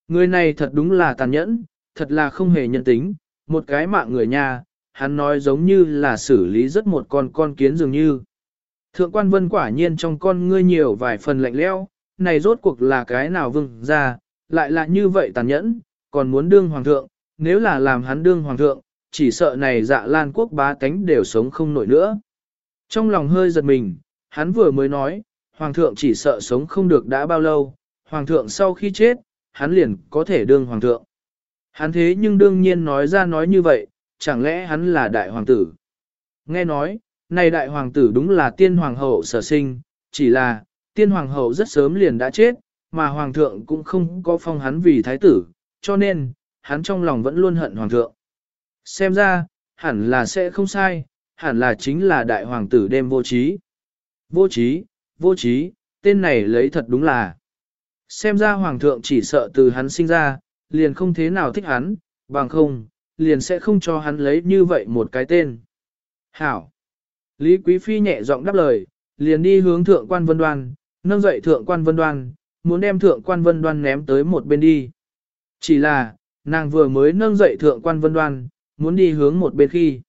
Người này thật đúng là tàn nhẫn, thật là không hề nhân tính, một cái mạng người nhà, hắn nói giống như là xử lý rất một con con kiến dường như. Thượng quan vân quả nhiên trong con ngươi nhiều vài phần lạnh leo, này rốt cuộc là cái nào vương ra, lại là như vậy tàn nhẫn, còn muốn đương hoàng thượng, nếu là làm hắn đương hoàng thượng, chỉ sợ này dạ lan quốc bá tánh đều sống không nổi nữa. Trong lòng hơi giật mình, hắn vừa mới nói, hoàng thượng chỉ sợ sống không được đã bao lâu, hoàng thượng sau khi chết, hắn liền có thể đương hoàng thượng. Hắn thế nhưng đương nhiên nói ra nói như vậy, chẳng lẽ hắn là đại hoàng tử? Nghe nói, này đại hoàng tử đúng là tiên hoàng hậu sở sinh, chỉ là, tiên hoàng hậu rất sớm liền đã chết, mà hoàng thượng cũng không có phong hắn vì thái tử, cho nên, hắn trong lòng vẫn luôn hận hoàng thượng. Xem ra, hẳn là sẽ không sai, hẳn là chính là đại hoàng tử đêm vô trí. Vô trí, vô trí, tên này lấy thật đúng là. Xem ra hoàng thượng chỉ sợ từ hắn sinh ra, liền không thế nào thích hắn, bằng không, liền sẽ không cho hắn lấy như vậy một cái tên. Hảo. Lý Quý Phi nhẹ giọng đáp lời, liền đi hướng thượng quan vân đoan, nâng dậy thượng quan vân đoan, muốn đem thượng quan vân đoan ném tới một bên đi. Chỉ là, nàng vừa mới nâng dậy thượng quan vân đoan, muốn đi hướng một bên khi.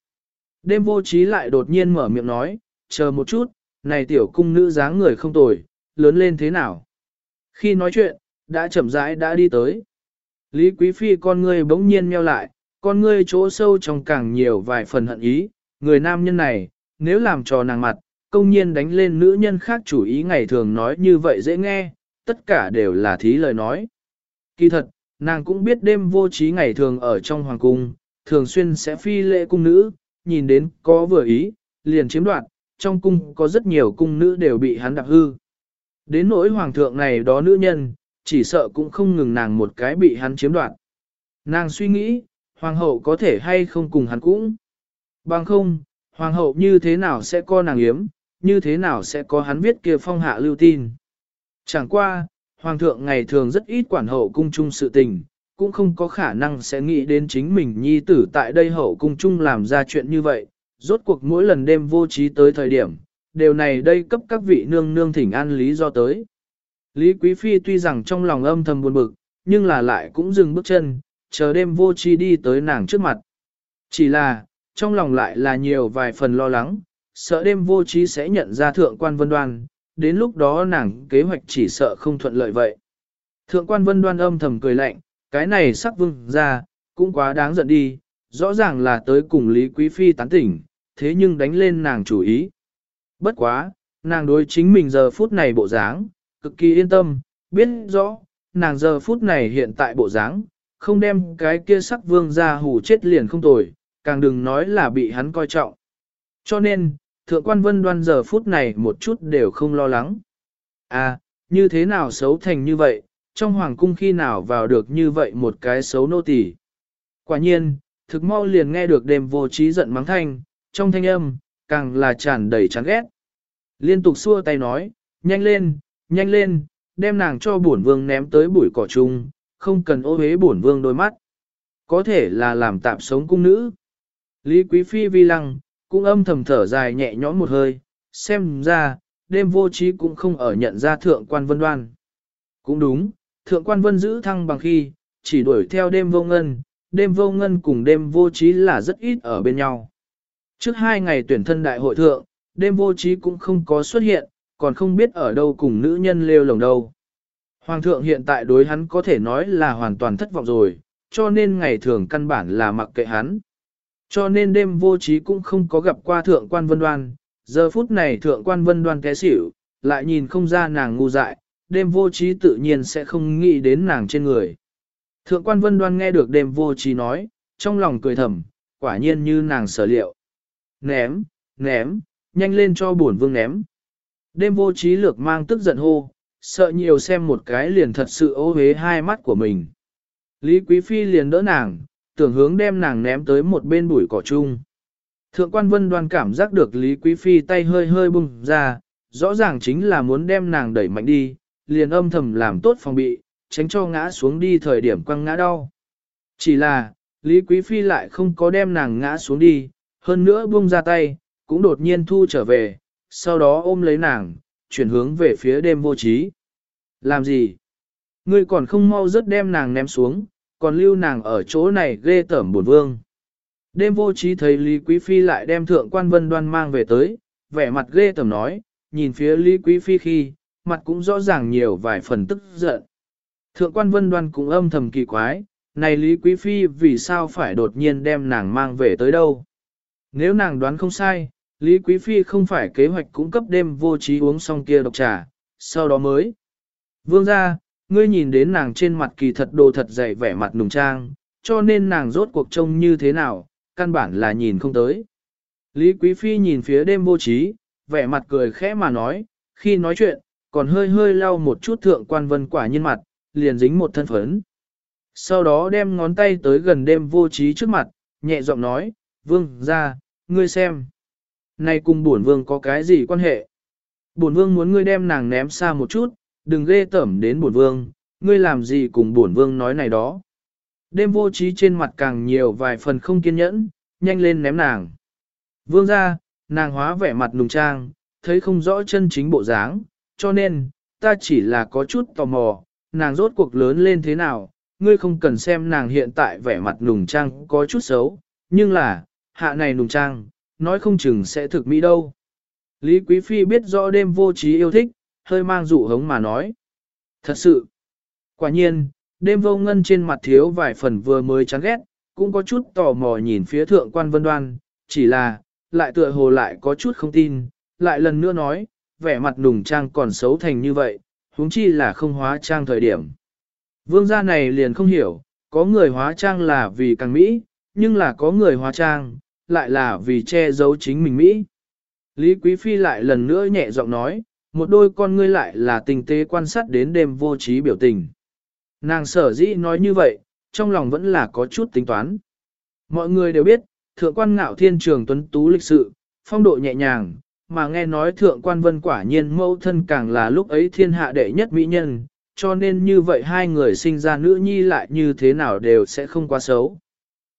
Đêm vô trí lại đột nhiên mở miệng nói, chờ một chút, này tiểu cung nữ dáng người không tồi, lớn lên thế nào? Khi nói chuyện, đã chậm rãi đã đi tới. Lý Quý Phi con ngươi bỗng nhiên meo lại, con ngươi chỗ sâu trong càng nhiều vài phần hận ý, người nam nhân này, nếu làm trò nàng mặt, công nhiên đánh lên nữ nhân khác chủ ý ngày thường nói như vậy dễ nghe, tất cả đều là thí lời nói. Kỳ thật, nàng cũng biết đêm vô trí ngày thường ở trong hoàng cung, thường xuyên sẽ phi lễ cung nữ, nhìn đến có vừa ý, liền chiếm đoạt, trong cung có rất nhiều cung nữ đều bị hắn đạp hư. Đến nỗi hoàng thượng này đó nữ nhân, chỉ sợ cũng không ngừng nàng một cái bị hắn chiếm đoạt. Nàng suy nghĩ, hoàng hậu có thể hay không cùng hắn cũng. Bằng không, hoàng hậu như thế nào sẽ có nàng yếm, như thế nào sẽ có hắn viết kia phong hạ lưu tin. Chẳng qua, hoàng thượng ngày thường rất ít quản hậu cung chung sự tình, cũng không có khả năng sẽ nghĩ đến chính mình nhi tử tại đây hậu cung chung làm ra chuyện như vậy. Rốt cuộc mỗi lần đêm vô trí tới thời điểm, điều này đây cấp các vị nương nương thỉnh an lý do tới. Lý Quý Phi tuy rằng trong lòng âm thầm buồn bực, nhưng là lại cũng dừng bước chân, chờ đêm vô chi đi tới nàng trước mặt. Chỉ là, trong lòng lại là nhiều vài phần lo lắng, sợ đêm vô trí sẽ nhận ra thượng quan vân đoan, đến lúc đó nàng kế hoạch chỉ sợ không thuận lợi vậy. Thượng quan vân đoan âm thầm cười lạnh, cái này sắc vương ra, cũng quá đáng giận đi, rõ ràng là tới cùng Lý Quý Phi tán tỉnh, thế nhưng đánh lên nàng chủ ý. Bất quá, nàng đối chính mình giờ phút này bộ dáng, cực kỳ yên tâm, biết rõ, nàng giờ phút này hiện tại bộ dáng, không đem cái kia sắc vương ra hù chết liền không tồi, càng đừng nói là bị hắn coi trọng. Cho nên, thượng quan vân đoan giờ phút này một chút đều không lo lắng. À, như thế nào xấu thành như vậy, trong hoàng cung khi nào vào được như vậy một cái xấu nô tỳ. Quả nhiên, thực mau liền nghe được đêm vô trí giận mắng thanh, trong thanh âm, càng là tràn đầy chán ghét. Liên tục xua tay nói, nhanh lên, nhanh lên, đem nàng cho bổn vương ném tới bụi cỏ chung, không cần ô hế bổn vương đôi mắt. Có thể là làm tạm sống cung nữ. Lý Quý Phi vi lăng, cũng âm thầm thở dài nhẹ nhõm một hơi, xem ra, đêm vô trí cũng không ở nhận ra thượng quan vân đoan. Cũng đúng, thượng quan vân giữ thăng bằng khi, chỉ đuổi theo đêm vô ngân, đêm vô ngân cùng đêm vô trí là rất ít ở bên nhau. Trước hai ngày tuyển thân đại hội thượng, đêm vô trí cũng không có xuất hiện, còn không biết ở đâu cùng nữ nhân lêu lồng đâu. Hoàng thượng hiện tại đối hắn có thể nói là hoàn toàn thất vọng rồi, cho nên ngày thường căn bản là mặc kệ hắn. Cho nên đêm vô trí cũng không có gặp qua thượng quan vân đoan, giờ phút này thượng quan vân đoan té xỉu, lại nhìn không ra nàng ngu dại, đêm vô trí tự nhiên sẽ không nghĩ đến nàng trên người. Thượng quan vân đoan nghe được đêm vô trí nói, trong lòng cười thầm, quả nhiên như nàng sở liệu. Ném, ném, nhanh lên cho bổn vương ném. Đêm vô trí lược mang tức giận hô, sợ nhiều xem một cái liền thật sự ô hế hai mắt của mình. Lý Quý Phi liền đỡ nàng, tưởng hướng đem nàng ném tới một bên bụi cỏ chung. Thượng quan vân đoan cảm giác được Lý Quý Phi tay hơi hơi bung ra, rõ ràng chính là muốn đem nàng đẩy mạnh đi, liền âm thầm làm tốt phòng bị, tránh cho ngã xuống đi thời điểm quăng ngã đau. Chỉ là, Lý Quý Phi lại không có đem nàng ngã xuống đi, hơn nữa buông ra tay, cũng đột nhiên thu trở về, sau đó ôm lấy nàng, chuyển hướng về phía đêm vô trí. Làm gì? Ngươi còn không mau rất đem nàng ném xuống, còn lưu nàng ở chỗ này ghê tởm buồn vương. Đêm vô trí thấy Lý Quý Phi lại đem thượng quan vân đoan mang về tới, vẻ mặt ghê tởm nói, nhìn phía Lý Quý Phi khi, mặt cũng rõ ràng nhiều vài phần tức giận. Thượng quan vân đoan cũng âm thầm kỳ quái, này Lý Quý Phi vì sao phải đột nhiên đem nàng mang về tới đâu? Nếu nàng đoán không sai, Lý Quý Phi không phải kế hoạch cung cấp đêm vô trí uống xong kia độc trà, sau đó mới. Vương ra, ngươi nhìn đến nàng trên mặt kỳ thật đồ thật dày vẻ mặt nùng trang, cho nên nàng rốt cuộc trông như thế nào, căn bản là nhìn không tới. Lý Quý Phi nhìn phía đêm vô trí, vẻ mặt cười khẽ mà nói, khi nói chuyện, còn hơi hơi lau một chút thượng quan vân quả nhân mặt, liền dính một thân phấn. Sau đó đem ngón tay tới gần đêm vô trí trước mặt, nhẹ giọng nói, vương ra, ngươi xem. Này cùng bổn vương có cái gì quan hệ? Bổn vương muốn ngươi đem nàng ném xa một chút, đừng ghê tẩm đến bổn vương, ngươi làm gì cùng bổn vương nói này đó. Đêm vô trí trên mặt càng nhiều vài phần không kiên nhẫn, nhanh lên ném nàng. Vương ra, nàng hóa vẻ mặt nùng trang, thấy không rõ chân chính bộ dáng, cho nên, ta chỉ là có chút tò mò, nàng rốt cuộc lớn lên thế nào, ngươi không cần xem nàng hiện tại vẻ mặt nùng trang có chút xấu, nhưng là, hạ này nùng trang, nói không chừng sẽ thực mỹ đâu. Lý Quý Phi biết rõ đêm vô trí yêu thích, hơi mang dụ hống mà nói. Thật sự, quả nhiên, đêm vô ngân trên mặt thiếu vài phần vừa mới chán ghét, cũng có chút tò mò nhìn phía thượng quan vân đoan, chỉ là, lại tựa hồ lại có chút không tin, lại lần nữa nói, vẻ mặt nùng trang còn xấu thành như vậy, huống chi là không hóa trang thời điểm. Vương gia này liền không hiểu, có người hóa trang là vì càng Mỹ, nhưng là có người hóa trang, lại là vì che giấu chính mình Mỹ. Lý Quý Phi lại lần nữa nhẹ giọng nói, một đôi con ngươi lại là tình tế quan sát đến đêm vô trí biểu tình. Nàng sở dĩ nói như vậy, trong lòng vẫn là có chút tính toán. Mọi người đều biết, thượng quan ngạo thiên trường tuấn tú lịch sự, phong độ nhẹ nhàng, mà nghe nói thượng quan vân quả nhiên mâu thân càng là lúc ấy thiên hạ đệ nhất mỹ nhân, cho nên như vậy hai người sinh ra nữ nhi lại như thế nào đều sẽ không quá xấu.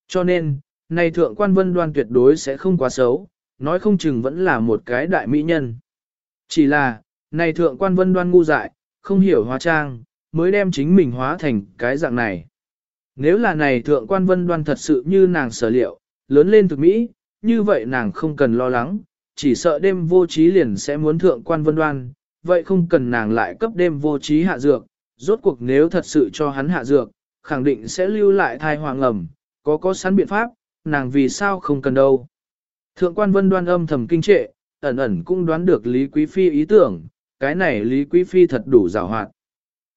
Cho nên, này thượng quan vân đoan tuyệt đối sẽ không quá xấu, nói không chừng vẫn là một cái đại mỹ nhân. Chỉ là, này thượng quan vân đoan ngu dại, không hiểu hóa trang, mới đem chính mình hóa thành cái dạng này. Nếu là này thượng quan vân đoan thật sự như nàng sở liệu, lớn lên thực mỹ, như vậy nàng không cần lo lắng, chỉ sợ đêm vô trí liền sẽ muốn thượng quan vân đoan, vậy không cần nàng lại cấp đêm vô trí hạ dược, rốt cuộc nếu thật sự cho hắn hạ dược, khẳng định sẽ lưu lại thai hoàng ẩm, có có sẵn biện pháp, nàng vì sao không cần đâu. Thượng quan vân đoan âm thầm kinh trệ, ẩn ẩn cũng đoán được Lý Quý Phi ý tưởng, cái này Lý Quý Phi thật đủ rào hoạt.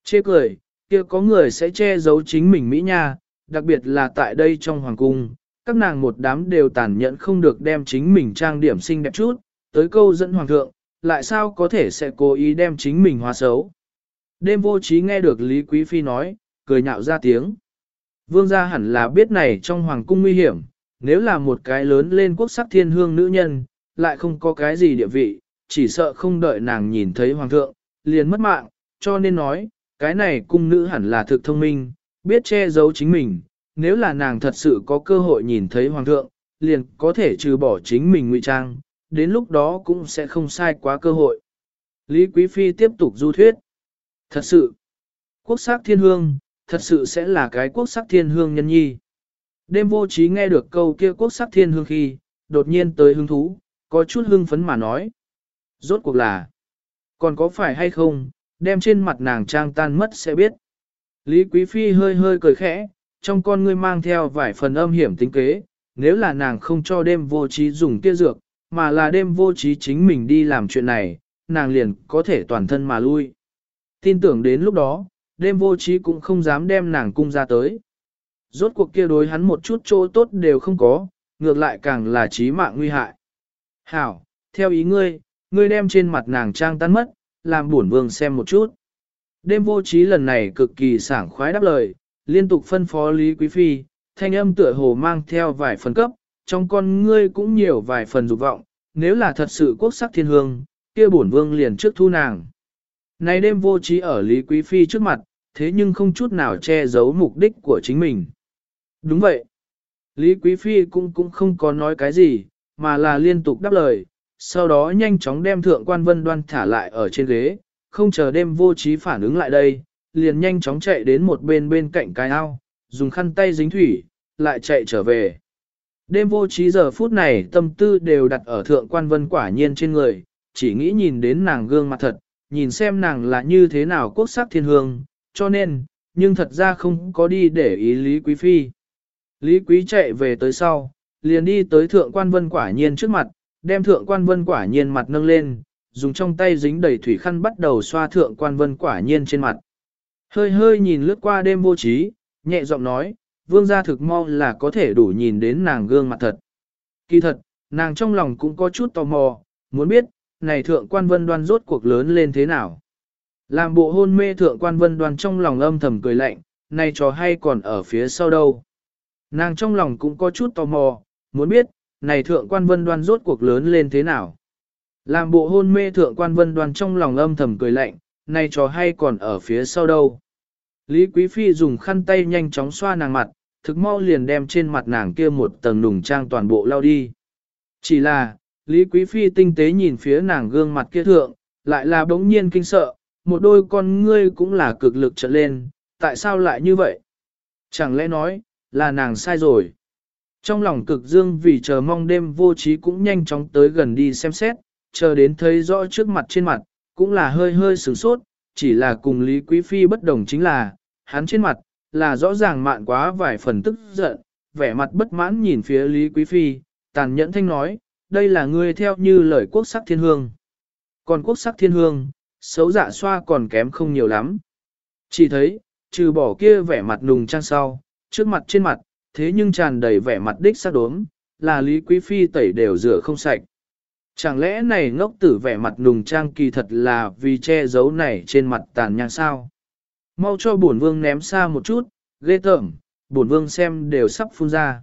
Chê cười, kia có người sẽ che giấu chính mình Mỹ Nha, đặc biệt là tại đây trong hoàng cung, các nàng một đám đều tàn nhẫn không được đem chính mình trang điểm xinh đẹp chút, tới câu dẫn hoàng thượng, lại sao có thể sẽ cố ý đem chính mình hóa xấu. Đêm vô trí nghe được Lý Quý Phi nói, cười nhạo ra tiếng. Vương gia hẳn là biết này trong hoàng cung nguy hiểm, nếu là một cái lớn lên quốc sắc thiên hương nữ nhân, lại không có cái gì địa vị, chỉ sợ không đợi nàng nhìn thấy hoàng thượng, liền mất mạng, cho nên nói, cái này cung nữ hẳn là thực thông minh, biết che giấu chính mình, nếu là nàng thật sự có cơ hội nhìn thấy hoàng thượng, liền có thể trừ bỏ chính mình ngụy trang, đến lúc đó cũng sẽ không sai quá cơ hội. Lý Quý Phi tiếp tục du thuyết. Thật sự, quốc sắc thiên hương, thật sự sẽ là cái quốc sắc thiên hương nhân nhi. Đêm vô trí nghe được câu kia quốc sắc thiên hương khi, đột nhiên tới hứng thú, có chút hưng phấn mà nói. Rốt cuộc là, còn có phải hay không, đem trên mặt nàng trang tan mất sẽ biết. Lý Quý Phi hơi hơi cười khẽ, trong con ngươi mang theo vài phần âm hiểm tính kế, nếu là nàng không cho đêm vô trí dùng kia dược, mà là đêm vô trí chính mình đi làm chuyện này, nàng liền có thể toàn thân mà lui. Tin tưởng đến lúc đó, đêm vô trí cũng không dám đem nàng cung ra tới. Rốt cuộc kia đối hắn một chút chỗ tốt đều không có, ngược lại càng là trí mạng nguy hại. Hảo, theo ý ngươi, ngươi đem trên mặt nàng trang tan mất, làm buồn vương xem một chút. Đêm vô trí lần này cực kỳ sảng khoái đáp lời, liên tục phân phó Lý Quý Phi, thanh âm tựa hồ mang theo vài phần cấp, trong con ngươi cũng nhiều vài phần dục vọng, nếu là thật sự quốc sắc thiên hương, kia bổn vương liền trước thu nàng. Này đêm vô trí ở Lý Quý Phi trước mặt, thế nhưng không chút nào che giấu mục đích của chính mình. Đúng vậy. Lý Quý Phi cũng cũng không có nói cái gì, mà là liên tục đáp lời, sau đó nhanh chóng đem thượng quan vân đoan thả lại ở trên ghế, không chờ đêm vô trí phản ứng lại đây, liền nhanh chóng chạy đến một bên bên cạnh cái ao, dùng khăn tay dính thủy, lại chạy trở về. Đêm vô trí giờ phút này tâm tư đều đặt ở thượng quan vân quả nhiên trên người, chỉ nghĩ nhìn đến nàng gương mặt thật, nhìn xem nàng là như thế nào quốc sắc thiên hương, cho nên, nhưng thật ra không có đi để ý Lý Quý Phi. Lý Quý chạy về tới sau, liền đi tới thượng quan vân quả nhiên trước mặt, đem thượng quan vân quả nhiên mặt nâng lên, dùng trong tay dính đầy thủy khăn bắt đầu xoa thượng quan vân quả nhiên trên mặt. Hơi hơi nhìn lướt qua đêm vô trí, nhẹ giọng nói, vương gia thực mau là có thể đủ nhìn đến nàng gương mặt thật. Kỳ thật, nàng trong lòng cũng có chút tò mò, muốn biết, này thượng quan vân đoan rốt cuộc lớn lên thế nào. Làm bộ hôn mê thượng quan vân đoan trong lòng âm thầm cười lạnh, này trò hay còn ở phía sau đâu. Nàng trong lòng cũng có chút tò mò, muốn biết, này thượng quan vân đoan rốt cuộc lớn lên thế nào. Làm bộ hôn mê thượng quan vân đoan trong lòng âm thầm cười lạnh, này trò hay còn ở phía sau đâu. Lý Quý Phi dùng khăn tay nhanh chóng xoa nàng mặt, thực mau liền đem trên mặt nàng kia một tầng nùng trang toàn bộ lao đi. Chỉ là, Lý Quý Phi tinh tế nhìn phía nàng gương mặt kia thượng, lại là bỗng nhiên kinh sợ, một đôi con ngươi cũng là cực lực trở lên, tại sao lại như vậy? Chẳng lẽ nói, là nàng sai rồi? Trong lòng cực dương vì chờ mong đêm vô trí cũng nhanh chóng tới gần đi xem xét, chờ đến thấy rõ trước mặt trên mặt, cũng là hơi hơi sửng sốt, chỉ là cùng Lý Quý Phi bất đồng chính là, hắn trên mặt, là rõ ràng mạn quá vài phần tức giận, vẻ mặt bất mãn nhìn phía Lý Quý Phi, tàn nhẫn thanh nói, đây là ngươi theo như lời quốc sắc thiên hương. Còn quốc sắc thiên hương, xấu dạ xoa còn kém không nhiều lắm. Chỉ thấy, trừ bỏ kia vẻ mặt nùng trang sau, trước mặt trên mặt, thế nhưng tràn đầy vẻ mặt đích sắc đốm, là Lý Quý Phi tẩy đều rửa không sạch. Chẳng lẽ này ngốc tử vẻ mặt nùng trang kỳ thật là vì che giấu này trên mặt tàn nhang sao? Mau cho bổn vương ném xa một chút, ghê tởm, bổn vương xem đều sắp phun ra.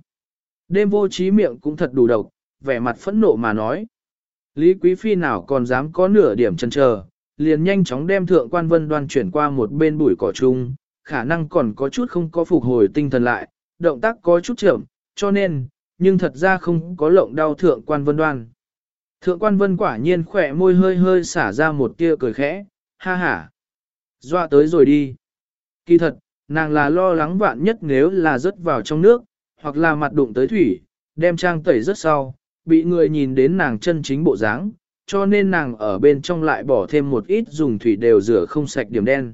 Đêm vô trí miệng cũng thật đủ độc, vẻ mặt phẫn nộ mà nói. Lý Quý Phi nào còn dám có nửa điểm chân chờ, liền nhanh chóng đem thượng quan vân đoan chuyển qua một bên bụi cỏ chung, khả năng còn có chút không có phục hồi tinh thần lại, động tác có chút chậm, cho nên, nhưng thật ra không có lộng đau thượng quan vân đoan. Thượng quan vân quả nhiên khỏe môi hơi hơi xả ra một tia cười khẽ, ha ha. Dọa tới rồi đi. Kỳ thật, nàng là lo lắng vạn nhất nếu là rớt vào trong nước, hoặc là mặt đụng tới thủy, đem trang tẩy rất sau, bị người nhìn đến nàng chân chính bộ dáng, cho nên nàng ở bên trong lại bỏ thêm một ít dùng thủy đều rửa không sạch điểm đen.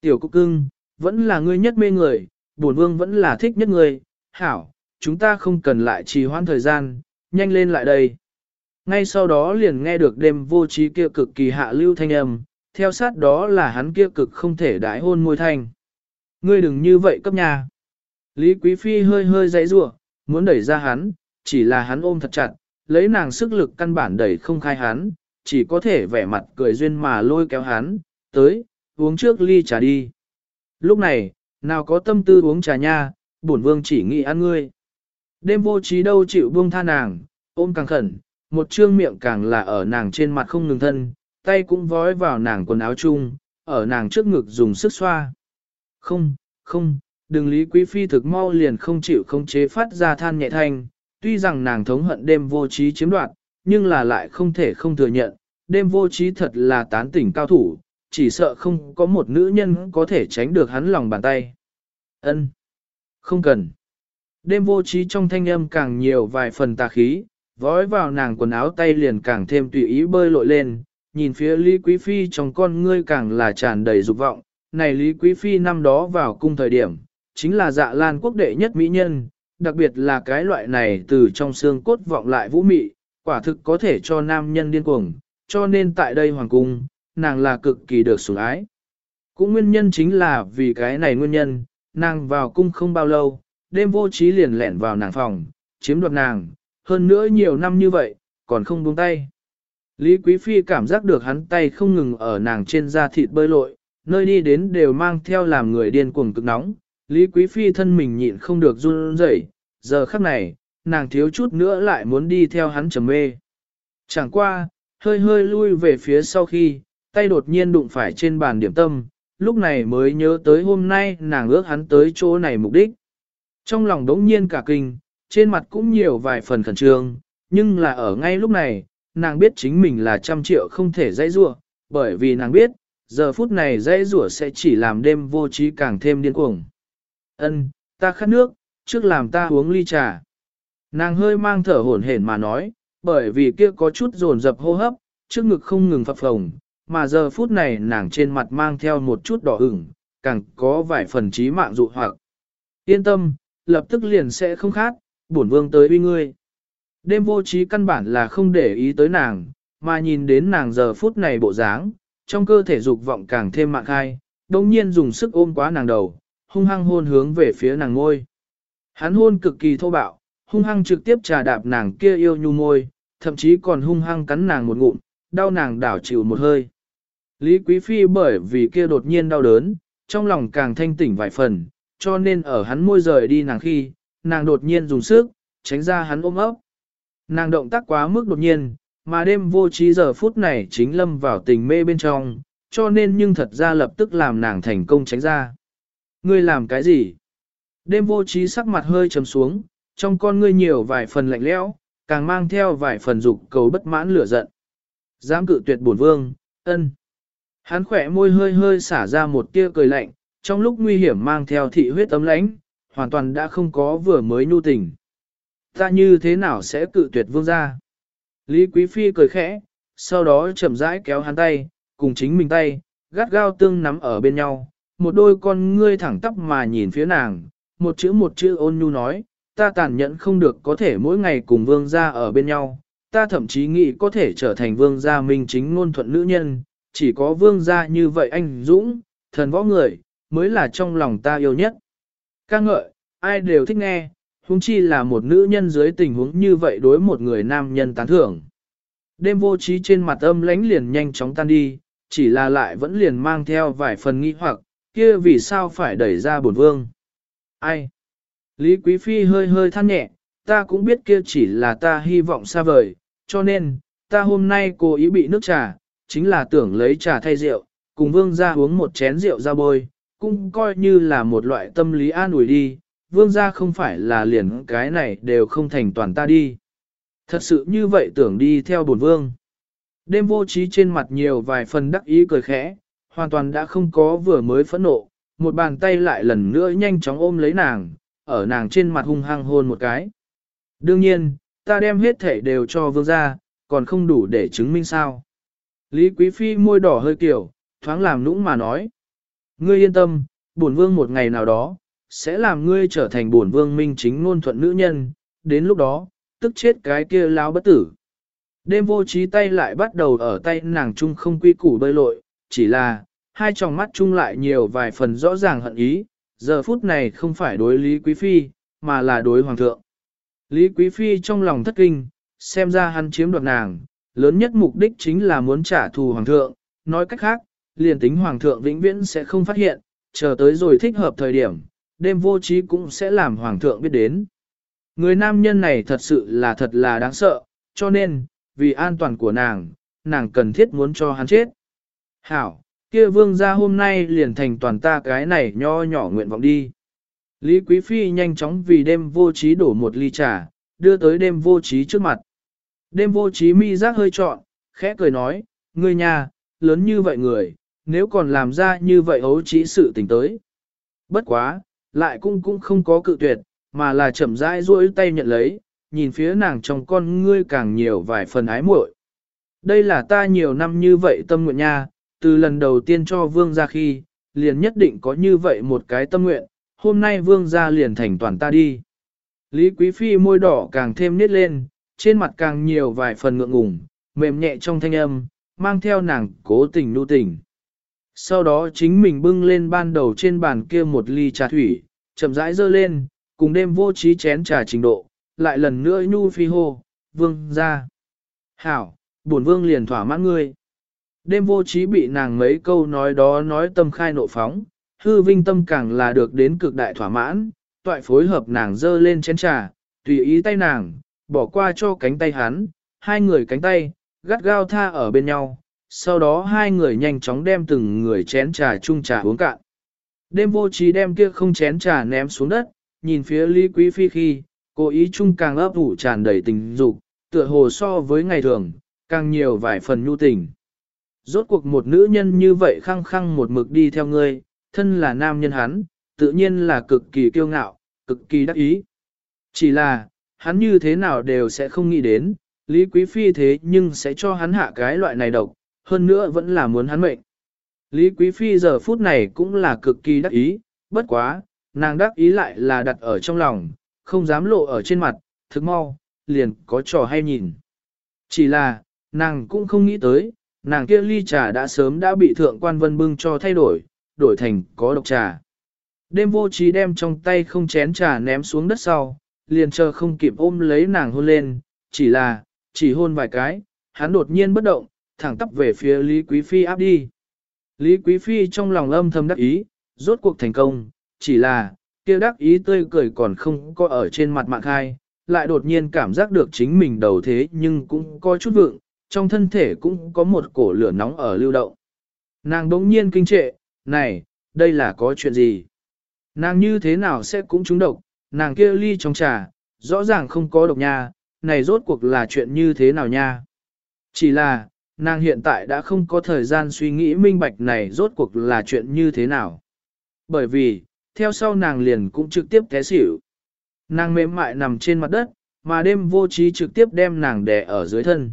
Tiểu cúc cưng, vẫn là ngươi nhất mê người, bổn vương vẫn là thích nhất người, hảo, chúng ta không cần lại trì hoãn thời gian, nhanh lên lại đây. Ngay sau đó liền nghe được đêm vô trí kia cực kỳ hạ lưu thanh âm, theo sát đó là hắn kia cực không thể đái hôn môi thanh. Ngươi đừng như vậy cấp nhà. Lý Quý Phi hơi hơi dãy rủa muốn đẩy ra hắn, chỉ là hắn ôm thật chặt, lấy nàng sức lực căn bản đẩy không khai hắn, chỉ có thể vẻ mặt cười duyên mà lôi kéo hắn, tới, uống trước ly trà đi. Lúc này, nào có tâm tư uống trà nha, bổn vương chỉ nghĩ ăn ngươi. Đêm vô trí đâu chịu buông tha nàng, ôm càng khẩn, một trương miệng càng là ở nàng trên mặt không ngừng thân, tay cũng vói vào nàng quần áo chung, ở nàng trước ngực dùng sức xoa. Không, không, đừng lý quý phi thực mau liền không chịu không chế phát ra than nhẹ thanh, tuy rằng nàng thống hận đêm vô trí chiếm đoạt, nhưng là lại không thể không thừa nhận, đêm vô trí thật là tán tỉnh cao thủ, chỉ sợ không có một nữ nhân có thể tránh được hắn lòng bàn tay. Ân, Không cần. Đêm vô trí trong thanh âm càng nhiều vài phần tà khí, vói vào nàng quần áo tay liền càng thêm tùy ý bơi lội lên, nhìn phía Lý Quý Phi trong con ngươi càng là tràn đầy dục vọng. Này Lý Quý Phi năm đó vào cung thời điểm, chính là dạ lan quốc đệ nhất mỹ nhân, đặc biệt là cái loại này từ trong xương cốt vọng lại vũ mị, quả thực có thể cho nam nhân điên cuồng, cho nên tại đây hoàng cung, nàng là cực kỳ được sủng ái. Cũng nguyên nhân chính là vì cái này nguyên nhân, nàng vào cung không bao lâu, đêm vô trí liền lẻn vào nàng phòng, chiếm đoạt nàng, hơn nữa nhiều năm như vậy, còn không buông tay. Lý Quý Phi cảm giác được hắn tay không ngừng ở nàng trên da thịt bơi lội, nơi đi đến đều mang theo làm người điên cuồng cực nóng. Lý Quý Phi thân mình nhịn không được run rẩy, giờ khắc này, nàng thiếu chút nữa lại muốn đi theo hắn trầm mê. Chẳng qua, hơi hơi lui về phía sau khi, tay đột nhiên đụng phải trên bàn điểm tâm, lúc này mới nhớ tới hôm nay nàng ước hắn tới chỗ này mục đích. Trong lòng đống nhiên cả kinh, trên mặt cũng nhiều vài phần khẩn trương, nhưng là ở ngay lúc này, nàng biết chính mình là trăm triệu không thể dãy rua, bởi vì nàng biết, giờ phút này dãy rủa sẽ chỉ làm đêm vô trí càng thêm điên cuồng. Ân, ta khát nước, trước làm ta uống ly trà. Nàng hơi mang thở hổn hển mà nói, bởi vì kia có chút dồn dập hô hấp, trước ngực không ngừng phập phồng, mà giờ phút này nàng trên mặt mang theo một chút đỏ ửng, càng có vài phần trí mạng dụ hoặc. Yên tâm, lập tức liền sẽ không khác, bổn vương tới uy ngươi. Đêm vô trí căn bản là không để ý tới nàng, mà nhìn đến nàng giờ phút này bộ dáng, trong cơ thể dục vọng càng thêm mạng khai, đồng nhiên dùng sức ôm quá nàng đầu, hung hăng hôn hướng về phía nàng ngôi. Hắn hôn cực kỳ thô bạo, hung hăng trực tiếp trà đạp nàng kia yêu nhu môi, thậm chí còn hung hăng cắn nàng một ngụm, đau nàng đảo chịu một hơi. Lý Quý Phi bởi vì kia đột nhiên đau đớn, trong lòng càng thanh tỉnh vài phần, cho nên ở hắn môi rời đi nàng khi, nàng đột nhiên dùng sức, tránh ra hắn ôm ấp. Nàng động tác quá mức đột nhiên, mà đêm vô trí giờ phút này chính lâm vào tình mê bên trong, cho nên nhưng thật ra lập tức làm nàng thành công tránh ra. Ngươi làm cái gì? Đêm vô trí sắc mặt hơi trầm xuống, trong con ngươi nhiều vài phần lạnh lẽo, càng mang theo vài phần dục cầu bất mãn lửa giận. Dám cự tuyệt bổn vương, ân. Hắn khỏe môi hơi hơi xả ra một tia cười lạnh, trong lúc nguy hiểm mang theo thị huyết tấm lãnh, hoàn toàn đã không có vừa mới nhu tình. Ta như thế nào sẽ cự tuyệt vương ra? Lý Quý Phi cười khẽ, sau đó chậm rãi kéo hắn tay, cùng chính mình tay, gắt gao tương nắm ở bên nhau, một đôi con ngươi thẳng tắp mà nhìn phía nàng, một chữ một chữ ôn nhu nói, ta tàn nhẫn không được có thể mỗi ngày cùng vương gia ở bên nhau, ta thậm chí nghĩ có thể trở thành vương gia minh chính ngôn thuận nữ nhân, chỉ có vương gia như vậy anh dũng, thần võ người, mới là trong lòng ta yêu nhất. ca ngợi, ai đều thích nghe, huống chi là một nữ nhân dưới tình huống như vậy đối một người nam nhân tán thưởng. Đêm vô trí trên mặt âm lánh liền nhanh chóng tan đi, chỉ là lại vẫn liền mang theo vài phần nghi hoặc, kia vì sao phải đẩy ra bổn vương. Ai? Lý Quý Phi hơi hơi than nhẹ, ta cũng biết kia chỉ là ta hy vọng xa vời, cho nên, ta hôm nay cố ý bị nước trà, chính là tưởng lấy trà thay rượu, cùng vương gia uống một chén rượu ra bôi, cũng coi như là một loại tâm lý an ủi đi, vương gia không phải là liền cái này đều không thành toàn ta đi. Thật sự như vậy tưởng đi theo bổn vương. Đêm vô trí trên mặt nhiều vài phần đắc ý cười khẽ, hoàn toàn đã không có vừa mới phẫn nộ, một bàn tay lại lần nữa nhanh chóng ôm lấy nàng, ở nàng trên mặt hung hăng hôn một cái. Đương nhiên, ta đem hết thể đều cho vương gia, còn không đủ để chứng minh sao. Lý Quý Phi môi đỏ hơi kiểu, thoáng làm nũng mà nói. Ngươi yên tâm, bổn vương một ngày nào đó, sẽ làm ngươi trở thành bổn vương minh chính ngôn thuận nữ nhân, đến lúc đó, tức chết cái kia lao bất tử. Đêm vô trí tay lại bắt đầu ở tay nàng chung không quy củ bơi lội, chỉ là, hai tròng mắt chung lại nhiều vài phần rõ ràng hận ý, giờ phút này không phải đối Lý Quý Phi, mà là đối Hoàng thượng. Lý Quý Phi trong lòng thất kinh, xem ra hắn chiếm đoạt nàng, lớn nhất mục đích chính là muốn trả thù Hoàng thượng, nói cách khác, liền tính Hoàng thượng vĩnh viễn sẽ không phát hiện, chờ tới rồi thích hợp thời điểm, đêm vô trí cũng sẽ làm Hoàng thượng biết đến. Người nam nhân này thật sự là thật là đáng sợ, cho nên, vì an toàn của nàng, nàng cần thiết muốn cho hắn chết. Hảo, kia vương gia hôm nay liền thành toàn ta cái này nho nhỏ nguyện vọng đi. Lý Quý Phi nhanh chóng vì đêm vô trí đổ một ly trà, đưa tới đêm vô trí trước mặt. Đêm vô trí mi giác hơi trọn, khẽ cười nói, ngươi nhà, lớn như vậy người, nếu còn làm ra như vậy ấu trí sự tình tới. Bất quá, lại cũng cũng không có cự tuyệt, mà là chậm rãi duỗi tay nhận lấy, nhìn phía nàng trong con ngươi càng nhiều vài phần ái muội. Đây là ta nhiều năm như vậy tâm nguyện nha, từ lần đầu tiên cho vương gia khi, liền nhất định có như vậy một cái tâm nguyện, hôm nay vương gia liền thành toàn ta đi. Lý Quý Phi môi đỏ càng thêm nít lên, trên mặt càng nhiều vài phần ngượng ngùng, mềm nhẹ trong thanh âm, mang theo nàng cố tình nu tình. Sau đó chính mình bưng lên ban đầu trên bàn kia một ly trà thủy, chậm rãi dơ lên, cùng đêm vô trí chén trà trình độ, lại lần nữa nhu phi hô, vương ra. Hảo, bổn vương liền thỏa mãn ngươi. Đêm vô trí bị nàng mấy câu nói đó nói tâm khai nộ phóng, hư vinh tâm càng là được đến cực đại thỏa mãn, toại phối hợp nàng dơ lên chén trà, tùy ý tay nàng, bỏ qua cho cánh tay hắn, hai người cánh tay, gắt gao tha ở bên nhau, sau đó hai người nhanh chóng đem từng người chén trà chung trà uống cạn. Đêm vô trí đem kia không chén trà ném xuống đất, nhìn phía Lý Quý Phi khi, cố ý chung càng ấp ủ tràn đầy tình dục, tựa hồ so với ngày thường, càng nhiều vài phần nhu tình. rốt cuộc một nữ nhân như vậy khăng khăng một mực đi theo ngươi, thân là nam nhân hắn, tự nhiên là cực kỳ kiêu ngạo, cực kỳ đắc ý. Chỉ là, hắn như thế nào đều sẽ không nghĩ đến, Lý Quý Phi thế nhưng sẽ cho hắn hạ cái loại này độc, hơn nữa vẫn là muốn hắn mệnh. Lý Quý Phi giờ phút này cũng là cực kỳ đắc ý, bất quá, nàng đắc ý lại là đặt ở trong lòng, không dám lộ ở trên mặt, thức mau, liền có trò hay nhìn. Chỉ là, nàng cũng không nghĩ tới, nàng kia ly trà đã sớm đã bị thượng quan vân bưng cho thay đổi, đổi thành có độc trà. Đêm vô trí đem trong tay không chén trà ném xuống đất sau, liền chờ không kịp ôm lấy nàng hôn lên, chỉ là, chỉ hôn vài cái, hắn đột nhiên bất động, thẳng tắp về phía Lý Quý Phi áp đi. Lý Quý Phi trong lòng âm thầm đắc ý, rốt cuộc thành công, chỉ là, kia đắc ý tươi cười còn không có ở trên mặt mạng hai, lại đột nhiên cảm giác được chính mình đầu thế nhưng cũng có chút vượng, trong thân thể cũng có một cổ lửa nóng ở lưu động. Nàng đống nhiên kinh trệ, này, đây là có chuyện gì? Nàng như thế nào sẽ cũng trúng độc, nàng kia ly trong trà, rõ ràng không có độc nha, này rốt cuộc là chuyện như thế nào nha? Chỉ là, nàng hiện tại đã không có thời gian suy nghĩ minh bạch này rốt cuộc là chuyện như thế nào. Bởi vì, theo sau nàng liền cũng trực tiếp té xỉu. Nàng mềm mại nằm trên mặt đất, mà đêm vô trí trực tiếp đem nàng đè ở dưới thân.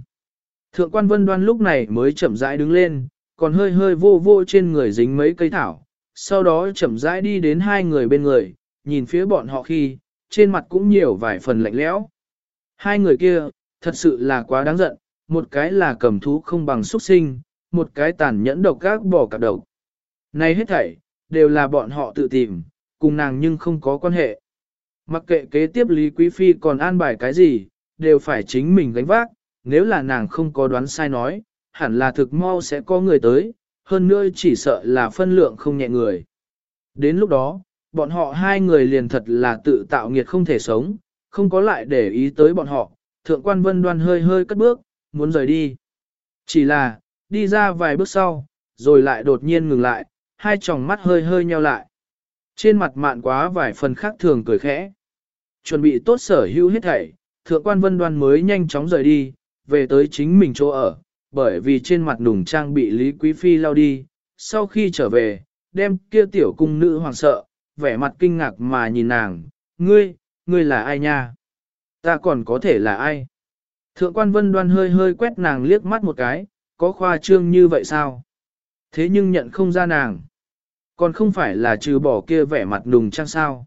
Thượng quan vân đoan lúc này mới chậm rãi đứng lên, còn hơi hơi vô vô trên người dính mấy cây thảo, sau đó chậm rãi đi đến hai người bên người, nhìn phía bọn họ khi, trên mặt cũng nhiều vài phần lạnh lẽo. Hai người kia, thật sự là quá đáng giận, một cái là cầm thú không bằng xuất sinh, một cái tàn nhẫn độc gác bỏ cả đầu. Này hết thảy, đều là bọn họ tự tìm, cùng nàng nhưng không có quan hệ. Mặc kệ kế tiếp Lý Quý Phi còn an bài cái gì, đều phải chính mình gánh vác, nếu là nàng không có đoán sai nói, hẳn là thực mau sẽ có người tới, hơn nữa chỉ sợ là phân lượng không nhẹ người. Đến lúc đó, bọn họ hai người liền thật là tự tạo nghiệt không thể sống, không có lại để ý tới bọn họ, thượng quan vân đoan hơi hơi cất bước, muốn rời đi. Chỉ là, đi ra vài bước sau, rồi lại đột nhiên ngừng lại, hai tròng mắt hơi hơi nheo lại. Trên mặt mạn quá vài phần khác thường cười khẽ. Chuẩn bị tốt sở hữu hết thảy, thượng quan vân đoan mới nhanh chóng rời đi, về tới chính mình chỗ ở, bởi vì trên mặt nùng trang bị Lý Quý Phi lao đi, sau khi trở về, đem kia tiểu cung nữ hoàng sợ, vẻ mặt kinh ngạc mà nhìn nàng, ngươi, ngươi là ai nha? Ta còn có thể là ai? Thượng quan vân đoan hơi hơi quét nàng liếc mắt một cái, có khoa trương như vậy sao? Thế nhưng nhận không ra nàng. Còn không phải là trừ bỏ kia vẻ mặt nùng trang sao?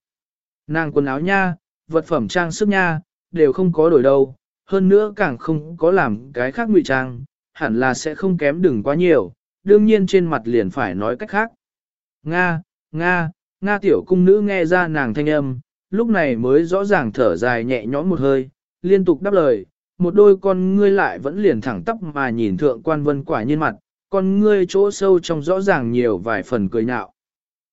Nàng quần áo nha, vật phẩm trang sức nha, đều không có đổi đâu, hơn nữa càng không có làm cái khác ngụy trang, hẳn là sẽ không kém đừng quá nhiều, đương nhiên trên mặt liền phải nói cách khác. Nga, Nga, Nga tiểu cung nữ nghe ra nàng thanh âm, lúc này mới rõ ràng thở dài nhẹ nhõm một hơi, liên tục đáp lời, một đôi con ngươi lại vẫn liền thẳng tắp mà nhìn thượng quan vân quả nhiên mặt, con ngươi chỗ sâu trong rõ ràng nhiều vài phần cười nhạo.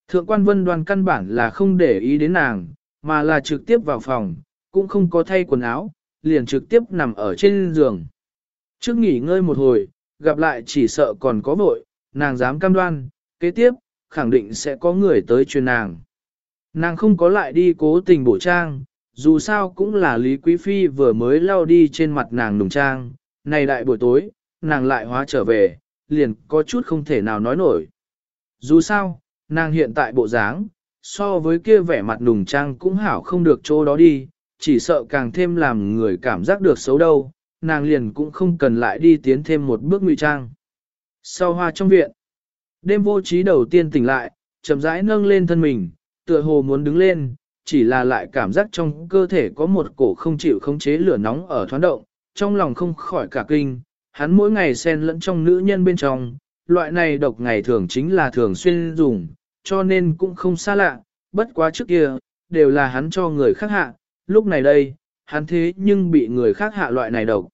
Thượng quan vân đoàn căn bản là không để ý đến nàng, mà là trực tiếp vào phòng, cũng không có thay quần áo, liền trực tiếp nằm ở trên giường. Trước nghỉ ngơi một hồi, gặp lại chỉ sợ còn có vội, nàng dám cam đoan, kế tiếp, khẳng định sẽ có người tới truyền nàng. Nàng không có lại đi cố tình bổ trang, dù sao cũng là Lý Quý Phi vừa mới lao đi trên mặt nàng nùng trang, này đại buổi tối, nàng lại hóa trở về, liền có chút không thể nào nói nổi. Dù sao, nàng hiện tại bộ dáng, so với kia vẻ mặt nùng trang cũng hảo không được chỗ đó đi, chỉ sợ càng thêm làm người cảm giác được xấu đâu, nàng liền cũng không cần lại đi tiến thêm một bước ngụy trang. Sau hoa trong viện, đêm vô trí đầu tiên tỉnh lại, chậm rãi nâng lên thân mình, tựa hồ muốn đứng lên, chỉ là lại cảm giác trong cơ thể có một cổ không chịu khống chế lửa nóng ở thoáng động, trong lòng không khỏi cả kinh, hắn mỗi ngày xen lẫn trong nữ nhân bên trong, loại này độc ngày thường chính là thường xuyên dùng, cho nên cũng không xa lạ, bất quá trước kia, đều là hắn cho người khác hạ, lúc này đây, hắn thế nhưng bị người khác hạ loại này độc.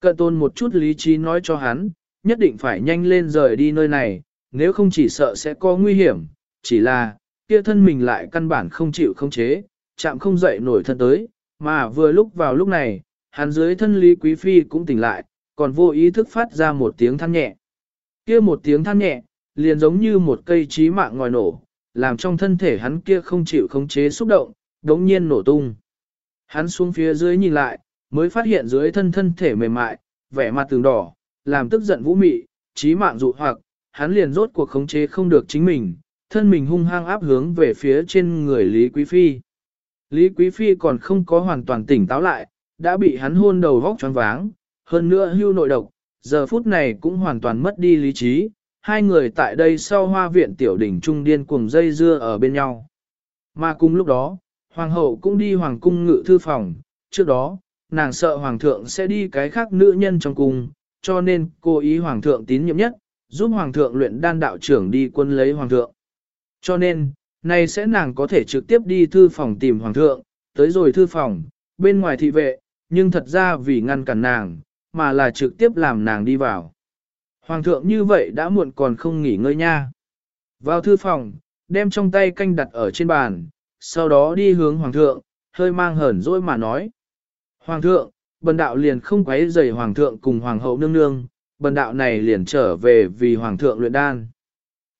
Cận tôn một chút lý trí nói cho hắn, nhất định phải nhanh lên rời đi nơi này, nếu không chỉ sợ sẽ có nguy hiểm, chỉ là, kia thân mình lại căn bản không chịu không chế, chạm không dậy nổi thân tới, mà vừa lúc vào lúc này, hắn dưới thân Lý Quý Phi cũng tỉnh lại, còn vô ý thức phát ra một tiếng than nhẹ. Kia một tiếng than nhẹ, liền giống như một cây trí mạng ngòi nổ, làm trong thân thể hắn kia không chịu không chế xúc động, đống nhiên nổ tung. Hắn xuống phía dưới nhìn lại, mới phát hiện dưới thân thân thể mềm mại, vẻ mặt tường đỏ, làm tức giận vũ mị, trí mạng dụ hoặc, hắn liền rốt cuộc khống chế không được chính mình, thân mình hung hăng áp hướng về phía trên người Lý Quý Phi. Lý Quý Phi còn không có hoàn toàn tỉnh táo lại, đã bị hắn hôn đầu vóc choáng váng, hơn nữa hưu nội độc, giờ phút này cũng hoàn toàn mất đi lý trí, hai người tại đây sau hoa viện tiểu đỉnh trung điên cuồng dây dưa ở bên nhau. Mà cùng lúc đó, hoàng hậu cũng đi hoàng cung ngự thư phòng, trước đó, nàng sợ hoàng thượng sẽ đi cái khác nữ nhân trong cung, cho nên cô ý hoàng thượng tín nhiệm nhất, giúp hoàng thượng luyện đan đạo trưởng đi quân lấy hoàng thượng. Cho nên, nay sẽ nàng có thể trực tiếp đi thư phòng tìm hoàng thượng, tới rồi thư phòng, bên ngoài thị vệ, nhưng thật ra vì ngăn cản nàng, mà là trực tiếp làm nàng đi vào. Hoàng thượng như vậy đã muộn còn không nghỉ ngơi nha. Vào thư phòng, đem trong tay canh đặt ở trên bàn, sau đó đi hướng hoàng thượng, hơi mang hờn dỗi mà nói. Hoàng thượng, bần đạo liền không quấy rầy hoàng thượng cùng hoàng hậu nương nương, bần đạo này liền trở về vì hoàng thượng luyện đan.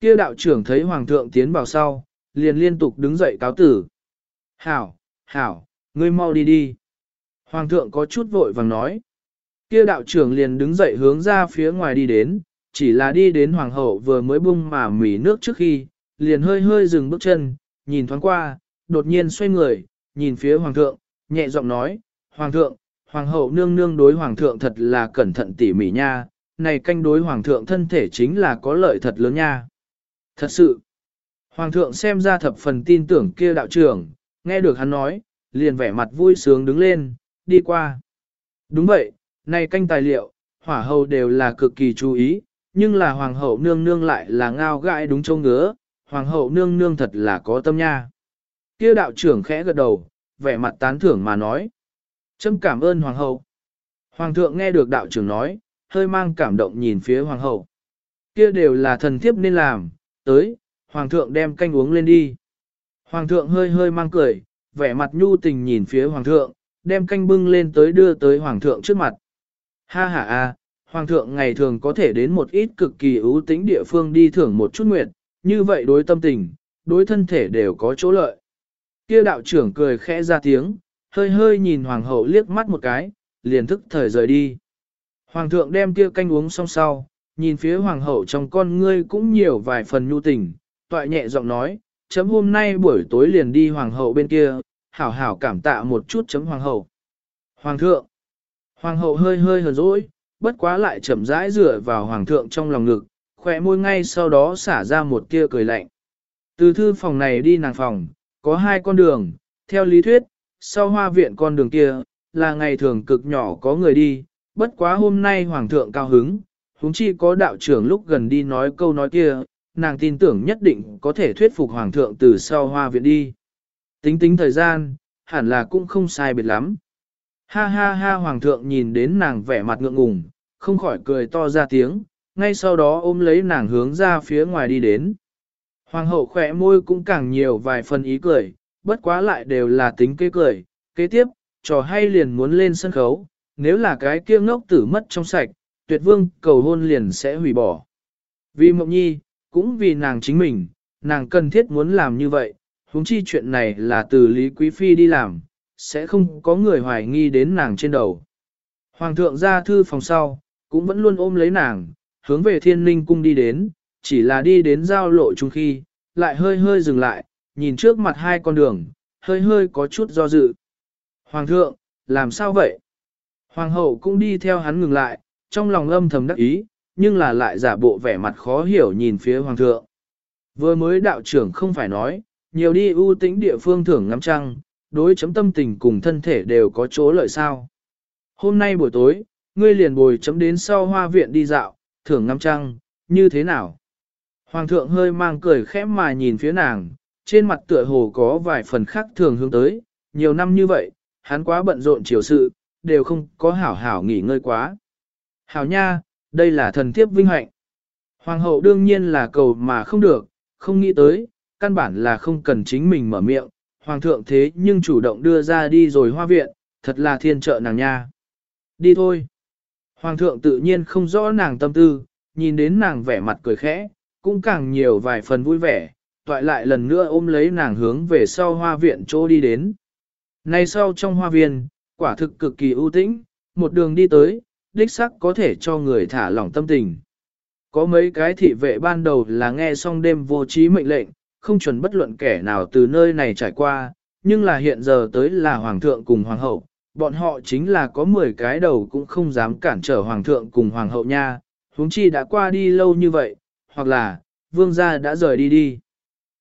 Kia đạo trưởng thấy hoàng thượng tiến vào sau, liền liên tục đứng dậy cáo tử. Hảo, hảo, ngươi mau đi đi. Hoàng thượng có chút vội vàng nói. Kia đạo trưởng liền đứng dậy hướng ra phía ngoài đi đến, chỉ là đi đến hoàng hậu vừa mới bung mà mỉ nước trước khi, liền hơi hơi dừng bước chân, nhìn thoáng qua, đột nhiên xoay người, nhìn phía hoàng thượng, nhẹ giọng nói, hoàng thượng, hoàng hậu nương nương đối hoàng thượng thật là cẩn thận tỉ mỉ nha, này canh đối hoàng thượng thân thể chính là có lợi thật lớn nha. Thật sự, hoàng thượng xem ra thập phần tin tưởng kia đạo trưởng, nghe được hắn nói, liền vẻ mặt vui sướng đứng lên, đi qua. Đúng vậy, này canh tài liệu, hỏa hậu đều là cực kỳ chú ý, nhưng là hoàng hậu nương nương lại là ngao gãi đúng châu ngứa, hoàng hậu nương nương thật là có tâm nha. Kia đạo trưởng khẽ gật đầu, vẻ mặt tán thưởng mà nói. Trâm cảm ơn hoàng hậu. Hoàng thượng nghe được đạo trưởng nói, hơi mang cảm động nhìn phía hoàng hậu. Kia đều là thần thiếp nên làm, tới, hoàng thượng đem canh uống lên đi. Hoàng thượng hơi hơi mang cười, vẻ mặt nhu tình nhìn phía hoàng thượng, đem canh bưng lên tới đưa tới hoàng thượng trước mặt. Ha ha a, hoàng thượng ngày thường có thể đến một ít cực kỳ ưu tĩnh địa phương đi thưởng một chút nguyện, như vậy đối tâm tình, đối thân thể đều có chỗ lợi. Kia đạo trưởng cười khẽ ra tiếng, hơi hơi nhìn hoàng hậu liếc mắt một cái, liền thức thời rời đi. Hoàng thượng đem kia canh uống xong sau, nhìn phía hoàng hậu trong con ngươi cũng nhiều vài phần nhu tình, toại nhẹ giọng nói, chấm hôm nay buổi tối liền đi hoàng hậu bên kia, hảo hảo cảm tạ một chút chấm hoàng hậu. Hoàng thượng, hoàng hậu hơi hơi hờn dỗi, bất quá lại chậm rãi dựa vào hoàng thượng trong lòng ngực, khỏe môi ngay sau đó xả ra một tia cười lạnh. Từ thư phòng này đi nàng phòng, có hai con đường, theo lý thuyết, sau hoa viện con đường kia, là ngày thường cực nhỏ có người đi, bất quá hôm nay hoàng thượng cao hứng, huống chi có đạo trưởng lúc gần đi nói câu nói kia, nàng tin tưởng nhất định có thể thuyết phục hoàng thượng từ sau hoa viện đi. Tính tính thời gian, hẳn là cũng không sai biệt lắm. Ha ha ha hoàng thượng nhìn đến nàng vẻ mặt ngượng ngùng, không khỏi cười to ra tiếng, ngay sau đó ôm lấy nàng hướng ra phía ngoài đi đến. Hoàng hậu khỏe môi cũng càng nhiều vài phần ý cười, bất quá lại đều là tính kế cười. Kế tiếp, trò hay liền muốn lên sân khấu, nếu là cái kia ngốc tử mất trong sạch, tuyệt vương cầu hôn liền sẽ hủy bỏ. Vì mộng nhi, cũng vì nàng chính mình, nàng cần thiết muốn làm như vậy, huống chi chuyện này là từ Lý Quý Phi đi làm, sẽ không có người hoài nghi đến nàng trên đầu. Hoàng thượng ra thư phòng sau, cũng vẫn luôn ôm lấy nàng, hướng về thiên linh cung đi đến, chỉ là đi đến giao lộ chung khi, lại hơi hơi dừng lại, nhìn trước mặt hai con đường, hơi hơi có chút do dự. Hoàng thượng, làm sao vậy? Hoàng hậu cũng đi theo hắn ngừng lại, trong lòng âm thầm đắc ý, nhưng là lại giả bộ vẻ mặt khó hiểu nhìn phía hoàng thượng. Vừa mới đạo trưởng không phải nói, nhiều đi ưu tĩnh địa phương thưởng ngắm trăng, đối chấm tâm tình cùng thân thể đều có chỗ lợi sao. Hôm nay buổi tối, ngươi liền bồi chấm đến sau hoa viện đi dạo, thưởng ngắm trăng, như thế nào? Hoàng thượng hơi mang cười khẽ mà nhìn phía nàng, trên mặt tựa hồ có vài phần khác thường hướng tới, nhiều năm như vậy, hắn quá bận rộn chiều sự, đều không có hảo hảo nghỉ ngơi quá. Hảo nha, đây là thần thiếp vinh hạnh. Hoàng hậu đương nhiên là cầu mà không được, không nghĩ tới, căn bản là không cần chính mình mở miệng, hoàng thượng thế nhưng chủ động đưa ra đi rồi hoa viện, thật là thiên trợ nàng nha. Đi thôi. Hoàng thượng tự nhiên không rõ nàng tâm tư, nhìn đến nàng vẻ mặt cười khẽ, cũng càng nhiều vài phần vui vẻ, toại lại lần nữa ôm lấy nàng hướng về sau hoa viện chỗ đi đến. Nay sau trong hoa viên, quả thực cực kỳ ưu tĩnh, một đường đi tới, đích sắc có thể cho người thả lỏng tâm tình. Có mấy cái thị vệ ban đầu là nghe xong đêm vô trí mệnh lệnh, không chuẩn bất luận kẻ nào từ nơi này trải qua, nhưng là hiện giờ tới là hoàng thượng cùng hoàng hậu, bọn họ chính là có 10 cái đầu cũng không dám cản trở hoàng thượng cùng hoàng hậu nha, huống chi đã qua đi lâu như vậy, hoặc là, vương gia đã rời đi đi.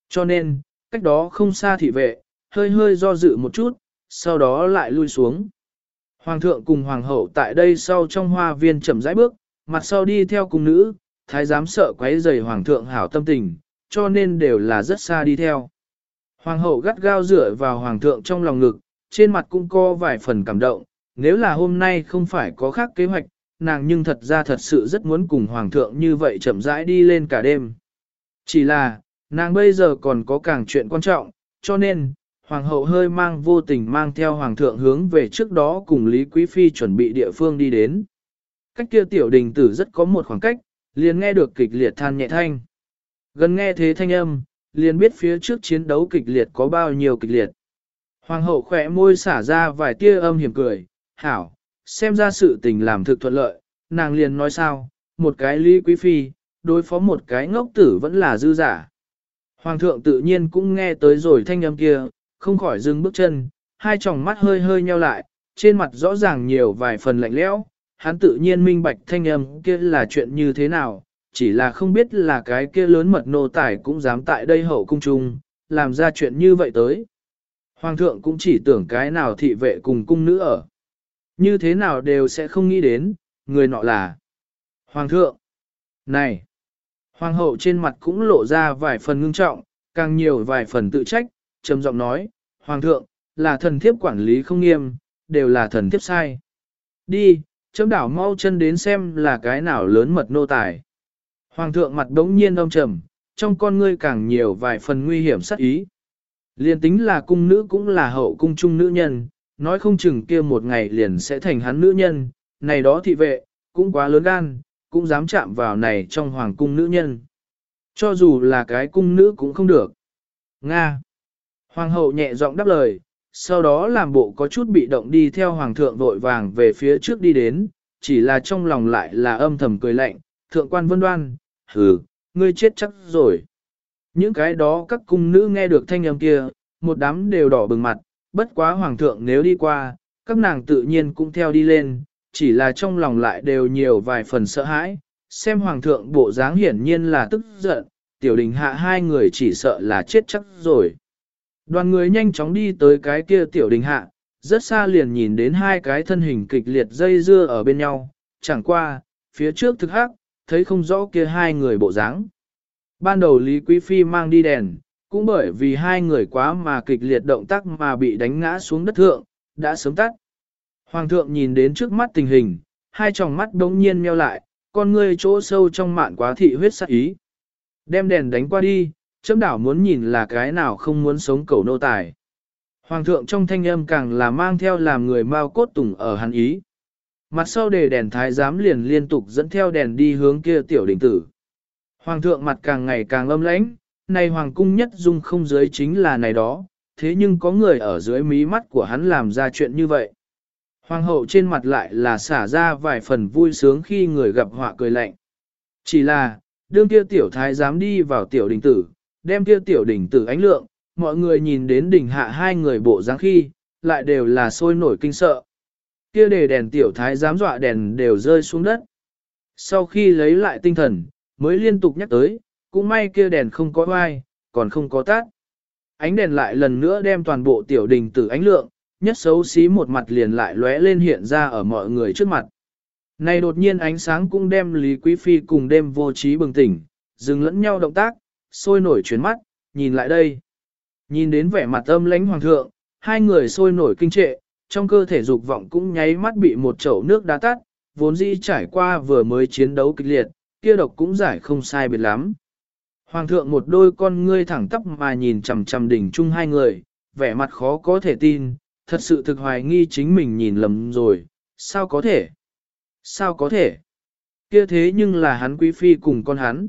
Cho nên, cách đó không xa thị vệ, hơi hơi do dự một chút, sau đó lại lui xuống. Hoàng thượng cùng hoàng hậu tại đây sau trong hoa viên chậm rãi bước, mặt sau đi theo cung nữ, thái giám sợ quấy rầy hoàng thượng hảo tâm tình, cho nên đều là rất xa đi theo. Hoàng hậu gắt gao dựa vào hoàng thượng trong lòng ngực, trên mặt cũng có vài phần cảm động, nếu là hôm nay không phải có khác kế hoạch, nàng nhưng thật ra thật sự rất muốn cùng hoàng thượng như vậy chậm rãi đi lên cả đêm. Chỉ là, nàng bây giờ còn có càng chuyện quan trọng, cho nên, hoàng hậu hơi mang vô tình mang theo hoàng thượng hướng về trước đó cùng Lý Quý Phi chuẩn bị địa phương đi đến. Cách kia tiểu đình tử rất có một khoảng cách, liền nghe được kịch liệt than nhẹ thanh. Gần nghe thế thanh âm, liền biết phía trước chiến đấu kịch liệt có bao nhiêu kịch liệt. Hoàng hậu khỏe môi xả ra vài tia âm hiểm cười, hảo, xem ra sự tình làm thực thuận lợi, nàng liền nói sao, một cái lý quý phi, đối phó một cái ngốc tử vẫn là dư giả. Hoàng thượng tự nhiên cũng nghe tới rồi thanh âm kia, không khỏi dừng bước chân, hai tròng mắt hơi hơi nheo lại, trên mặt rõ ràng nhiều vài phần lạnh lẽo, hắn tự nhiên minh bạch thanh âm kia là chuyện như thế nào, chỉ là không biết là cái kia lớn mật nô tài cũng dám tại đây hậu cung trung, làm ra chuyện như vậy tới. Hoàng thượng cũng chỉ tưởng cái nào thị vệ cùng cung nữ ở. Như thế nào đều sẽ không nghĩ đến, người nọ là Hoàng thượng. Này! Hoàng hậu trên mặt cũng lộ ra vài phần ngưng trọng, càng nhiều vài phần tự trách, trầm giọng nói, Hoàng thượng, là thần thiếp quản lý không nghiêm, đều là thần thiếp sai. Đi, chấm đảo mau chân đến xem là cái nào lớn mật nô tài. Hoàng thượng mặt đống nhiên đông trầm, trong con ngươi càng nhiều vài phần nguy hiểm sát ý. Liên tính là cung nữ cũng là hậu cung trung nữ nhân, nói không chừng kia một ngày liền sẽ thành hắn nữ nhân, này đó thị vệ, cũng quá lớn gan, cũng dám chạm vào này trong hoàng cung nữ nhân. Cho dù là cái cung nữ cũng không được. Nga. Hoàng hậu nhẹ giọng đáp lời, sau đó làm bộ có chút bị động đi theo hoàng thượng vội vàng về phía trước đi đến, chỉ là trong lòng lại là âm thầm cười lạnh, thượng quan vân đoan, hừ, ngươi chết chắc rồi. Những cái đó các cung nữ nghe được thanh âm kia, một đám đều đỏ bừng mặt, bất quá hoàng thượng nếu đi qua, các nàng tự nhiên cũng theo đi lên, chỉ là trong lòng lại đều nhiều vài phần sợ hãi, xem hoàng thượng bộ dáng hiển nhiên là tức giận, tiểu đình hạ hai người chỉ sợ là chết chắc rồi. Đoàn người nhanh chóng đi tới cái kia tiểu đình hạ, rất xa liền nhìn đến hai cái thân hình kịch liệt dây dưa ở bên nhau, chẳng qua, phía trước thực hắc, thấy không rõ kia hai người bộ dáng. Ban đầu Lý Quý Phi mang đi đèn, cũng bởi vì hai người quá mà kịch liệt động tác mà bị đánh ngã xuống đất thượng, đã sớm tắt. Hoàng thượng nhìn đến trước mắt tình hình, hai tròng mắt đống nhiên meo lại, con ngươi chỗ sâu trong mạn quá thị huyết sắc ý. Đem đèn đánh qua đi, chấm đảo muốn nhìn là cái nào không muốn sống cầu nô tài. Hoàng thượng trong thanh âm càng là mang theo làm người mau cốt tùng ở hắn ý. Mặt sau để đèn thái giám liền liên tục dẫn theo đèn đi hướng kia tiểu đình tử. Hoàng thượng mặt càng ngày càng âm lãnh, này hoàng cung nhất dung không dưới chính là này đó, thế nhưng có người ở dưới mí mắt của hắn làm ra chuyện như vậy. Hoàng hậu trên mặt lại là xả ra vài phần vui sướng khi người gặp họa cười lạnh. Chỉ là, đương kia tiểu thái dám đi vào tiểu đình tử, đem kia tiểu đỉnh tử ánh lượng, mọi người nhìn đến đỉnh hạ hai người bộ dáng khi, lại đều là sôi nổi kinh sợ. Kia để đèn tiểu thái dám dọa đèn đều rơi xuống đất. Sau khi lấy lại tinh thần, mới liên tục nhắc tới, cũng may kia đèn không có oai, còn không có tát. Ánh đèn lại lần nữa đem toàn bộ tiểu đình tử ánh lượng, nhất xấu xí một mặt liền lại lóe lên hiện ra ở mọi người trước mặt. Này đột nhiên ánh sáng cũng đem Lý Quý Phi cùng đêm vô trí bừng tỉnh, dừng lẫn nhau động tác, sôi nổi chuyến mắt, nhìn lại đây. Nhìn đến vẻ mặt âm lãnh hoàng thượng, hai người sôi nổi kinh trệ, trong cơ thể dục vọng cũng nháy mắt bị một chậu nước đá tắt, vốn dĩ trải qua vừa mới chiến đấu kịch liệt, kia độc cũng giải không sai biệt lắm. Hoàng thượng một đôi con ngươi thẳng tắp mà nhìn chằm chằm đỉnh chung hai người, vẻ mặt khó có thể tin, thật sự thực hoài nghi chính mình nhìn lầm rồi, sao có thể? Sao có thể? Kia thế nhưng là hắn quý phi cùng con hắn.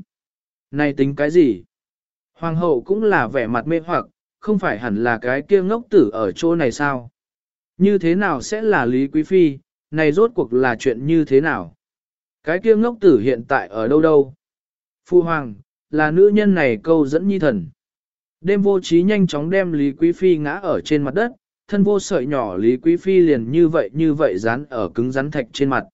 Này tính cái gì? Hoàng hậu cũng là vẻ mặt mê hoặc, không phải hẳn là cái kia ngốc tử ở chỗ này sao? Như thế nào sẽ là Lý Quý Phi, này rốt cuộc là chuyện như thế nào? Cái kia ngốc tử hiện tại ở đâu đâu, Phu hoàng, là nữ nhân này câu dẫn nhi thần. Đêm vô trí nhanh chóng đem Lý Quý Phi ngã ở trên mặt đất, thân vô sợi nhỏ Lý Quý Phi liền như vậy như vậy dán ở cứng rắn thạch trên mặt.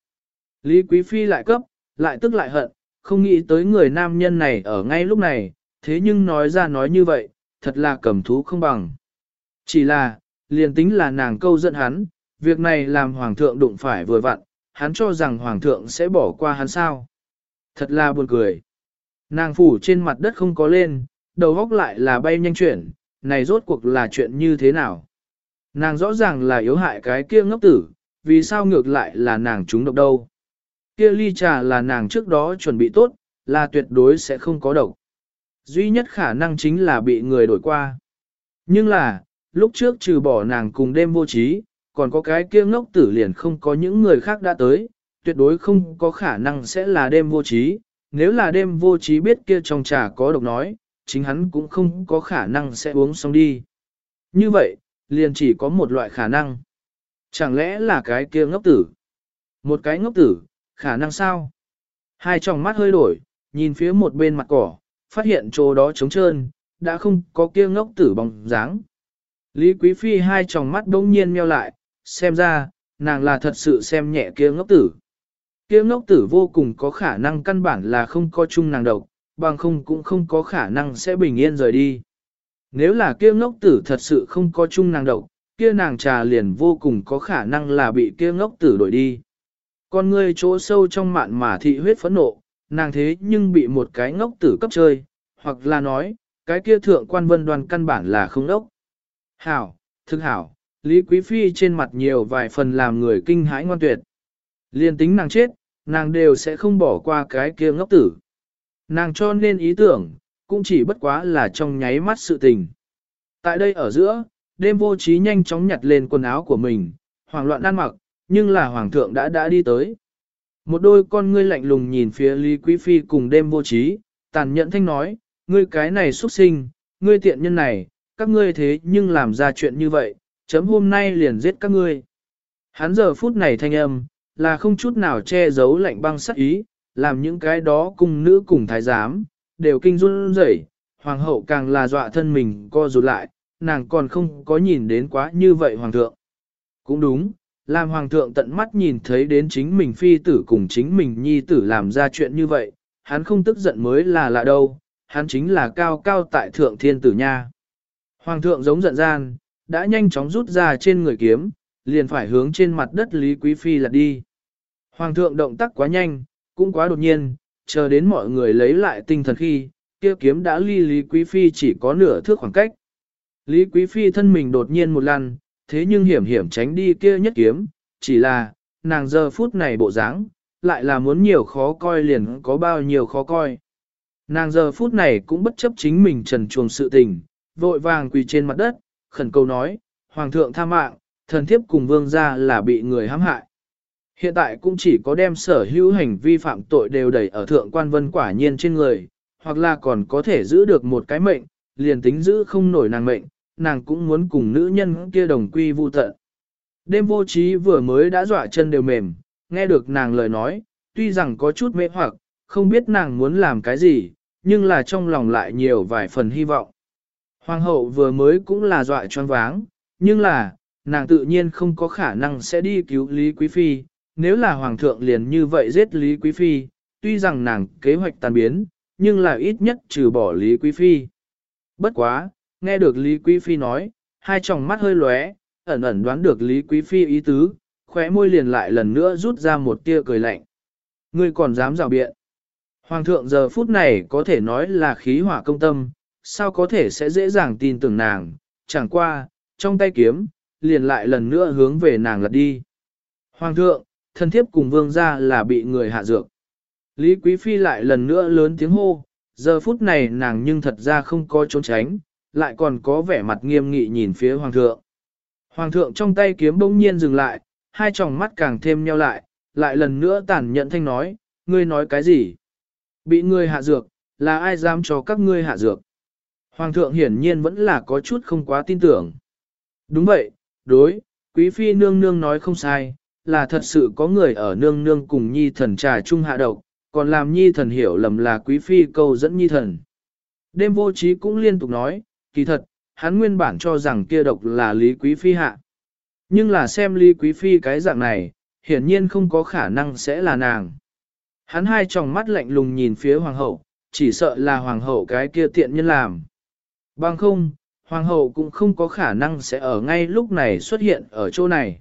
Lý Quý Phi lại cấp, lại tức lại hận, không nghĩ tới người nam nhân này ở ngay lúc này, thế nhưng nói ra nói như vậy, thật là cầm thú không bằng. Chỉ là, liền tính là nàng câu dẫn hắn, việc này làm hoàng thượng đụng phải vừa vặn, hắn cho rằng hoàng thượng sẽ bỏ qua hắn sao. Thật là buồn cười. Nàng phủ trên mặt đất không có lên, đầu góc lại là bay nhanh chuyển, này rốt cuộc là chuyện như thế nào. Nàng rõ ràng là yếu hại cái kia ngốc tử, vì sao ngược lại là nàng trúng độc đâu. Kia ly trà là nàng trước đó chuẩn bị tốt, là tuyệt đối sẽ không có độc. Duy nhất khả năng chính là bị người đổi qua. Nhưng là, lúc trước trừ bỏ nàng cùng đêm vô trí, còn có cái kia ngốc tử liền không có những người khác đã tới, tuyệt đối không có khả năng sẽ là đêm vô trí. Nếu là đêm vô trí biết kia trong trà có độc nói, chính hắn cũng không có khả năng sẽ uống xong đi. Như vậy, liền chỉ có một loại khả năng. Chẳng lẽ là cái kia ngốc tử? Một cái ngốc tử, khả năng sao? Hai tròng mắt hơi đổi, nhìn phía một bên mặt cỏ, phát hiện chỗ đó trống trơn, đã không có kia ngốc tử bóng dáng. Lý Quý Phi hai tròng mắt đông nhiên meo lại, xem ra, nàng là thật sự xem nhẹ kia ngốc tử. Kia ngốc tử vô cùng có khả năng căn bản là không có chung nàng độc, bằng không cũng không có khả năng sẽ bình yên rời đi. Nếu là kia ngốc tử thật sự không có chung nàng độc, kia nàng trà liền vô cùng có khả năng là bị kia ngốc tử đổi đi. Con ngươi chỗ sâu trong mạn mà thị huyết phẫn nộ, nàng thế nhưng bị một cái ngốc tử cấp chơi, hoặc là nói, cái kia thượng quan vân đoàn căn bản là không ngốc. Hảo, thực hảo, Lý Quý Phi trên mặt nhiều vài phần làm người kinh hãi ngoan tuyệt. Liên tính nàng chết, nàng đều sẽ không bỏ qua cái kia ngốc tử. Nàng cho nên ý tưởng, cũng chỉ bất quá là trong nháy mắt sự tình. Tại đây ở giữa, đêm vô trí nhanh chóng nhặt lên quần áo của mình, hoảng loạn ăn mặc, nhưng là hoàng thượng đã đã đi tới. Một đôi con ngươi lạnh lùng nhìn phía Lý Quý Phi cùng đêm vô trí, tàn nhẫn thanh nói, ngươi cái này xuất sinh, ngươi tiện nhân này, các ngươi thế nhưng làm ra chuyện như vậy, chấm hôm nay liền giết các ngươi. Hắn giờ phút này thanh âm, là không chút nào che giấu lạnh băng sắc ý, làm những cái đó cùng nữ cùng thái giám, đều kinh run rẩy, hoàng hậu càng là dọa thân mình co rụt lại, nàng còn không có nhìn đến quá như vậy hoàng thượng. Cũng đúng, làm hoàng thượng tận mắt nhìn thấy đến chính mình phi tử cùng chính mình nhi tử làm ra chuyện như vậy, hắn không tức giận mới là lạ đâu, hắn chính là cao cao tại thượng thiên tử nha. Hoàng thượng giống giận gian, đã nhanh chóng rút ra trên người kiếm, liền phải hướng trên mặt đất Lý Quý Phi lật đi. Hoàng thượng động tác quá nhanh, cũng quá đột nhiên, chờ đến mọi người lấy lại tinh thần khi, kia kiếm đã ly Lý Quý Phi chỉ có nửa thước khoảng cách. Lý Quý Phi thân mình đột nhiên một lần, thế nhưng hiểm hiểm tránh đi kia nhất kiếm, chỉ là, nàng giờ phút này bộ dáng, lại là muốn nhiều khó coi liền có bao nhiêu khó coi. Nàng giờ phút này cũng bất chấp chính mình trần chuồng sự tình, vội vàng quỳ trên mặt đất, khẩn cầu nói, Hoàng thượng tha mạng, thần thiếp cùng vương gia là bị người hãm hại. Hiện tại cũng chỉ có đem sở hữu hành vi phạm tội đều đẩy ở thượng quan vân quả nhiên trên người, hoặc là còn có thể giữ được một cái mệnh, liền tính giữ không nổi nàng mệnh, nàng cũng muốn cùng nữ nhân kia đồng quy vu tận. Đêm vô trí vừa mới đã dọa chân đều mềm, nghe được nàng lời nói, tuy rằng có chút mê hoặc, không biết nàng muốn làm cái gì, nhưng là trong lòng lại nhiều vài phần hy vọng. Hoàng hậu vừa mới cũng là dọa choáng váng, nhưng là, nàng tự nhiên không có khả năng sẽ đi cứu Lý Quý Phi, nếu là Hoàng thượng liền như vậy giết Lý Quý Phi, tuy rằng nàng kế hoạch tàn biến, nhưng là ít nhất trừ bỏ Lý Quý Phi. Bất quá, nghe được Lý Quý Phi nói, hai tròng mắt hơi lóe, ẩn ẩn đoán được Lý Quý Phi ý tứ, khóe môi liền lại lần nữa rút ra một tia cười lạnh. Ngươi còn dám rào biện. Hoàng thượng giờ phút này có thể nói là khí hỏa công tâm, sao có thể sẽ dễ dàng tin tưởng nàng, chẳng qua, trong tay kiếm, liền lại lần nữa hướng về nàng lật đi. Hoàng thượng, thân thiếp cùng vương gia là bị người hạ dược. Lý Quý Phi lại lần nữa lớn tiếng hô, giờ phút này nàng nhưng thật ra không có trốn tránh, lại còn có vẻ mặt nghiêm nghị nhìn phía hoàng thượng. Hoàng thượng trong tay kiếm bỗng nhiên dừng lại, hai tròng mắt càng thêm nheo lại, lại lần nữa tàn nhẫn thanh nói, ngươi nói cái gì? Bị ngươi hạ dược, là ai dám cho các ngươi hạ dược? Hoàng thượng hiển nhiên vẫn là có chút không quá tin tưởng. Đúng vậy, đối, quý phi nương nương nói không sai, là thật sự có người ở nương nương cùng nhi thần trà trung hạ độc, còn làm nhi thần hiểu lầm là quý phi câu dẫn nhi thần. Đêm vô trí cũng liên tục nói, kỳ thật, hắn nguyên bản cho rằng kia độc là Lý Quý Phi hạ. Nhưng là xem Lý Quý Phi cái dạng này, hiển nhiên không có khả năng sẽ là nàng. Hắn hai tròng mắt lạnh lùng nhìn phía hoàng hậu, chỉ sợ là hoàng hậu cái kia tiện nhân làm. Bằng không, hoàng hậu cũng không có khả năng sẽ ở ngay lúc này xuất hiện ở chỗ này.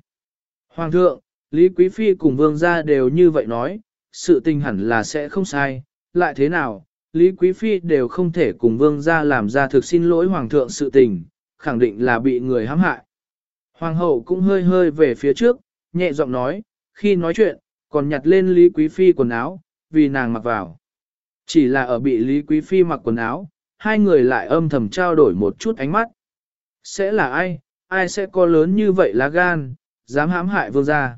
Hoàng thượng, Lý Quý Phi cùng vương gia đều như vậy nói, sự tình hẳn là sẽ không sai, lại thế nào, Lý Quý Phi đều không thể cùng vương gia làm ra thực xin lỗi hoàng thượng sự tình, khẳng định là bị người hãm hại. Hoàng hậu cũng hơi hơi về phía trước, nhẹ giọng nói, khi nói chuyện, còn nhặt lên Lý Quý Phi quần áo, vì nàng mặc vào. Chỉ là ở bị Lý Quý Phi mặc quần áo, hai người lại âm thầm trao đổi một chút ánh mắt. Sẽ là ai, ai sẽ có lớn như vậy lá gan, dám hãm hại vương gia.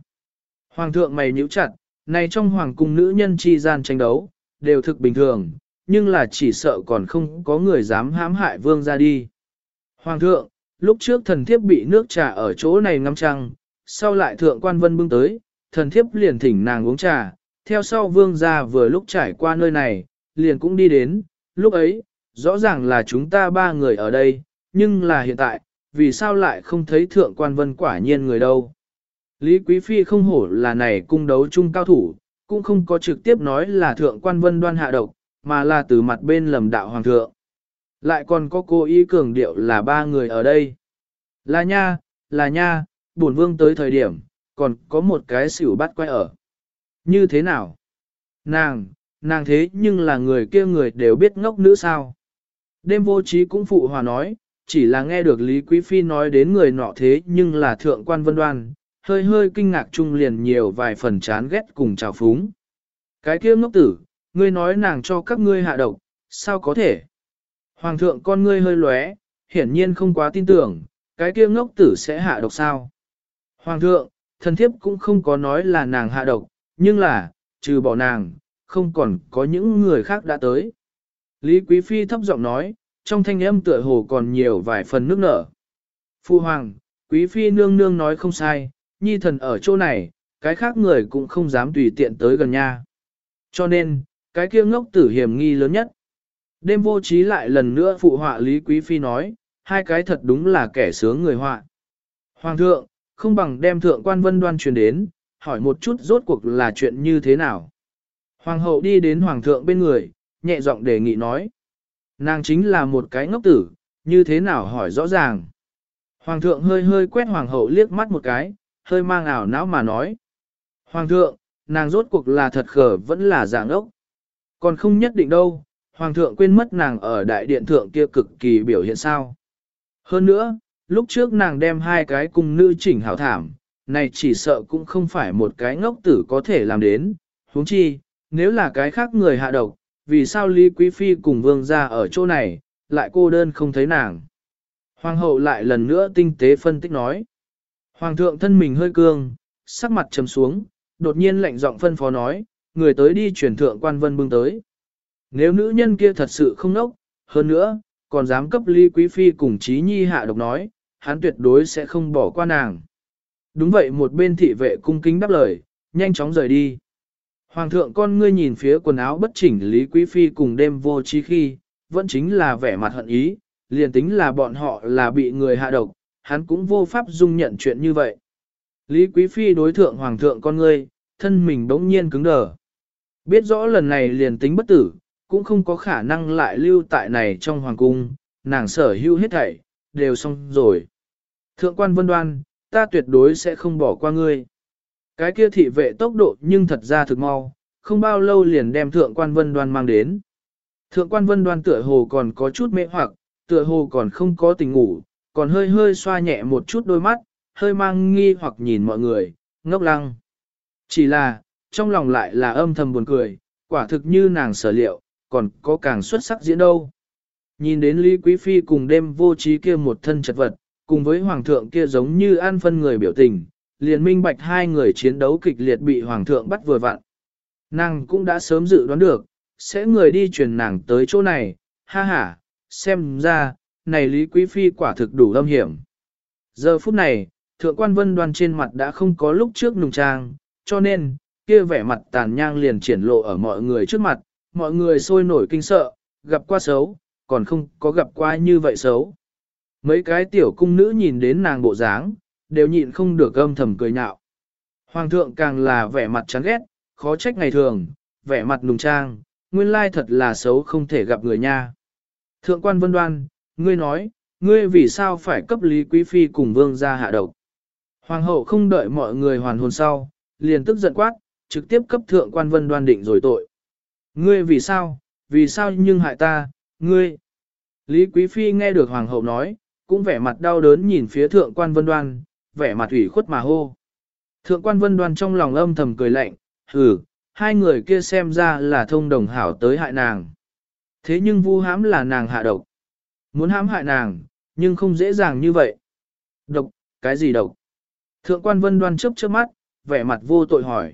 Hoàng thượng mày nhíu chặt, này trong hoàng cung nữ nhân chi gian tranh đấu, đều thực bình thường, nhưng là chỉ sợ còn không có người dám hãm hại vương gia đi. Hoàng thượng, lúc trước thần thiếp bị nước trà ở chỗ này ngâm trăng, sau lại thượng quan vân bưng tới, thần thiếp liền thỉnh nàng uống trà, theo sau vương gia vừa lúc trải qua nơi này, liền cũng đi đến, lúc ấy, rõ ràng là chúng ta ba người ở đây, nhưng là hiện tại, vì sao lại không thấy thượng quan vân quả nhiên người đâu. Lý Quý Phi không hổ là này cung đấu chung cao thủ, cũng không có trực tiếp nói là thượng quan vân đoan hạ độc, mà là từ mặt bên lầm đạo hoàng thượng. Lại còn có cô ý cường điệu là ba người ở đây. Là nha, là nha, bổn vương tới thời điểm, còn có một cái xỉu bắt quay ở. Như thế nào? Nàng, nàng thế nhưng là người kia người đều biết ngốc nữ sao? Đêm vô trí cũng phụ hòa nói, chỉ là nghe được Lý Quý Phi nói đến người nọ thế nhưng là thượng quan vân đoan, hơi hơi kinh ngạc chung liền nhiều vài phần chán ghét cùng trào phúng. Cái kia ngốc tử, ngươi nói nàng cho các ngươi hạ độc, sao có thể? Hoàng thượng con ngươi hơi lóe, hiển nhiên không quá tin tưởng, cái kia ngốc tử sẽ hạ độc sao? Hoàng thượng, thần thiếp cũng không có nói là nàng hạ độc, nhưng là, trừ bỏ nàng, không còn có những người khác đã tới. Lý Quý Phi thấp giọng nói, trong thanh âm tựa hồ còn nhiều vài phần nước nở. Phu Hoàng, Quý Phi nương nương nói không sai, nhi thần ở chỗ này, cái khác người cũng không dám tùy tiện tới gần nha. Cho nên, cái kia ngốc tử hiểm nghi lớn nhất. Đêm vô trí lại lần nữa phụ họa Lý Quý Phi nói, hai cái thật đúng là kẻ sướng người họa. Hoàng thượng, không bằng đem thượng quan vân đoan truyền đến, hỏi một chút rốt cuộc là chuyện như thế nào. Hoàng hậu đi đến hoàng thượng bên người, nhẹ giọng đề nghị nói. Nàng chính là một cái ngốc tử, như thế nào hỏi rõ ràng. Hoàng thượng hơi hơi quét hoàng hậu liếc mắt một cái, hơi mang ảo não mà nói. Hoàng thượng, nàng rốt cuộc là thật khờ vẫn là dạng ốc. Còn không nhất định đâu, hoàng thượng quên mất nàng ở đại điện thượng kia cực kỳ biểu hiện sao. Hơn nữa, lúc trước nàng đem hai cái cung nữ chỉnh hảo thảm, này chỉ sợ cũng không phải một cái ngốc tử có thể làm đến, huống chi, nếu là cái khác người hạ độc, vì sao Lý Quý Phi cùng vương ra ở chỗ này, lại cô đơn không thấy nàng. Hoàng hậu lại lần nữa tinh tế phân tích nói. Hoàng thượng thân mình hơi cương, sắc mặt trầm xuống, đột nhiên lạnh giọng phân phó nói, người tới đi truyền thượng quan vân bưng tới. Nếu nữ nhân kia thật sự không nốc, hơn nữa, còn dám cấp ly quý phi cùng trí nhi hạ độc nói, hắn tuyệt đối sẽ không bỏ qua nàng. Đúng vậy một bên thị vệ cung kính đáp lời, nhanh chóng rời đi. Hoàng thượng con ngươi nhìn phía quần áo bất chỉnh Lý Quý Phi cùng đêm vô trí khi, vẫn chính là vẻ mặt hận ý, liền tính là bọn họ là bị người hạ độc, hắn cũng vô pháp dung nhận chuyện như vậy. Lý Quý Phi đối thượng Hoàng thượng con ngươi, thân mình bỗng nhiên cứng đờ. Biết rõ lần này liền tính bất tử, cũng không có khả năng lại lưu tại này trong Hoàng cung, nàng sở hữu hết thảy, đều xong rồi. Thượng quan vân đoan, ta tuyệt đối sẽ không bỏ qua ngươi. Cái kia thị vệ tốc độ nhưng thật ra thực mau, không bao lâu liền đem thượng quan vân đoan mang đến. Thượng quan vân đoan tựa hồ còn có chút mê hoặc, tựa hồ còn không có tình ngủ, còn hơi hơi xoa nhẹ một chút đôi mắt, hơi mang nghi hoặc nhìn mọi người, ngốc lăng. Chỉ là, trong lòng lại là âm thầm buồn cười, quả thực như nàng sở liệu, còn có càng xuất sắc diễn đâu. Nhìn đến Lý Quý Phi cùng đêm vô trí kia một thân chật vật, cùng với Hoàng thượng kia giống như an phân người biểu tình, liền minh bạch hai người chiến đấu kịch liệt bị Hoàng thượng bắt vừa vặn. Nàng cũng đã sớm dự đoán được, sẽ người đi truyền nàng tới chỗ này, ha ha, xem ra, này Lý Quý Phi quả thực đủ âm hiểm. Giờ phút này, Thượng quan Vân Đoan trên mặt đã không có lúc trước nùng trang, cho nên, kia vẻ mặt tàn nhang liền triển lộ ở mọi người trước mặt, mọi người sôi nổi kinh sợ, gặp qua xấu, còn không có gặp qua như vậy xấu. Mấy cái tiểu cung nữ nhìn đến nàng bộ dáng, đều nhịn không được âm thầm cười nhạo. Hoàng thượng càng là vẻ mặt chán ghét, khó trách ngày thường, vẻ mặt nùng trang, nguyên lai thật là xấu không thể gặp người nha. Thượng quan vân đoan, ngươi nói, ngươi vì sao phải cấp Lý Quý Phi cùng vương ra hạ độc. Hoàng hậu không đợi mọi người hoàn hồn sau, liền tức giận quát, trực tiếp cấp thượng quan vân đoan định rồi tội. Ngươi vì sao, vì sao nhưng hại ta, ngươi. Lý Quý Phi nghe được Hoàng hậu nói, cũng vẻ mặt đau đớn nhìn phía thượng quan vân đoan, vẻ mặt ủy khuất mà hô. Thượng quan vân đoan trong lòng âm thầm cười lạnh, hừ, hai người kia xem ra là thông đồng hảo tới hại nàng. Thế nhưng vu hãm là nàng hạ độc. Muốn hãm hại nàng, nhưng không dễ dàng như vậy. Độc, cái gì độc? Thượng quan vân đoan chớp chớp mắt, vẻ mặt vô tội hỏi.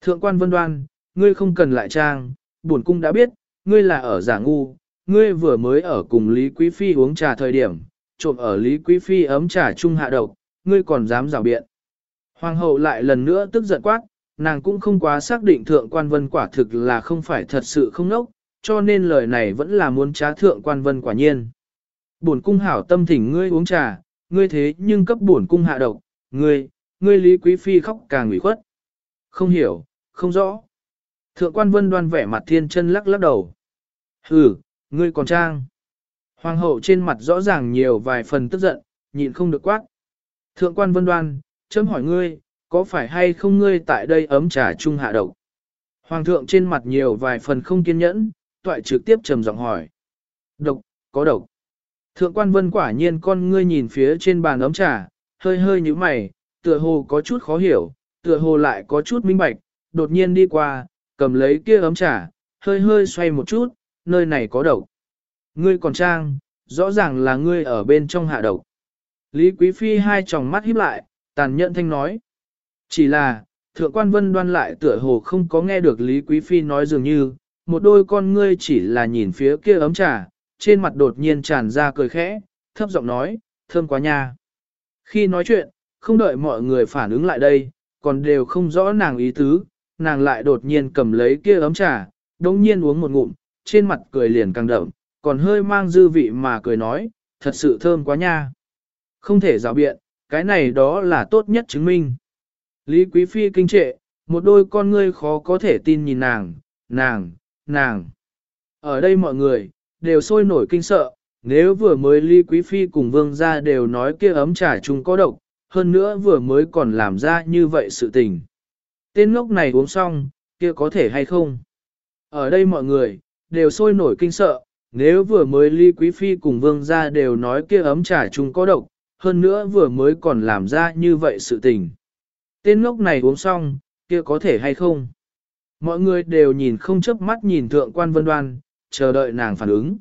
Thượng quan vân đoan, ngươi không cần lại trang, bổn cung đã biết, ngươi là ở giả ngu, ngươi vừa mới ở cùng Lý Quý Phi uống trà thời điểm, trộm ở Lý Quý Phi ấm trà chung hạ độc, ngươi còn dám rào biện. Hoàng hậu lại lần nữa tức giận quát, nàng cũng không quá xác định thượng quan vân quả thực là không phải thật sự không nốc, cho nên lời này vẫn là muốn trá thượng quan vân quả nhiên. Bổn cung hảo tâm thỉnh ngươi uống trà, ngươi thế nhưng cấp bổn cung hạ độc, ngươi, ngươi Lý Quý Phi khóc càng ủy khuất. Không hiểu, không rõ. Thượng quan vân đoan vẻ mặt thiên chân lắc lắc đầu. Hừ, ngươi còn trang. Hoàng hậu trên mặt rõ ràng nhiều vài phần tức giận, nhịn không được quát. Thượng quan vân đoan, chấm hỏi ngươi, có phải hay không ngươi tại đây ấm trà chung hạ độc? Hoàng thượng trên mặt nhiều vài phần không kiên nhẫn, toại trực tiếp trầm giọng hỏi. Độc, có độc. Thượng quan vân quả nhiên con ngươi nhìn phía trên bàn ấm trà, hơi hơi như mày, tựa hồ có chút khó hiểu, tựa hồ lại có chút minh bạch, đột nhiên đi qua, cầm lấy kia ấm trà, hơi hơi xoay một chút, nơi này có độc. Ngươi còn trang, rõ ràng là ngươi ở bên trong hạ độc. Lý Quý Phi hai tròng mắt híp lại, tàn nhẫn thanh nói. Chỉ là, thượng quan vân đoan lại tựa hồ không có nghe được Lý Quý Phi nói dường như, một đôi con ngươi chỉ là nhìn phía kia ấm trà, trên mặt đột nhiên tràn ra cười khẽ, thấp giọng nói, thơm quá nha. Khi nói chuyện, không đợi mọi người phản ứng lại đây, còn đều không rõ nàng ý tứ, nàng lại đột nhiên cầm lấy kia ấm trà, đồng nhiên uống một ngụm, trên mặt cười liền càng đậm, còn hơi mang dư vị mà cười nói, thật sự thơm quá nha. Không thể rào biện, cái này đó là tốt nhất chứng minh. Lý Quý Phi kinh trệ, một đôi con ngươi khó có thể tin nhìn nàng, nàng, nàng. Ở đây mọi người, đều sôi nổi kinh sợ, nếu vừa mới Lý Quý Phi cùng vương gia đều nói kia ấm trà chung có độc, hơn nữa vừa mới còn làm ra như vậy sự tình. Tên ngốc này uống xong, kia có thể hay không? Ở đây mọi người, đều sôi nổi kinh sợ, nếu vừa mới Lý Quý Phi cùng vương gia đều nói kia ấm trà chung có độc, hơn nữa vừa mới còn làm ra như vậy sự tình. Tên ngốc này uống xong, kia có thể hay không? Mọi người đều nhìn không chớp mắt nhìn thượng quan vân đoan, chờ đợi nàng phản ứng.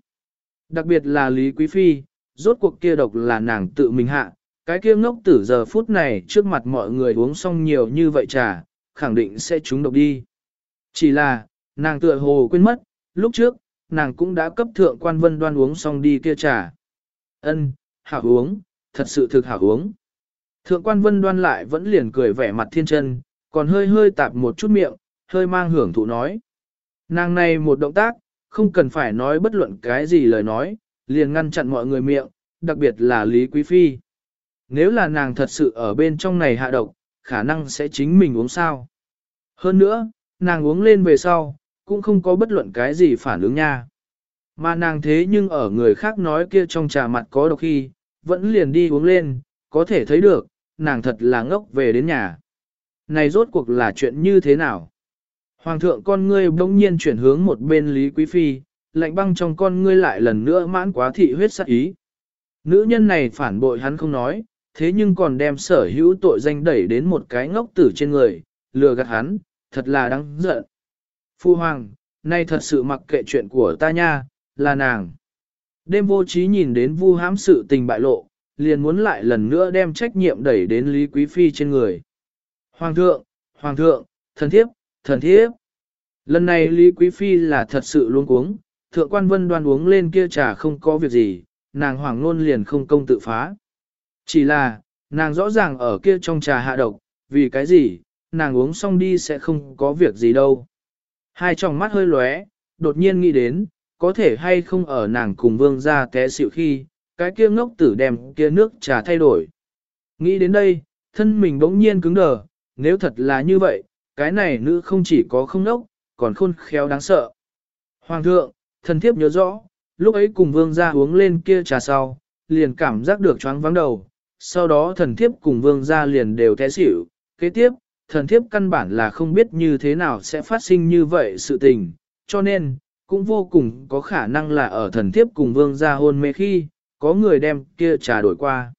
Đặc biệt là Lý Quý Phi, rốt cuộc kia độc là nàng tự mình hạ, cái kia ngốc tử giờ phút này trước mặt mọi người uống xong nhiều như vậy trà, khẳng định sẽ trúng độc đi. Chỉ là, nàng tựa hồ quên mất, lúc trước, nàng cũng đã cấp thượng quan vân đoan uống xong đi kia trà. Ân, hảo uống, thật sự thực hảo uống. Thượng quan vân đoan lại vẫn liền cười vẻ mặt thiên chân, còn hơi hơi tạp một chút miệng, hơi mang hưởng thụ nói. Nàng này một động tác, không cần phải nói bất luận cái gì lời nói, liền ngăn chặn mọi người miệng, đặc biệt là Lý Quý Phi. Nếu là nàng thật sự ở bên trong này hạ độc, khả năng sẽ chính mình uống sao. Hơn nữa, nàng uống lên về sau, cũng không có bất luận cái gì phản ứng nha. Mà nàng thế nhưng ở người khác nói kia trong trà mặt có độc khi, vẫn liền đi uống lên, có thể thấy được, nàng thật là ngốc về đến nhà. Này rốt cuộc là chuyện như thế nào? Hoàng thượng con ngươi bỗng nhiên chuyển hướng một bên Lý Quý Phi, lạnh băng trong con ngươi lại lần nữa mãn quá thị huyết sắc ý. Nữ nhân này phản bội hắn không nói, thế nhưng còn đem sở hữu tội danh đẩy đến một cái ngốc tử trên người, lừa gạt hắn, thật là đáng giận. Phu Hoàng, nay thật sự mặc kệ chuyện của ta nha, là nàng. Đêm vô trí nhìn đến vu hãm sự tình bại lộ, liền muốn lại lần nữa đem trách nhiệm đẩy đến Lý Quý Phi trên người. Hoàng thượng, Hoàng thượng, thần thiếp, thần thiếp. Lần này Lý Quý Phi là thật sự luôn uống, thượng quan vân đoan uống lên kia trà không có việc gì, nàng hoàng luôn liền không công tự phá. Chỉ là, nàng rõ ràng ở kia trong trà hạ độc, vì cái gì, nàng uống xong đi sẽ không có việc gì đâu. Hai tròng mắt hơi lóe, đột nhiên nghĩ đến, có thể hay không ở nàng cùng vương ra té xịu khi, cái kia ngốc tử đem kia nước trà thay đổi. Nghĩ đến đây, thân mình bỗng nhiên cứng đờ, nếu thật là như vậy, cái này nữ không chỉ có không nốc còn khôn khéo đáng sợ. Hoàng thượng, thần thiếp nhớ rõ, lúc ấy cùng vương ra uống lên kia trà sau, liền cảm giác được choáng vắng đầu, sau đó thần thiếp cùng vương gia liền đều té xỉu, kế tiếp, thần thiếp căn bản là không biết như thế nào sẽ phát sinh như vậy sự tình, cho nên, cũng vô cùng có khả năng là ở thần thiếp cùng vương gia hôn mê khi, có người đem kia trà đổi qua.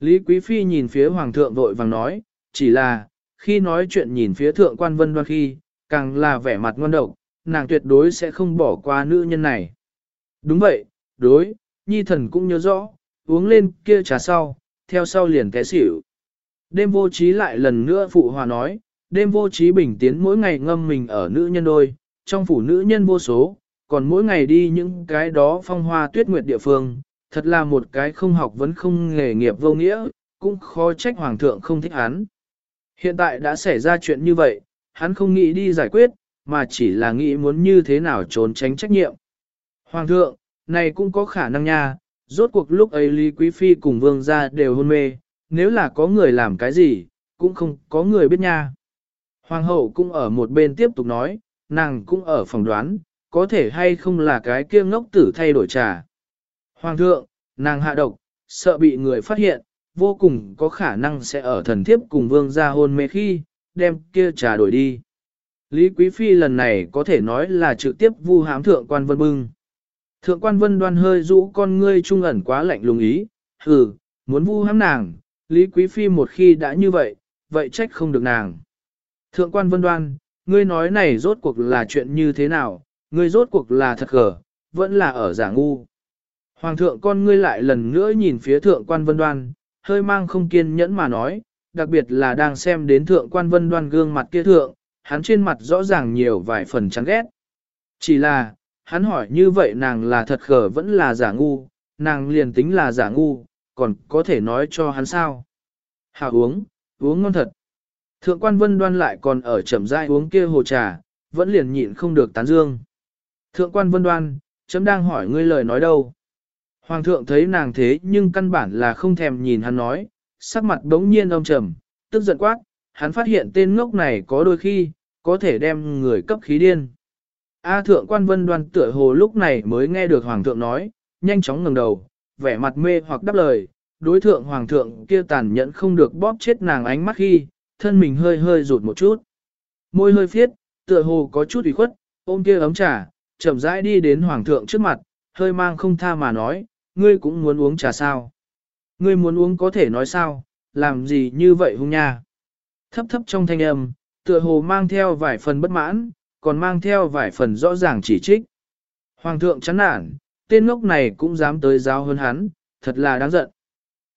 Lý Quý Phi nhìn phía Hoàng thượng vội vàng nói, chỉ là, khi nói chuyện nhìn phía thượng quan vân đoan khi, càng là vẻ mặt ngon độc, nàng tuyệt đối sẽ không bỏ qua nữ nhân này. Đúng vậy, đối, nhi thần cũng nhớ rõ, uống lên kia trà sau, theo sau liền té xỉu. Đêm vô trí lại lần nữa phụ hòa nói, đêm vô trí bình tiến mỗi ngày ngâm mình ở nữ nhân đôi, trong phủ nữ nhân vô số, còn mỗi ngày đi những cái đó phong hoa tuyết nguyệt địa phương, thật là một cái không học vẫn không nghề nghiệp vô nghĩa, cũng khó trách hoàng thượng không thích hắn. Hiện tại đã xảy ra chuyện như vậy, hắn không nghĩ đi giải quyết, mà chỉ là nghĩ muốn như thế nào trốn tránh trách nhiệm. Hoàng thượng, này cũng có khả năng nha, rốt cuộc lúc ấy Lý Quý Phi cùng vương gia đều hôn mê, nếu là có người làm cái gì, cũng không có người biết nha. Hoàng hậu cũng ở một bên tiếp tục nói, nàng cũng ở phòng đoán, có thể hay không là cái kia ngốc tử thay đổi trà. Hoàng thượng, nàng hạ độc, sợ bị người phát hiện, vô cùng có khả năng sẽ ở thần thiếp cùng vương gia hôn mê khi, đem kia trà đổi đi. Lý Quý Phi lần này có thể nói là trực tiếp vu hám thượng quan vân bưng. Thượng quan vân đoan hơi rũ con ngươi trung ẩn quá lạnh lùng ý, hừ, muốn vu hãm nàng, Lý Quý Phi một khi đã như vậy, vậy trách không được nàng. Thượng quan vân đoan, ngươi nói này rốt cuộc là chuyện như thế nào, ngươi rốt cuộc là thật gở, vẫn là ở giả ngu. Hoàng thượng con ngươi lại lần nữa nhìn phía thượng quan vân đoan, hơi mang không kiên nhẫn mà nói, đặc biệt là đang xem đến thượng quan vân đoan gương mặt kia thượng, hắn trên mặt rõ ràng nhiều vài phần chán ghét. Chỉ là, hắn hỏi như vậy nàng là thật khờ vẫn là giả ngu, nàng liền tính là giả ngu, còn có thể nói cho hắn sao. Hạ uống, uống ngon thật. Thượng quan vân đoan lại còn ở chậm rãi uống kia hồ trà, vẫn liền nhịn không được tán dương. Thượng quan vân đoan, chấm đang hỏi ngươi lời nói đâu. Hoàng thượng thấy nàng thế nhưng căn bản là không thèm nhìn hắn nói, sắc mặt bỗng nhiên ông trầm, tức giận quát, hắn phát hiện tên ngốc này có đôi khi, có thể đem người cấp khí điên. A thượng quan vân đoan tựa hồ lúc này mới nghe được hoàng thượng nói, nhanh chóng ngẩng đầu, vẻ mặt mê hoặc đáp lời, đối thượng hoàng thượng kia tàn nhẫn không được bóp chết nàng ánh mắt khi, thân mình hơi hơi rụt một chút. Môi hơi phiết, tựa hồ có chút ủy khuất, ôm kia ấm trà, chậm rãi đi đến hoàng thượng trước mặt, hơi mang không tha mà nói, ngươi cũng muốn uống trà sao? Ngươi muốn uống có thể nói sao, làm gì như vậy hung nha? Thấp thấp trong thanh âm, tựa hồ mang theo vài phần bất mãn, còn mang theo vài phần rõ ràng chỉ trích. Hoàng thượng chán nản, tên ngốc này cũng dám tới giáo hơn hắn, thật là đáng giận.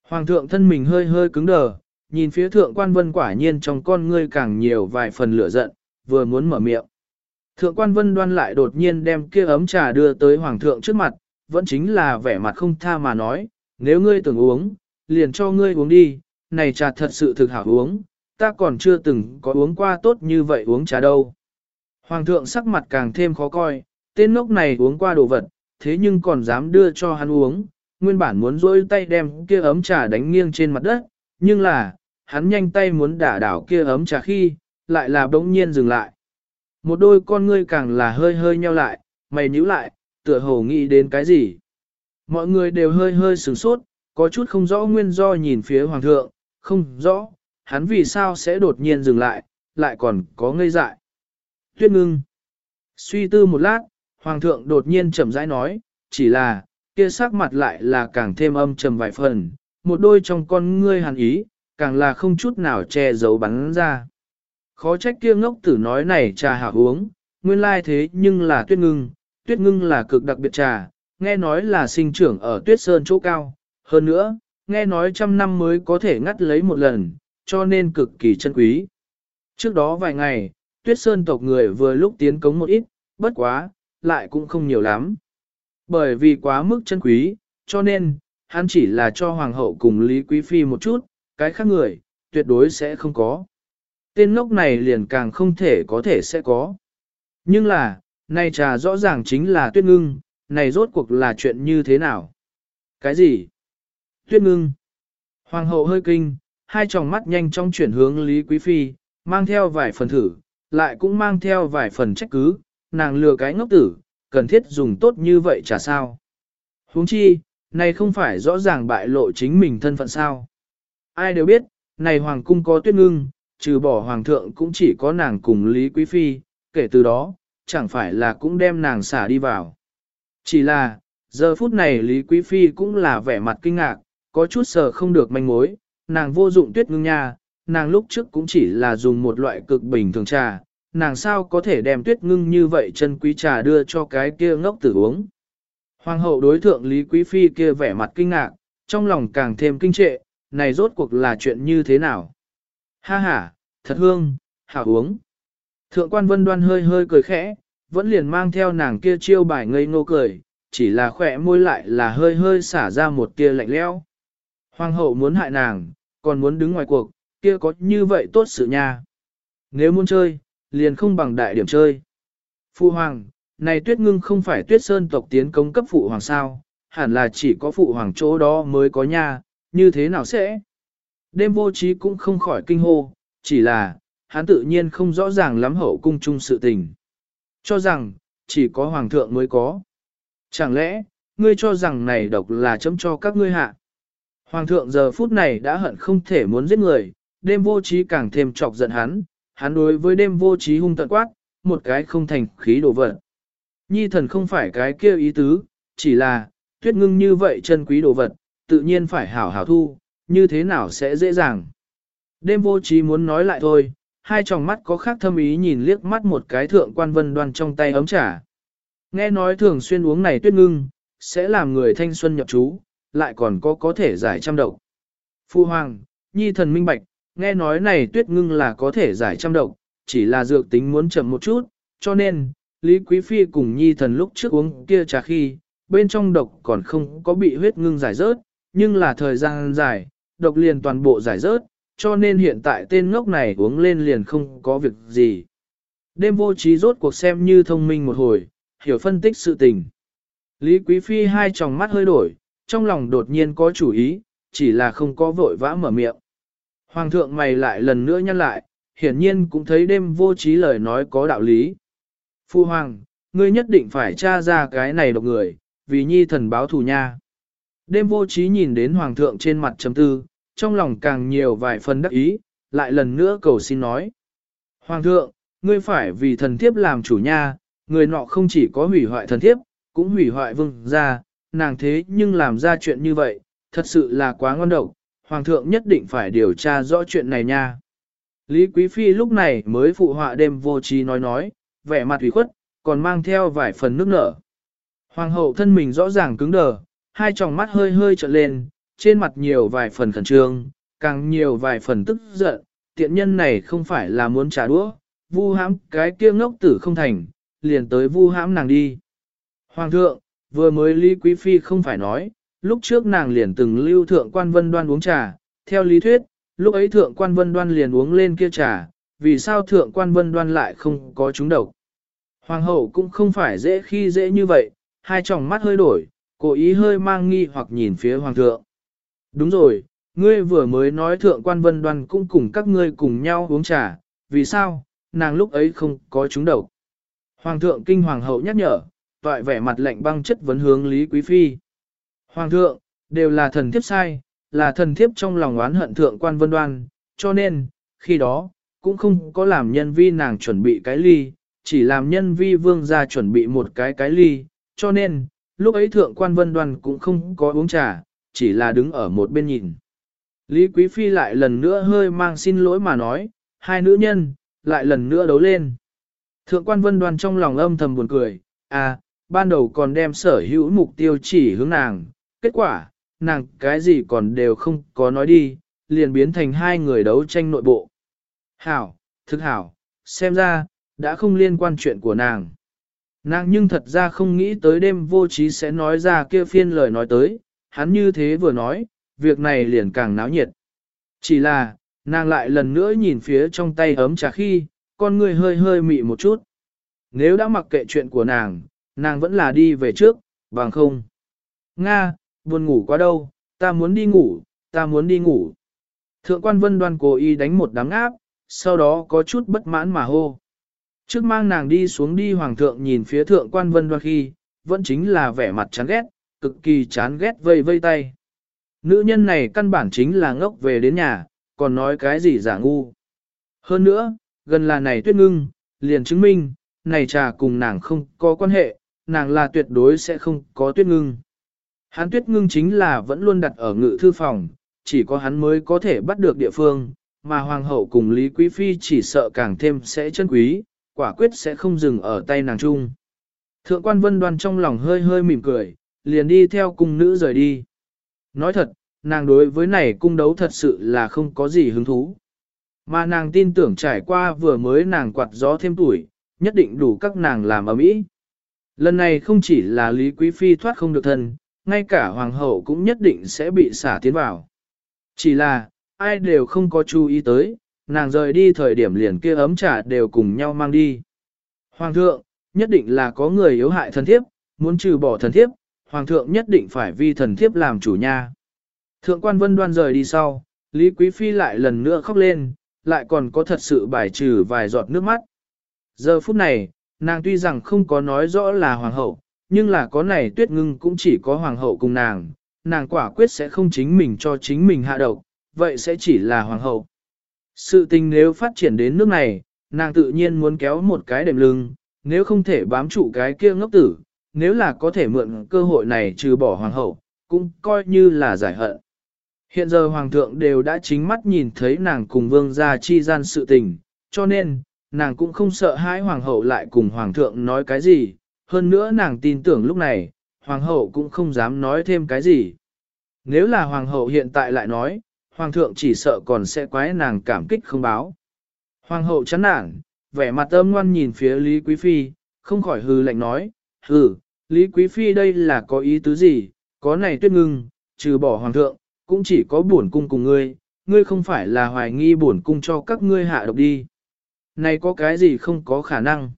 Hoàng thượng thân mình hơi hơi cứng đờ, nhìn phía thượng quan vân quả nhiên trong con ngươi càng nhiều vài phần lửa giận, vừa muốn mở miệng. Thượng quan vân đoan lại đột nhiên đem kia ấm trà đưa tới hoàng thượng trước mặt, vẫn chính là vẻ mặt không tha mà nói, nếu ngươi tưởng uống, liền cho ngươi uống đi, này trà thật sự thực hảo uống, ta còn chưa từng có uống qua tốt như vậy uống trà đâu. Hoàng thượng sắc mặt càng thêm khó coi, tên ngốc này uống qua đồ vật, thế nhưng còn dám đưa cho hắn uống, nguyên bản muốn rôi tay đem kia ấm trà đánh nghiêng trên mặt đất, nhưng là, hắn nhanh tay muốn đả đảo kia ấm trà khi, lại là bỗng nhiên dừng lại. Một đôi con ngươi càng là hơi hơi nheo lại, mày nhíu lại, tựa hồ nghĩ đến cái gì. Mọi người đều hơi hơi sửng sốt, có chút không rõ nguyên do nhìn phía hoàng thượng, không rõ, hắn vì sao sẽ đột nhiên dừng lại, lại còn có ngây dại. Tuyết ngưng. Suy tư một lát, hoàng thượng đột nhiên chậm rãi nói, chỉ là, kia sắc mặt lại là càng thêm âm trầm vài phần, một đôi trong con ngươi hàn ý, càng là không chút nào che giấu bắn ra. Khó trách kia ngốc tử nói này trà hạ uống, nguyên lai thế nhưng là tuyết ngưng, tuyết ngưng là cực đặc biệt trà, nghe nói là sinh trưởng ở tuyết sơn chỗ cao, hơn nữa, nghe nói trăm năm mới có thể ngắt lấy một lần, cho nên cực kỳ chân quý. Trước đó vài ngày, tuyết sơn tộc người vừa lúc tiến cống một ít, bất quá, lại cũng không nhiều lắm. Bởi vì quá mức chân quý, cho nên, hắn chỉ là cho hoàng hậu cùng Lý Quý Phi một chút, cái khác người, tuyệt đối sẽ không có. tên ngốc này liền càng không thể có thể sẽ có. Nhưng là, này trà rõ ràng chính là tuyết ngưng, này rốt cuộc là chuyện như thế nào? Cái gì? Tuyết ngưng. Hoàng hậu hơi kinh, hai tròng mắt nhanh trong chuyển hướng Lý Quý Phi, mang theo vài phần thử, lại cũng mang theo vài phần trách cứ, nàng lừa cái ngốc tử, cần thiết dùng tốt như vậy chả sao. huống chi, này không phải rõ ràng bại lộ chính mình thân phận sao. Ai đều biết, này hoàng cung có tuyết ngưng, trừ bỏ hoàng thượng cũng chỉ có nàng cùng Lý Quý Phi, kể từ đó, chẳng phải là cũng đem nàng xả đi vào. Chỉ là, giờ phút này Lý Quý Phi cũng là vẻ mặt kinh ngạc, có chút sờ không được manh mối, nàng vô dụng tuyết ngưng nha, nàng lúc trước cũng chỉ là dùng một loại cực bình thường trà, nàng sao có thể đem tuyết ngưng như vậy chân quý trà đưa cho cái kia ngốc tử uống. Hoàng hậu đối thượng Lý Quý Phi kia vẻ mặt kinh ngạc, trong lòng càng thêm kinh trệ, này rốt cuộc là chuyện như thế nào? Ha ha, thật hương, hảo uống. Thượng quan vân đoan hơi hơi cười khẽ, vẫn liền mang theo nàng kia chiêu bài ngây ngô cười, chỉ là khỏe môi lại là hơi hơi xả ra một tia lạnh lẽo. Hoàng hậu muốn hại nàng, còn muốn đứng ngoài cuộc, kia có như vậy tốt sự nha. Nếu muốn chơi, liền không bằng đại điểm chơi. Phụ hoàng, này tuyết ngưng không phải tuyết sơn tộc tiến công cấp phụ hoàng sao, hẳn là chỉ có phụ hoàng chỗ đó mới có nha, như thế nào sẽ? Đêm vô trí cũng không khỏi kinh hô, chỉ là, hắn tự nhiên không rõ ràng lắm hậu cung chung sự tình. Cho rằng, chỉ có hoàng thượng mới có. Chẳng lẽ, ngươi cho rằng này độc là chấm cho các ngươi hạ? Hoàng thượng giờ phút này đã hận không thể muốn giết người, đêm vô trí càng thêm chọc giận hắn, hắn đối với đêm vô trí hung tận quát, một cái không thành khí đồ vật. Nhi thần không phải cái kia ý tứ, chỉ là, tuyết ngưng như vậy chân quý đồ vật, tự nhiên phải hảo hảo thu, như thế nào sẽ dễ dàng. Đêm vô trí muốn nói lại thôi, hai tròng mắt có khác thâm ý nhìn liếc mắt một cái thượng quan vân đoan trong tay ấm trà. Nghe nói thường xuyên uống này tuyết ngưng, sẽ làm người thanh xuân nhập chú, lại còn có có thể giải trăm độc. Phu Hoàng, Nhi thần minh bạch, nghe nói này tuyết ngưng là có thể giải trăm độc, chỉ là dược tính muốn chậm một chút, cho nên, Lý Quý Phi cùng Nhi thần lúc trước uống kia trà khi, bên trong độc còn không có bị huyết ngưng giải rớt, nhưng là thời gian dài, độc liền toàn bộ giải rớt, cho nên hiện tại tên ngốc này uống lên liền không có việc gì. Đêm vô trí rốt cuộc xem như thông minh một hồi, hiểu phân tích sự tình. Lý Quý Phi hai tròng mắt hơi đổi, trong lòng đột nhiên có chủ ý, chỉ là không có vội vã mở miệng. Hoàng thượng mày lại lần nữa nhăn lại, hiển nhiên cũng thấy đêm vô trí lời nói có đạo lý. Phu Hoàng, ngươi nhất định phải tra ra cái này độc người, vì nhi thần báo thù nha. Đêm vô trí nhìn đến Hoàng thượng trên mặt chấm tư, trong lòng càng nhiều vài phần đắc ý, lại lần nữa cầu xin nói. Hoàng thượng, ngươi phải vì thần thiếp làm chủ nha, người nọ không chỉ có hủy hoại thần thiếp, cũng hủy hoại vương gia, nàng thế nhưng làm ra chuyện như vậy, thật sự là quá ngon độc, hoàng thượng nhất định phải điều tra rõ chuyện này nha. Lý Quý Phi lúc này mới phụ họa đêm vô trí nói nói, vẻ mặt ủy khuất, còn mang theo vài phần nước nở. Hoàng hậu thân mình rõ ràng cứng đờ, hai tròng mắt hơi hơi trợn lên, trên mặt nhiều vài phần khẩn trương, càng nhiều vài phần tức giận, tiện nhân này không phải là muốn trả đũa, vu hãm cái kia ngốc tử không thành, liền tới vu hãm nàng đi. Hoàng thượng, vừa mới Lý Quý Phi không phải nói, lúc trước nàng liền từng lưu thượng quan vân đoan uống trà, theo lý thuyết, lúc ấy thượng quan vân đoan liền uống lên kia trà, vì sao thượng quan vân đoan lại không có chúng độc. Hoàng hậu cũng không phải dễ khi dễ như vậy, hai tròng mắt hơi đổi, cố ý hơi mang nghi hoặc nhìn phía hoàng thượng. Đúng rồi, ngươi vừa mới nói thượng quan vân đoan cũng cùng các ngươi cùng nhau uống trà, vì sao, nàng lúc ấy không có chúng độc. Hoàng thượng kinh hoàng hậu nhắc nhở, toại vẻ mặt lạnh băng chất vấn hướng Lý Quý Phi. Hoàng thượng, đều là thần thiếp sai, là thần thiếp trong lòng oán hận thượng quan vân đoan, cho nên, khi đó, cũng không có làm nhân vi nàng chuẩn bị cái ly, chỉ làm nhân vi vương gia chuẩn bị một cái cái ly, cho nên, lúc ấy thượng quan vân đoan cũng không có uống trà, chỉ là đứng ở một bên nhìn. Lý Quý Phi lại lần nữa hơi mang xin lỗi mà nói, hai nữ nhân, lại lần nữa đấu lên. Thượng quan vân đoan trong lòng âm thầm buồn cười, à, ban đầu còn đem sở hữu mục tiêu chỉ hướng nàng, kết quả, nàng cái gì còn đều không có nói đi, liền biến thành hai người đấu tranh nội bộ. Hảo, thực hảo, xem ra, đã không liên quan chuyện của nàng. Nàng nhưng thật ra không nghĩ tới đêm vô trí sẽ nói ra kia phiên lời nói tới, hắn như thế vừa nói, việc này liền càng náo nhiệt. Chỉ là, Nàng lại lần nữa nhìn phía trong tay ấm trà khi, con người hơi hơi mị một chút. Nếu đã mặc kệ chuyện của nàng, nàng vẫn là đi về trước, bằng không. Nga, buồn ngủ quá đâu, ta muốn đi ngủ, ta muốn đi ngủ. Thượng quan vân đoan cố ý đánh một đám áp, sau đó có chút bất mãn mà hô. Trước mang nàng đi xuống đi hoàng thượng nhìn phía thượng quan vân đoan khi, vẫn chính là vẻ mặt chán ghét, cực kỳ chán ghét vây vây tay. Nữ nhân này căn bản chính là ngốc về đến nhà, còn nói cái gì giả ngu. Hơn nữa, gần là này tuyết ngưng, liền chứng minh, này trà cùng nàng không có quan hệ, nàng là tuyệt đối sẽ không có tuyết ngưng. Hắn tuyết ngưng chính là vẫn luôn đặt ở ngự thư phòng, chỉ có hắn mới có thể bắt được địa phương, mà hoàng hậu cùng Lý Quý Phi chỉ sợ càng thêm sẽ chân quý, quả quyết sẽ không dừng ở tay nàng chung. Thượng quan vân đoan trong lòng hơi hơi mỉm cười, liền đi theo cung nữ rời đi. Nói thật, nàng đối với này cung đấu thật sự là không có gì hứng thú. Mà nàng tin tưởng trải qua vừa mới nàng quạt gió thêm tuổi, nhất định đủ các nàng làm ở mỹ. Lần này không chỉ là Lý Quý Phi thoát không được thân, ngay cả Hoàng hậu cũng nhất định sẽ bị xả tiến vào. Chỉ là, ai đều không có chú ý tới, nàng rời đi thời điểm liền kia ấm trà đều cùng nhau mang đi. Hoàng thượng, nhất định là có người yếu hại thần thiếp, muốn trừ bỏ thần thiếp, hoàng thượng nhất định phải vi thần thiếp làm chủ nha. Thượng quan vân đoan rời đi sau, Lý Quý Phi lại lần nữa khóc lên, lại còn có thật sự bài trừ vài giọt nước mắt. Giờ phút này, nàng tuy rằng không có nói rõ là hoàng hậu, nhưng là có này tuyết ngưng cũng chỉ có hoàng hậu cùng nàng, nàng quả quyết sẽ không chính mình cho chính mình hạ độc, vậy sẽ chỉ là hoàng hậu. Sự tình nếu phát triển đến nước này, nàng tự nhiên muốn kéo một cái đệm lưng, nếu không thể bám trụ cái kia ngốc tử, nếu là có thể mượn cơ hội này trừ bỏ hoàng hậu, cũng coi như là giải hận. Hiện giờ hoàng thượng đều đã chính mắt nhìn thấy nàng cùng vương gia chi gian sự tình, cho nên, nàng cũng không sợ hãi hoàng hậu lại cùng hoàng thượng nói cái gì, hơn nữa nàng tin tưởng lúc này, hoàng hậu cũng không dám nói thêm cái gì. Nếu là hoàng hậu hiện tại lại nói, hoàng thượng chỉ sợ còn sẽ quái nàng cảm kích không báo. Hoàng hậu chán nản, vẻ mặt âm ngoan nhìn phía Lý Quý Phi, không khỏi hư lạnh nói, hừ, Lý Quý Phi đây là có ý tứ gì, có này tuyết ngưng, trừ bỏ hoàng thượng, cũng chỉ có buồn cung cùng ngươi, ngươi không phải là hoài nghi buồn cung cho các ngươi hạ độc đi. Này có cái gì không có khả năng.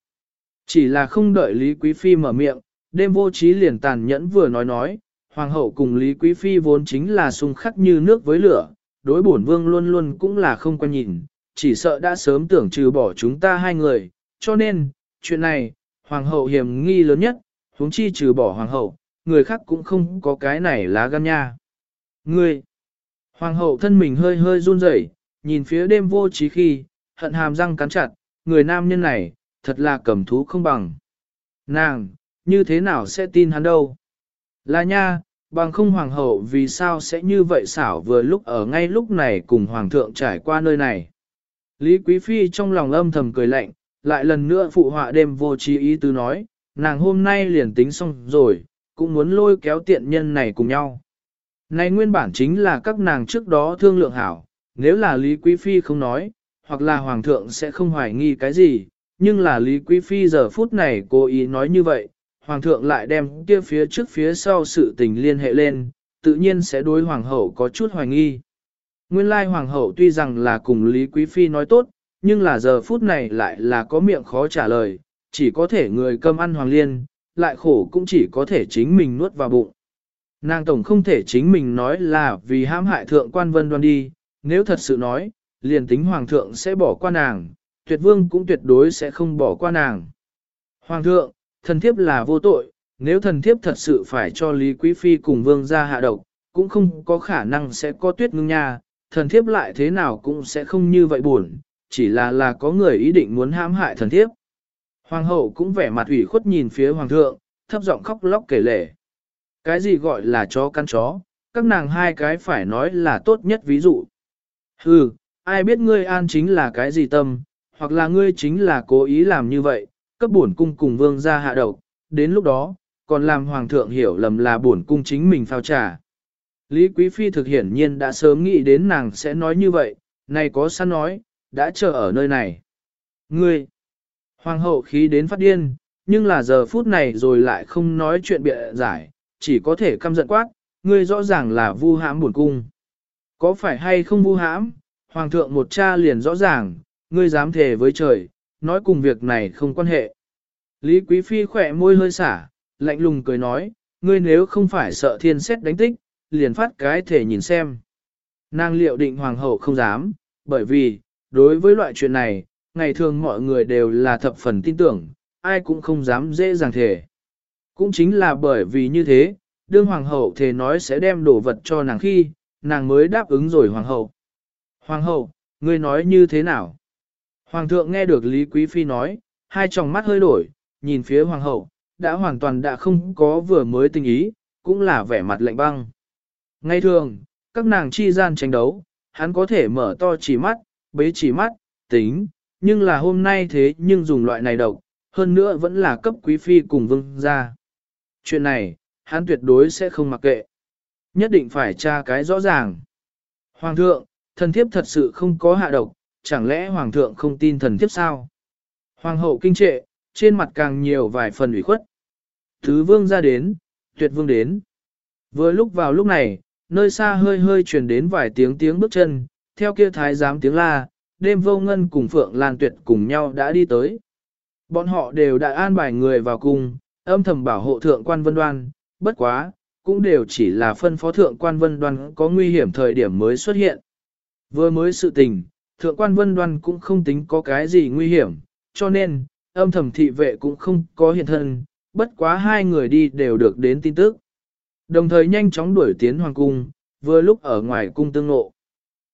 Chỉ là không đợi Lý Quý Phi mở miệng, đêm vô trí liền tàn nhẫn vừa nói nói, Hoàng hậu cùng Lý Quý Phi vốn chính là xung khắc như nước với lửa, đối bổn vương luôn luôn cũng là không quan nhìn, chỉ sợ đã sớm tưởng trừ bỏ chúng ta hai người, cho nên, chuyện này, Hoàng hậu hiểm nghi lớn nhất, huống chi trừ bỏ Hoàng hậu, người khác cũng không có cái này lá gan nha. Ngươi, Hoàng hậu thân mình hơi hơi run rẩy, nhìn phía đêm vô trí khi, hận hàm răng cắn chặt, người nam nhân này, thật là cầm thú không bằng. Nàng, như thế nào sẽ tin hắn đâu? Là nha, bằng không hoàng hậu vì sao sẽ như vậy xảo vừa lúc ở ngay lúc này cùng hoàng thượng trải qua nơi này. Lý Quý Phi trong lòng âm thầm cười lạnh, lại lần nữa phụ họa đêm vô trí ý tứ nói, nàng hôm nay liền tính xong rồi, cũng muốn lôi kéo tiện nhân này cùng nhau. Này nguyên bản chính là các nàng trước đó thương lượng hảo, nếu là Lý Quý Phi không nói, hoặc là Hoàng thượng sẽ không hoài nghi cái gì, nhưng là Lý Quý Phi giờ phút này cố ý nói như vậy, Hoàng thượng lại đem kia phía trước phía sau sự tình liên hệ lên, tự nhiên sẽ đối Hoàng hậu có chút hoài nghi. Nguyên lai Hoàng hậu tuy rằng là cùng Lý Quý Phi nói tốt, nhưng là giờ phút này lại là có miệng khó trả lời, chỉ có thể người cơm ăn Hoàng Liên, lại khổ cũng chỉ có thể chính mình nuốt vào bụng. Nàng tổng không thể chính mình nói là vì hãm hại thượng quan vân đoan đi, nếu thật sự nói, liền tính hoàng thượng sẽ bỏ qua nàng, tuyệt vương cũng tuyệt đối sẽ không bỏ qua nàng. Hoàng thượng, thần thiếp là vô tội, nếu thần thiếp thật sự phải cho Lý Quý Phi cùng vương ra hạ độc, cũng không có khả năng sẽ có tuyết ngưng nha, thần thiếp lại thế nào cũng sẽ không như vậy buồn, chỉ là là có người ý định muốn hãm hại thần thiếp. Hoàng hậu cũng vẻ mặt ủy khuất nhìn phía hoàng thượng, thấp giọng khóc lóc kể lể. Cái gì gọi là chó căn chó, các nàng hai cái phải nói là tốt nhất ví dụ. Hừ, ai biết ngươi an chính là cái gì tâm, hoặc là ngươi chính là cố ý làm như vậy, cấp bổn cung cùng vương ra hạ độc, đến lúc đó, còn làm hoàng thượng hiểu lầm là bổn cung chính mình phao trà. Lý Quý Phi thực hiển nhiên đã sớm nghĩ đến nàng sẽ nói như vậy, này có sẵn nói, đã chờ ở nơi này. Ngươi, hoàng hậu khí đến phát điên, nhưng là giờ phút này rồi lại không nói chuyện bịa giải, chỉ có thể căm giận quát, ngươi rõ ràng là vu hãm bổn cung. Có phải hay không vu hãm, hoàng thượng một cha liền rõ ràng, ngươi dám thề với trời, nói cùng việc này không quan hệ. Lý Quý Phi khỏe môi hơi xả, lạnh lùng cười nói, ngươi nếu không phải sợ thiên xét đánh tích, liền phát cái thể nhìn xem. Nàng liệu định hoàng hậu không dám, bởi vì, đối với loại chuyện này, ngày thường mọi người đều là thập phần tin tưởng, ai cũng không dám dễ dàng thể. Cũng chính là bởi vì như thế, đương hoàng hậu thề nói sẽ đem đồ vật cho nàng khi, nàng mới đáp ứng rồi hoàng hậu. Hoàng hậu, ngươi nói như thế nào? Hoàng thượng nghe được Lý Quý Phi nói, hai tròng mắt hơi đổi, nhìn phía hoàng hậu, đã hoàn toàn đã không có vừa mới tình ý, cũng là vẻ mặt lạnh băng. Ngay thường, các nàng chi gian tranh đấu, hắn có thể mở to chỉ mắt, bế chỉ mắt, tính, nhưng là hôm nay thế nhưng dùng loại này độc, hơn nữa vẫn là cấp quý phi cùng vương ra. Chuyện này, hắn tuyệt đối sẽ không mặc kệ. Nhất định phải tra cái rõ ràng. Hoàng thượng, thần thiếp thật sự không có hạ độc, chẳng lẽ hoàng thượng không tin thần thiếp sao? Hoàng hậu kinh trệ, trên mặt càng nhiều vài phần ủy khuất. Thứ vương ra đến, tuyệt vương đến. Vừa lúc vào lúc này, nơi xa hơi hơi truyền đến vài tiếng tiếng bước chân, theo kia thái giám tiếng la, đêm vô ngân cùng Phượng Lan Tuyệt cùng nhau đã đi tới. Bọn họ đều đã an bài người vào cung, âm thầm bảo hộ thượng quan vân đoan, bất quá, cũng đều chỉ là phân phó thượng quan vân đoan có nguy hiểm thời điểm mới xuất hiện. Vừa mới sự tình, thượng quan vân đoan cũng không tính có cái gì nguy hiểm, cho nên, âm thầm thị vệ cũng không có hiện thân, bất quá hai người đi đều được đến tin tức. Đồng thời nhanh chóng đuổi tiến hoàng cung, vừa lúc ở ngoài cung tương ngộ.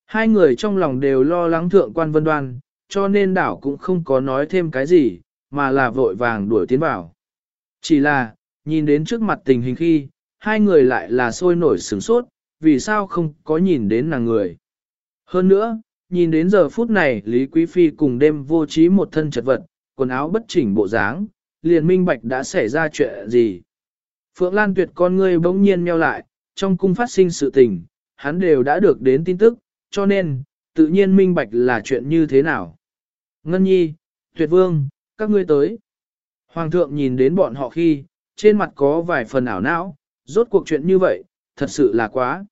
Hai người trong lòng đều lo lắng thượng quan vân đoan, cho nên đảo cũng không có nói thêm cái gì, mà là vội vàng đuổi tiến vào. Chỉ là, nhìn đến trước mặt tình hình khi, hai người lại là sôi nổi sửng sốt, vì sao không có nhìn đến nàng người. Hơn nữa, nhìn đến giờ phút này Lý Quý Phi cùng đêm vô trí một thân chật vật, quần áo bất chỉnh bộ dáng, liền minh bạch đã xảy ra chuyện gì. Phượng Lan tuyệt con ngươi bỗng nhiên meo lại, trong cung phát sinh sự tình, hắn đều đã được đến tin tức, cho nên, tự nhiên minh bạch là chuyện như thế nào. Ngân nhi, tuyệt vương, các ngươi tới. Hoàng thượng nhìn đến bọn họ khi, trên mặt có vài phần ảo não, rốt cuộc chuyện như vậy, thật sự là quá.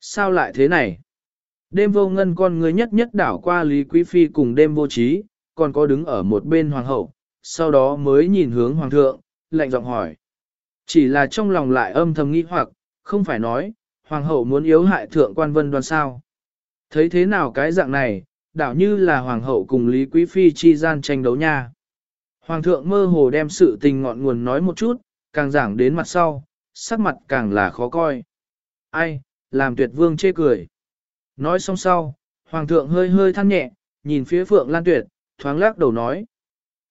Sao lại thế này? Đêm vô ngân con người nhất nhất đảo qua Lý Quý Phi cùng đêm vô trí, còn có đứng ở một bên hoàng hậu, sau đó mới nhìn hướng hoàng thượng, lạnh giọng hỏi. Chỉ là trong lòng lại âm thầm nghĩ hoặc, không phải nói, hoàng hậu muốn yếu hại thượng quan vân đoan sao. Thấy thế nào cái dạng này, đảo như là hoàng hậu cùng Lý Quý Phi chi gian tranh đấu nha. Hoàng thượng mơ hồ đem sự tình ngọn nguồn nói một chút, càng giảng đến mặt sau, sắc mặt càng là khó coi. Ai, làm tuyệt vương chê cười. Nói xong sau, hoàng thượng hơi hơi than nhẹ, nhìn phía phượng lan tuyệt, thoáng lắc đầu nói.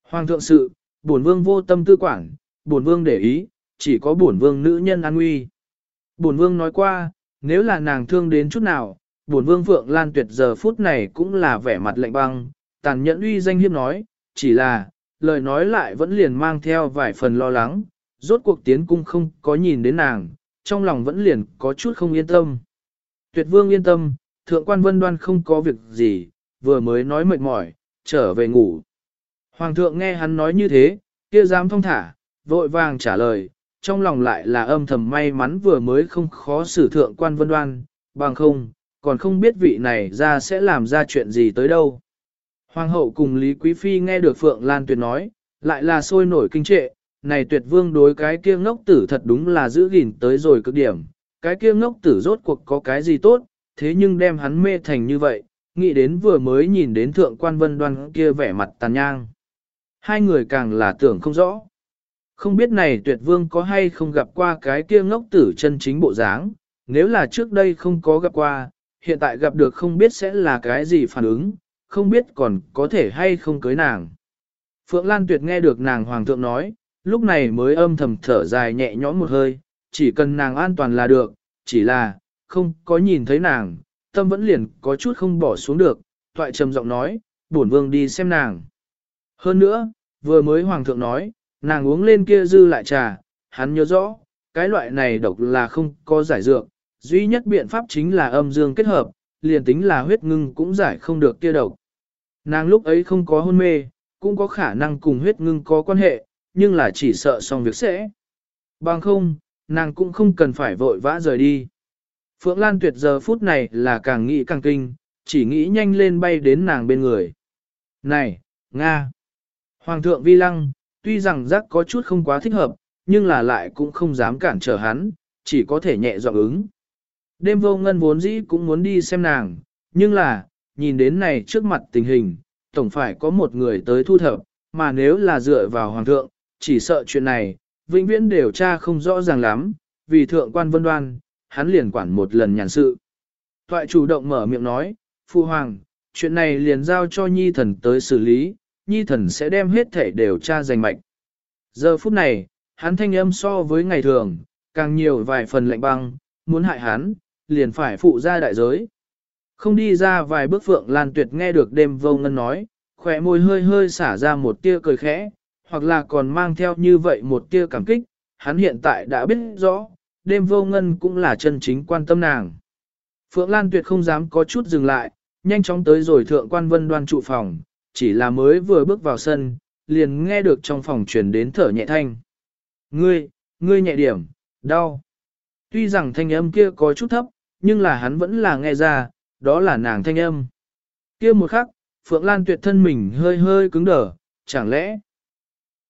Hoàng thượng sự, bổn vương vô tâm tư quản, bổn vương để ý, chỉ có bổn vương nữ nhân an nguy. Bổn vương nói qua, nếu là nàng thương đến chút nào, bổn vương Phượng Lan Tuyệt giờ phút này cũng là vẻ mặt lạnh băng, tàn nhẫn uy danh hiếp nói, chỉ là, lời nói lại vẫn liền mang theo vài phần lo lắng, rốt cuộc tiến cung không có nhìn đến nàng, trong lòng vẫn liền có chút không yên tâm. Tuyệt vương yên tâm, thượng quan vân đoan không có việc gì, vừa mới nói mệt mỏi, trở về ngủ. Hoàng thượng nghe hắn nói như thế, kia dám thông thả, vội vàng trả lời, trong lòng lại là âm thầm may mắn vừa mới không khó xử thượng quan vân đoan, bằng không, còn không biết vị này ra sẽ làm ra chuyện gì tới đâu. Hoàng hậu cùng Lý Quý Phi nghe được Phượng Lan Tuyệt nói, lại là sôi nổi kinh trệ, này tuyệt vương đối cái kia ngốc tử thật đúng là giữ gìn tới rồi cực điểm, cái kia ngốc tử rốt cuộc có cái gì tốt, thế nhưng đem hắn mê thành như vậy, nghĩ đến vừa mới nhìn đến thượng quan vân đoan kia vẻ mặt tàn nhang. Hai người càng là tưởng không rõ. Không biết này tuyệt vương có hay không gặp qua cái kia ngốc tử chân chính bộ dáng, nếu là trước đây không có gặp qua, hiện tại gặp được không biết sẽ là cái gì phản ứng, không biết còn có thể hay không cưới nàng. Phượng Lan Tuyệt nghe được nàng hoàng thượng nói, lúc này mới âm thầm thở dài nhẹ nhõm một hơi, chỉ cần nàng an toàn là được, chỉ là, không có nhìn thấy nàng, tâm vẫn liền có chút không bỏ xuống được, toại trầm giọng nói, bổn vương đi xem nàng. Hơn nữa, vừa mới hoàng thượng nói, nàng uống lên kia dư lại trà, hắn nhớ rõ, cái loại này độc là không có giải dược, duy nhất biện pháp chính là âm dương kết hợp, liền tính là huyết ngưng cũng giải không được kia độc. Nàng lúc ấy không có hôn mê, cũng có khả năng cùng huyết ngưng có quan hệ, nhưng là chỉ sợ xong việc sẽ. Bằng không, nàng cũng không cần phải vội vã rời đi. Phượng Lan tuyệt giờ phút này là càng nghĩ càng kinh, chỉ nghĩ nhanh lên bay đến nàng bên người. Này, Nga! Hoàng thượng vi lăng, tuy rằng giác có chút không quá thích hợp, nhưng là lại cũng không dám cản trở hắn, chỉ có thể nhẹ giọng ứng. Đêm vô ngân vốn dĩ cũng muốn đi xem nàng, nhưng là, nhìn đến này trước mặt tình hình, tổng phải có một người tới thu thập, mà nếu là dựa vào hoàng thượng, chỉ sợ chuyện này, vĩnh viễn điều tra không rõ ràng lắm, vì thượng quan vân đoan, hắn liền quản một lần nhàn sự. Toại chủ động mở miệng nói, Phu Hoàng, chuyện này liền giao cho Nhi Thần tới xử lý, Nhi Thần sẽ đem hết thể đều tra giành mạch. Giờ phút này, hắn thanh âm so với ngày thường, càng nhiều vài phần lạnh băng, muốn hại hắn, liền phải phụ ra đại giới. Không đi ra vài bước Phượng Lan Tuyệt nghe được đêm vô ngân nói, khỏe môi hơi hơi xả ra một tia cười khẽ, hoặc là còn mang theo như vậy một tia cảm kích, hắn hiện tại đã biết rõ, đêm vô ngân cũng là chân chính quan tâm nàng. Phượng Lan Tuyệt không dám có chút dừng lại, nhanh chóng tới rồi thượng quan vân đoan trụ phòng, chỉ là mới vừa bước vào sân, liền nghe được trong phòng truyền đến thở nhẹ thanh. Ngươi, ngươi nhẹ điểm, đau. Tuy rằng thanh âm kia có chút thấp, nhưng là hắn vẫn là nghe ra, đó là nàng thanh âm. Kia một khắc, Phượng Lan tuyệt thân mình hơi hơi cứng đờ, chẳng lẽ,